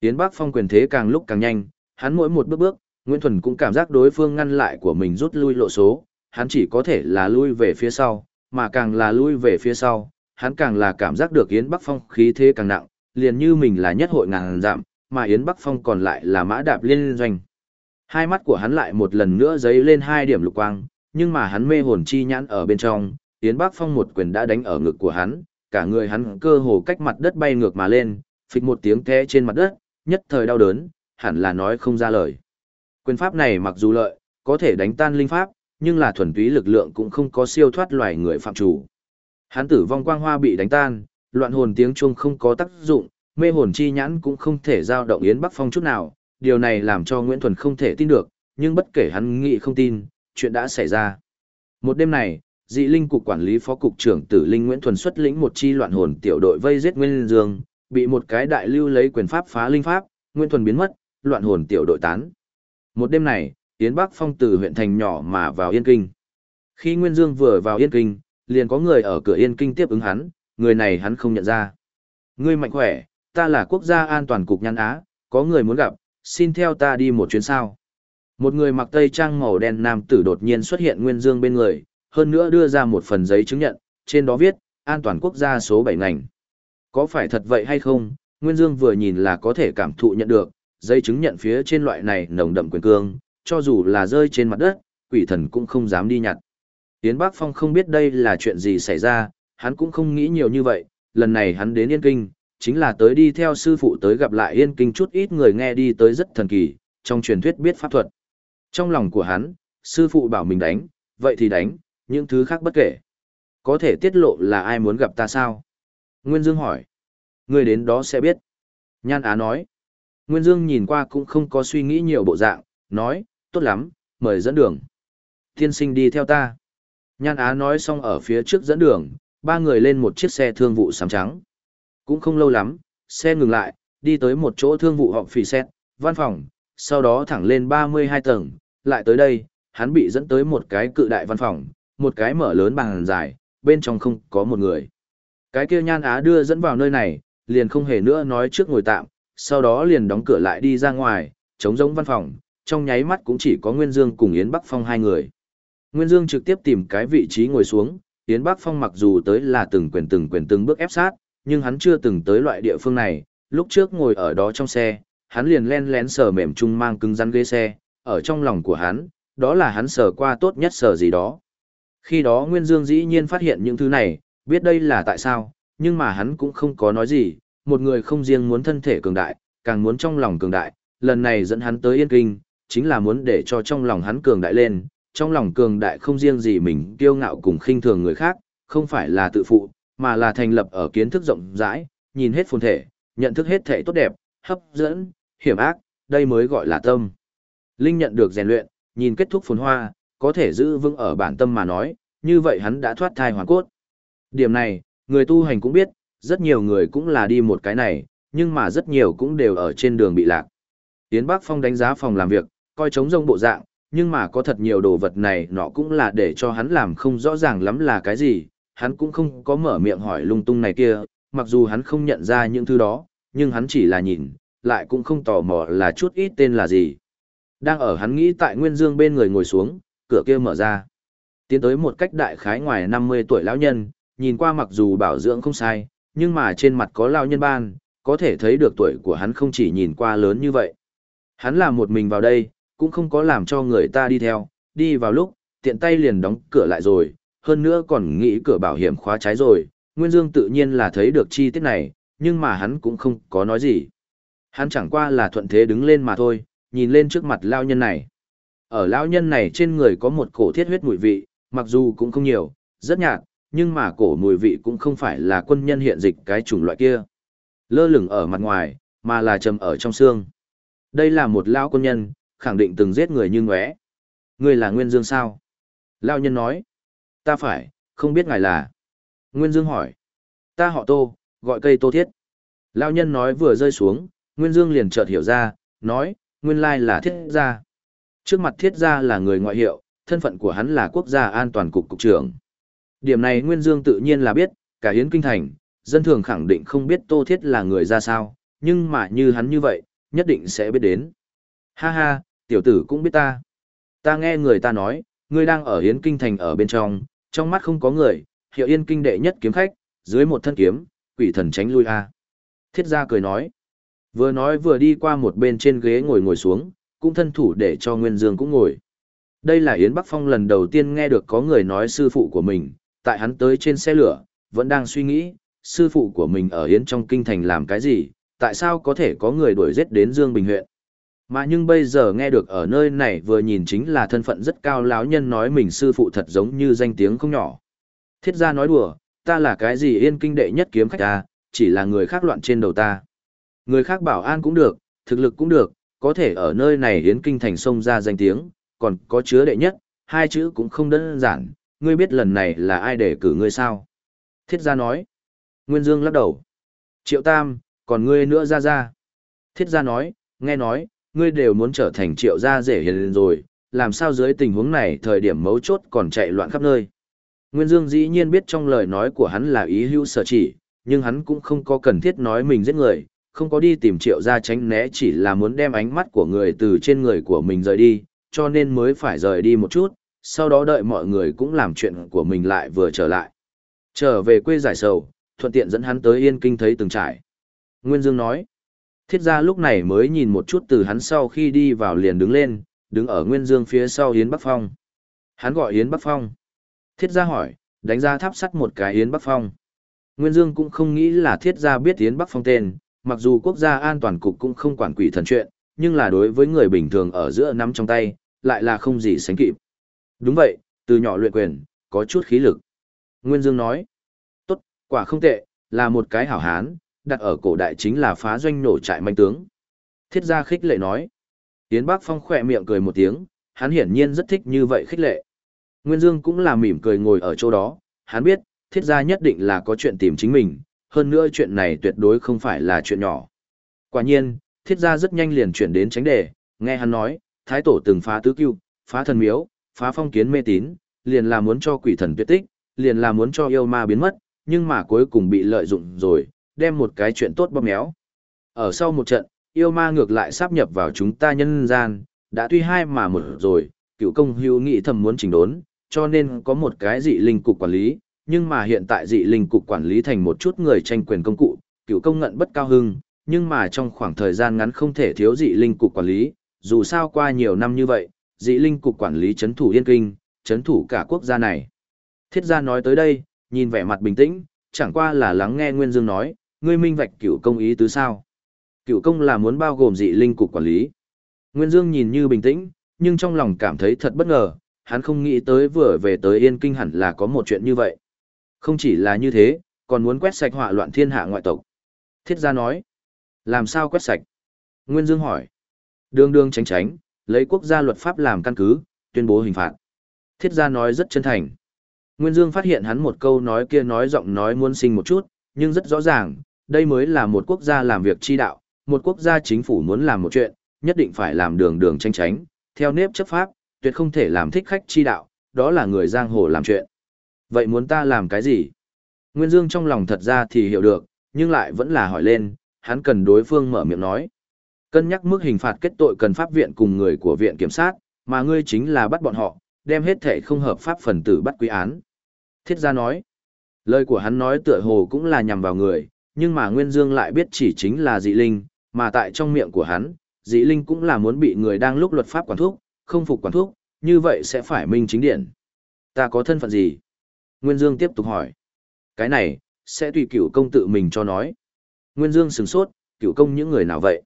Yến Bắc Phong quyền thế càng lúc càng nhanh, hắn mỗi một bước bước, Nguyễn Thuần cũng cảm giác đối phương ngăn lại của mình rút lui lộ số, hắn chỉ có thể là lui về phía sau, mà càng là lui về phía sau, hắn càng là cảm giác được Yến Bắc Phong khí thế càng nặng, liền như mình là nhất hội ngàn giảm, mà Yến Bắc Phong còn lại là mã đạp liên doanh. Hai mắt của hắn lại một lần nữa dấy lên hai điểm lục quang, nhưng mà hắn mê hồn chi nhãn ở bên trong, Yến Bắc Phong một quyền đã đánh ở ngực của hắn, cả người hắn cơ hồ cách mặt đất bay ngược mà lên, phịch một tiếng té trên mặt đất, nhất thời đau đớn, hẳn là nói không ra lời. Quyền pháp này mặc dù lợi, có thể đánh tan linh pháp, nhưng là thuần túy lực lượng cũng không có siêu thoát loài người phạm chủ. Hắn tử vong quang hoa bị đánh tan, loạn hồn tiếng chuông không có tác dụng, mê hồn chi nhãn cũng không thể giao động Yến Bắc Phong chút nào, điều này làm cho Nguyễn Thuần không thể tin được, nhưng bất kể hắn nghĩ không tin, chuyện đã xảy ra. Một đêm này, dị linh cục quản lý phó cục trưởng tử linh Nguyễn Thuần xuất lĩnh một chi loạn hồn tiểu đội vây giết Nguyên Dương, bị một cái đại lưu lấy quyền pháp phá linh pháp, Nguyễn Thuần biến mất, loạn hồn tiểu đội tán. Một đêm này, Yến Bắc Phong từ huyện thành nhỏ mà vào Yên Kinh. Khi Nguyên Dương vừa vào Yên Kinh, liền có người ở cửa Yên Kinh tiếp ứng hắn, người này hắn không nhận ra. Ngươi mạnh khỏe, ta là quốc gia an toàn cục nhăn Á, có người muốn gặp, xin theo ta đi một chuyến sao. Một người mặc tây trang màu đen nam tử đột nhiên xuất hiện Nguyên Dương bên người, hơn nữa đưa ra một phần giấy chứng nhận, trên đó viết, an toàn quốc gia số 7 ngành. Có phải thật vậy hay không, Nguyên Dương vừa nhìn là có thể cảm thụ nhận được, giấy chứng nhận phía trên loại này nồng đậm quyền cương, cho dù là rơi trên mặt đất, quỷ thần cũng không dám đi nhặt. Yến Bác Phong không biết đây là chuyện gì xảy ra, hắn cũng không nghĩ nhiều như vậy, lần này hắn đến Yên Kinh, chính là tới đi theo sư phụ tới gặp lại Yên Kinh chút ít người nghe đi tới rất thần kỳ, trong truyền thuyết biết pháp thuật. Trong lòng của hắn, sư phụ bảo mình đánh, vậy thì đánh, những thứ khác bất kể. Có thể tiết lộ là ai muốn gặp ta sao? Nguyên Dương hỏi. Người đến đó sẽ biết. Nhan Á nói. Nguyên Dương nhìn qua cũng không có suy nghĩ nhiều bộ dạng, nói, tốt lắm, mời dẫn đường. Tiên sinh đi theo ta. Nhan Á nói xong ở phía trước dẫn đường, ba người lên một chiếc xe thương vụ sám trắng. Cũng không lâu lắm, xe ngừng lại, đi tới một chỗ thương vụ họp phì xét, văn phòng, sau đó thẳng lên 32 tầng, lại tới đây, hắn bị dẫn tới một cái cự đại văn phòng, một cái mở lớn bằng dài, bên trong không có một người. Cái kia nhan á đưa dẫn vào nơi này, liền không hề nữa nói trước ngồi tạm, sau đó liền đóng cửa lại đi ra ngoài, chống giống văn phòng, trong nháy mắt cũng chỉ có Nguyên Dương cùng Yến Bắc Phong hai người. Nguyên Dương trực tiếp tìm cái vị trí ngồi xuống, Yến Bắc Phong mặc dù tới là từng quyền từng quyền từng bước ép sát, nhưng hắn chưa từng tới loại địa phương này, lúc trước ngồi ở đó trong xe, hắn liền len lén sờ mềm chung mang cứng rắn ghế xe, ở trong lòng của hắn, đó là hắn sờ qua tốt nhất sờ gì đó. Khi đó Nguyên Dương dĩ nhiên phát hiện những thứ này, biết đây là tại sao, nhưng mà hắn cũng không có nói gì, một người không riêng muốn thân thể cường đại, càng muốn trong lòng cường đại, lần này dẫn hắn tới Yên Kinh, chính là muốn để cho trong lòng hắn cường đại lên, trong lòng cường đại không riêng gì mình kiêu ngạo cùng khinh thường người khác, không phải là tự phụ, mà là thành lập ở kiến thức rộng rãi, nhìn hết phồn thể, nhận thức hết thể tốt đẹp, hấp dẫn, hiểm ác, đây mới gọi là tâm. Linh nhận được rèn luyện, nhìn kết thúc phồn hoa, có thể giữ vững ở bản tâm mà nói, như vậy hắn đã thoát thai hoàn cốt. Điểm này, người tu hành cũng biết, rất nhiều người cũng là đi một cái này, nhưng mà rất nhiều cũng đều ở trên đường bị lạc. Yến Bắc Phong đánh giá phòng làm việc, coi trống rông bộ dạng, nhưng mà có thật nhiều đồ vật này nó cũng là để cho hắn làm không rõ ràng lắm là cái gì, hắn cũng không có mở miệng hỏi lung tung này kia, mặc dù hắn không nhận ra những thứ đó, nhưng hắn chỉ là nhìn, lại cũng không tò mò là chút ít tên là gì. Đang ở hắn nghĩ tại Nguyên Dương bên người ngồi xuống, cửa kia mở ra. Tiến tới một cách đại khái ngoài 50 tuổi lão nhân, nhìn qua mặc dù bảo dưỡng không sai, nhưng mà trên mặt có lão nhân ban, có thể thấy được tuổi của hắn không chỉ nhìn qua lớn như vậy. Hắn là một mình vào đây, cũng không có làm cho người ta đi theo, đi vào lúc, tiện tay liền đóng cửa lại rồi, hơn nữa còn nghĩ cửa bảo hiểm khóa trái rồi, Nguyên Dương tự nhiên là thấy được chi tiết này, nhưng mà hắn cũng không có nói gì. Hắn chẳng qua là thuận thế đứng lên mà thôi, nhìn lên trước mặt lao nhân này. Ở lao nhân này trên người có một cổ thiết huyết mùi vị, mặc dù cũng không nhiều, rất nhạt, nhưng mà cổ mùi vị cũng không phải là quân nhân hiện dịch cái chủng loại kia. Lơ lửng ở mặt ngoài, mà là trầm ở trong xương. Đây là một lao quân nhân, khẳng định từng giết người như ngóe. Ngươi là Nguyên Dương sao? Lao nhân nói. Ta phải, không biết ngài là. Nguyên Dương hỏi. Ta họ Tô, gọi cây Tô Thiết. Lao nhân nói vừa rơi xuống, Nguyên Dương liền chợt hiểu ra, nói, nguyên lai là thiết gia. Trước mặt thiết gia là người ngoại hiệu, thân phận của hắn là quốc gia an toàn cục cục trưởng. Điểm này Nguyên Dương tự nhiên là biết, cả hiến kinh thành, dân thường khẳng định không biết Tô Thiết là người ra sao, nhưng mà như hắn như vậy, nhất định sẽ biết đến. Ha ha, tiểu tử cũng biết ta. Ta nghe người ta nói, ngươi đang ở Yến kinh thành ở bên trong, trong mắt không có người, hiệu yên kinh đệ nhất kiếm khách, dưới một thân kiếm, quỷ thần tránh lui a. Thiết gia cười nói. Vừa nói vừa đi qua một bên trên ghế ngồi ngồi xuống, cũng thân thủ để cho Nguyên Dương cũng ngồi. Đây là Yến Bắc Phong lần đầu tiên nghe được có người nói sư phụ của mình, tại hắn tới trên xe lửa, vẫn đang suy nghĩ, sư phụ của mình ở Yến trong kinh thành làm cái gì, tại sao có thể có người đuổi giết đến Dương Bình huyện. Mà nhưng bây giờ nghe được ở nơi này vừa nhìn chính là thân phận rất cao lão nhân nói mình sư phụ thật giống như danh tiếng không nhỏ. Thiết gia nói đùa, ta là cái gì yên kinh đệ nhất kiếm khách ta, chỉ là người khác loạn trên đầu ta. Người khác bảo an cũng được, thực lực cũng được, có thể ở nơi này hiến kinh thành sông ra danh tiếng, còn có chứa đệ nhất, hai chữ cũng không đơn giản, ngươi biết lần này là ai để cử ngươi sao? Thiết gia nói. Nguyên Dương lắc đầu. Triệu Tam, còn ngươi nữa ra ra. Thiết gia nói, nghe nói, ngươi đều muốn trở thành triệu gia rể hiền rồi, làm sao dưới tình huống này thời điểm mấu chốt còn chạy loạn khắp nơi. Nguyên Dương dĩ nhiên biết trong lời nói của hắn là ý hữu sở chỉ, nhưng hắn cũng không có cần thiết nói mình giết người, không có đi tìm triệu gia tránh né chỉ là muốn đem ánh mắt của người từ trên người của mình rời đi, cho nên mới phải rời đi một chút, sau đó đợi mọi người cũng làm chuyện của mình lại vừa trở lại. Trở về quê giải sầu, thuận tiện dẫn hắn tới Yên Kinh thấy từng trải. Nguyên Dương nói, thiết gia lúc này mới nhìn một chút từ hắn sau khi đi vào liền đứng lên, đứng ở Nguyên Dương phía sau Yến Bắc Phong. Hắn gọi Yến Bắc Phong. Thiết gia hỏi, đánh ra tháp sắt một cái Yến Bắc Phong. Nguyên Dương cũng không nghĩ là thiết gia biết Yến Bắc Phong tên, mặc dù quốc gia an toàn cục cũng không quản quỷ thần chuyện, nhưng là đối với người bình thường ở giữa nắm trong tay, lại là không gì sánh kịp. Đúng vậy, từ nhỏ luyện quyền, có chút khí lực. Nguyên Dương nói, tốt, quả không tệ, là một cái hảo hán, đặt ở cổ đại chính là phá doanh nổ trại manh tướng. Thiết gia khích lệ nói, Yến Bắc Phong khỏe miệng cười một tiếng, hắn hiển nhiên rất thích như vậy khích lệ. Nguyên Dương cũng là mỉm cười ngồi ở chỗ đó, hắn biết, thiết gia nhất định là có chuyện tìm chính mình, hơn nữa chuyện này tuyệt đối không phải là chuyện nhỏ. Quả nhiên, thiết gia rất nhanh liền chuyển đến tránh đề, nghe hắn nói, thái tổ từng phá tứ cưu, phá thần miếu, phá phong kiến mê tín, liền là muốn cho quỷ thần tuyệt tích, liền là muốn cho yêu ma biến mất, nhưng mà cuối cùng bị lợi dụng rồi, đem một cái chuyện tốt bóp méo. Ở sau một trận, yêu ma ngược lại sáp nhập vào chúng ta nhân gian, đã tuy hai mà một rồi, cựu công hưu nghị thầm muốn chỉnh đốn, cho nên có một cái dị linh cục quản lý, nhưng mà hiện tại dị linh cục quản lý thành một chút người tranh quyền công cụ, cựu công ngận bất cao hưng, nhưng mà trong khoảng thời gian ngắn không thể thiếu dị linh cục quản lý, dù sao qua nhiều năm như vậy, dị linh cục quản lý chấn thủ yên kinh, chấn thủ cả quốc gia này. Thiết gia nói tới đây, nhìn vẻ mặt bình tĩnh, chẳng qua là lắng nghe Nguyên Dương nói, ngươi minh vạch cửu công ý tứ sao. Cửu công là muốn bao gồm dị linh cục quản lý. Nguyên Dương nhìn như bình tĩnh, nhưng trong lòng cảm thấy thật bất ngờ, hắn không nghĩ tới vừa về tới Yên Kinh hẳn là có một chuyện như vậy. Không chỉ là như thế, còn muốn quét sạch họa loạn thiên hạ ngoại tộc. Thiết gia nói, làm sao quét sạch? Nguyên Dương hỏi, đường đường tránh tránh, lấy quốc gia luật pháp làm căn cứ, tuyên bố hình phạt. Thiết gia nói rất chân thành. Nguyên Dương phát hiện hắn một câu nói kia nói giọng nói muốn sinh một chút, nhưng rất rõ ràng, đây mới là một quốc gia làm việc chi đạo, một quốc gia chính phủ muốn làm một chuyện, nhất định phải làm đường đường tranh tránh, theo nếp chấp pháp, tuyệt không thể làm thích khách chi đạo, đó là người giang hồ làm chuyện. Vậy muốn ta làm cái gì? Nguyên Dương trong lòng thật ra thì hiểu được, nhưng lại vẫn là hỏi lên, hắn cần đối phương mở miệng nói. Cân nhắc mức hình phạt kết tội cần pháp viện cùng người của viện kiểm sát, mà ngươi chính là bắt bọn họ, đem hết thể không hợp pháp phần tử bắt quý án. Thiết gia nói, lời của hắn nói tựa hồ cũng là nhằm vào người, nhưng mà Nguyên Dương lại biết chỉ chính là dị linh, mà tại trong miệng của hắn, dị linh cũng là muốn bị người đang lúc luật pháp quản thúc, không phục quản thúc, như vậy sẽ phải minh chính điện. Ta có thân phận gì? Nguyên Dương tiếp tục hỏi. Cái này, sẽ tùy cửu công tự mình cho nói. Nguyên Dương sừng sốt, cửu công những người nào vậy?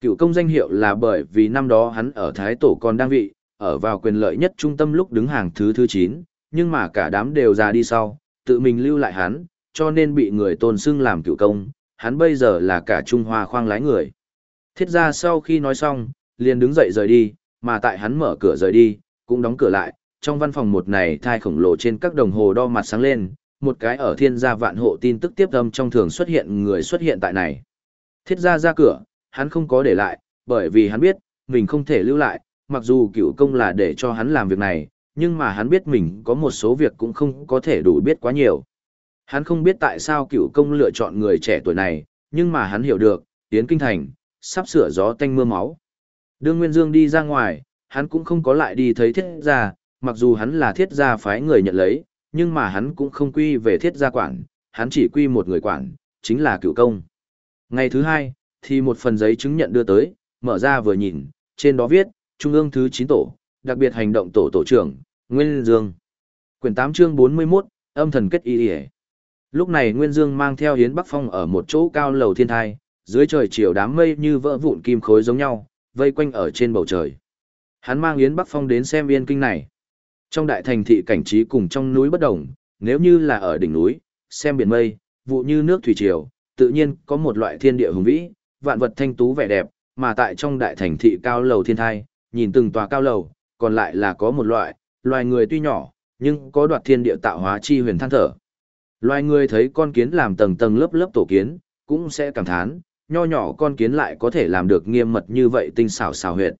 Cửu công danh hiệu là bởi vì năm đó hắn ở Thái Tổ còn đang vị, ở vào quyền lợi nhất trung tâm lúc đứng hàng thứ thứ 9, nhưng mà cả đám đều ra đi sau, tự mình lưu lại hắn, cho nên bị người tôn xưng làm cửu công, hắn bây giờ là cả Trung Hoa khoang lái người. Thiết ra sau khi nói xong, liền đứng dậy rời đi, mà tại hắn mở cửa rời đi, cũng đóng cửa lại, trong văn phòng một này thai khổng lồ trên các đồng hồ đo mặt sáng lên, một cái ở thiên gia vạn hộ tin tức tiếp âm trong thường xuất hiện người xuất hiện tại này. Thiết ra ra cửa, hắn không có để lại, bởi vì hắn biết, mình không thể lưu lại, mặc dù cựu công là để cho hắn làm việc này, nhưng mà hắn biết mình có một số việc cũng không có thể đủ biết quá nhiều. Hắn không biết tại sao cựu công lựa chọn người trẻ tuổi này, nhưng mà hắn hiểu được, tiến kinh thành, sắp sửa gió tanh mưa máu. Đương Nguyên Dương đi ra ngoài, hắn cũng không có lại đi thấy thiết gia, mặc dù hắn là thiết gia phái người nhận lấy, nhưng mà hắn cũng không quy về thiết gia quản, hắn chỉ quy một người quản, chính là cựu công. Ngày thứ hai, thì một phần giấy chứng nhận đưa tới, mở ra vừa nhìn, trên đó viết, Trung ương thứ 9 tổ, đặc biệt hành động tổ tổ trưởng, Nguyên Dương. Quyển 8 chương 41, âm thần kết y y Lúc này Nguyên Dương mang theo Hiến Bắc Phong ở một chỗ cao lầu thiên thai, dưới trời chiều đám mây như vỡ vụn kim khối giống nhau, vây quanh ở trên bầu trời. Hắn mang Yến Bắc Phong đến xem yên kinh này. Trong đại thành thị cảnh trí cùng trong núi bất đồng, nếu như là ở đỉnh núi, xem biển mây, vụ như nước thủy triều, tự nhiên có một loại thiên địa hùng vĩ, vạn vật thanh tú vẻ đẹp, mà tại trong đại thành thị cao lầu thiên thai, nhìn từng tòa cao lầu, còn lại là có một loại, loài người tuy nhỏ, nhưng có đoạt thiên địa tạo hóa chi huyền than thở. Loài người thấy con kiến làm tầng tầng lớp lớp tổ kiến, cũng sẽ cảm thán, nho nhỏ con kiến lại có thể làm được nghiêm mật như vậy tinh xảo xảo huyệt.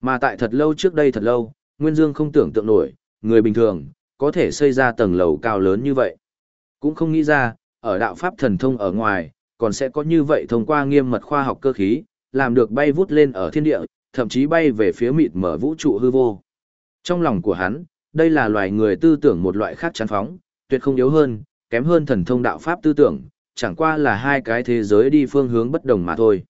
Mà tại thật lâu trước đây thật lâu, Nguyên Dương không tưởng tượng nổi, người bình thường, có thể xây ra tầng lầu cao lớn như vậy. Cũng không nghĩ ra, ở đạo pháp thần thông ở ngoài, còn sẽ có như vậy thông qua nghiêm mật khoa học cơ khí, làm được bay vút lên ở thiên địa, thậm chí bay về phía mịt mở vũ trụ hư vô. Trong lòng của hắn, đây là loài người tư tưởng một loại khác chán phóng, tuyệt không yếu hơn, kém hơn thần thông đạo pháp tư tưởng, chẳng qua là hai cái thế giới đi phương hướng bất đồng mà thôi.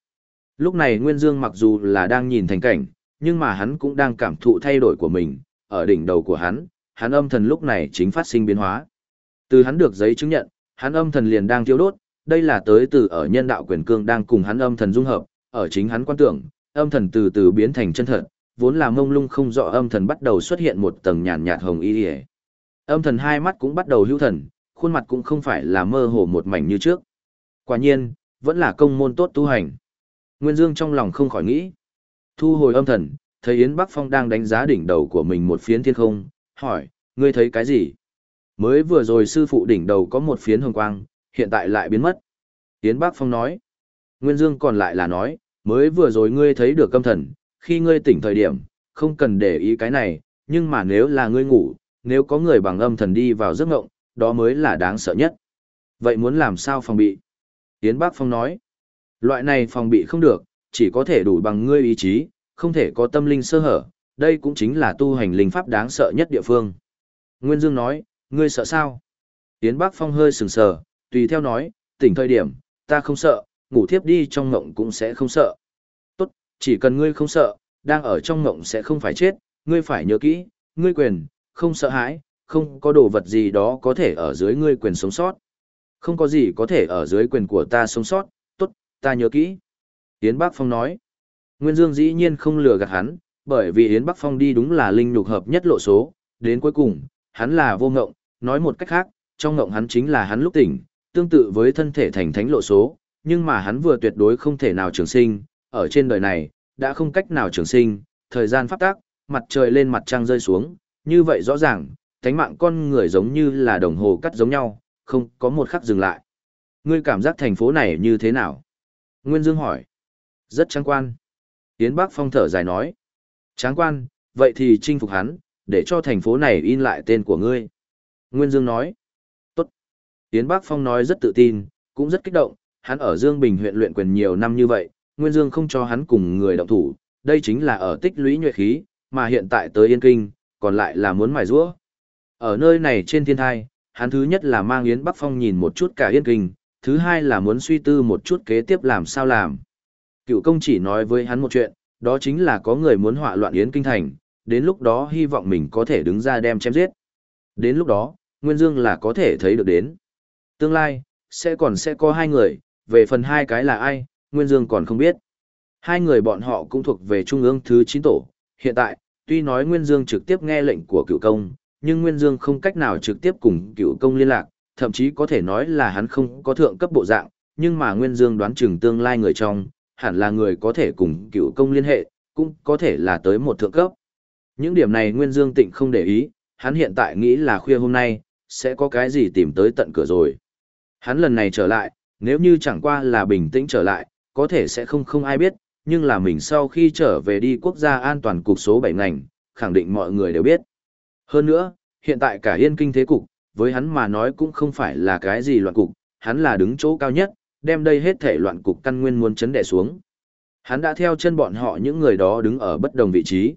Lúc này Nguyên Dương mặc dù là đang nhìn thành cảnh, nhưng mà hắn cũng đang cảm thụ thay đổi của mình, ở đỉnh đầu của hắn, hắn âm thần lúc này chính phát sinh biến hóa. Từ hắn được giấy chứng nhận, Hắn âm thần liền đang thiêu đốt, đây là tới từ ở nhân đạo quyền cương đang cùng hắn âm thần dung hợp, ở chính hắn quan tưởng, âm thần từ từ biến thành chân thật, vốn là mông lung không rõ âm thần bắt đầu xuất hiện một tầng nhàn nhạt hồng y. Âm thần hai mắt cũng bắt đầu hữu thần, khuôn mặt cũng không phải là mơ hồ một mảnh như trước. Quả nhiên, vẫn là công môn tốt tu hành. Nguyên Dương trong lòng không khỏi nghĩ. Thu hồi âm thần, thấy Yến Bắc Phong đang đánh giá đỉnh đầu của mình một phiến thiên không, hỏi, ngươi thấy cái gì? Mới vừa rồi sư phụ đỉnh đầu có một phiến hồng quang, hiện tại lại biến mất. Yến Bắc Phong nói. Nguyên Dương còn lại là nói, mới vừa rồi ngươi thấy được âm thần, khi ngươi tỉnh thời điểm, không cần để ý cái này, nhưng mà nếu là ngươi ngủ, nếu có người bằng âm thần đi vào giấc ngộng, đó mới là đáng sợ nhất. Vậy muốn làm sao phòng bị? Yến Bắc Phong nói, loại này phòng bị không được, chỉ có thể đủ bằng ngươi ý chí, không thể có tâm linh sơ hở, đây cũng chính là tu hành linh pháp đáng sợ nhất địa phương. Nguyên Dương nói, ngươi sợ sao? Yến Bắc Phong hơi sừng sờ, tùy theo nói, tỉnh thời điểm, ta không sợ, ngủ thiếp đi trong ngộng cũng sẽ không sợ. Tốt, chỉ cần ngươi không sợ, đang ở trong ngộng sẽ không phải chết, ngươi phải nhớ kỹ, ngươi quyền, không sợ hãi, không có đồ vật gì đó có thể ở dưới ngươi quyền sống sót. Không có gì có thể ở dưới quyền của ta sống sót, tốt, ta nhớ kỹ. Yến Bắc Phong nói. Nguyên Dương dĩ nhiên không lừa gạt hắn, bởi vì Yến Bắc Phong đi đúng là linh nhục hợp nhất lộ số, đến cuối cùng, hắn là vô ngộng, nói một cách khác, trong ngộng hắn chính là hắn lúc tỉnh, tương tự với thân thể thành thánh lộ số, nhưng mà hắn vừa tuyệt đối không thể nào trường sinh, ở trên đời này, đã không cách nào trường sinh, thời gian pháp tác, mặt trời lên mặt trăng rơi xuống, như vậy rõ ràng, thánh mạng con người giống như là đồng hồ cắt giống nhau, không có một khắc dừng lại. Ngươi cảm giác thành phố này như thế nào? Nguyên Dương hỏi. Rất tráng quan. Yến Bắc Phong thở dài nói. Tráng quan, vậy thì chinh phục hắn, để cho thành phố này in lại tên của ngươi. Nguyên Dương nói. Tốt. Yến Bắc Phong nói rất tự tin, cũng rất kích động, hắn ở Dương Bình huyện luyện quyền nhiều năm như vậy, Nguyên Dương không cho hắn cùng người động thủ, đây chính là ở tích lũy nhuệ khí, mà hiện tại tới Yên Kinh, còn lại là muốn mài rũa. Ở nơi này trên thiên thai, hắn thứ nhất là mang Yến Bắc Phong nhìn một chút cả Yên Kinh, thứ hai là muốn suy tư một chút kế tiếp làm sao làm. Cựu công chỉ nói với hắn một chuyện, đó chính là có người muốn họa loạn Yến Kinh Thành, đến lúc đó hy vọng mình có thể đứng ra đem chém giết. Đến lúc đó, Nguyên Dương là có thể thấy được đến. Tương lai, sẽ còn sẽ có hai người, về phần hai cái là ai, Nguyên Dương còn không biết. Hai người bọn họ cũng thuộc về trung ương thứ 9 tổ. Hiện tại, tuy nói Nguyên Dương trực tiếp nghe lệnh của cựu công, nhưng Nguyên Dương không cách nào trực tiếp cùng cựu công liên lạc, thậm chí có thể nói là hắn không có thượng cấp bộ dạng, nhưng mà Nguyên Dương đoán chừng tương lai người trong, hẳn là người có thể cùng cựu công liên hệ, cũng có thể là tới một thượng cấp. Những điểm này Nguyên Dương tịnh không để ý, hắn hiện tại nghĩ là khuya hôm nay, sẽ có cái gì tìm tới tận cửa rồi. Hắn lần này trở lại, nếu như chẳng qua là bình tĩnh trở lại, có thể sẽ không không ai biết, nhưng là mình sau khi trở về đi quốc gia an toàn cục số 7 ngành, khẳng định mọi người đều biết. Hơn nữa, hiện tại cả yên kinh thế cục, với hắn mà nói cũng không phải là cái gì loạn cục, hắn là đứng chỗ cao nhất, đem đây hết thể loạn cục căn nguyên muốn chấn đè xuống. Hắn đã theo chân bọn họ những người đó đứng ở bất đồng vị trí.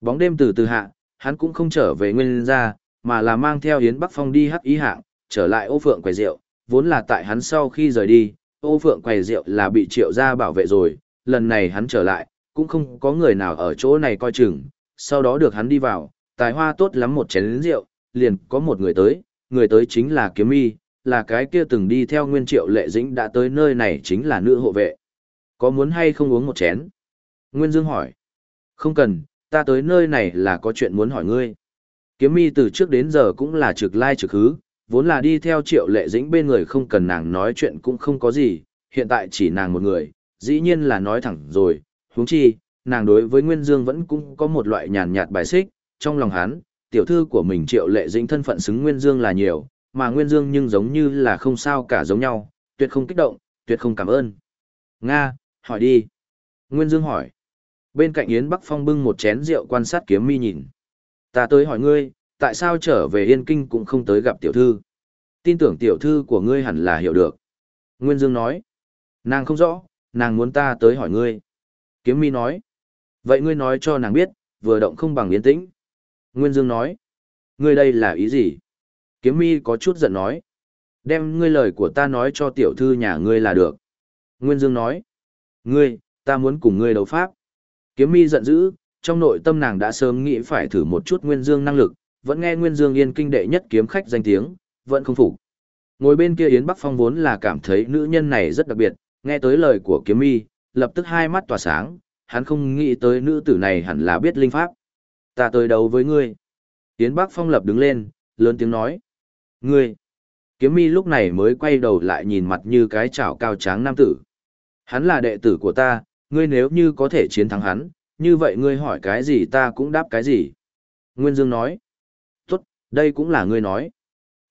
Bóng đêm từ từ hạ, hắn cũng không trở về nguyên ra, mà là mang theo Yến Bắc Phong đi hắc ý hạng, trở lại ô phượng quầy rượu, vốn là tại hắn sau khi rời đi, ô phượng quầy rượu là bị triệu gia bảo vệ rồi, lần này hắn trở lại, cũng không có người nào ở chỗ này coi chừng, sau đó được hắn đi vào, tài hoa tốt lắm một chén rượu, liền có một người tới, người tới chính là kiếm mi, là cái kia từng đi theo nguyên triệu lệ dĩnh đã tới nơi này chính là nữ hộ vệ. Có muốn hay không uống một chén? Nguyên Dương hỏi. Không cần, ta tới nơi này là có chuyện muốn hỏi ngươi. Kiếm mi từ trước đến giờ cũng là trực lai trực hứ, vốn là đi theo triệu lệ dĩnh bên người không cần nàng nói chuyện cũng không có gì, hiện tại chỉ nàng một người, dĩ nhiên là nói thẳng rồi, huống chi, nàng đối với Nguyên Dương vẫn cũng có một loại nhàn nhạt bài xích, trong lòng hắn, tiểu thư của mình triệu lệ dĩnh thân phận xứng Nguyên Dương là nhiều, mà Nguyên Dương nhưng giống như là không sao cả giống nhau, tuyệt không kích động, tuyệt không cảm ơn. Nga, hỏi đi. Nguyên Dương hỏi. Bên cạnh Yến Bắc Phong bưng một chén rượu quan sát kiếm mi nhìn. Ta tới hỏi ngươi, tại sao trở về Yên Kinh cũng không tới gặp tiểu thư? Tin tưởng tiểu thư của ngươi hẳn là hiểu được. Nguyên Dương nói. Nàng không rõ, nàng muốn ta tới hỏi ngươi. Kiếm mi nói. Vậy ngươi nói cho nàng biết, vừa động không bằng yên tĩnh. Nguyên Dương nói. Ngươi đây là ý gì? Kiếm mi có chút giận nói. Đem ngươi lời của ta nói cho tiểu thư nhà ngươi là được. Nguyên Dương nói. Ngươi, ta muốn cùng ngươi đấu pháp. Kiếm mi giận dữ, trong nội tâm nàng đã sớm nghĩ phải thử một chút Nguyên Dương năng lực, vẫn nghe Nguyên Dương yên kinh đệ nhất kiếm khách danh tiếng, vẫn không phục. Ngồi bên kia Yến Bắc Phong vốn là cảm thấy nữ nhân này rất đặc biệt, nghe tới lời của kiếm mi, lập tức hai mắt tỏa sáng, hắn không nghĩ tới nữ tử này hẳn là biết linh pháp. Ta tới đấu với ngươi. Yến Bắc Phong lập đứng lên, lớn tiếng nói. Ngươi! Kiếm mi lúc này mới quay đầu lại nhìn mặt như cái chảo cao tráng nam tử. Hắn là đệ tử của ta, ngươi nếu như có thể chiến thắng hắn, như vậy ngươi hỏi cái gì ta cũng đáp cái gì. Nguyên Dương nói. Tốt, đây cũng là ngươi nói.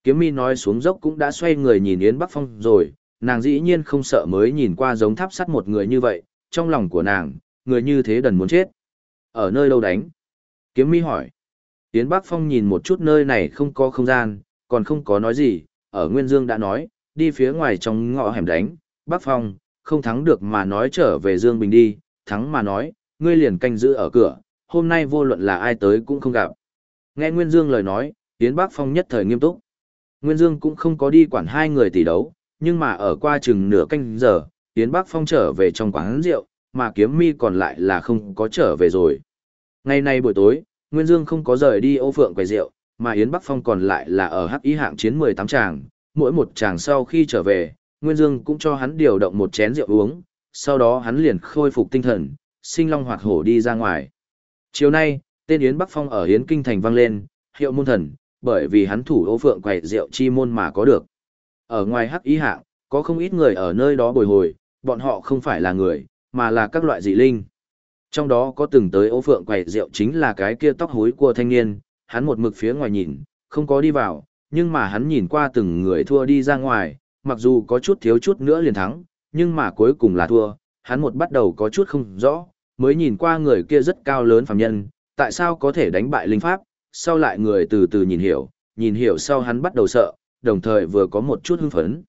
Kiếm mi nói xuống dốc cũng đã xoay người nhìn Yến Bắc Phong rồi, nàng dĩ nhiên không sợ mới nhìn qua giống tháp sắt một người như vậy, trong lòng của nàng, người như thế đần muốn chết. Ở nơi đâu đánh? Kiếm mi hỏi. Yến Bắc Phong nhìn một chút nơi này không có không gian, còn không có nói gì, ở Nguyên Dương đã nói, đi phía ngoài trong ngõ hẻm đánh, Bắc Phong, không thắng được mà nói trở về Dương Bình đi, thắng mà nói, ngươi liền canh giữ ở cửa, hôm nay vô luận là ai tới cũng không gặp. Nghe Nguyên Dương lời nói, Yến Bắc Phong nhất thời nghiêm túc. Nguyên Dương cũng không có đi quản hai người tỷ đấu, nhưng mà ở qua chừng nửa canh giờ, Yến Bắc Phong trở về trong quán rượu, mà kiếm mi còn lại là không có trở về rồi. Ngày nay buổi tối, Nguyên Dương không có rời đi ô phượng quầy rượu, mà Yến Bắc Phong còn lại là ở hắc ý hạng chiến 18 tràng, mỗi một tràng sau khi trở về, Nguyên Dương cũng cho hắn điều động một chén rượu uống, sau đó hắn liền khôi phục tinh thần, sinh long hoạt hổ đi ra ngoài. Chiều nay, tên Yến Bắc Phong ở Yến Kinh Thành vang lên, hiệu môn thần, bởi vì hắn thủ ô phượng quầy rượu chi môn mà có được. Ở ngoài hắc ý hạng, có không ít người ở nơi đó bồi hồi, bọn họ không phải là người, mà là các loại dị linh. Trong đó có từng tới ô phượng quầy rượu chính là cái kia tóc hối của thanh niên, hắn một mực phía ngoài nhìn, không có đi vào, nhưng mà hắn nhìn qua từng người thua đi ra ngoài, mặc dù có chút thiếu chút nữa liền thắng, nhưng mà cuối cùng là thua, hắn một bắt đầu có chút không rõ, mới nhìn qua người kia rất cao lớn phàm nhân, tại sao có thể đánh bại linh pháp, sau lại người từ từ nhìn hiểu, nhìn hiểu sau hắn bắt đầu sợ, đồng thời vừa có một chút hưng phấn.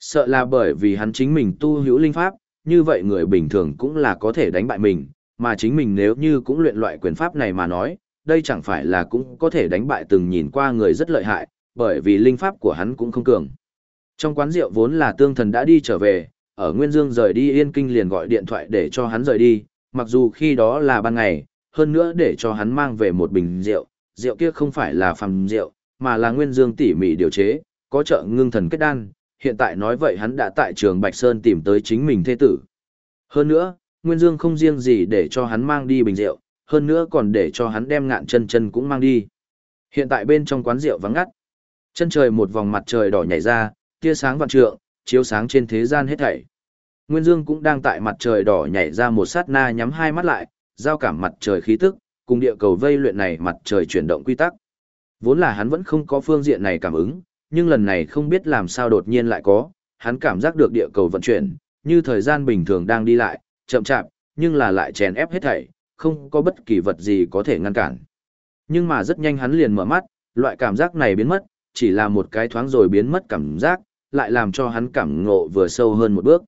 Sợ là bởi vì hắn chính mình tu hữu linh pháp, như vậy người bình thường cũng là có thể đánh bại mình, mà chính mình nếu như cũng luyện loại quyền pháp này mà nói, đây chẳng phải là cũng có thể đánh bại từng nhìn qua người rất lợi hại, bởi vì linh pháp của hắn cũng không cường. Trong quán rượu vốn là tương thần đã đi trở về, ở Nguyên Dương rời đi Yên Kinh liền gọi điện thoại để cho hắn rời đi, mặc dù khi đó là ban ngày, hơn nữa để cho hắn mang về một bình rượu, rượu kia không phải là phàm rượu, mà là Nguyên Dương tỉ mỉ điều chế, có trợ ngưng thần kết đan, hiện tại nói vậy hắn đã tại trường Bạch Sơn tìm tới chính mình thế tử. Hơn nữa, Nguyên Dương không riêng gì để cho hắn mang đi bình rượu, hơn nữa còn để cho hắn đem ngạn chân chân cũng mang đi. Hiện tại bên trong quán rượu vắng ngắt. Chân trời một vòng mặt trời đỏ nhảy ra, tia sáng vạn trượng, chiếu sáng trên thế gian hết thảy. Nguyên Dương cũng đang tại mặt trời đỏ nhảy ra một sát na nhắm hai mắt lại, giao cảm mặt trời khí tức, cùng địa cầu vây luyện này mặt trời chuyển động quy tắc. Vốn là hắn vẫn không có phương diện này cảm ứng, nhưng lần này không biết làm sao đột nhiên lại có, hắn cảm giác được địa cầu vận chuyển, như thời gian bình thường đang đi lại, chậm chạp, nhưng là lại chèn ép hết thảy, không có bất kỳ vật gì có thể ngăn cản. Nhưng mà rất nhanh hắn liền mở mắt, loại cảm giác này biến mất, chỉ là một cái thoáng rồi biến mất cảm giác, lại làm cho hắn cảm ngộ vừa sâu hơn một bước.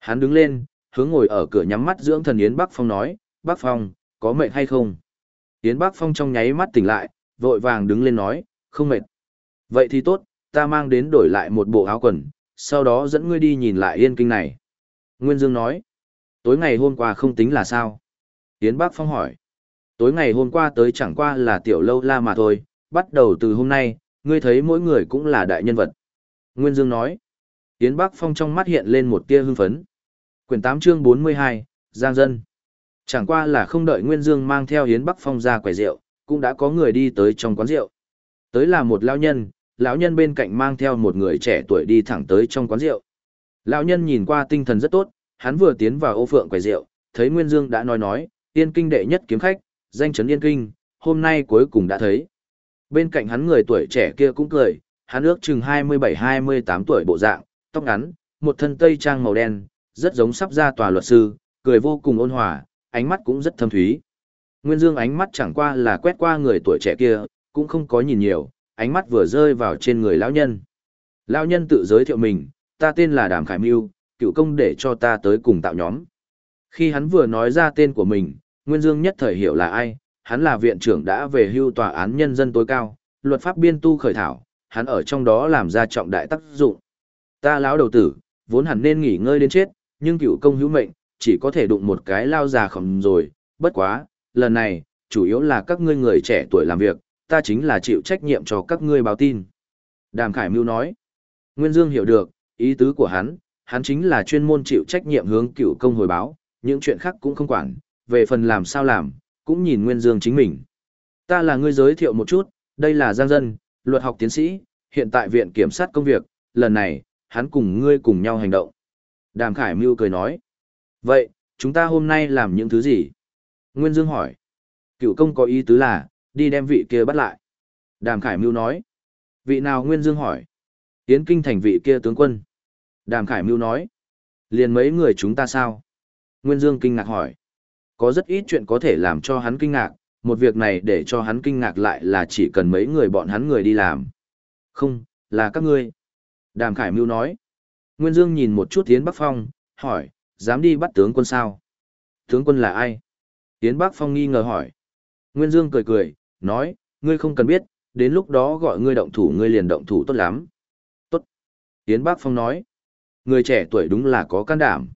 Hắn đứng lên, hướng ngồi ở cửa nhắm mắt dưỡng thần Yến Bắc Phong nói, Bắc Phong, có mệt hay không? Yến Bắc Phong trong nháy mắt tỉnh lại, vội vàng đứng lên nói, không mệt. Vậy thì tốt, ta mang đến đổi lại một bộ áo quần, sau đó dẫn ngươi đi nhìn lại yên kinh này. Nguyên Dương nói, tối ngày hôm qua không tính là sao? Yến Bắc Phong hỏi, tối ngày hôm qua tới chẳng qua là tiểu lâu la mà thôi, bắt đầu từ hôm nay, ngươi thấy mỗi người cũng là đại nhân vật. Nguyên Dương nói, Yến Bắc Phong trong mắt hiện lên một tia hưng phấn. Quyển 8 chương 42, Giang Dân. Chẳng qua là không đợi Nguyên Dương mang theo Yến Bắc Phong ra quầy rượu, cũng đã có người đi tới trong quán rượu. Tới là một lão nhân, lão nhân bên cạnh mang theo một người trẻ tuổi đi thẳng tới trong quán rượu. Lão nhân nhìn qua tinh thần rất tốt, hắn vừa tiến vào ô phượng quầy rượu, thấy Nguyên Dương đã nói nói, yên kinh đệ nhất kiếm khách, danh chấn yên kinh, hôm nay cuối cùng đã thấy. Bên cạnh hắn người tuổi trẻ kia cũng cười, hắn ước chừng 27-28 tuổi bộ dạng, tóc ngắn, một thân tây trang màu đen, rất giống sắp ra tòa luật sư, cười vô cùng ôn hòa, ánh mắt cũng rất thâm thúy. Nguyên Dương ánh mắt chẳng qua là quét qua người tuổi trẻ kia, cũng không có nhìn nhiều, ánh mắt vừa rơi vào trên người lão nhân. Lão nhân tự giới thiệu mình, ta tên là Đàm Khải Mưu, cựu công để cho ta tới cùng tạo nhóm. Khi hắn vừa nói ra tên của mình, Nguyên Dương nhất thời hiểu là ai, hắn là viện trưởng đã về hưu tòa án nhân dân tối cao, luật pháp biên tu khởi thảo, hắn ở trong đó làm ra trọng đại tác dụng. Ta lão đầu tử, vốn hẳn nên nghỉ ngơi đến chết, nhưng cựu công hữu mệnh, chỉ có thể đụng một cái lao già khổng rồi, bất quá, lần này, chủ yếu là các ngươi người trẻ tuổi làm việc, ta chính là chịu trách nhiệm cho các ngươi báo tin. Đàm Khải Mưu nói, Nguyên Dương hiểu được, ý tứ của hắn, hắn chính là chuyên môn chịu trách nhiệm hướng cựu công hồi báo, những chuyện khác cũng không quản, về phần làm sao làm, cũng nhìn Nguyên Dương chính mình. Ta là người giới thiệu một chút, đây là Giang Dân, luật học tiến sĩ, hiện tại viện kiểm sát công việc, lần này, hắn cùng ngươi cùng nhau hành động. Đàm Khải Mưu cười nói. Vậy, chúng ta hôm nay làm những thứ gì? Nguyên Dương hỏi. Cựu công có ý tứ là, đi đem vị kia bắt lại. Đàm Khải Mưu nói. Vị nào Nguyên Dương hỏi? Tiến Kinh thành vị kia tướng quân. Đàm Khải Mưu nói. Liền mấy người chúng ta sao? Nguyên Dương kinh ngạc hỏi. Có rất ít chuyện có thể làm cho hắn kinh ngạc, một việc này để cho hắn kinh ngạc lại là chỉ cần mấy người bọn hắn người đi làm. Không, là các ngươi. Đàm Khải Mưu nói. Nguyên Dương nhìn một chút Tiến Bắc Phong, hỏi, dám đi bắt tướng quân sao? Tướng quân là ai? Tiến Bắc Phong nghi ngờ hỏi. Nguyên Dương cười cười, nói, ngươi không cần biết, đến lúc đó gọi ngươi động thủ ngươi liền động thủ tốt lắm. Tốt. Tiến Bắc Phong nói. Người trẻ tuổi đúng là có can đảm.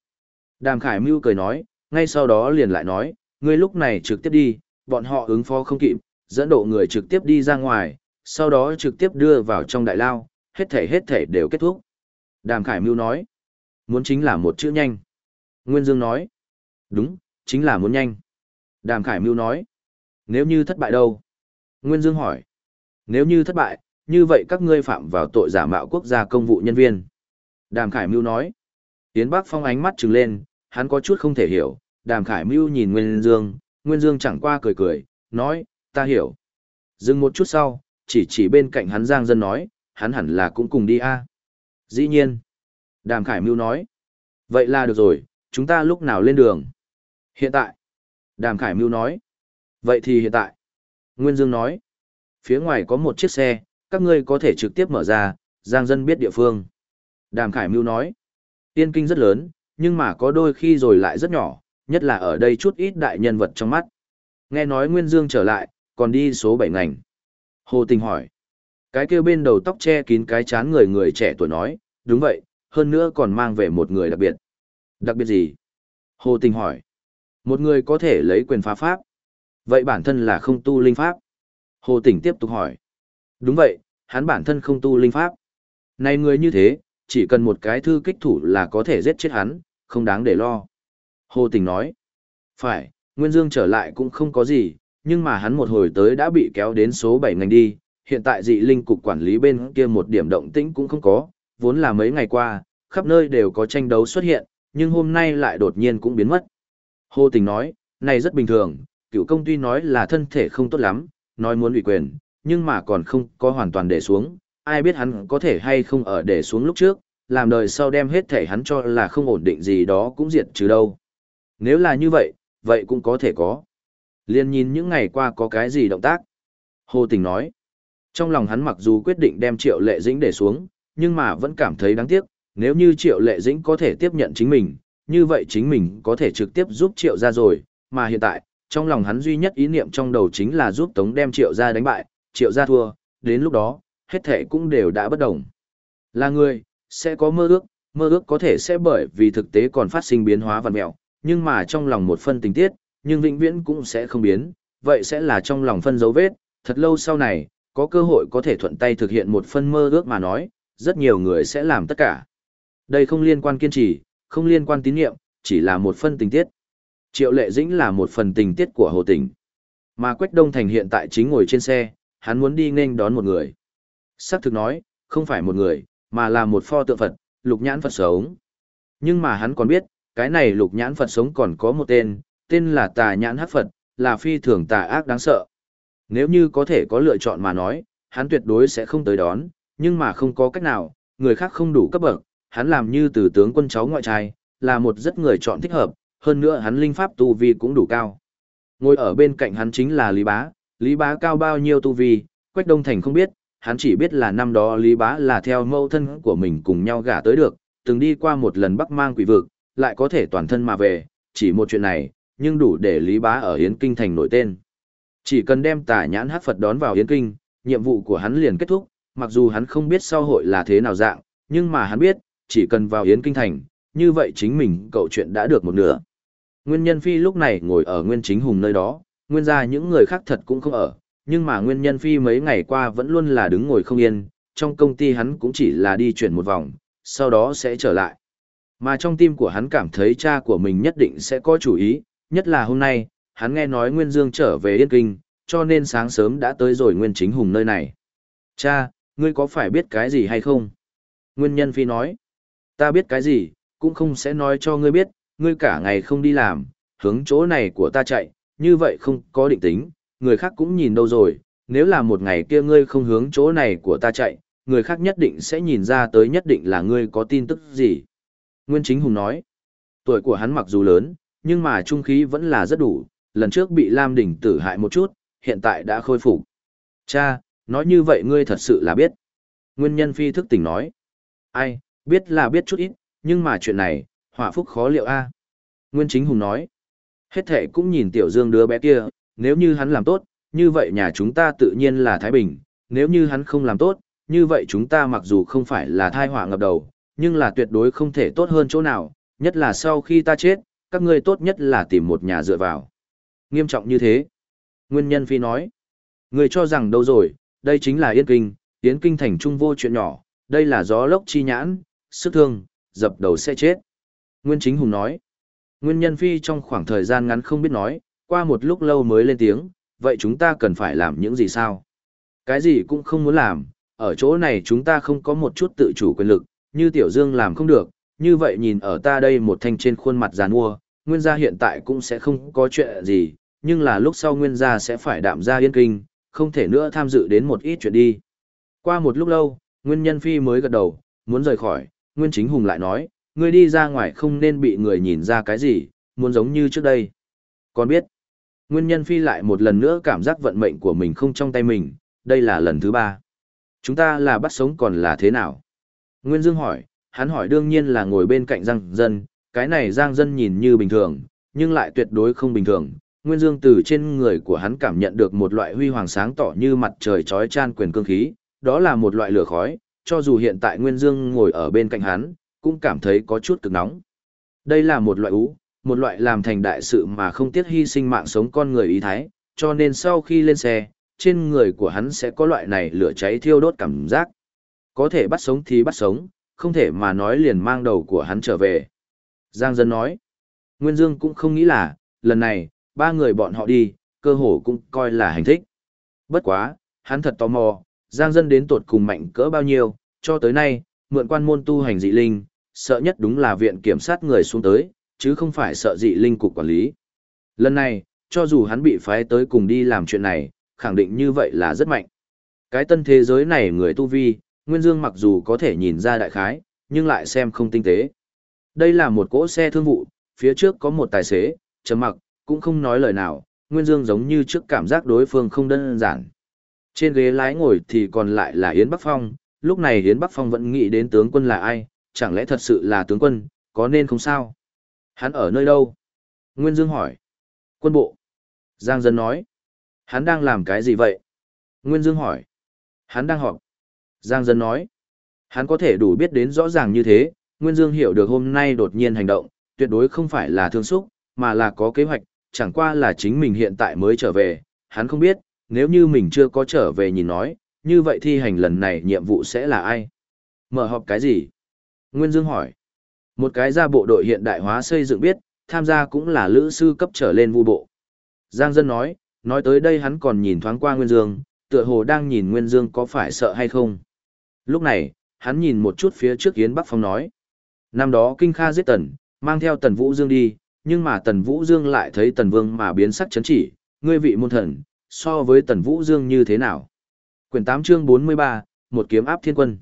Đàm Khải Mưu cười nói, ngay sau đó liền lại nói, ngươi lúc này trực tiếp đi, bọn họ ứng phó không kịp, dẫn độ người trực tiếp đi ra ngoài, sau đó trực tiếp đưa vào trong đại lao, hết thể hết thể đều kết thúc. Đàm Khải Mưu nói, muốn chính là một chữ nhanh. Nguyên Dương nói, đúng, chính là muốn nhanh. Đàm Khải Mưu nói, nếu như thất bại đâu? Nguyên Dương hỏi, nếu như thất bại, như vậy các ngươi phạm vào tội giả mạo quốc gia công vụ nhân viên. Đàm Khải Mưu nói, Yến Bắc Phong ánh mắt trừng lên, hắn có chút không thể hiểu, Đàm Khải Mưu nhìn Nguyên Dương, Nguyên Dương chẳng qua cười cười, nói, ta hiểu. Dừng một chút sau, chỉ chỉ bên cạnh hắn Giang Dân nói, hắn hẳn là cũng cùng đi a. Dĩ nhiên. Đàm Khải Mưu nói. Vậy là được rồi, chúng ta lúc nào lên đường? Hiện tại. Đàm Khải Mưu nói. Vậy thì hiện tại. Nguyên Dương nói. Phía ngoài có một chiếc xe, các ngươi có thể trực tiếp mở ra, Giang Dân biết địa phương. Đàm Khải Mưu nói. Tiên kinh rất lớn, nhưng mà có đôi khi rồi lại rất nhỏ, nhất là ở đây chút ít đại nhân vật trong mắt. Nghe nói Nguyên Dương trở lại, còn đi số 7 ngành. Hồ Tình hỏi. Cái kia bên đầu tóc che kín cái chán người người trẻ tuổi nói, đúng vậy, hơn nữa còn mang về một người đặc biệt. Đặc biệt gì? Hồ Tình hỏi. Một người có thể lấy quyền phá pháp. Vậy bản thân là không tu linh pháp. Hồ Tình tiếp tục hỏi. Đúng vậy, hắn bản thân không tu linh pháp. Này người như thế, chỉ cần một cái thư kích thủ là có thể giết chết hắn, không đáng để lo. Hồ Tình nói. Phải, Nguyên Dương trở lại cũng không có gì, nhưng mà hắn một hồi tới đã bị kéo đến số 7 ngành đi, hiện tại dị linh cục quản lý bên kia một điểm động tĩnh cũng không có, vốn là mấy ngày qua, khắp nơi đều có tranh đấu xuất hiện, nhưng hôm nay lại đột nhiên cũng biến mất. Hồ Tình nói, này rất bình thường, cựu công tuy nói là thân thể không tốt lắm, nói muốn ủy quyền, nhưng mà còn không có hoàn toàn để xuống, ai biết hắn có thể hay không ở để xuống lúc trước, làm đời sau đem hết thể hắn cho là không ổn định gì đó cũng diệt trừ đâu. Nếu là như vậy, vậy cũng có thể có. Liên nhìn những ngày qua có cái gì động tác. Hồ Tình nói, trong lòng hắn mặc dù quyết định đem triệu lệ dĩnh để xuống, nhưng mà vẫn cảm thấy đáng tiếc, nếu như triệu lệ dĩnh có thể tiếp nhận chính mình, như vậy chính mình có thể trực tiếp giúp triệu ra rồi, mà hiện tại, trong lòng hắn duy nhất ý niệm trong đầu chính là giúp Tống đem triệu ra đánh bại, triệu ra thua, đến lúc đó, hết thể cũng đều đã bất đồng. Là người, sẽ có mơ ước, mơ ước có thể sẽ bởi vì thực tế còn phát sinh biến hóa vằn mẹo, nhưng mà trong lòng một phân tình tiết, nhưng vĩnh viễn cũng sẽ không biến, vậy sẽ là trong lòng phân dấu vết, thật lâu sau này, có cơ hội có thể thuận tay thực hiện một phân mơ ước mà nói, rất nhiều người sẽ làm tất cả. Đây không liên quan kiên trì, không liên quan tín nhiệm, chỉ là một phân tình tiết. Triệu Lệ Dĩnh là một phần tình tiết của Hồ Tỉnh. Mà Quách Đông Thành hiện tại chính ngồi trên xe, hắn muốn đi nên đón một người. Sắc thực nói, không phải một người, mà là một pho tượng Phật, lục nhãn Phật sống. Nhưng mà hắn còn biết, cái này lục nhãn Phật sống còn có một tên, tên là tà nhãn hắc Phật, là phi thường tà ác đáng sợ. Nếu như có thể có lựa chọn mà nói, hắn tuyệt đối sẽ không tới đón, nhưng mà không có cách nào, người khác không đủ cấp bậc, hắn làm như từ tướng quân cháu ngoại trai, là một rất người chọn thích hợp, hơn nữa hắn linh pháp tu vi cũng đủ cao. Ngồi ở bên cạnh hắn chính là Lý Bá, Lý Bá cao bao nhiêu tu vi, Quách Đông Thành không biết, hắn chỉ biết là năm đó Lý Bá là theo mâu thân của mình cùng nhau gả tới được, từng đi qua một lần bắc mang quỷ vực, lại có thể toàn thân mà về, chỉ một chuyện này, nhưng đủ để Lý Bá ở Yến Kinh thành nổi tên. Chỉ cần đem tà nhãn hát Phật đón vào Yến Kinh, nhiệm vụ của hắn liền kết thúc, mặc dù hắn không biết sau hội là thế nào dạng, nhưng mà hắn biết, chỉ cần vào Yến Kinh thành, như vậy chính mình cậu chuyện đã được một nửa. Nguyên nhân phi lúc này ngồi ở Nguyên Chính Hùng nơi đó, nguyên ra những người khác thật cũng không ở, nhưng mà Nguyên nhân phi mấy ngày qua vẫn luôn là đứng ngồi không yên, trong công ty hắn cũng chỉ là đi chuyển một vòng, sau đó sẽ trở lại. Mà trong tim của hắn cảm thấy cha của mình nhất định sẽ có chủ ý, nhất là hôm nay, hắn nghe nói Nguyên Dương trở về Yên Kinh, cho nên sáng sớm đã tới rồi Nguyên Chính Hùng nơi này. Cha, ngươi có phải biết cái gì hay không? Nguyên Nhân Phi nói, ta biết cái gì, cũng không sẽ nói cho ngươi biết, ngươi cả ngày không đi làm, hướng chỗ này của ta chạy, như vậy không có định tính, người khác cũng nhìn đâu rồi, nếu là một ngày kia ngươi không hướng chỗ này của ta chạy, người khác nhất định sẽ nhìn ra tới nhất định là ngươi có tin tức gì. Nguyên Chính Hùng nói, tuổi của hắn mặc dù lớn, nhưng mà trung khí vẫn là rất đủ, lần trước bị Lam Đỉnh tử hại một chút, hiện tại đã khôi phục. Cha, nói như vậy ngươi thật sự là biết. Nguyên nhân phi thức tỉnh nói, ai, biết là biết chút ít, nhưng mà chuyện này, họa phúc khó liệu a. Nguyên Chính Hùng nói, hết thệ cũng nhìn Tiểu Dương đứa bé kia, nếu như hắn làm tốt, như vậy nhà chúng ta tự nhiên là Thái Bình, nếu như hắn không làm tốt, như vậy chúng ta mặc dù không phải là thai họa ngập đầu, nhưng là tuyệt đối không thể tốt hơn chỗ nào, nhất là sau khi ta chết, các ngươi tốt nhất là tìm một nhà dựa vào. Nghiêm trọng như thế. Nguyên nhân phi nói, người cho rằng đâu rồi, đây chính là Yên Kinh, Yến Kinh thành trung vô chuyện nhỏ, đây là gió lốc chi nhãn, sức thương, dập đầu sẽ chết. Nguyên chính hùng nói, nguyên nhân phi trong khoảng thời gian ngắn không biết nói, qua một lúc lâu mới lên tiếng, vậy chúng ta cần phải làm những gì sao? Cái gì cũng không muốn làm, ở chỗ này chúng ta không có một chút tự chủ quyền lực, như Tiểu Dương làm không được, như vậy nhìn ở ta đây một thanh trên khuôn mặt giàn mua, nguyên gia hiện tại cũng sẽ không có chuyện gì, nhưng là lúc sau nguyên gia sẽ phải đạm ra yên kinh, không thể nữa tham dự đến một ít chuyện đi. Qua một lúc lâu, nguyên nhân phi mới gật đầu, muốn rời khỏi, nguyên chính hùng lại nói, ngươi đi ra ngoài không nên bị người nhìn ra cái gì, muốn giống như trước đây. Còn biết, nguyên nhân phi lại một lần nữa cảm giác vận mệnh của mình không trong tay mình, đây là lần thứ ba. Chúng ta là bắt sống còn là thế nào? Nguyên Dương hỏi, hắn hỏi đương nhiên là ngồi bên cạnh Giang Dân, cái này Giang Dân nhìn như bình thường, nhưng lại tuyệt đối không bình thường. Nguyên Dương từ trên người của hắn cảm nhận được một loại huy hoàng sáng tỏ như mặt trời chói chan quyền cương khí, đó là một loại lửa khói, cho dù hiện tại Nguyên Dương ngồi ở bên cạnh hắn, cũng cảm thấy có chút cực nóng. Đây là một loại ú, một loại làm thành đại sự mà không tiếc hy sinh mạng sống con người ý thái, cho nên sau khi lên xe, trên người của hắn sẽ có loại này lửa cháy thiêu đốt cảm giác. Có thể bắt sống thì bắt sống, không thể mà nói liền mang đầu của hắn trở về. Giang Dân nói, Nguyên Dương cũng không nghĩ là, lần này, ba người bọn họ đi, cơ hồ cũng coi là hành thích. Bất quá, hắn thật tò mò, Giang Dân đến tột cùng mạnh cỡ bao nhiêu, cho tới nay, mượn quan môn tu hành dị linh, sợ nhất đúng là viện kiểm sát người xuống tới, chứ không phải sợ dị linh cục quản lý. Lần này, cho dù hắn bị phái tới cùng đi làm chuyện này, khẳng định như vậy là rất mạnh. Cái tân thế giới này người tu vi, Nguyên Dương mặc dù có thể nhìn ra đại khái, nhưng lại xem không tinh tế. Đây là một cỗ xe thương vụ, phía trước có một tài xế, chấm mặc, cũng không nói lời nào, Nguyên Dương giống như trước cảm giác đối phương không đơn giản. Trên ghế lái ngồi thì còn lại là Yến Bắc Phong, lúc này Yến Bắc Phong vẫn nghĩ đến tướng quân là ai, chẳng lẽ thật sự là tướng quân, có nên không sao? Hắn ở nơi đâu? Nguyên Dương hỏi. Quân bộ. Giang Dân nói. Hắn đang làm cái gì vậy? Nguyên Dương hỏi. Hắn đang họp. Giang Dân nói. Hắn có thể đủ biết đến rõ ràng như thế, Nguyên Dương hiểu được hôm nay đột nhiên hành động, tuyệt đối không phải là thương xúc, mà là có kế hoạch, chẳng qua là chính mình hiện tại mới trở về, hắn không biết, nếu như mình chưa có trở về nhìn nói, như vậy thi hành lần này nhiệm vụ sẽ là ai? Mở họp cái gì? Nguyên Dương hỏi. Một cái ra bộ đội hiện đại hóa xây dựng biết, tham gia cũng là lữ sư cấp trở lên vu bộ. Giang Dân nói, nói tới đây hắn còn nhìn thoáng qua Nguyên Dương, tựa hồ đang nhìn Nguyên Dương có phải sợ hay không. Lúc này, hắn nhìn một chút phía trước Yến Bắc Phong nói. Năm đó Kinh Kha giết Tần, mang theo Tần Vũ Dương đi, nhưng mà Tần Vũ Dương lại thấy Tần Vương mà biến sắc chấn chỉ, ngươi vị môn thần, so với Tần Vũ Dương như thế nào? Quyển 8 chương 43, một kiếm áp thiên quân.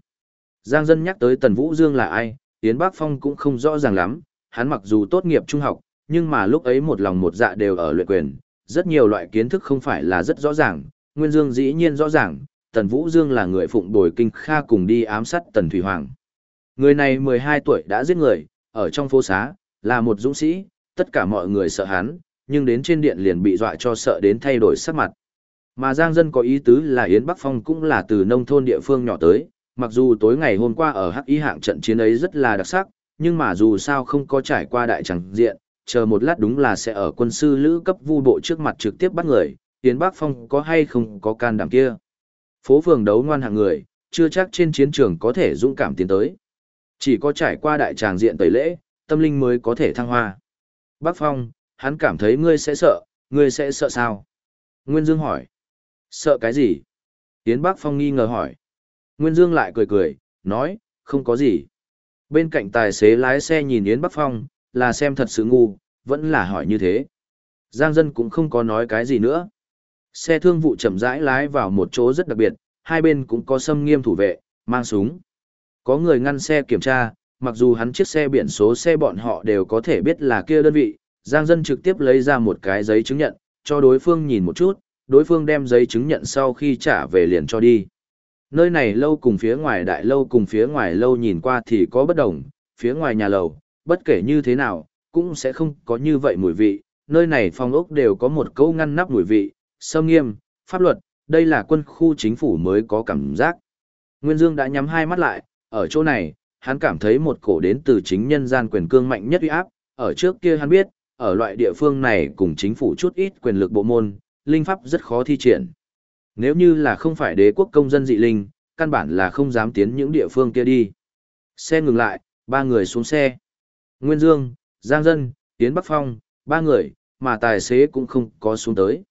Giang dân nhắc tới Tần Vũ Dương là ai, Yến Bắc Phong cũng không rõ ràng lắm, hắn mặc dù tốt nghiệp trung học, nhưng mà lúc ấy một lòng một dạ đều ở luyện quyền, rất nhiều loại kiến thức không phải là rất rõ ràng, Nguyên Dương dĩ nhiên rõ ràng, Tần Vũ Dương là người phụng bồi kinh kha cùng đi ám sát Tần Thủy Hoàng. Người này 12 tuổi đã giết người, ở trong phố xá, là một dũng sĩ, tất cả mọi người sợ hắn, nhưng đến trên điện liền bị dọa cho sợ đến thay đổi sắc mặt. Mà Giang Dân có ý tứ là Yến Bắc Phong cũng là từ nông thôn địa phương nhỏ tới, mặc dù tối ngày hôm qua ở Hắc Y hạng trận chiến ấy rất là đặc sắc, nhưng mà dù sao không có trải qua đại tràng diện, chờ một lát đúng là sẽ ở quân sư lữ cấp vu bộ trước mặt trực tiếp bắt người, Tiến Bắc Phong có hay không có can đảm kia. Phố phường đấu ngoan hạng người, chưa chắc trên chiến trường có thể dũng cảm tiến tới. Chỉ có trải qua đại tràng diện tẩy lễ, tâm linh mới có thể thăng hoa. Bác Phong, hắn cảm thấy ngươi sẽ sợ, ngươi sẽ sợ sao? Nguyên Dương hỏi. Sợ cái gì? Tiến Bác Phong nghi ngờ hỏi. Nguyên Dương lại cười cười, nói, không có gì. Bên cạnh tài xế lái xe nhìn Yến Bắc Phong, là xem thật sự ngu, vẫn là hỏi như thế. Giang dân cũng không có nói cái gì nữa. Xe thương vụ chậm rãi lái vào một chỗ rất đặc biệt, hai bên cũng có xâm nghiêm thủ vệ, mang súng. Có người ngăn xe kiểm tra, mặc dù hắn chiếc xe biển số xe bọn họ đều có thể biết là kia đơn vị, Giang dân trực tiếp lấy ra một cái giấy chứng nhận, cho đối phương nhìn một chút, đối phương đem giấy chứng nhận sau khi trả về liền cho đi. Nơi này lâu cùng phía ngoài đại lâu cùng phía ngoài lâu nhìn qua thì có bất đồng, phía ngoài nhà lầu, bất kể như thế nào, cũng sẽ không có như vậy mùi vị, nơi này phòng ốc đều có một câu ngăn nắp mùi vị, sâm nghiêm, pháp luật, đây là quân khu chính phủ mới có cảm giác. Nguyên Dương đã nhắm hai mắt lại, ở chỗ này, hắn cảm thấy một cổ đến từ chính nhân gian quyền cương mạnh nhất uy áp, ở trước kia hắn biết, ở loại địa phương này cùng chính phủ chút ít quyền lực bộ môn, linh pháp rất khó thi triển. Nếu như là không phải đế quốc công dân dị linh, căn bản là không dám tiến những địa phương kia đi. Xe ngừng lại, ba người xuống xe. Nguyên Dương, Giang Dân, Tiến Bắc Phong, ba người, mà tài xế cũng không có xuống tới.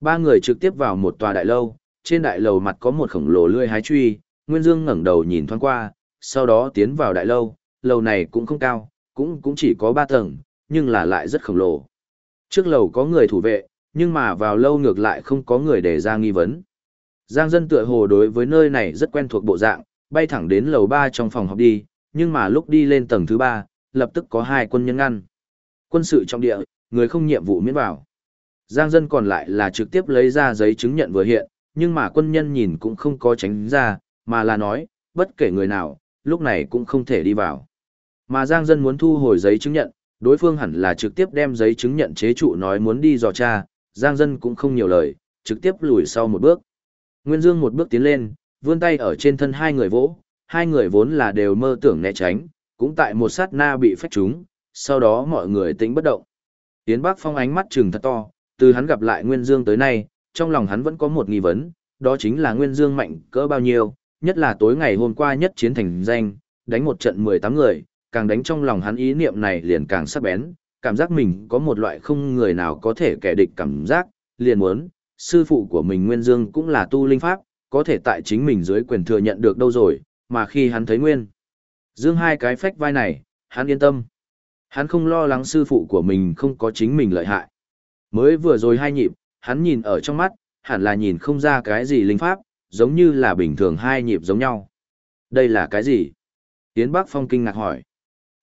Ba người trực tiếp vào một tòa đại lâu, trên đại lầu mặt có một khổng lồ lươi hái truy, Nguyên Dương ngẩng đầu nhìn thoáng qua, sau đó tiến vào đại lâu, lầu này cũng không cao, cũng cũng chỉ có ba tầng, nhưng là lại rất khổng lồ. Trước lầu có người thủ vệ, nhưng mà vào lâu ngược lại không có người để ra nghi vấn. Giang dân tựa hồ đối với nơi này rất quen thuộc bộ dạng, bay thẳng đến lầu 3 trong phòng học đi, nhưng mà lúc đi lên tầng thứ 3, lập tức có hai quân nhân ngăn. Quân sự trong địa, người không nhiệm vụ miễn vào. Giang dân còn lại là trực tiếp lấy ra giấy chứng nhận vừa hiện, nhưng mà quân nhân nhìn cũng không có tránh ra, mà là nói, bất kể người nào, lúc này cũng không thể đi vào. Mà Giang dân muốn thu hồi giấy chứng nhận, đối phương hẳn là trực tiếp đem giấy chứng nhận chế trụ nói muốn đi dò tra, Giang dân cũng không nhiều lời, trực tiếp lùi sau một bước. Nguyên Dương một bước tiến lên, vươn tay ở trên thân hai người vỗ, hai người vốn là đều mơ tưởng né tránh, cũng tại một sát na bị phách trúng, sau đó mọi người tĩnh bất động. Tiến Bắc Phong ánh mắt trừng thật to, từ hắn gặp lại Nguyên Dương tới nay, trong lòng hắn vẫn có một nghi vấn, đó chính là Nguyên Dương mạnh cỡ bao nhiêu, nhất là tối ngày hôm qua nhất chiến thành danh, đánh một trận 18 người, càng đánh trong lòng hắn ý niệm này liền càng sắc bén, cảm giác mình có một loại không người nào có thể kẻ địch cảm giác, liền muốn, sư phụ của mình Nguyên Dương cũng là tu linh pháp, có thể tại chính mình dưới quyền thừa nhận được đâu rồi, mà khi hắn thấy Nguyên Dương hai cái phách vai này, hắn yên tâm. Hắn không lo lắng sư phụ của mình không có chính mình lợi hại. Mới vừa rồi hai nhịp, hắn nhìn ở trong mắt, hẳn là nhìn không ra cái gì linh pháp, giống như là bình thường hai nhịp giống nhau. Đây là cái gì? tiến Bắc Phong kinh ngạc hỏi.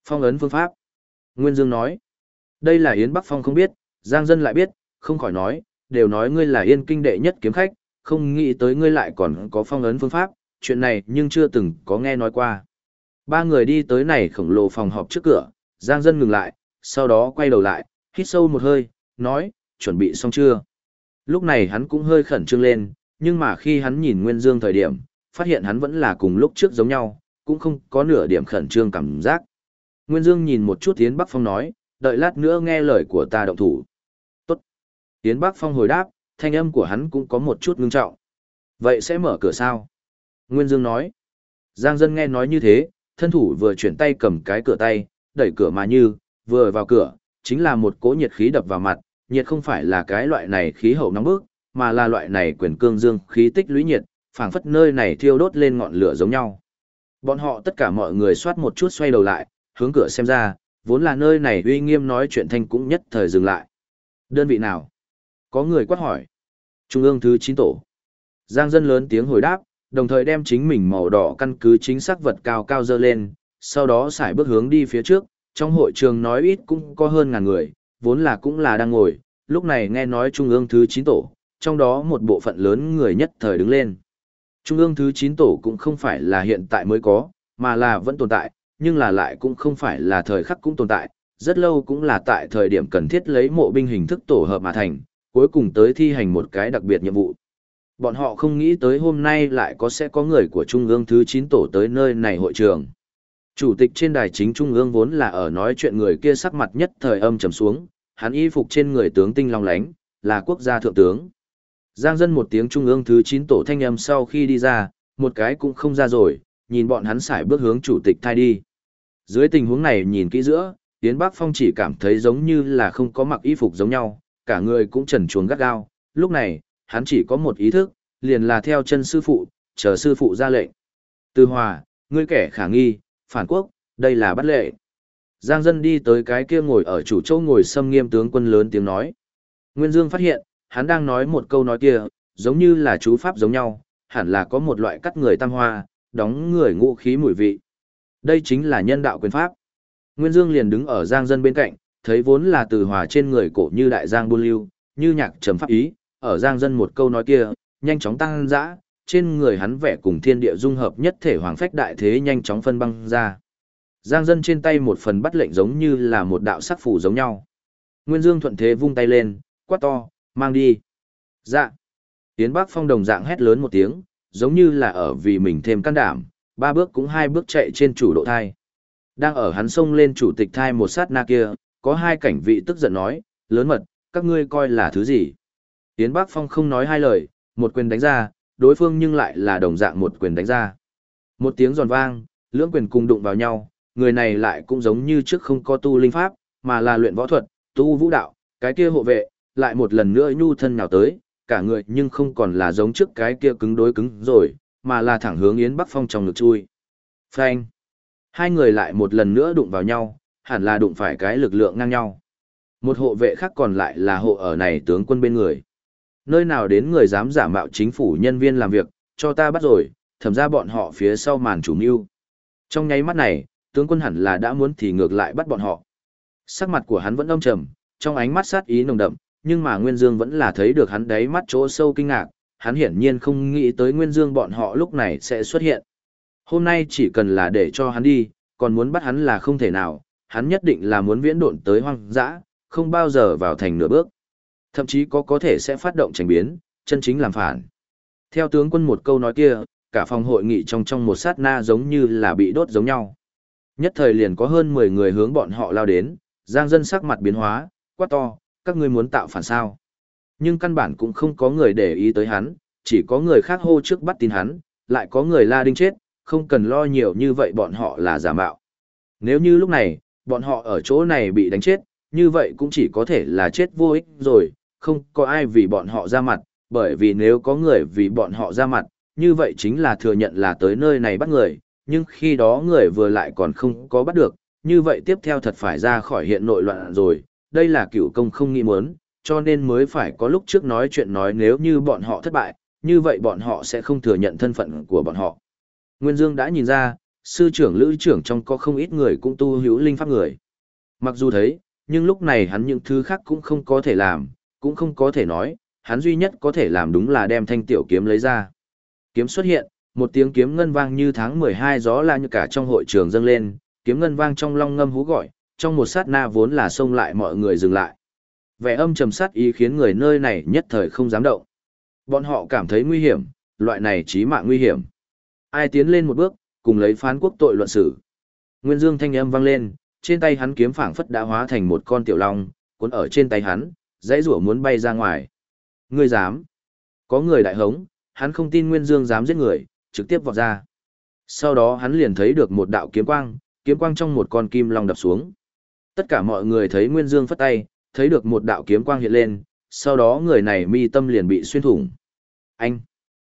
Phong ấn phương pháp. Nguyên Dương nói. Đây là Yến Bắc Phong không biết, Giang Dân lại biết, không khỏi nói, đều nói ngươi là yên kinh đệ nhất kiếm khách, không nghĩ tới ngươi lại còn có phong ấn phương pháp, chuyện này nhưng chưa từng có nghe nói qua. Ba người đi tới này khổng lồ phòng họp trước cửa, Giang Dân ngừng lại, sau đó quay đầu lại, hít sâu một hơi, nói, chuẩn bị xong chưa? Lúc này hắn cũng hơi khẩn trương lên, nhưng mà khi hắn nhìn Nguyên Dương thời điểm, phát hiện hắn vẫn là cùng lúc trước giống nhau, cũng không có nửa điểm khẩn trương cảm giác. Nguyên Dương nhìn một chút Yến Bắc Phong nói, đợi lát nữa nghe lời của ta động thủ. Tốt. Yến Bắc Phong hồi đáp, thanh âm của hắn cũng có một chút ngưng trọng. Vậy sẽ mở cửa sao? Nguyên Dương nói. Giang dân nghe nói như thế, thân thủ vừa chuyển tay cầm cái cửa tay, đẩy cửa mà như, vừa vào cửa, chính là một cỗ nhiệt khí đập vào mặt, nhiệt không phải là cái loại này khí hậu nóng bức, mà là loại này quyền cương dương khí tích lũy nhiệt, phảng phất nơi này thiêu đốt lên ngọn lửa giống nhau. Bọn họ tất cả mọi người soát một chút xoay đầu lại, hướng cửa xem ra, vốn là nơi này uy nghiêm nói chuyện thanh cũng nhất thời dừng lại. Đơn vị nào? Có người quát hỏi. Trung ương thứ 9 tổ. Giang dân lớn tiếng hồi đáp, đồng thời đem chính mình màu đỏ căn cứ chính xác vật cao cao dơ lên, sau đó xài bước hướng đi phía trước, trong hội trường nói ít cũng có hơn ngàn người, vốn là cũng là đang ngồi, lúc này nghe nói Trung ương thứ 9 tổ, trong đó một bộ phận lớn người nhất thời đứng lên. Trung ương thứ 9 tổ cũng không phải là hiện tại mới có, mà là vẫn tồn tại, nhưng là lại cũng không phải là thời khắc cũng tồn tại, rất lâu cũng là tại thời điểm cần thiết lấy mộ binh hình thức tổ hợp mà thành, cuối cùng tới thi hành một cái đặc biệt nhiệm vụ. Bọn họ không nghĩ tới hôm nay lại có sẽ có người của Trung ương thứ 9 tổ tới nơi này hội trường. Chủ tịch trên đài chính Trung ương vốn là ở nói chuyện người kia sắc mặt nhất thời âm trầm xuống, hắn y phục trên người tướng tinh long lánh, là quốc gia thượng tướng. Giang dân một tiếng Trung ương thứ 9 tổ thanh âm sau khi đi ra, một cái cũng không ra rồi, nhìn bọn hắn xài bước hướng chủ tịch thai đi. Dưới tình huống này nhìn kỹ giữa, Yến Bắc Phong chỉ cảm thấy giống như là không có mặc y phục giống nhau, cả người cũng trần chuồng gắt gao. Lúc này, hắn chỉ có một ý thức, liền là theo chân sư phụ, chờ sư phụ ra lệnh. Từ hòa, ngươi kẻ khả nghi, phản quốc, đây là bắt lệ. Giang dân đi tới cái kia ngồi ở chủ châu ngồi xâm nghiêm tướng quân lớn tiếng nói. Nguyên Dương phát hiện, hắn đang nói một câu nói kia, giống như là chú pháp giống nhau, hẳn là có một loại cắt người tam hoa, đóng người ngũ khí mùi vị. Đây chính là nhân đạo quyền pháp. Nguyên Dương liền đứng ở Giang dân bên cạnh, thấy vốn là từ hòa trên người cổ như đại giang buôn lưu, như nhạc trầm pháp ý, ở Giang dân một câu nói kia, nhanh chóng tăng dã, trên người hắn vẻ cùng thiên địa dung hợp nhất thể hoàng phách đại thế nhanh chóng phân băng ra. Giang dân trên tay một phần bắt lệnh giống như là một đạo sắc phủ giống nhau. Nguyên Dương thuận thế vung tay lên, quát to, mang đi. Dạ. Yến Bắc Phong đồng dạng hét lớn một tiếng, giống như là ở vì mình thêm can đảm, ba bước cũng hai bước chạy trên chủ độ thai. Đang ở hắn xông lên chủ tịch thai một sát na kia, có hai cảnh vị tức giận nói, lớn mật, các ngươi coi là thứ gì. Yến Bắc Phong không nói hai lời, một quyền đánh ra, đối phương nhưng lại là đồng dạng một quyền đánh ra. Một tiếng giòn vang, lưỡng quyền cùng đụng vào nhau, người này lại cũng giống như trước không có tu linh pháp, mà là luyện võ thuật, tu vũ đạo, cái kia hộ vệ, lại một lần nữa nhu thân nào tới, cả người nhưng không còn là giống trước cái kia cứng đối cứng rồi, mà là thẳng hướng Yến Bắc Phong trong ngực chui. Phanh! Hai người lại một lần nữa đụng vào nhau, hẳn là đụng phải cái lực lượng ngang nhau. Một hộ vệ khác còn lại là hộ ở này tướng quân bên người. Nơi nào đến người dám giả mạo chính phủ nhân viên làm việc, cho ta bắt rồi, Thẩm ra bọn họ phía sau màn chủ mưu. Trong nháy mắt này, tướng quân hẳn là đã muốn thì ngược lại bắt bọn họ. Sắc mặt của hắn vẫn âm trầm, trong ánh mắt sát ý nồng đậm, nhưng mà Nguyên Dương vẫn là thấy được hắn đáy mắt chỗ sâu kinh ngạc, hắn hiển nhiên không nghĩ tới Nguyên Dương bọn họ lúc này sẽ xuất hiện. Hôm nay chỉ cần là để cho hắn đi, còn muốn bắt hắn là không thể nào, hắn nhất định là muốn viễn độn tới hoang dã, không bao giờ vào thành nửa bước. Thậm chí có có thể sẽ phát động tranh biến, chân chính làm phản. Theo tướng quân một câu nói kia, cả phòng hội nghị trong trong một sát na giống như là bị đốt giống nhau. Nhất thời liền có hơn 10 người hướng bọn họ lao đến, giang dân sắc mặt biến hóa, quát to, các ngươi muốn tạo phản sao. Nhưng căn bản cũng không có người để ý tới hắn, chỉ có người khác hô trước bắt tin hắn, lại có người la đinh chết, không cần lo nhiều như vậy bọn họ là giả mạo. Nếu như lúc này, bọn họ ở chỗ này bị đánh chết, như vậy cũng chỉ có thể là chết vô ích rồi, không có ai vì bọn họ ra mặt, bởi vì nếu có người vì bọn họ ra mặt, như vậy chính là thừa nhận là tới nơi này bắt người, nhưng khi đó người vừa lại còn không có bắt được, như vậy tiếp theo thật phải ra khỏi hiện nội loạn rồi, đây là cựu công không nghĩ muốn, cho nên mới phải có lúc trước nói chuyện nói nếu như bọn họ thất bại, như vậy bọn họ sẽ không thừa nhận thân phận của bọn họ. Nguyên Dương đã nhìn ra, sư trưởng lữ trưởng trong có không ít người cũng tu hữu linh pháp người. Mặc dù thấy, nhưng lúc này hắn những thứ khác cũng không có thể làm, cũng không có thể nói, hắn duy nhất có thể làm đúng là đem thanh tiểu kiếm lấy ra. Kiếm xuất hiện, một tiếng kiếm ngân vang như tháng 12 gió la như cả trong hội trường dâng lên, kiếm ngân vang trong long ngâm hú gọi, trong một sát na vốn là xông lại mọi người dừng lại. Vẻ âm trầm sát ý khiến người nơi này nhất thời không dám động. Bọn họ cảm thấy nguy hiểm, loại này chí mạng nguy hiểm. Ai tiến lên một bước, cùng lấy phán quốc tội luận xử. Nguyên Dương thanh âm vang lên, trên tay hắn kiếm phảng phất đã hóa thành một con tiểu long, cuốn ở trên tay hắn, dãy rủa muốn bay ra ngoài. Ngươi dám? Có người đại hống, hắn không tin Nguyên Dương dám giết người, trực tiếp vọt ra. Sau đó hắn liền thấy được một đạo kiếm quang, kiếm quang trong một con kim long đập xuống. Tất cả mọi người thấy Nguyên Dương phất tay, thấy được một đạo kiếm quang hiện lên, sau đó người này mi tâm liền bị xuyên thủng. Anh!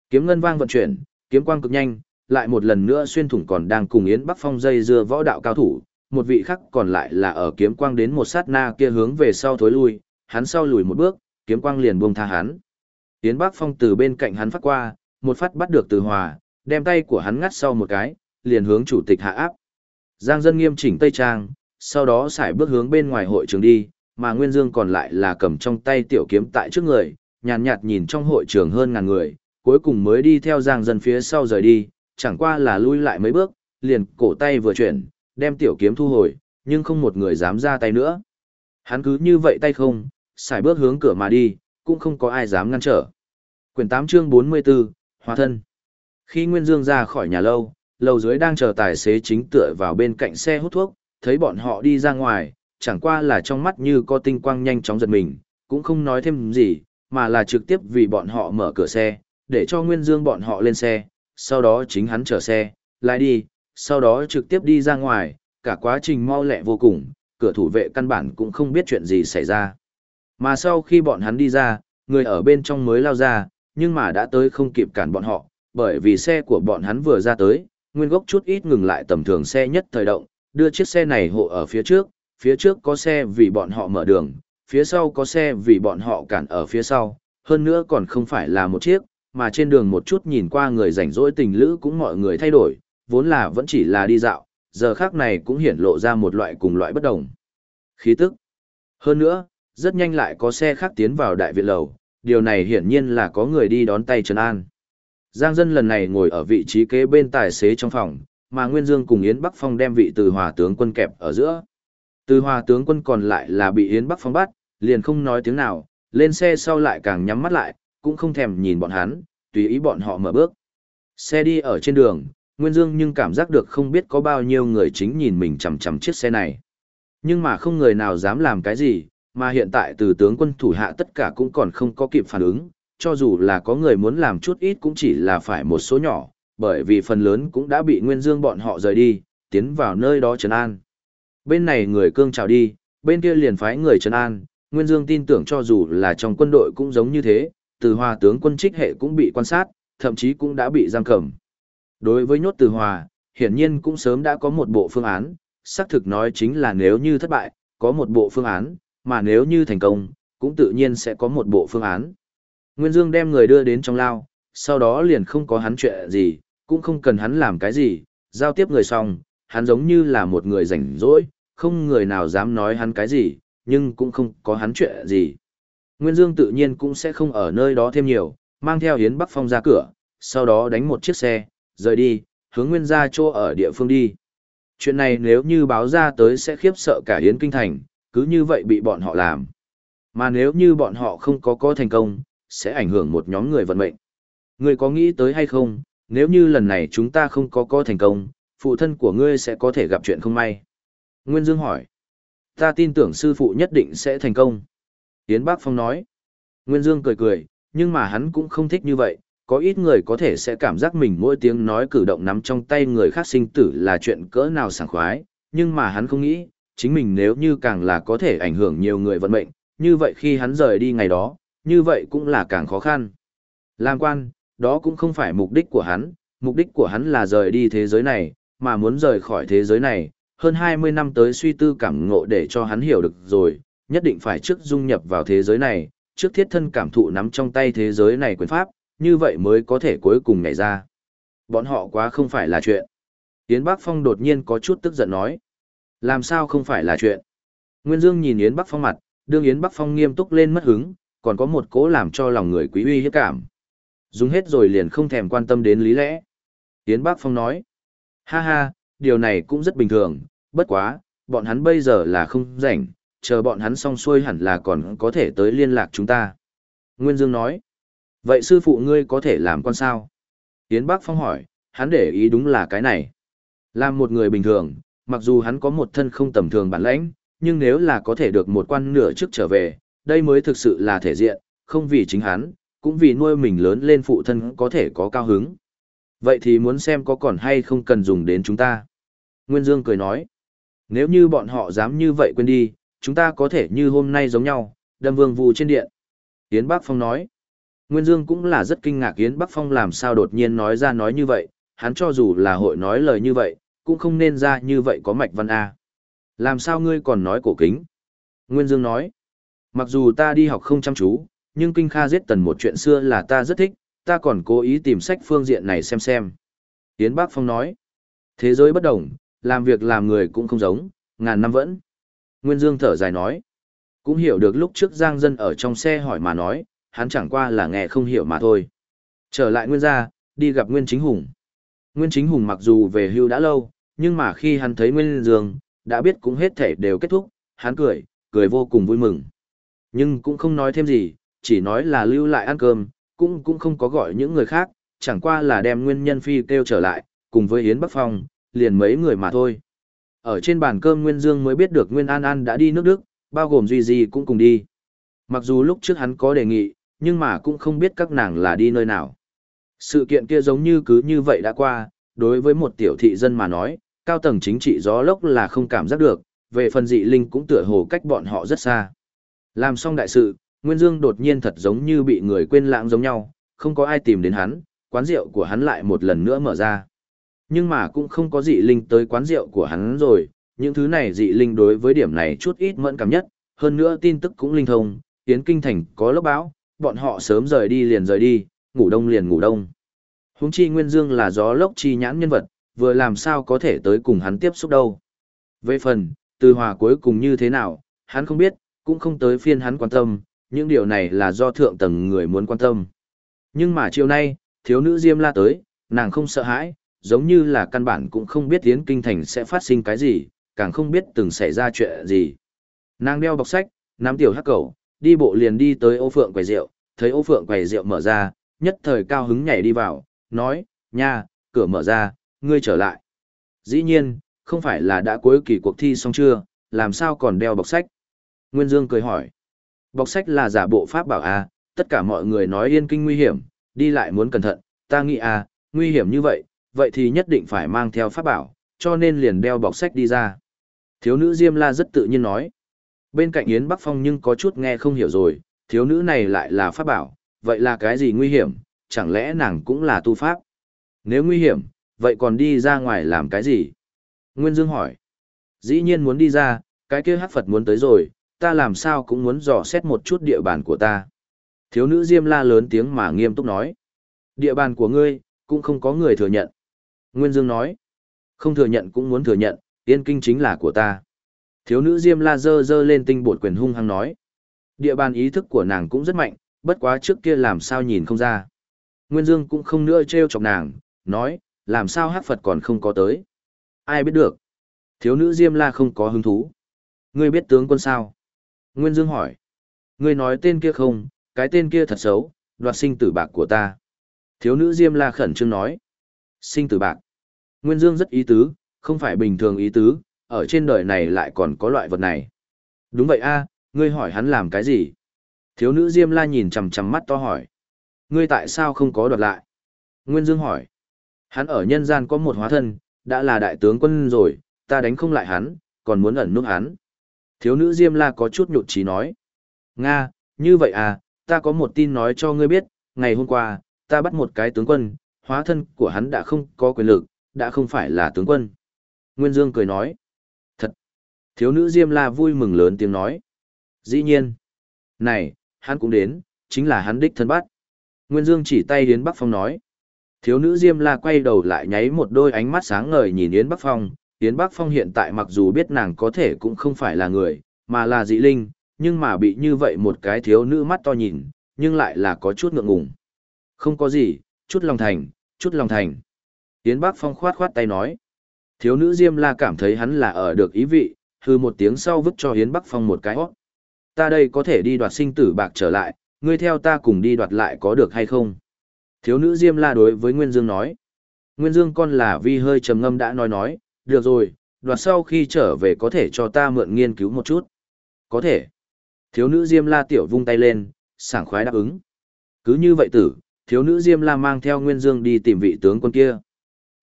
Kiếm ngân vang vận chuyển, kiếm quang cực nhanh, lại một lần nữa xuyên thủng còn đang cùng Yến Bắc Phong dây dưa võ đạo cao thủ, một vị khác còn lại là ở kiếm quang đến một sát na kia hướng về sau thối lui, hắn sau lùi một bước, kiếm quang liền buông tha hắn. Yến Bắc Phong từ bên cạnh hắn phát qua, một phát bắt được Từ Hòa, đem tay của hắn ngắt sau một cái, liền hướng chủ tịch hạ áp. Giang dân nghiêm chỉnh tây trang, sau đó xài bước hướng bên ngoài hội trường đi, mà Nguyên Dương còn lại là cầm trong tay tiểu kiếm tại trước người, nhàn nhạt, nhìn trong hội trường hơn ngàn người, cuối cùng mới đi theo Giang dân phía sau rời đi, chẳng qua là lui lại mấy bước, liền cổ tay vừa chuyển, đem tiểu kiếm thu hồi, nhưng không một người dám ra tay nữa. Hắn cứ như vậy tay không, xài bước hướng cửa mà đi, cũng không có ai dám ngăn trở. Quyển 8 chương 44, Hóa thân. Khi Nguyên Dương ra khỏi nhà lâu, lầu dưới đang chờ tài xế chính tựa vào bên cạnh xe hút thuốc, thấy bọn họ đi ra ngoài, chẳng qua là trong mắt như có tinh quang nhanh chóng giật mình, cũng không nói thêm gì, mà là trực tiếp vì bọn họ mở cửa xe, để cho Nguyên Dương bọn họ lên xe, sau đó chính hắn chở xe, lái đi, sau đó trực tiếp đi ra ngoài, cả quá trình mau lẹ vô cùng, cửa thủ vệ căn bản cũng không biết chuyện gì xảy ra. Mà sau khi bọn hắn đi ra, người ở bên trong mới lao ra, nhưng mà đã tới không kịp cản bọn họ, bởi vì xe của bọn hắn vừa ra tới, nguyên gốc chút ít ngừng lại tầm thường xe nhất thời động, đưa chiếc xe này hộ ở phía trước, phía trước có xe vì bọn họ mở đường, phía sau có xe vì bọn họ cản ở phía sau, hơn nữa còn không phải là một chiếc, mà trên đường một chút nhìn qua người rảnh rỗi tình lữ cũng mọi người thay đổi, vốn là vẫn chỉ là đi dạo, giờ khác này cũng hiển lộ ra một loại cùng loại bất đồng. Khí tức. Hơn nữa, rất nhanh lại có xe khác tiến vào đại viện lầu, điều này hiển nhiên là có người đi đón tay Trần An. Giang dân lần này ngồi ở vị trí kế bên tài xế trong phòng, mà Nguyên Dương cùng Yến Bắc Phong đem vị từ hòa tướng quân kẹp ở giữa. Từ hòa tướng quân còn lại là bị Yến Bắc Phong bắt, liền không nói tiếng nào, lên xe sau lại càng nhắm mắt lại, cũng không thèm nhìn bọn hắn, tùy ý bọn họ mở bước. Xe đi ở trên đường, Nguyên Dương nhưng cảm giác được không biết có bao nhiêu người chính nhìn mình chằm chằm chiếc xe này. Nhưng mà không người nào dám làm cái gì, mà hiện tại từ tướng quân thủ hạ tất cả cũng còn không có kịp phản ứng, cho dù là có người muốn làm chút ít cũng chỉ là phải một số nhỏ, bởi vì phần lớn cũng đã bị Nguyên Dương bọn họ rời đi, tiến vào nơi đó trấn an. Bên này người cương chào đi, bên kia liền phái người trấn an, Nguyên Dương tin tưởng cho dù là trong quân đội cũng giống như thế, từ hòa tướng quân trích hệ cũng bị quan sát, thậm chí cũng đã bị giam cầm. Đối với nhốt từ hòa, hiển nhiên cũng sớm đã có một bộ phương án, xác thực nói chính là nếu như thất bại, có một bộ phương án, mà nếu như thành công, cũng tự nhiên sẽ có một bộ phương án. Nguyên Dương đem người đưa đến trong lao, sau đó liền không có hắn chuyện gì, cũng không cần hắn làm cái gì, giao tiếp người xong, hắn giống như là một người rảnh rỗi, không người nào dám nói hắn cái gì, nhưng cũng không có hắn chuyện gì. Nguyên Dương tự nhiên cũng sẽ không ở nơi đó thêm nhiều, mang theo Yến Bắc Phong ra cửa, sau đó đánh một chiếc xe, rời đi, hướng Nguyên gia chỗ ở địa phương đi. Chuyện này nếu như báo ra tới sẽ khiếp sợ cả Yến Kinh Thành, cứ như vậy bị bọn họ làm. Mà nếu như bọn họ không có có thành công, sẽ ảnh hưởng một nhóm người vận mệnh. Ngươi có nghĩ tới hay không, nếu như lần này chúng ta không có có thành công, phụ thân của ngươi sẽ có thể gặp chuyện không may. Nguyên Dương hỏi. Ta tin tưởng sư phụ nhất định sẽ thành công. Yến Bác Phong nói. Nguyên Dương cười cười, nhưng mà hắn cũng không thích như vậy, có ít người có thể sẽ cảm giác mình mỗi tiếng nói cử động nắm trong tay người khác sinh tử là chuyện cỡ nào sảng khoái, nhưng mà hắn không nghĩ, chính mình nếu như càng là có thể ảnh hưởng nhiều người vận mệnh, như vậy khi hắn rời đi ngày đó, như vậy cũng là càng khó khăn. Làm quan, đó cũng không phải mục đích của hắn, mục đích của hắn là rời đi thế giới này, mà muốn rời khỏi thế giới này, hơn 20 năm tới suy tư cảm ngộ để cho hắn hiểu được rồi, nhất định phải trước dung nhập vào thế giới này, trước thiết thân cảm thụ nắm trong tay thế giới này quyền pháp, như vậy mới có thể cuối cùng nhảy ra. Bọn họ quá không phải là chuyện. Yến Bắc Phong đột nhiên có chút tức giận nói. Làm sao không phải là chuyện? Nguyên Dương nhìn Yến Bắc Phong mặt, đương Yến Bắc Phong nghiêm túc lên mất hứng, còn có một cố làm cho lòng người quý uy hiếp cảm. Dùng hết rồi liền không thèm quan tâm đến lý lẽ. Yến Bắc Phong nói. Ha ha, điều này cũng rất bình thường, bất quá, bọn hắn bây giờ là không rảnh, chờ bọn hắn xong xuôi hẳn là còn có thể tới liên lạc chúng ta. Nguyên Dương nói. Vậy sư phụ ngươi có thể làm con sao? Yến Bắc Phong hỏi, hắn để ý đúng là cái này. Làm một người bình thường, mặc dù hắn có một thân không tầm thường bản lãnh, nhưng nếu là có thể được một quan nửa trước trở về, đây mới thực sự là thể diện, không vì chính hắn, cũng vì nuôi mình lớn lên phụ thân có thể có cao hứng. Vậy thì muốn xem có còn hay không cần dùng đến chúng ta. Nguyên Dương cười nói, nếu như bọn họ dám như vậy quên đi, chúng ta có thể như hôm nay giống nhau, đâm vương vụ trên điện. Yến Bắc Phong nói, Nguyên Dương cũng là rất kinh ngạc Yến Bắc Phong làm sao đột nhiên nói ra nói như vậy, hắn cho dù là hội nói lời như vậy, cũng không nên ra như vậy có mạch văn A. Làm sao ngươi còn nói cổ kính? Nguyên Dương nói, mặc dù ta đi học không chăm chú, nhưng kinh kha giết tần một chuyện xưa là ta rất thích, ta còn cố ý tìm sách phương diện này xem xem. Yến Bắc Phong nói, thế giới bất đồng, làm việc làm người cũng không giống, ngàn năm vẫn. Nguyên Dương thở dài nói, cũng hiểu được lúc trước Giang Dân ở trong xe hỏi mà nói, hắn chẳng qua là nghe không hiểu mà thôi. Trở lại Nguyên gia, đi gặp Nguyên Chính Hùng. Nguyên Chính Hùng mặc dù về hưu đã lâu, nhưng mà khi hắn thấy Nguyên Dương, đã biết cũng hết thể đều kết thúc, hắn cười, cười vô cùng vui mừng. Nhưng cũng không nói thêm gì, chỉ nói là lưu lại ăn cơm, cũng cũng không có gọi những người khác, chẳng qua là đem Nguyên Nhân Phi kêu trở lại, cùng với Yến Bắc Phong, liền mấy người mà thôi. Ở trên bàn cơm Nguyên Dương mới biết được Nguyên An An đã đi nước Đức, bao gồm Duy Di cũng cùng đi. Mặc dù lúc trước hắn có đề nghị, nhưng mà cũng không biết các nàng là đi nơi nào. Sự kiện kia giống như cứ như vậy đã qua, đối với một tiểu thị dân mà nói, cao tầng chính trị gió lốc là không cảm giác được, về phần dị linh cũng tựa hồ cách bọn họ rất xa. Làm xong đại sự, Nguyên Dương đột nhiên thật giống như bị người quên lãng giống nhau, không có ai tìm đến hắn, quán rượu của hắn lại một lần nữa mở ra. Nhưng mà cũng không có dị linh tới quán rượu của hắn rồi, những thứ này dị linh đối với điểm này chút ít mẫn cảm nhất, hơn nữa tin tức cũng linh thông, tiến kinh thành có lốc bão, bọn họ sớm rời đi liền rời đi, ngủ đông liền ngủ đông. Huống chi Nguyên Dương là gió lốc chi nhãn nhân vật, vừa làm sao có thể tới cùng hắn tiếp xúc đâu. Về phần, từ hòa cuối cùng như thế nào, hắn không biết, cũng không tới phiên hắn quan tâm, những điều này là do thượng tầng người muốn quan tâm. Nhưng mà chiều nay, thiếu nữ Diêm La tới, nàng không sợ hãi, giống như là căn bản cũng không biết tiến kinh thành sẽ phát sinh cái gì, càng không biết từng xảy ra chuyện gì. Nàng đeo bọc sách, nắm tiểu hắc cầu, đi bộ liền đi tới ô phượng quầy rượu, thấy ô phượng quầy rượu mở ra, nhất thời cao hứng nhảy đi vào, nói, nha, cửa mở ra, ngươi trở lại. Dĩ nhiên, không phải là đã cuối kỳ cuộc thi xong chưa, làm sao còn đeo bọc sách? Nguyên Dương cười hỏi. Bọc sách là giả bộ pháp bảo à, tất cả mọi người nói yên kinh nguy hiểm, đi lại muốn cẩn thận, ta nghĩ à, nguy hiểm như vậy, vậy thì nhất định phải mang theo pháp bảo, cho nên liền đeo bọc sách đi ra. Thiếu nữ Diêm La rất tự nhiên nói. Bên cạnh Yến Bắc Phong nhưng có chút nghe không hiểu rồi, thiếu nữ này lại là pháp bảo, vậy là cái gì nguy hiểm, chẳng lẽ nàng cũng là tu pháp? Nếu nguy hiểm, vậy còn đi ra ngoài làm cái gì? Nguyên Dương hỏi. Dĩ nhiên muốn đi ra, cái kia hắc Phật muốn tới rồi, ta làm sao cũng muốn dò xét một chút địa bàn của ta. Thiếu nữ Diêm la lớn tiếng mà nghiêm túc nói. Địa bàn của ngươi, cũng không có người thừa nhận. Nguyên Dương nói. Không thừa nhận cũng muốn thừa nhận, tiên kinh chính là của ta. Thiếu nữ Diêm la dơ dơ lên tinh bột quyền hung hăng nói. Địa bàn ý thức của nàng cũng rất mạnh, bất quá trước kia làm sao nhìn không ra. Nguyên Dương cũng không nữa trêu chọc nàng, nói, làm sao hát Phật còn không có tới. Ai biết được. Thiếu nữ Diêm La không có hứng thú. Ngươi biết tướng quân sao? Nguyên Dương hỏi. Ngươi nói tên kia không, cái tên kia thật xấu, đoạt sinh tử bạc của ta. Thiếu nữ Diêm La khẩn trương nói. Sinh tử bạc. Nguyên Dương rất ý tứ, không phải bình thường ý tứ, ở trên đời này lại còn có loại vật này. Đúng vậy a, ngươi hỏi hắn làm cái gì? Thiếu nữ Diêm La nhìn chằm chằm mắt to hỏi. Ngươi tại sao không có đoạt lại? Nguyên Dương hỏi. Hắn ở nhân gian có một hóa thân, đã là đại tướng quân rồi, ta đánh không lại hắn, còn muốn ẩn nút hắn. Thiếu nữ Diêm La có chút nhụt chí nói. Nga, như vậy à, ta có một tin nói cho ngươi biết, ngày hôm qua, ta bắt một cái tướng quân, hóa thân của hắn đã không có quyền lực, đã không phải là tướng quân. Nguyên Dương cười nói. Thật. Thiếu nữ Diêm La vui mừng lớn tiếng nói. Dĩ nhiên. Này, hắn cũng đến, chính là hắn đích thân bắt. Nguyên Dương chỉ tay Yến Bắc Phong nói. Thiếu nữ Diêm La quay đầu lại nháy một đôi ánh mắt sáng ngời nhìn Yến Bắc Phong. Yến Bắc Phong hiện tại mặc dù biết nàng có thể cũng không phải là người, mà là dị linh, nhưng mà bị như vậy một cái thiếu nữ mắt to nhìn, nhưng lại là có chút ngượng ngùng. Không có gì, chút lòng thành, chút lòng thành. Yến Bắc Phong khoát khoát tay nói. Thiếu nữ Diêm La cảm thấy hắn là ở được ý vị, hư một tiếng sau vứt cho Yến Bắc Phong một cái hót. Ta đây có thể đi đoạt sinh tử bạc trở lại, ngươi theo ta cùng đi đoạt lại có được hay không? Thiếu nữ Diêm La đối với Nguyên Dương nói. Nguyên Dương con là vi hơi trầm ngâm đã nói nói, được rồi, đoạt sau khi trở về có thể cho ta mượn nghiên cứu một chút. Có thể. Thiếu nữ Diêm La tiểu vung tay lên, sảng khoái đáp ứng. Cứ như vậy tử, thiếu nữ Diêm La mang theo Nguyên Dương đi tìm vị tướng quân kia.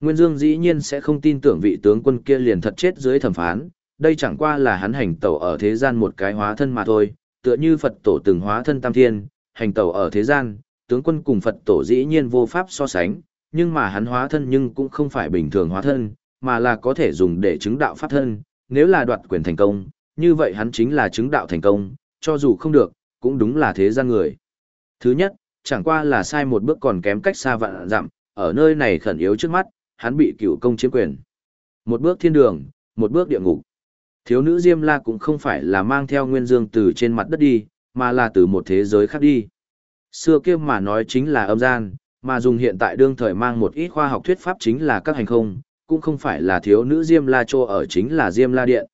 Nguyên Dương dĩ nhiên sẽ không tin tưởng vị tướng quân kia liền thật chết dưới thẩm phán, đây chẳng qua là hắn hành tẩu ở thế gian một cái hóa thân mà thôi, tựa như Phật tổ từng hóa thân tam thiên, hành tẩu ở thế gian, tướng quân cùng Phật tổ dĩ nhiên vô pháp so sánh, nhưng mà hắn hóa thân nhưng cũng không phải bình thường hóa thân, mà là có thể dùng để chứng đạo pháp thân, nếu là đoạt quyền thành công, như vậy hắn chính là chứng đạo thành công, cho dù không được, cũng đúng là thế gian người. Thứ nhất, chẳng qua là sai một bước còn kém cách xa vạn dặm, ở nơi này khẩn yếu trước mắt, hắn bị cựu công chiếm quyền. Một bước thiên đường, một bước địa ngục. Thiếu nữ Diêm La cũng không phải là mang theo nguyên dương từ trên mặt đất đi, mà là từ một thế giới khác đi. Xưa kia mà nói chính là âm gian, mà dùng hiện tại đương thời mang một ít khoa học thuyết pháp chính là các hành không, cũng không phải là thiếu nữ Diêm La Chô ở chính là Diêm La Điện,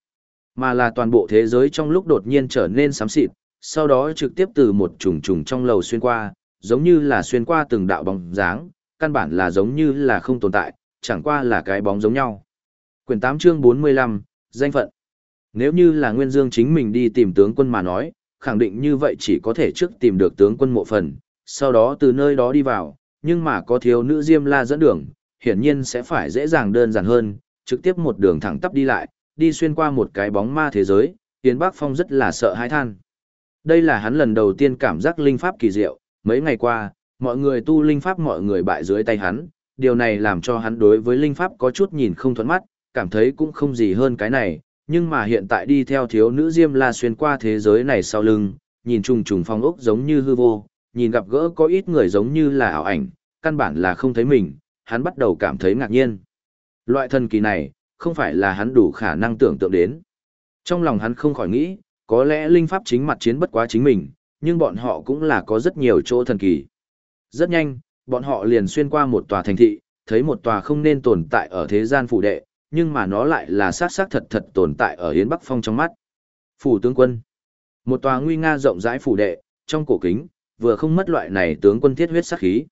mà là toàn bộ thế giới trong lúc đột nhiên trở nên xám xịt, sau đó trực tiếp từ một trùng trùng trong lầu xuyên qua, giống như là xuyên qua từng đạo bóng dáng, căn bản là giống như là không tồn tại, chẳng qua là cái bóng giống nhau. Quyển 8 chương 45, danh phận. Nếu như là Nguyên Dương chính mình đi tìm tướng quân mà nói, khẳng định như vậy chỉ có thể trước tìm được tướng quân mộ phần, sau đó từ nơi đó đi vào, nhưng mà có thiếu nữ Diêm La dẫn đường, hiển nhiên sẽ phải dễ dàng đơn giản hơn, trực tiếp một đường thẳng tắp đi lại, đi xuyên qua một cái bóng ma thế giới, Yến Bắc Phong rất là sợ hãi than. Đây là hắn lần đầu tiên cảm giác linh pháp kỳ diệu, mấy ngày qua, mọi người tu linh pháp mọi người bại dưới tay hắn, điều này làm cho hắn đối với linh pháp có chút nhìn không thuận mắt, cảm thấy cũng không gì hơn cái này, nhưng mà hiện tại đi theo thiếu nữ Diêm La xuyên qua thế giới này sau lưng, nhìn trùng trùng phong ốc giống như hư vô, nhìn gặp gỡ có ít người giống như là ảo ảnh, căn bản là không thấy mình, hắn bắt đầu cảm thấy ngạc nhiên. Loại thần kỳ này, không phải là hắn đủ khả năng tưởng tượng đến. Trong lòng hắn không khỏi nghĩ, có lẽ linh pháp chính mặt chiến bất quá chính mình, nhưng bọn họ cũng là có rất nhiều chỗ thần kỳ. Rất nhanh, bọn họ liền xuyên qua một tòa thành thị, thấy một tòa không nên tồn tại ở thế gian phủ đệ, nhưng mà nó lại là sát sát thật thật tồn tại ở Yến Bắc Phong trong mắt. Phủ tướng quân. Một tòa nguy nga rộng rãi phủ đệ, trong cổ kính, vừa không mất loại này tướng quân thiết huyết sát khí.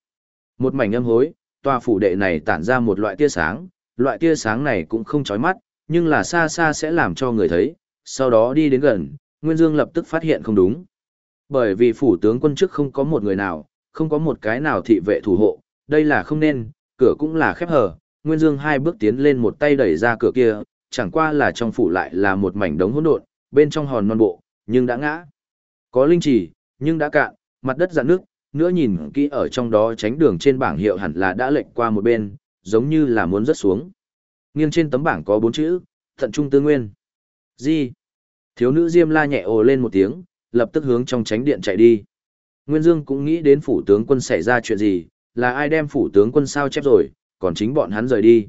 Một mảnh âm hối, tòa phủ đệ này tản ra một loại tia sáng, loại tia sáng này cũng không chói mắt, nhưng là xa xa sẽ làm cho người thấy, sau đó đi đến gần, Nguyên Dương lập tức phát hiện không đúng. Bởi vì phủ tướng quân trước không có một người nào, không có một cái nào thị vệ thủ hộ, đây là không nên, cửa cũng là khép hờ, Nguyên Dương hai bước tiến lên một tay đẩy ra cửa kia, chẳng qua là trong phủ lại là một mảnh đống hỗn độn, bên trong hòn non bộ, nhưng đã ngã. Có linh chỉ, nhưng đã cạn, mặt đất dạn nước, nữa nhìn kỹ ở trong đó tránh đường trên bảng hiệu hẳn là đã lệch qua một bên, giống như là muốn rớt xuống. Nghiêng trên tấm bảng có bốn chữ, thận trung tư nguyên. Gì? Thiếu nữ Diêm la nhẹ ồ lên một tiếng, lập tức hướng trong tránh điện chạy đi. Nguyên Dương cũng nghĩ đến phủ tướng quân xảy ra chuyện gì, là ai đem phủ tướng quân sao chép rồi, còn chính bọn hắn rời đi.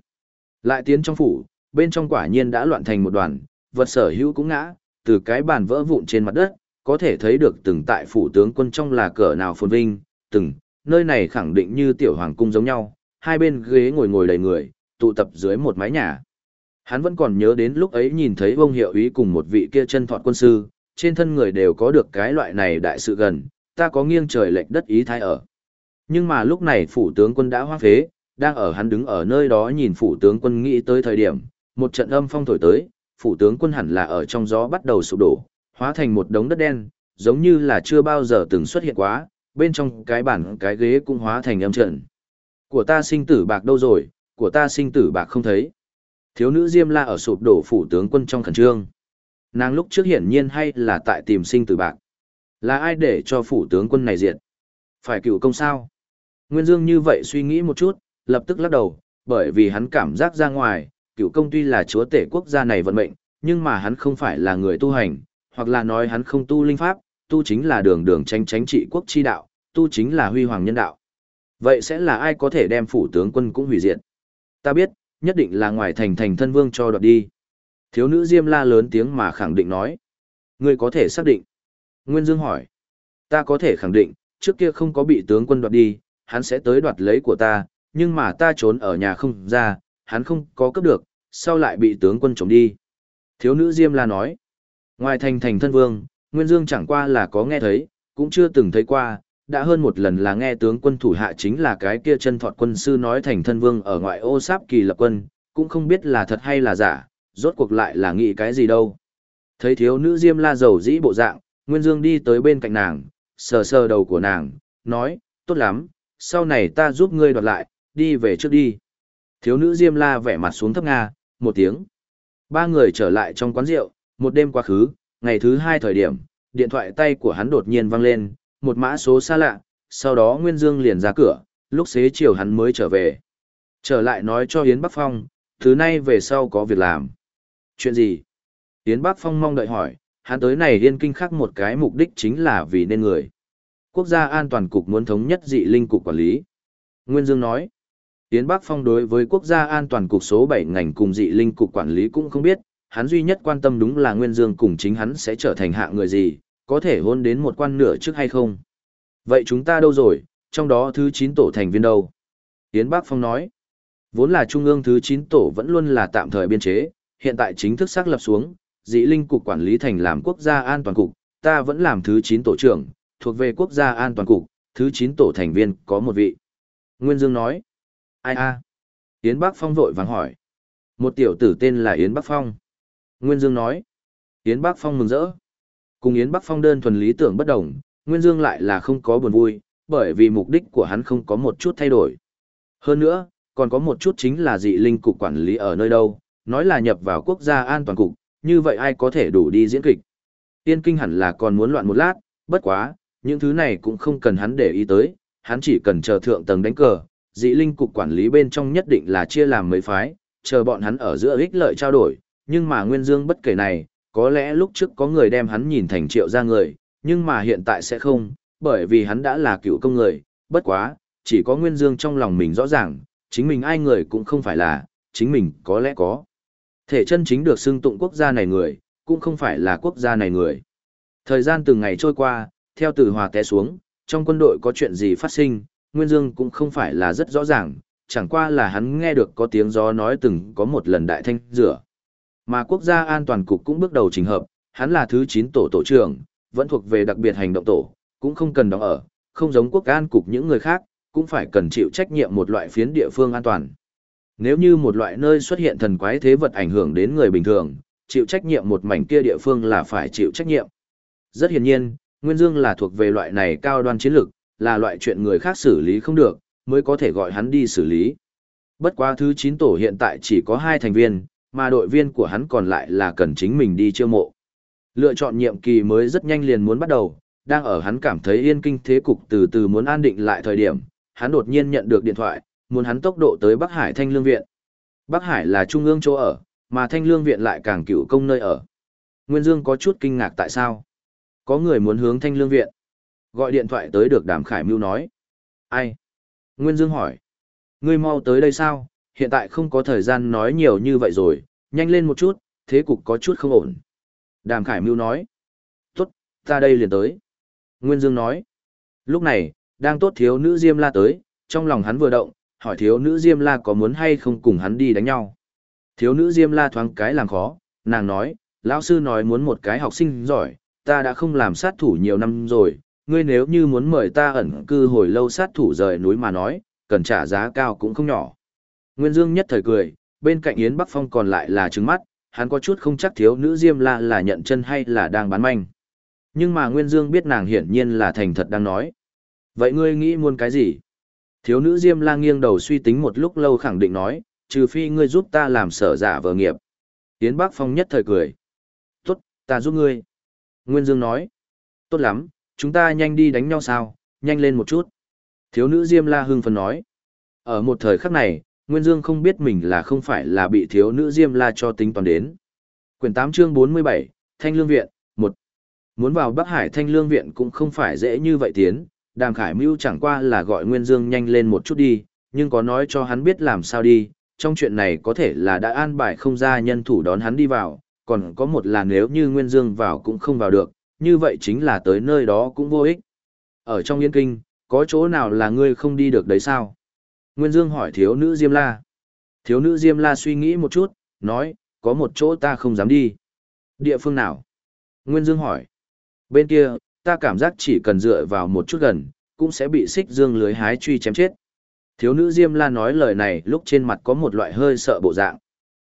Lại tiến trong phủ, bên trong quả nhiên đã loạn thành một đoàn, vật sở hữu cũng ngã, từ cái bàn vỡ vụn trên mặt đất, có thể thấy được từng tại phủ tướng quân trong là cỡ nào phồn vinh, từng, nơi này khẳng định như tiểu hoàng cung giống nhau, hai bên ghế ngồi ngồi đầy người, tụ tập dưới một mái nhà. Hắn vẫn còn nhớ đến lúc ấy nhìn thấy vông hiệu ý cùng một vị kia chân thọt quân sư, trên thân người đều có được cái loại này đại sự gần, ta có nghiêng trời lệch đất ý thái ở. Nhưng mà lúc này phủ tướng quân đã hoang phế, đang ở hắn đứng ở nơi đó nhìn phủ tướng quân nghĩ tới thời điểm, một trận âm phong thổi tới, phủ tướng quân hẳn là ở trong gió bắt đầu sụp đổ, hóa thành một đống đất đen, giống như là chưa bao giờ từng xuất hiện quá, bên trong cái bản cái ghế cũng hóa thành âm trận. Của ta sinh tử bạc đâu rồi, của ta sinh tử bạc không thấy. Thiếu nữ Diêm La ở sụp đổ phủ tướng quân trong khẩn trương. Nàng lúc trước hiển nhiên hay là tại tìm sinh tử bạc. Là ai để cho phủ tướng quân này diệt? Phải cựu công sao? Nguyên Dương như vậy suy nghĩ một chút, lập tức lắc đầu, bởi vì hắn cảm giác ra ngoài, cựu công tuy là chúa tể quốc gia này vận mệnh, nhưng mà hắn không phải là người tu hành, hoặc là nói hắn không tu linh pháp, tu chính là đường đường tranh tránh trị quốc chi đạo, tu chính là huy hoàng nhân đạo. Vậy sẽ là ai có thể đem phủ tướng quân cũng hủy diệt? Ta biết, nhất định là ngoài thành thành thân vương cho đoạt đi. Thiếu nữ Diêm la lớn tiếng mà khẳng định nói. Ngươi có thể xác định. Nguyên Dương hỏi. Ta có thể khẳng định, trước kia không có bị tướng quân đoạt đi, hắn sẽ tới đoạt lấy của ta, nhưng mà ta trốn ở nhà không ra, hắn không có cấp được, sau lại bị tướng quân trộm đi. Thiếu nữ Diêm la nói. Ngoài thành thành thân vương, Nguyên Dương chẳng qua là có nghe thấy, cũng chưa từng thấy qua, đã hơn một lần là nghe tướng quân thủ hạ chính là cái kia chân thọt quân sư nói thành thân vương ở ngoại ô sáp kỳ lập quân, cũng không biết là thật hay là giả, rốt cuộc lại là nghĩ cái gì đâu. Thấy thiếu nữ diêm la dầu dĩ bộ dạng, Nguyên Dương đi tới bên cạnh nàng, sờ sờ đầu của nàng, nói, tốt lắm, sau này ta giúp ngươi đoạt lại, đi về trước đi. Thiếu nữ diêm la vẻ mặt xuống thấp nga, một tiếng. Ba người trở lại trong quán rượu, một đêm quá khứ, ngày thứ hai thời điểm, điện thoại tay của hắn đột nhiên vang lên, một mã số xa lạ, sau đó Nguyên Dương liền ra cửa, lúc xế chiều hắn mới trở về. Trở lại nói cho Yến Bắc Phong, thứ nay về sau có việc làm. Chuyện gì? Yến Bắc Phong mong đợi hỏi, hắn tới này yên kinh khác một cái mục đích chính là vì nên người. Quốc gia an toàn cục muốn thống nhất dị linh cục quản lý. Nguyên Dương nói, Yến Bắc Phong đối với quốc gia an toàn cục số 7 ngành cùng dị linh cục quản lý cũng không biết, hắn duy nhất quan tâm đúng là Nguyên Dương cùng chính hắn sẽ trở thành hạ người gì, có thể hôn đến một quan nửa trước hay không? Vậy chúng ta đâu rồi, trong đó thứ 9 tổ thành viên đâu? Yến Bắc Phong nói, vốn là trung ương thứ 9 tổ vẫn luôn là tạm thời biên chế, hiện tại chính thức xác lập xuống, dĩ linh cục quản lý thành làm quốc gia an toàn cục, ta vẫn làm thứ 9 tổ trưởng, thuộc về quốc gia an toàn cục, thứ 9 tổ thành viên có một vị. Nguyên Dương nói, ai a? Yến Bắc Phong vội vàng hỏi. Một tiểu tử tên là Yến Bắc Phong. Nguyên Dương nói, Yến Bắc Phong mừng rỡ. Cùng Yến Bắc Phong đơn thuần lý tưởng bất đồng, Nguyên Dương lại là không có buồn vui, bởi vì mục đích của hắn không có một chút thay đổi. Hơn nữa, còn có một chút chính là dị linh cục quản lý ở nơi đâu, nói là nhập vào quốc gia an toàn cục, như vậy ai có thể đủ đi diễn kịch. Tiên kinh hẳn là còn muốn loạn một lát, bất quá, những thứ này cũng không cần hắn để ý tới, hắn chỉ cần chờ thượng tầng đánh cờ, dị linh cục quản lý bên trong nhất định là chia làm mấy phái, chờ bọn hắn ở giữa ích lợi trao đổi, nhưng mà Nguyên Dương bất kể này, có lẽ lúc trước có người đem hắn nhìn thành triệu gia người, nhưng mà hiện tại sẽ không, bởi vì hắn đã là cựu công người, bất quá, chỉ có Nguyên Dương trong lòng mình rõ ràng, chính mình ai người cũng không phải là, chính mình có lẽ có. Thể chân chính được xưng tụng quốc gia này người, cũng không phải là quốc gia này người. Thời gian từng ngày trôi qua, theo từ hòa té xuống, trong quân đội có chuyện gì phát sinh, Nguyên Dương cũng không phải là rất rõ ràng, chẳng qua là hắn nghe được có tiếng gió nói từng có một lần đại thanh rửa. Mà quốc gia an toàn cục cũng bước đầu trình hợp, hắn là thứ 9 tổ tổ trưởng, vẫn thuộc về đặc biệt hành động tổ, cũng không cần đóng ở, không giống quốc an cục những người khác, cũng phải cần chịu trách nhiệm một loại phiến địa phương an toàn. Nếu như một loại nơi xuất hiện thần quái thế vật ảnh hưởng đến người bình thường, chịu trách nhiệm một mảnh kia địa phương là phải chịu trách nhiệm. Rất hiển nhiên, Nguyên Dương là thuộc về loại này cao đoan chiến lược, là loại chuyện người khác xử lý không được, mới có thể gọi hắn đi xử lý. Bất quá thứ 9 tổ hiện tại chỉ có 2 thành viên, mà đội viên của hắn còn lại là cần chính mình đi chiêu mộ. Lựa chọn nhiệm kỳ mới rất nhanh liền muốn bắt đầu, đang ở hắn cảm thấy yên kinh thế cục từ từ muốn an định lại thời điểm, hắn đột nhiên nhận được điện thoại, muốn hắn tốc độ tới Bắc Hải Thanh Lương Viện. Bắc Hải là trung ương chỗ ở, mà Thanh Lương Viện lại càng cựu công nơi ở. Nguyên Dương có chút kinh ngạc tại sao? Có người muốn hướng Thanh Lương Viện. Gọi điện thoại tới được Đàm Khải Mưu nói. Ai? Nguyên Dương hỏi. Ngươi mau tới đây sao? Hiện tại không có thời gian nói nhiều như vậy rồi, nhanh lên một chút, thế cục có chút không ổn. Đàm Khải Mưu nói. Tốt, ta đây liền tới. Nguyên Dương nói. Lúc này, đang tốt thiếu nữ Diêm La tới, trong lòng hắn vừa động, hỏi thiếu nữ Diêm La có muốn hay không cùng hắn đi đánh nhau. Thiếu nữ Diêm La thoáng cái làm khó, nàng nói, lão sư nói muốn một cái học sinh giỏi, ta đã không làm sát thủ nhiều năm rồi, ngươi nếu như muốn mời ta ẩn cư hồi lâu sát thủ rời núi mà nói, cần trả giá cao cũng không nhỏ. Nguyên Dương nhất thời cười, bên cạnh Yến Bắc Phong còn lại là trứng mắt, hắn có chút không chắc thiếu nữ Diêm La là nhận chân hay là đang bán manh. Nhưng mà Nguyên Dương biết nàng hiển nhiên là thành thật đang nói. Vậy ngươi nghĩ muốn cái gì? Thiếu nữ Diêm La nghiêng đầu suy tính một lúc lâu khẳng định nói, trừ phi ngươi giúp ta làm sở giả vợ nghiệp. Yến Bắc Phong nhất thời cười. Tốt, ta giúp ngươi. Nguyên Dương nói. Tốt lắm, chúng ta nhanh đi đánh nhau sao, nhanh lên một chút. Thiếu nữ Diêm La hưng phấn nói. Ở một thời khắc này, Nguyên Dương không biết mình là không phải là bị thiếu nữ Diêm La cho tính toán đến. Quyển 8 chương 47, Thanh Lương Viện, 1. Muốn vào Bắc Hải Thanh Lương Viện cũng không phải dễ như vậy tiến, Đàm Khải Mưu chẳng qua là gọi Nguyên Dương nhanh lên một chút đi, nhưng có nói cho hắn biết làm sao đi, trong chuyện này có thể là đã an bài không ra nhân thủ đón hắn đi vào, còn có một là nếu như Nguyên Dương vào cũng không vào được, như vậy chính là tới nơi đó cũng vô ích. Ở trong Yên Kinh, có chỗ nào là ngươi không đi được đấy sao? Nguyên Dương hỏi thiếu nữ Diêm La. Thiếu nữ Diêm La suy nghĩ một chút, nói, có một chỗ ta không dám đi. Địa phương nào? Nguyên Dương hỏi. Bên kia, ta cảm giác chỉ cần dựa vào một chút gần, cũng sẽ bị xích dương lưới hái truy chém chết. Thiếu nữ Diêm La nói lời này lúc trên mặt có một loại hơi sợ bộ dạng.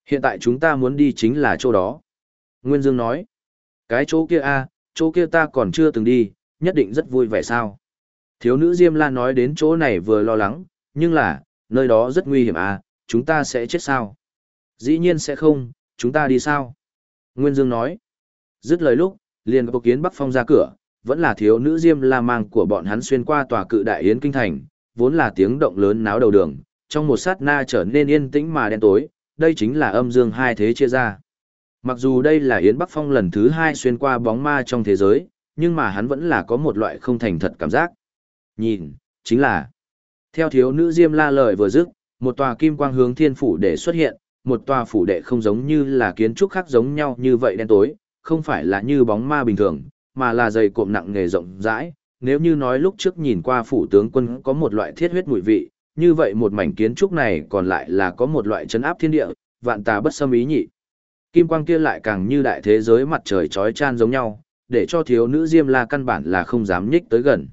Hiện tại chúng ta muốn đi chính là chỗ đó. Nguyên Dương nói. Cái chỗ kia a, chỗ kia ta còn chưa từng đi, nhất định rất vui vẻ sao. Thiếu nữ Diêm La nói đến chỗ này vừa lo lắng, nhưng là, nơi đó rất nguy hiểm à, chúng ta sẽ chết sao? Dĩ nhiên sẽ không, chúng ta đi sao? Nguyên Dương nói. Dứt lời lúc, liền có kiến Bắc Phong ra cửa, vẫn là thiếu nữ Diêm La mang của bọn hắn xuyên qua tòa cự đại yến kinh thành, vốn là tiếng động lớn náo đầu đường, trong một sát na trở nên yên tĩnh mà đen tối, đây chính là âm dương hai thế chia ra. Mặc dù đây là Yến Bắc Phong lần thứ hai xuyên qua bóng ma trong thế giới, nhưng mà hắn vẫn là có một loại không thành thật cảm giác. Nhìn, chính là theo thiếu nữ Diêm La lời vừa dứt, một tòa kim quang hướng thiên phủ để xuất hiện, một tòa phủ đệ không giống như là kiến trúc khác giống nhau như vậy đen tối, không phải là như bóng ma bình thường, mà là dày cộm nặng nghề rộng rãi. Nếu như nói lúc trước nhìn qua phủ tướng quân có một loại thiết huyết mùi vị, như vậy một mảnh kiến trúc này còn lại là có một loại chấn áp thiên địa, vạn tà bất xâm ý nhị. Kim quang kia lại càng như đại thế giới mặt trời chói chan giống nhau, để cho thiếu nữ Diêm La căn bản là không dám nhích tới gần.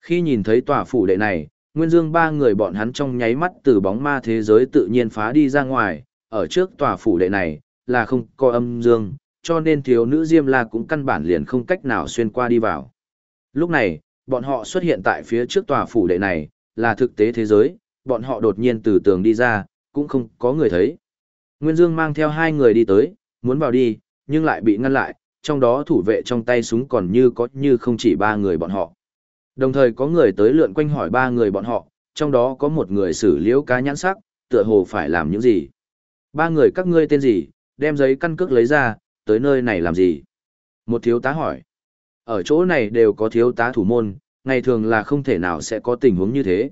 Khi nhìn thấy tòa phủ đệ này, Nguyên Dương ba người bọn hắn trong nháy mắt từ bóng ma thế giới tự nhiên phá đi ra ngoài, ở trước tòa phủ đệ này, là không có âm dương, cho nên thiếu nữ Diêm La cũng căn bản liền không cách nào xuyên qua đi vào. Lúc này, bọn họ xuất hiện tại phía trước tòa phủ đệ này, là thực tế thế giới, bọn họ đột nhiên từ tường đi ra, cũng không có người thấy. Nguyên Dương mang theo hai người đi tới, muốn vào đi, nhưng lại bị ngăn lại, trong đó thủ vệ trong tay súng còn như có như không chỉ ba người bọn họ. Đồng thời có người tới lượn quanh hỏi ba người bọn họ, trong đó có một người xử liễu cá nhãn sắc, tựa hồ phải làm những gì. Ba người các ngươi tên gì, đem giấy căn cước lấy ra, tới nơi này làm gì? Một thiếu tá hỏi. Ở chỗ này đều có thiếu tá thủ môn, ngày thường là không thể nào sẽ có tình huống như thế.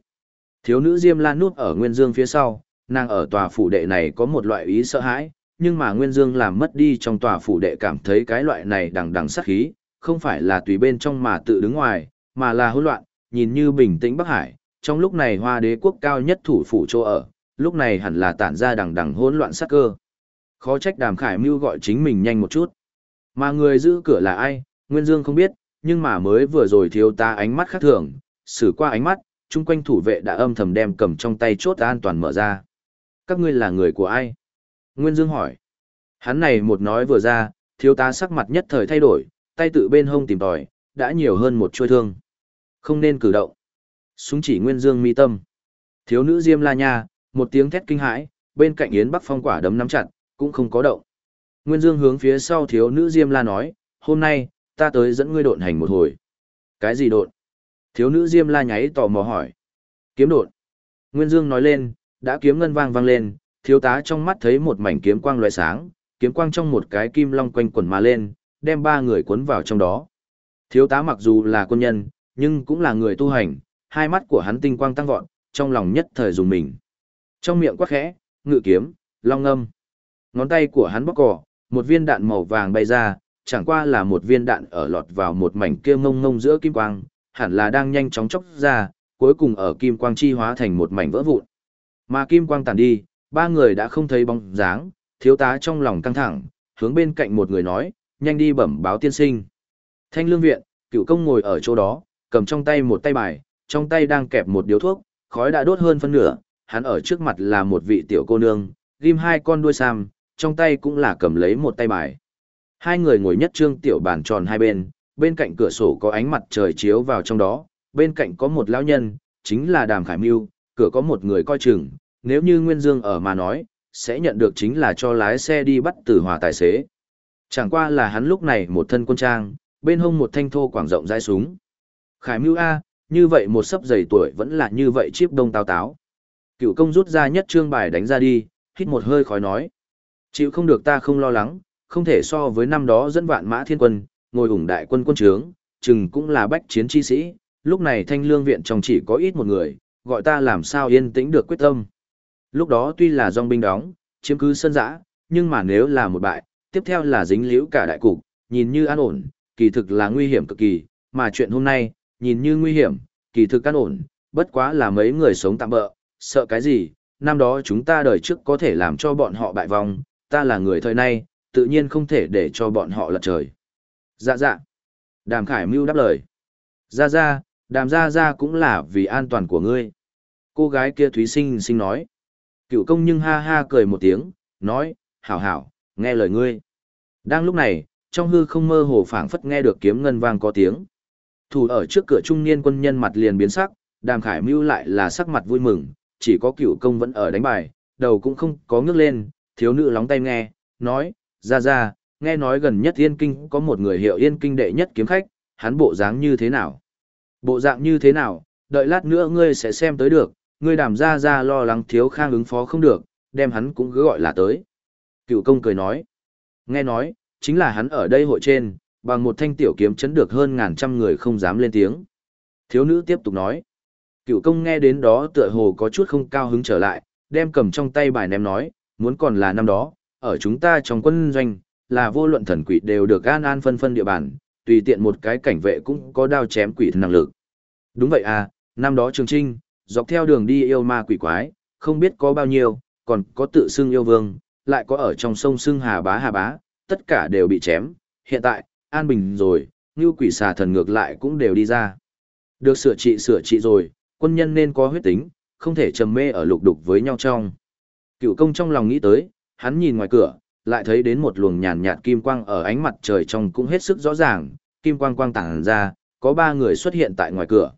Thiếu nữ Diêm Lan núp ở Nguyên Dương phía sau, nàng ở tòa phủ đệ này có một loại ý sợ hãi, nhưng mà Nguyên Dương làm mất đi trong tòa phủ đệ cảm thấy cái loại này đằng đằng sát khí, không phải là tùy bên trong mà tự đứng ngoài, mà là hỗn loạn, nhìn như bình tĩnh Bắc Hải, trong lúc này hoa đế quốc cao nhất thủ phủ chỗ ở, lúc này hẳn là tản ra đằng đằng hỗn loạn sát cơ. Khó trách đàm khải mưu gọi chính mình nhanh một chút. Mà người giữ cửa là ai, Nguyên Dương không biết, nhưng mà mới vừa rồi thiếu ta ánh mắt khác thường, xử qua ánh mắt, chung quanh thủ vệ đã âm thầm đem cầm trong tay chốt an toàn mở ra. Các ngươi là người của ai? Nguyên Dương hỏi. Hắn này một nói vừa ra, thiếu tá sắc mặt nhất thời thay đổi, tay tự bên hông tìm tòi, đã nhiều hơn một chuôi thương. Không nên cử động. Súng chỉ Nguyên Dương mi tâm. Thiếu nữ Diêm La Nha, một tiếng thét kinh hãi, bên cạnh Yến Bắc Phong quả đấm nắm chặt, cũng không có động. Nguyên Dương hướng phía sau thiếu nữ Diêm La nói, hôm nay, ta tới dẫn ngươi độn hành một hồi. Cái gì độn? Thiếu nữ Diêm La nháy tò mò hỏi. Kiếm độn. Nguyên Dương nói lên, đã kiếm ngân vang vang lên, thiếu tá trong mắt thấy một mảnh kiếm quang loại sáng, kiếm quang trong một cái kim long quanh quẩn mà lên, đem ba người cuốn vào trong đó. Thiếu tá mặc dù là quân nhân, nhưng cũng là người tu hành, hai mắt của hắn tinh quang tăng vọt, trong lòng nhất thời dùng mình. Trong miệng quát khẽ, ngự kiếm, long âm. Ngón tay của hắn bóc cỏ, một viên đạn màu vàng bay ra, chẳng qua là một viên đạn ở lọt vào một mảnh kia ngông ngông giữa kim quang, hẳn là đang nhanh chóng chốc ra, cuối cùng ở kim quang chi hóa thành một mảnh vỡ vụn. Mà kim quang tàn đi, ba người đã không thấy bóng dáng, thiếu tá trong lòng căng thẳng, hướng bên cạnh một người nói, nhanh đi bẩm báo tiên sinh. Thanh lương viện, cựu công ngồi ở chỗ đó, cầm trong tay một tay bài, trong tay đang kẹp một điếu thuốc, khói đã đốt hơn phân nửa, hắn ở trước mặt là một vị tiểu cô nương, ghim hai con đuôi sam, trong tay cũng là cầm lấy một tay bài. Hai người ngồi nhất trương tiểu bàn tròn hai bên, bên cạnh cửa sổ có ánh mặt trời chiếu vào trong đó, bên cạnh có một lão nhân, chính là Đàm Khải Mưu, cửa có một người coi chừng, nếu như Nguyên Dương ở mà nói, sẽ nhận được chính là cho lái xe đi bắt tử hòa tài xế. Chẳng qua là hắn lúc này một thân quân trang, bên hông một thanh thô quảng rộng dai súng. Khải Mưu A, như vậy một sấp dày tuổi vẫn là như vậy chiếc đông tao táo. Cựu công rút ra nhất trương bài đánh ra đi, hít một hơi khói nói. Chịu không được ta không lo lắng, không thể so với năm đó dẫn vạn mã thiên quân, ngồi ủng đại quân quân trướng, chừng cũng là bách chiến chi sĩ, lúc này thanh lương viện trong chỉ có ít một người, gọi ta làm sao yên tĩnh được quyết tâm. Lúc đó tuy là dòng binh đóng, chiếm cứ sân giã, nhưng mà nếu là một bại, tiếp theo là dính liễu cả đại cục, nhìn như an ổn, kỳ thực là nguy hiểm cực kỳ, mà chuyện hôm nay, nhìn như nguy hiểm, kỳ thực an ổn, bất quá là mấy người sống tạm bỡ, sợ cái gì, năm đó chúng ta đời trước có thể làm cho bọn họ bại vong, ta là người thời nay, tự nhiên không thể để cho bọn họ lật trời. Dạ dạ. Đàm Khải Mưu đáp lời. Ra ra, đàm ra ra cũng là vì an toàn của ngươi. Cô gái kia Thúy Sinh sinh nói. Cựu công nhưng ha ha cười một tiếng, nói, hảo hảo, nghe lời ngươi. Đang lúc này, trong hư không mơ hồ phảng phất nghe được kiếm ngân vang có tiếng. Thủ ở trước cửa trung niên quân nhân mặt liền biến sắc, đàm khải mưu lại là sắc mặt vui mừng, chỉ có cựu công vẫn ở đánh bài, đầu cũng không có ngước lên, thiếu nữ lóng tay nghe, nói, ra ra, nghe nói gần nhất yên kinh có một người hiệu yên kinh đệ nhất kiếm khách, hắn bộ dáng như thế nào? Bộ dạng như thế nào, đợi lát nữa ngươi sẽ xem tới được, ngươi đàm ra ra lo lắng thiếu khang ứng phó không được, đem hắn cũng cứ gọi là tới. Cựu công cười nói, nghe nói, chính là hắn ở đây hội trên, bằng một thanh tiểu kiếm chấn được hơn ngàn trăm người không dám lên tiếng. Thiếu nữ tiếp tục nói, cựu công nghe đến đó tựa hồ có chút không cao hứng trở lại, đem cầm trong tay bài ném nói, muốn còn là năm đó, ở chúng ta trong quân doanh, là vô luận thần quỷ đều được an an phân phân địa bàn, tùy tiện một cái cảnh vệ cũng có đao chém quỷ năng lực. Đúng vậy à, năm đó Trường Trinh, dọc theo đường đi yêu ma quỷ quái, không biết có bao nhiêu, còn có tự xưng yêu vương, lại có ở trong sông xưng hà bá hà bá, tất cả đều bị chém. Hiện tại, an bình rồi, như quỷ xà thần ngược lại cũng đều đi ra. Được sửa trị sửa trị rồi, quân nhân nên có huyết tính, không thể trầm mê ở lục đục với nhau trong. Cựu công trong lòng nghĩ tới, hắn nhìn ngoài cửa, lại thấy đến một luồng nhàn nhạt kim quang ở ánh mặt trời trong cũng hết sức rõ ràng, kim quang quang tản ra, có ba người xuất hiện tại ngoài cửa.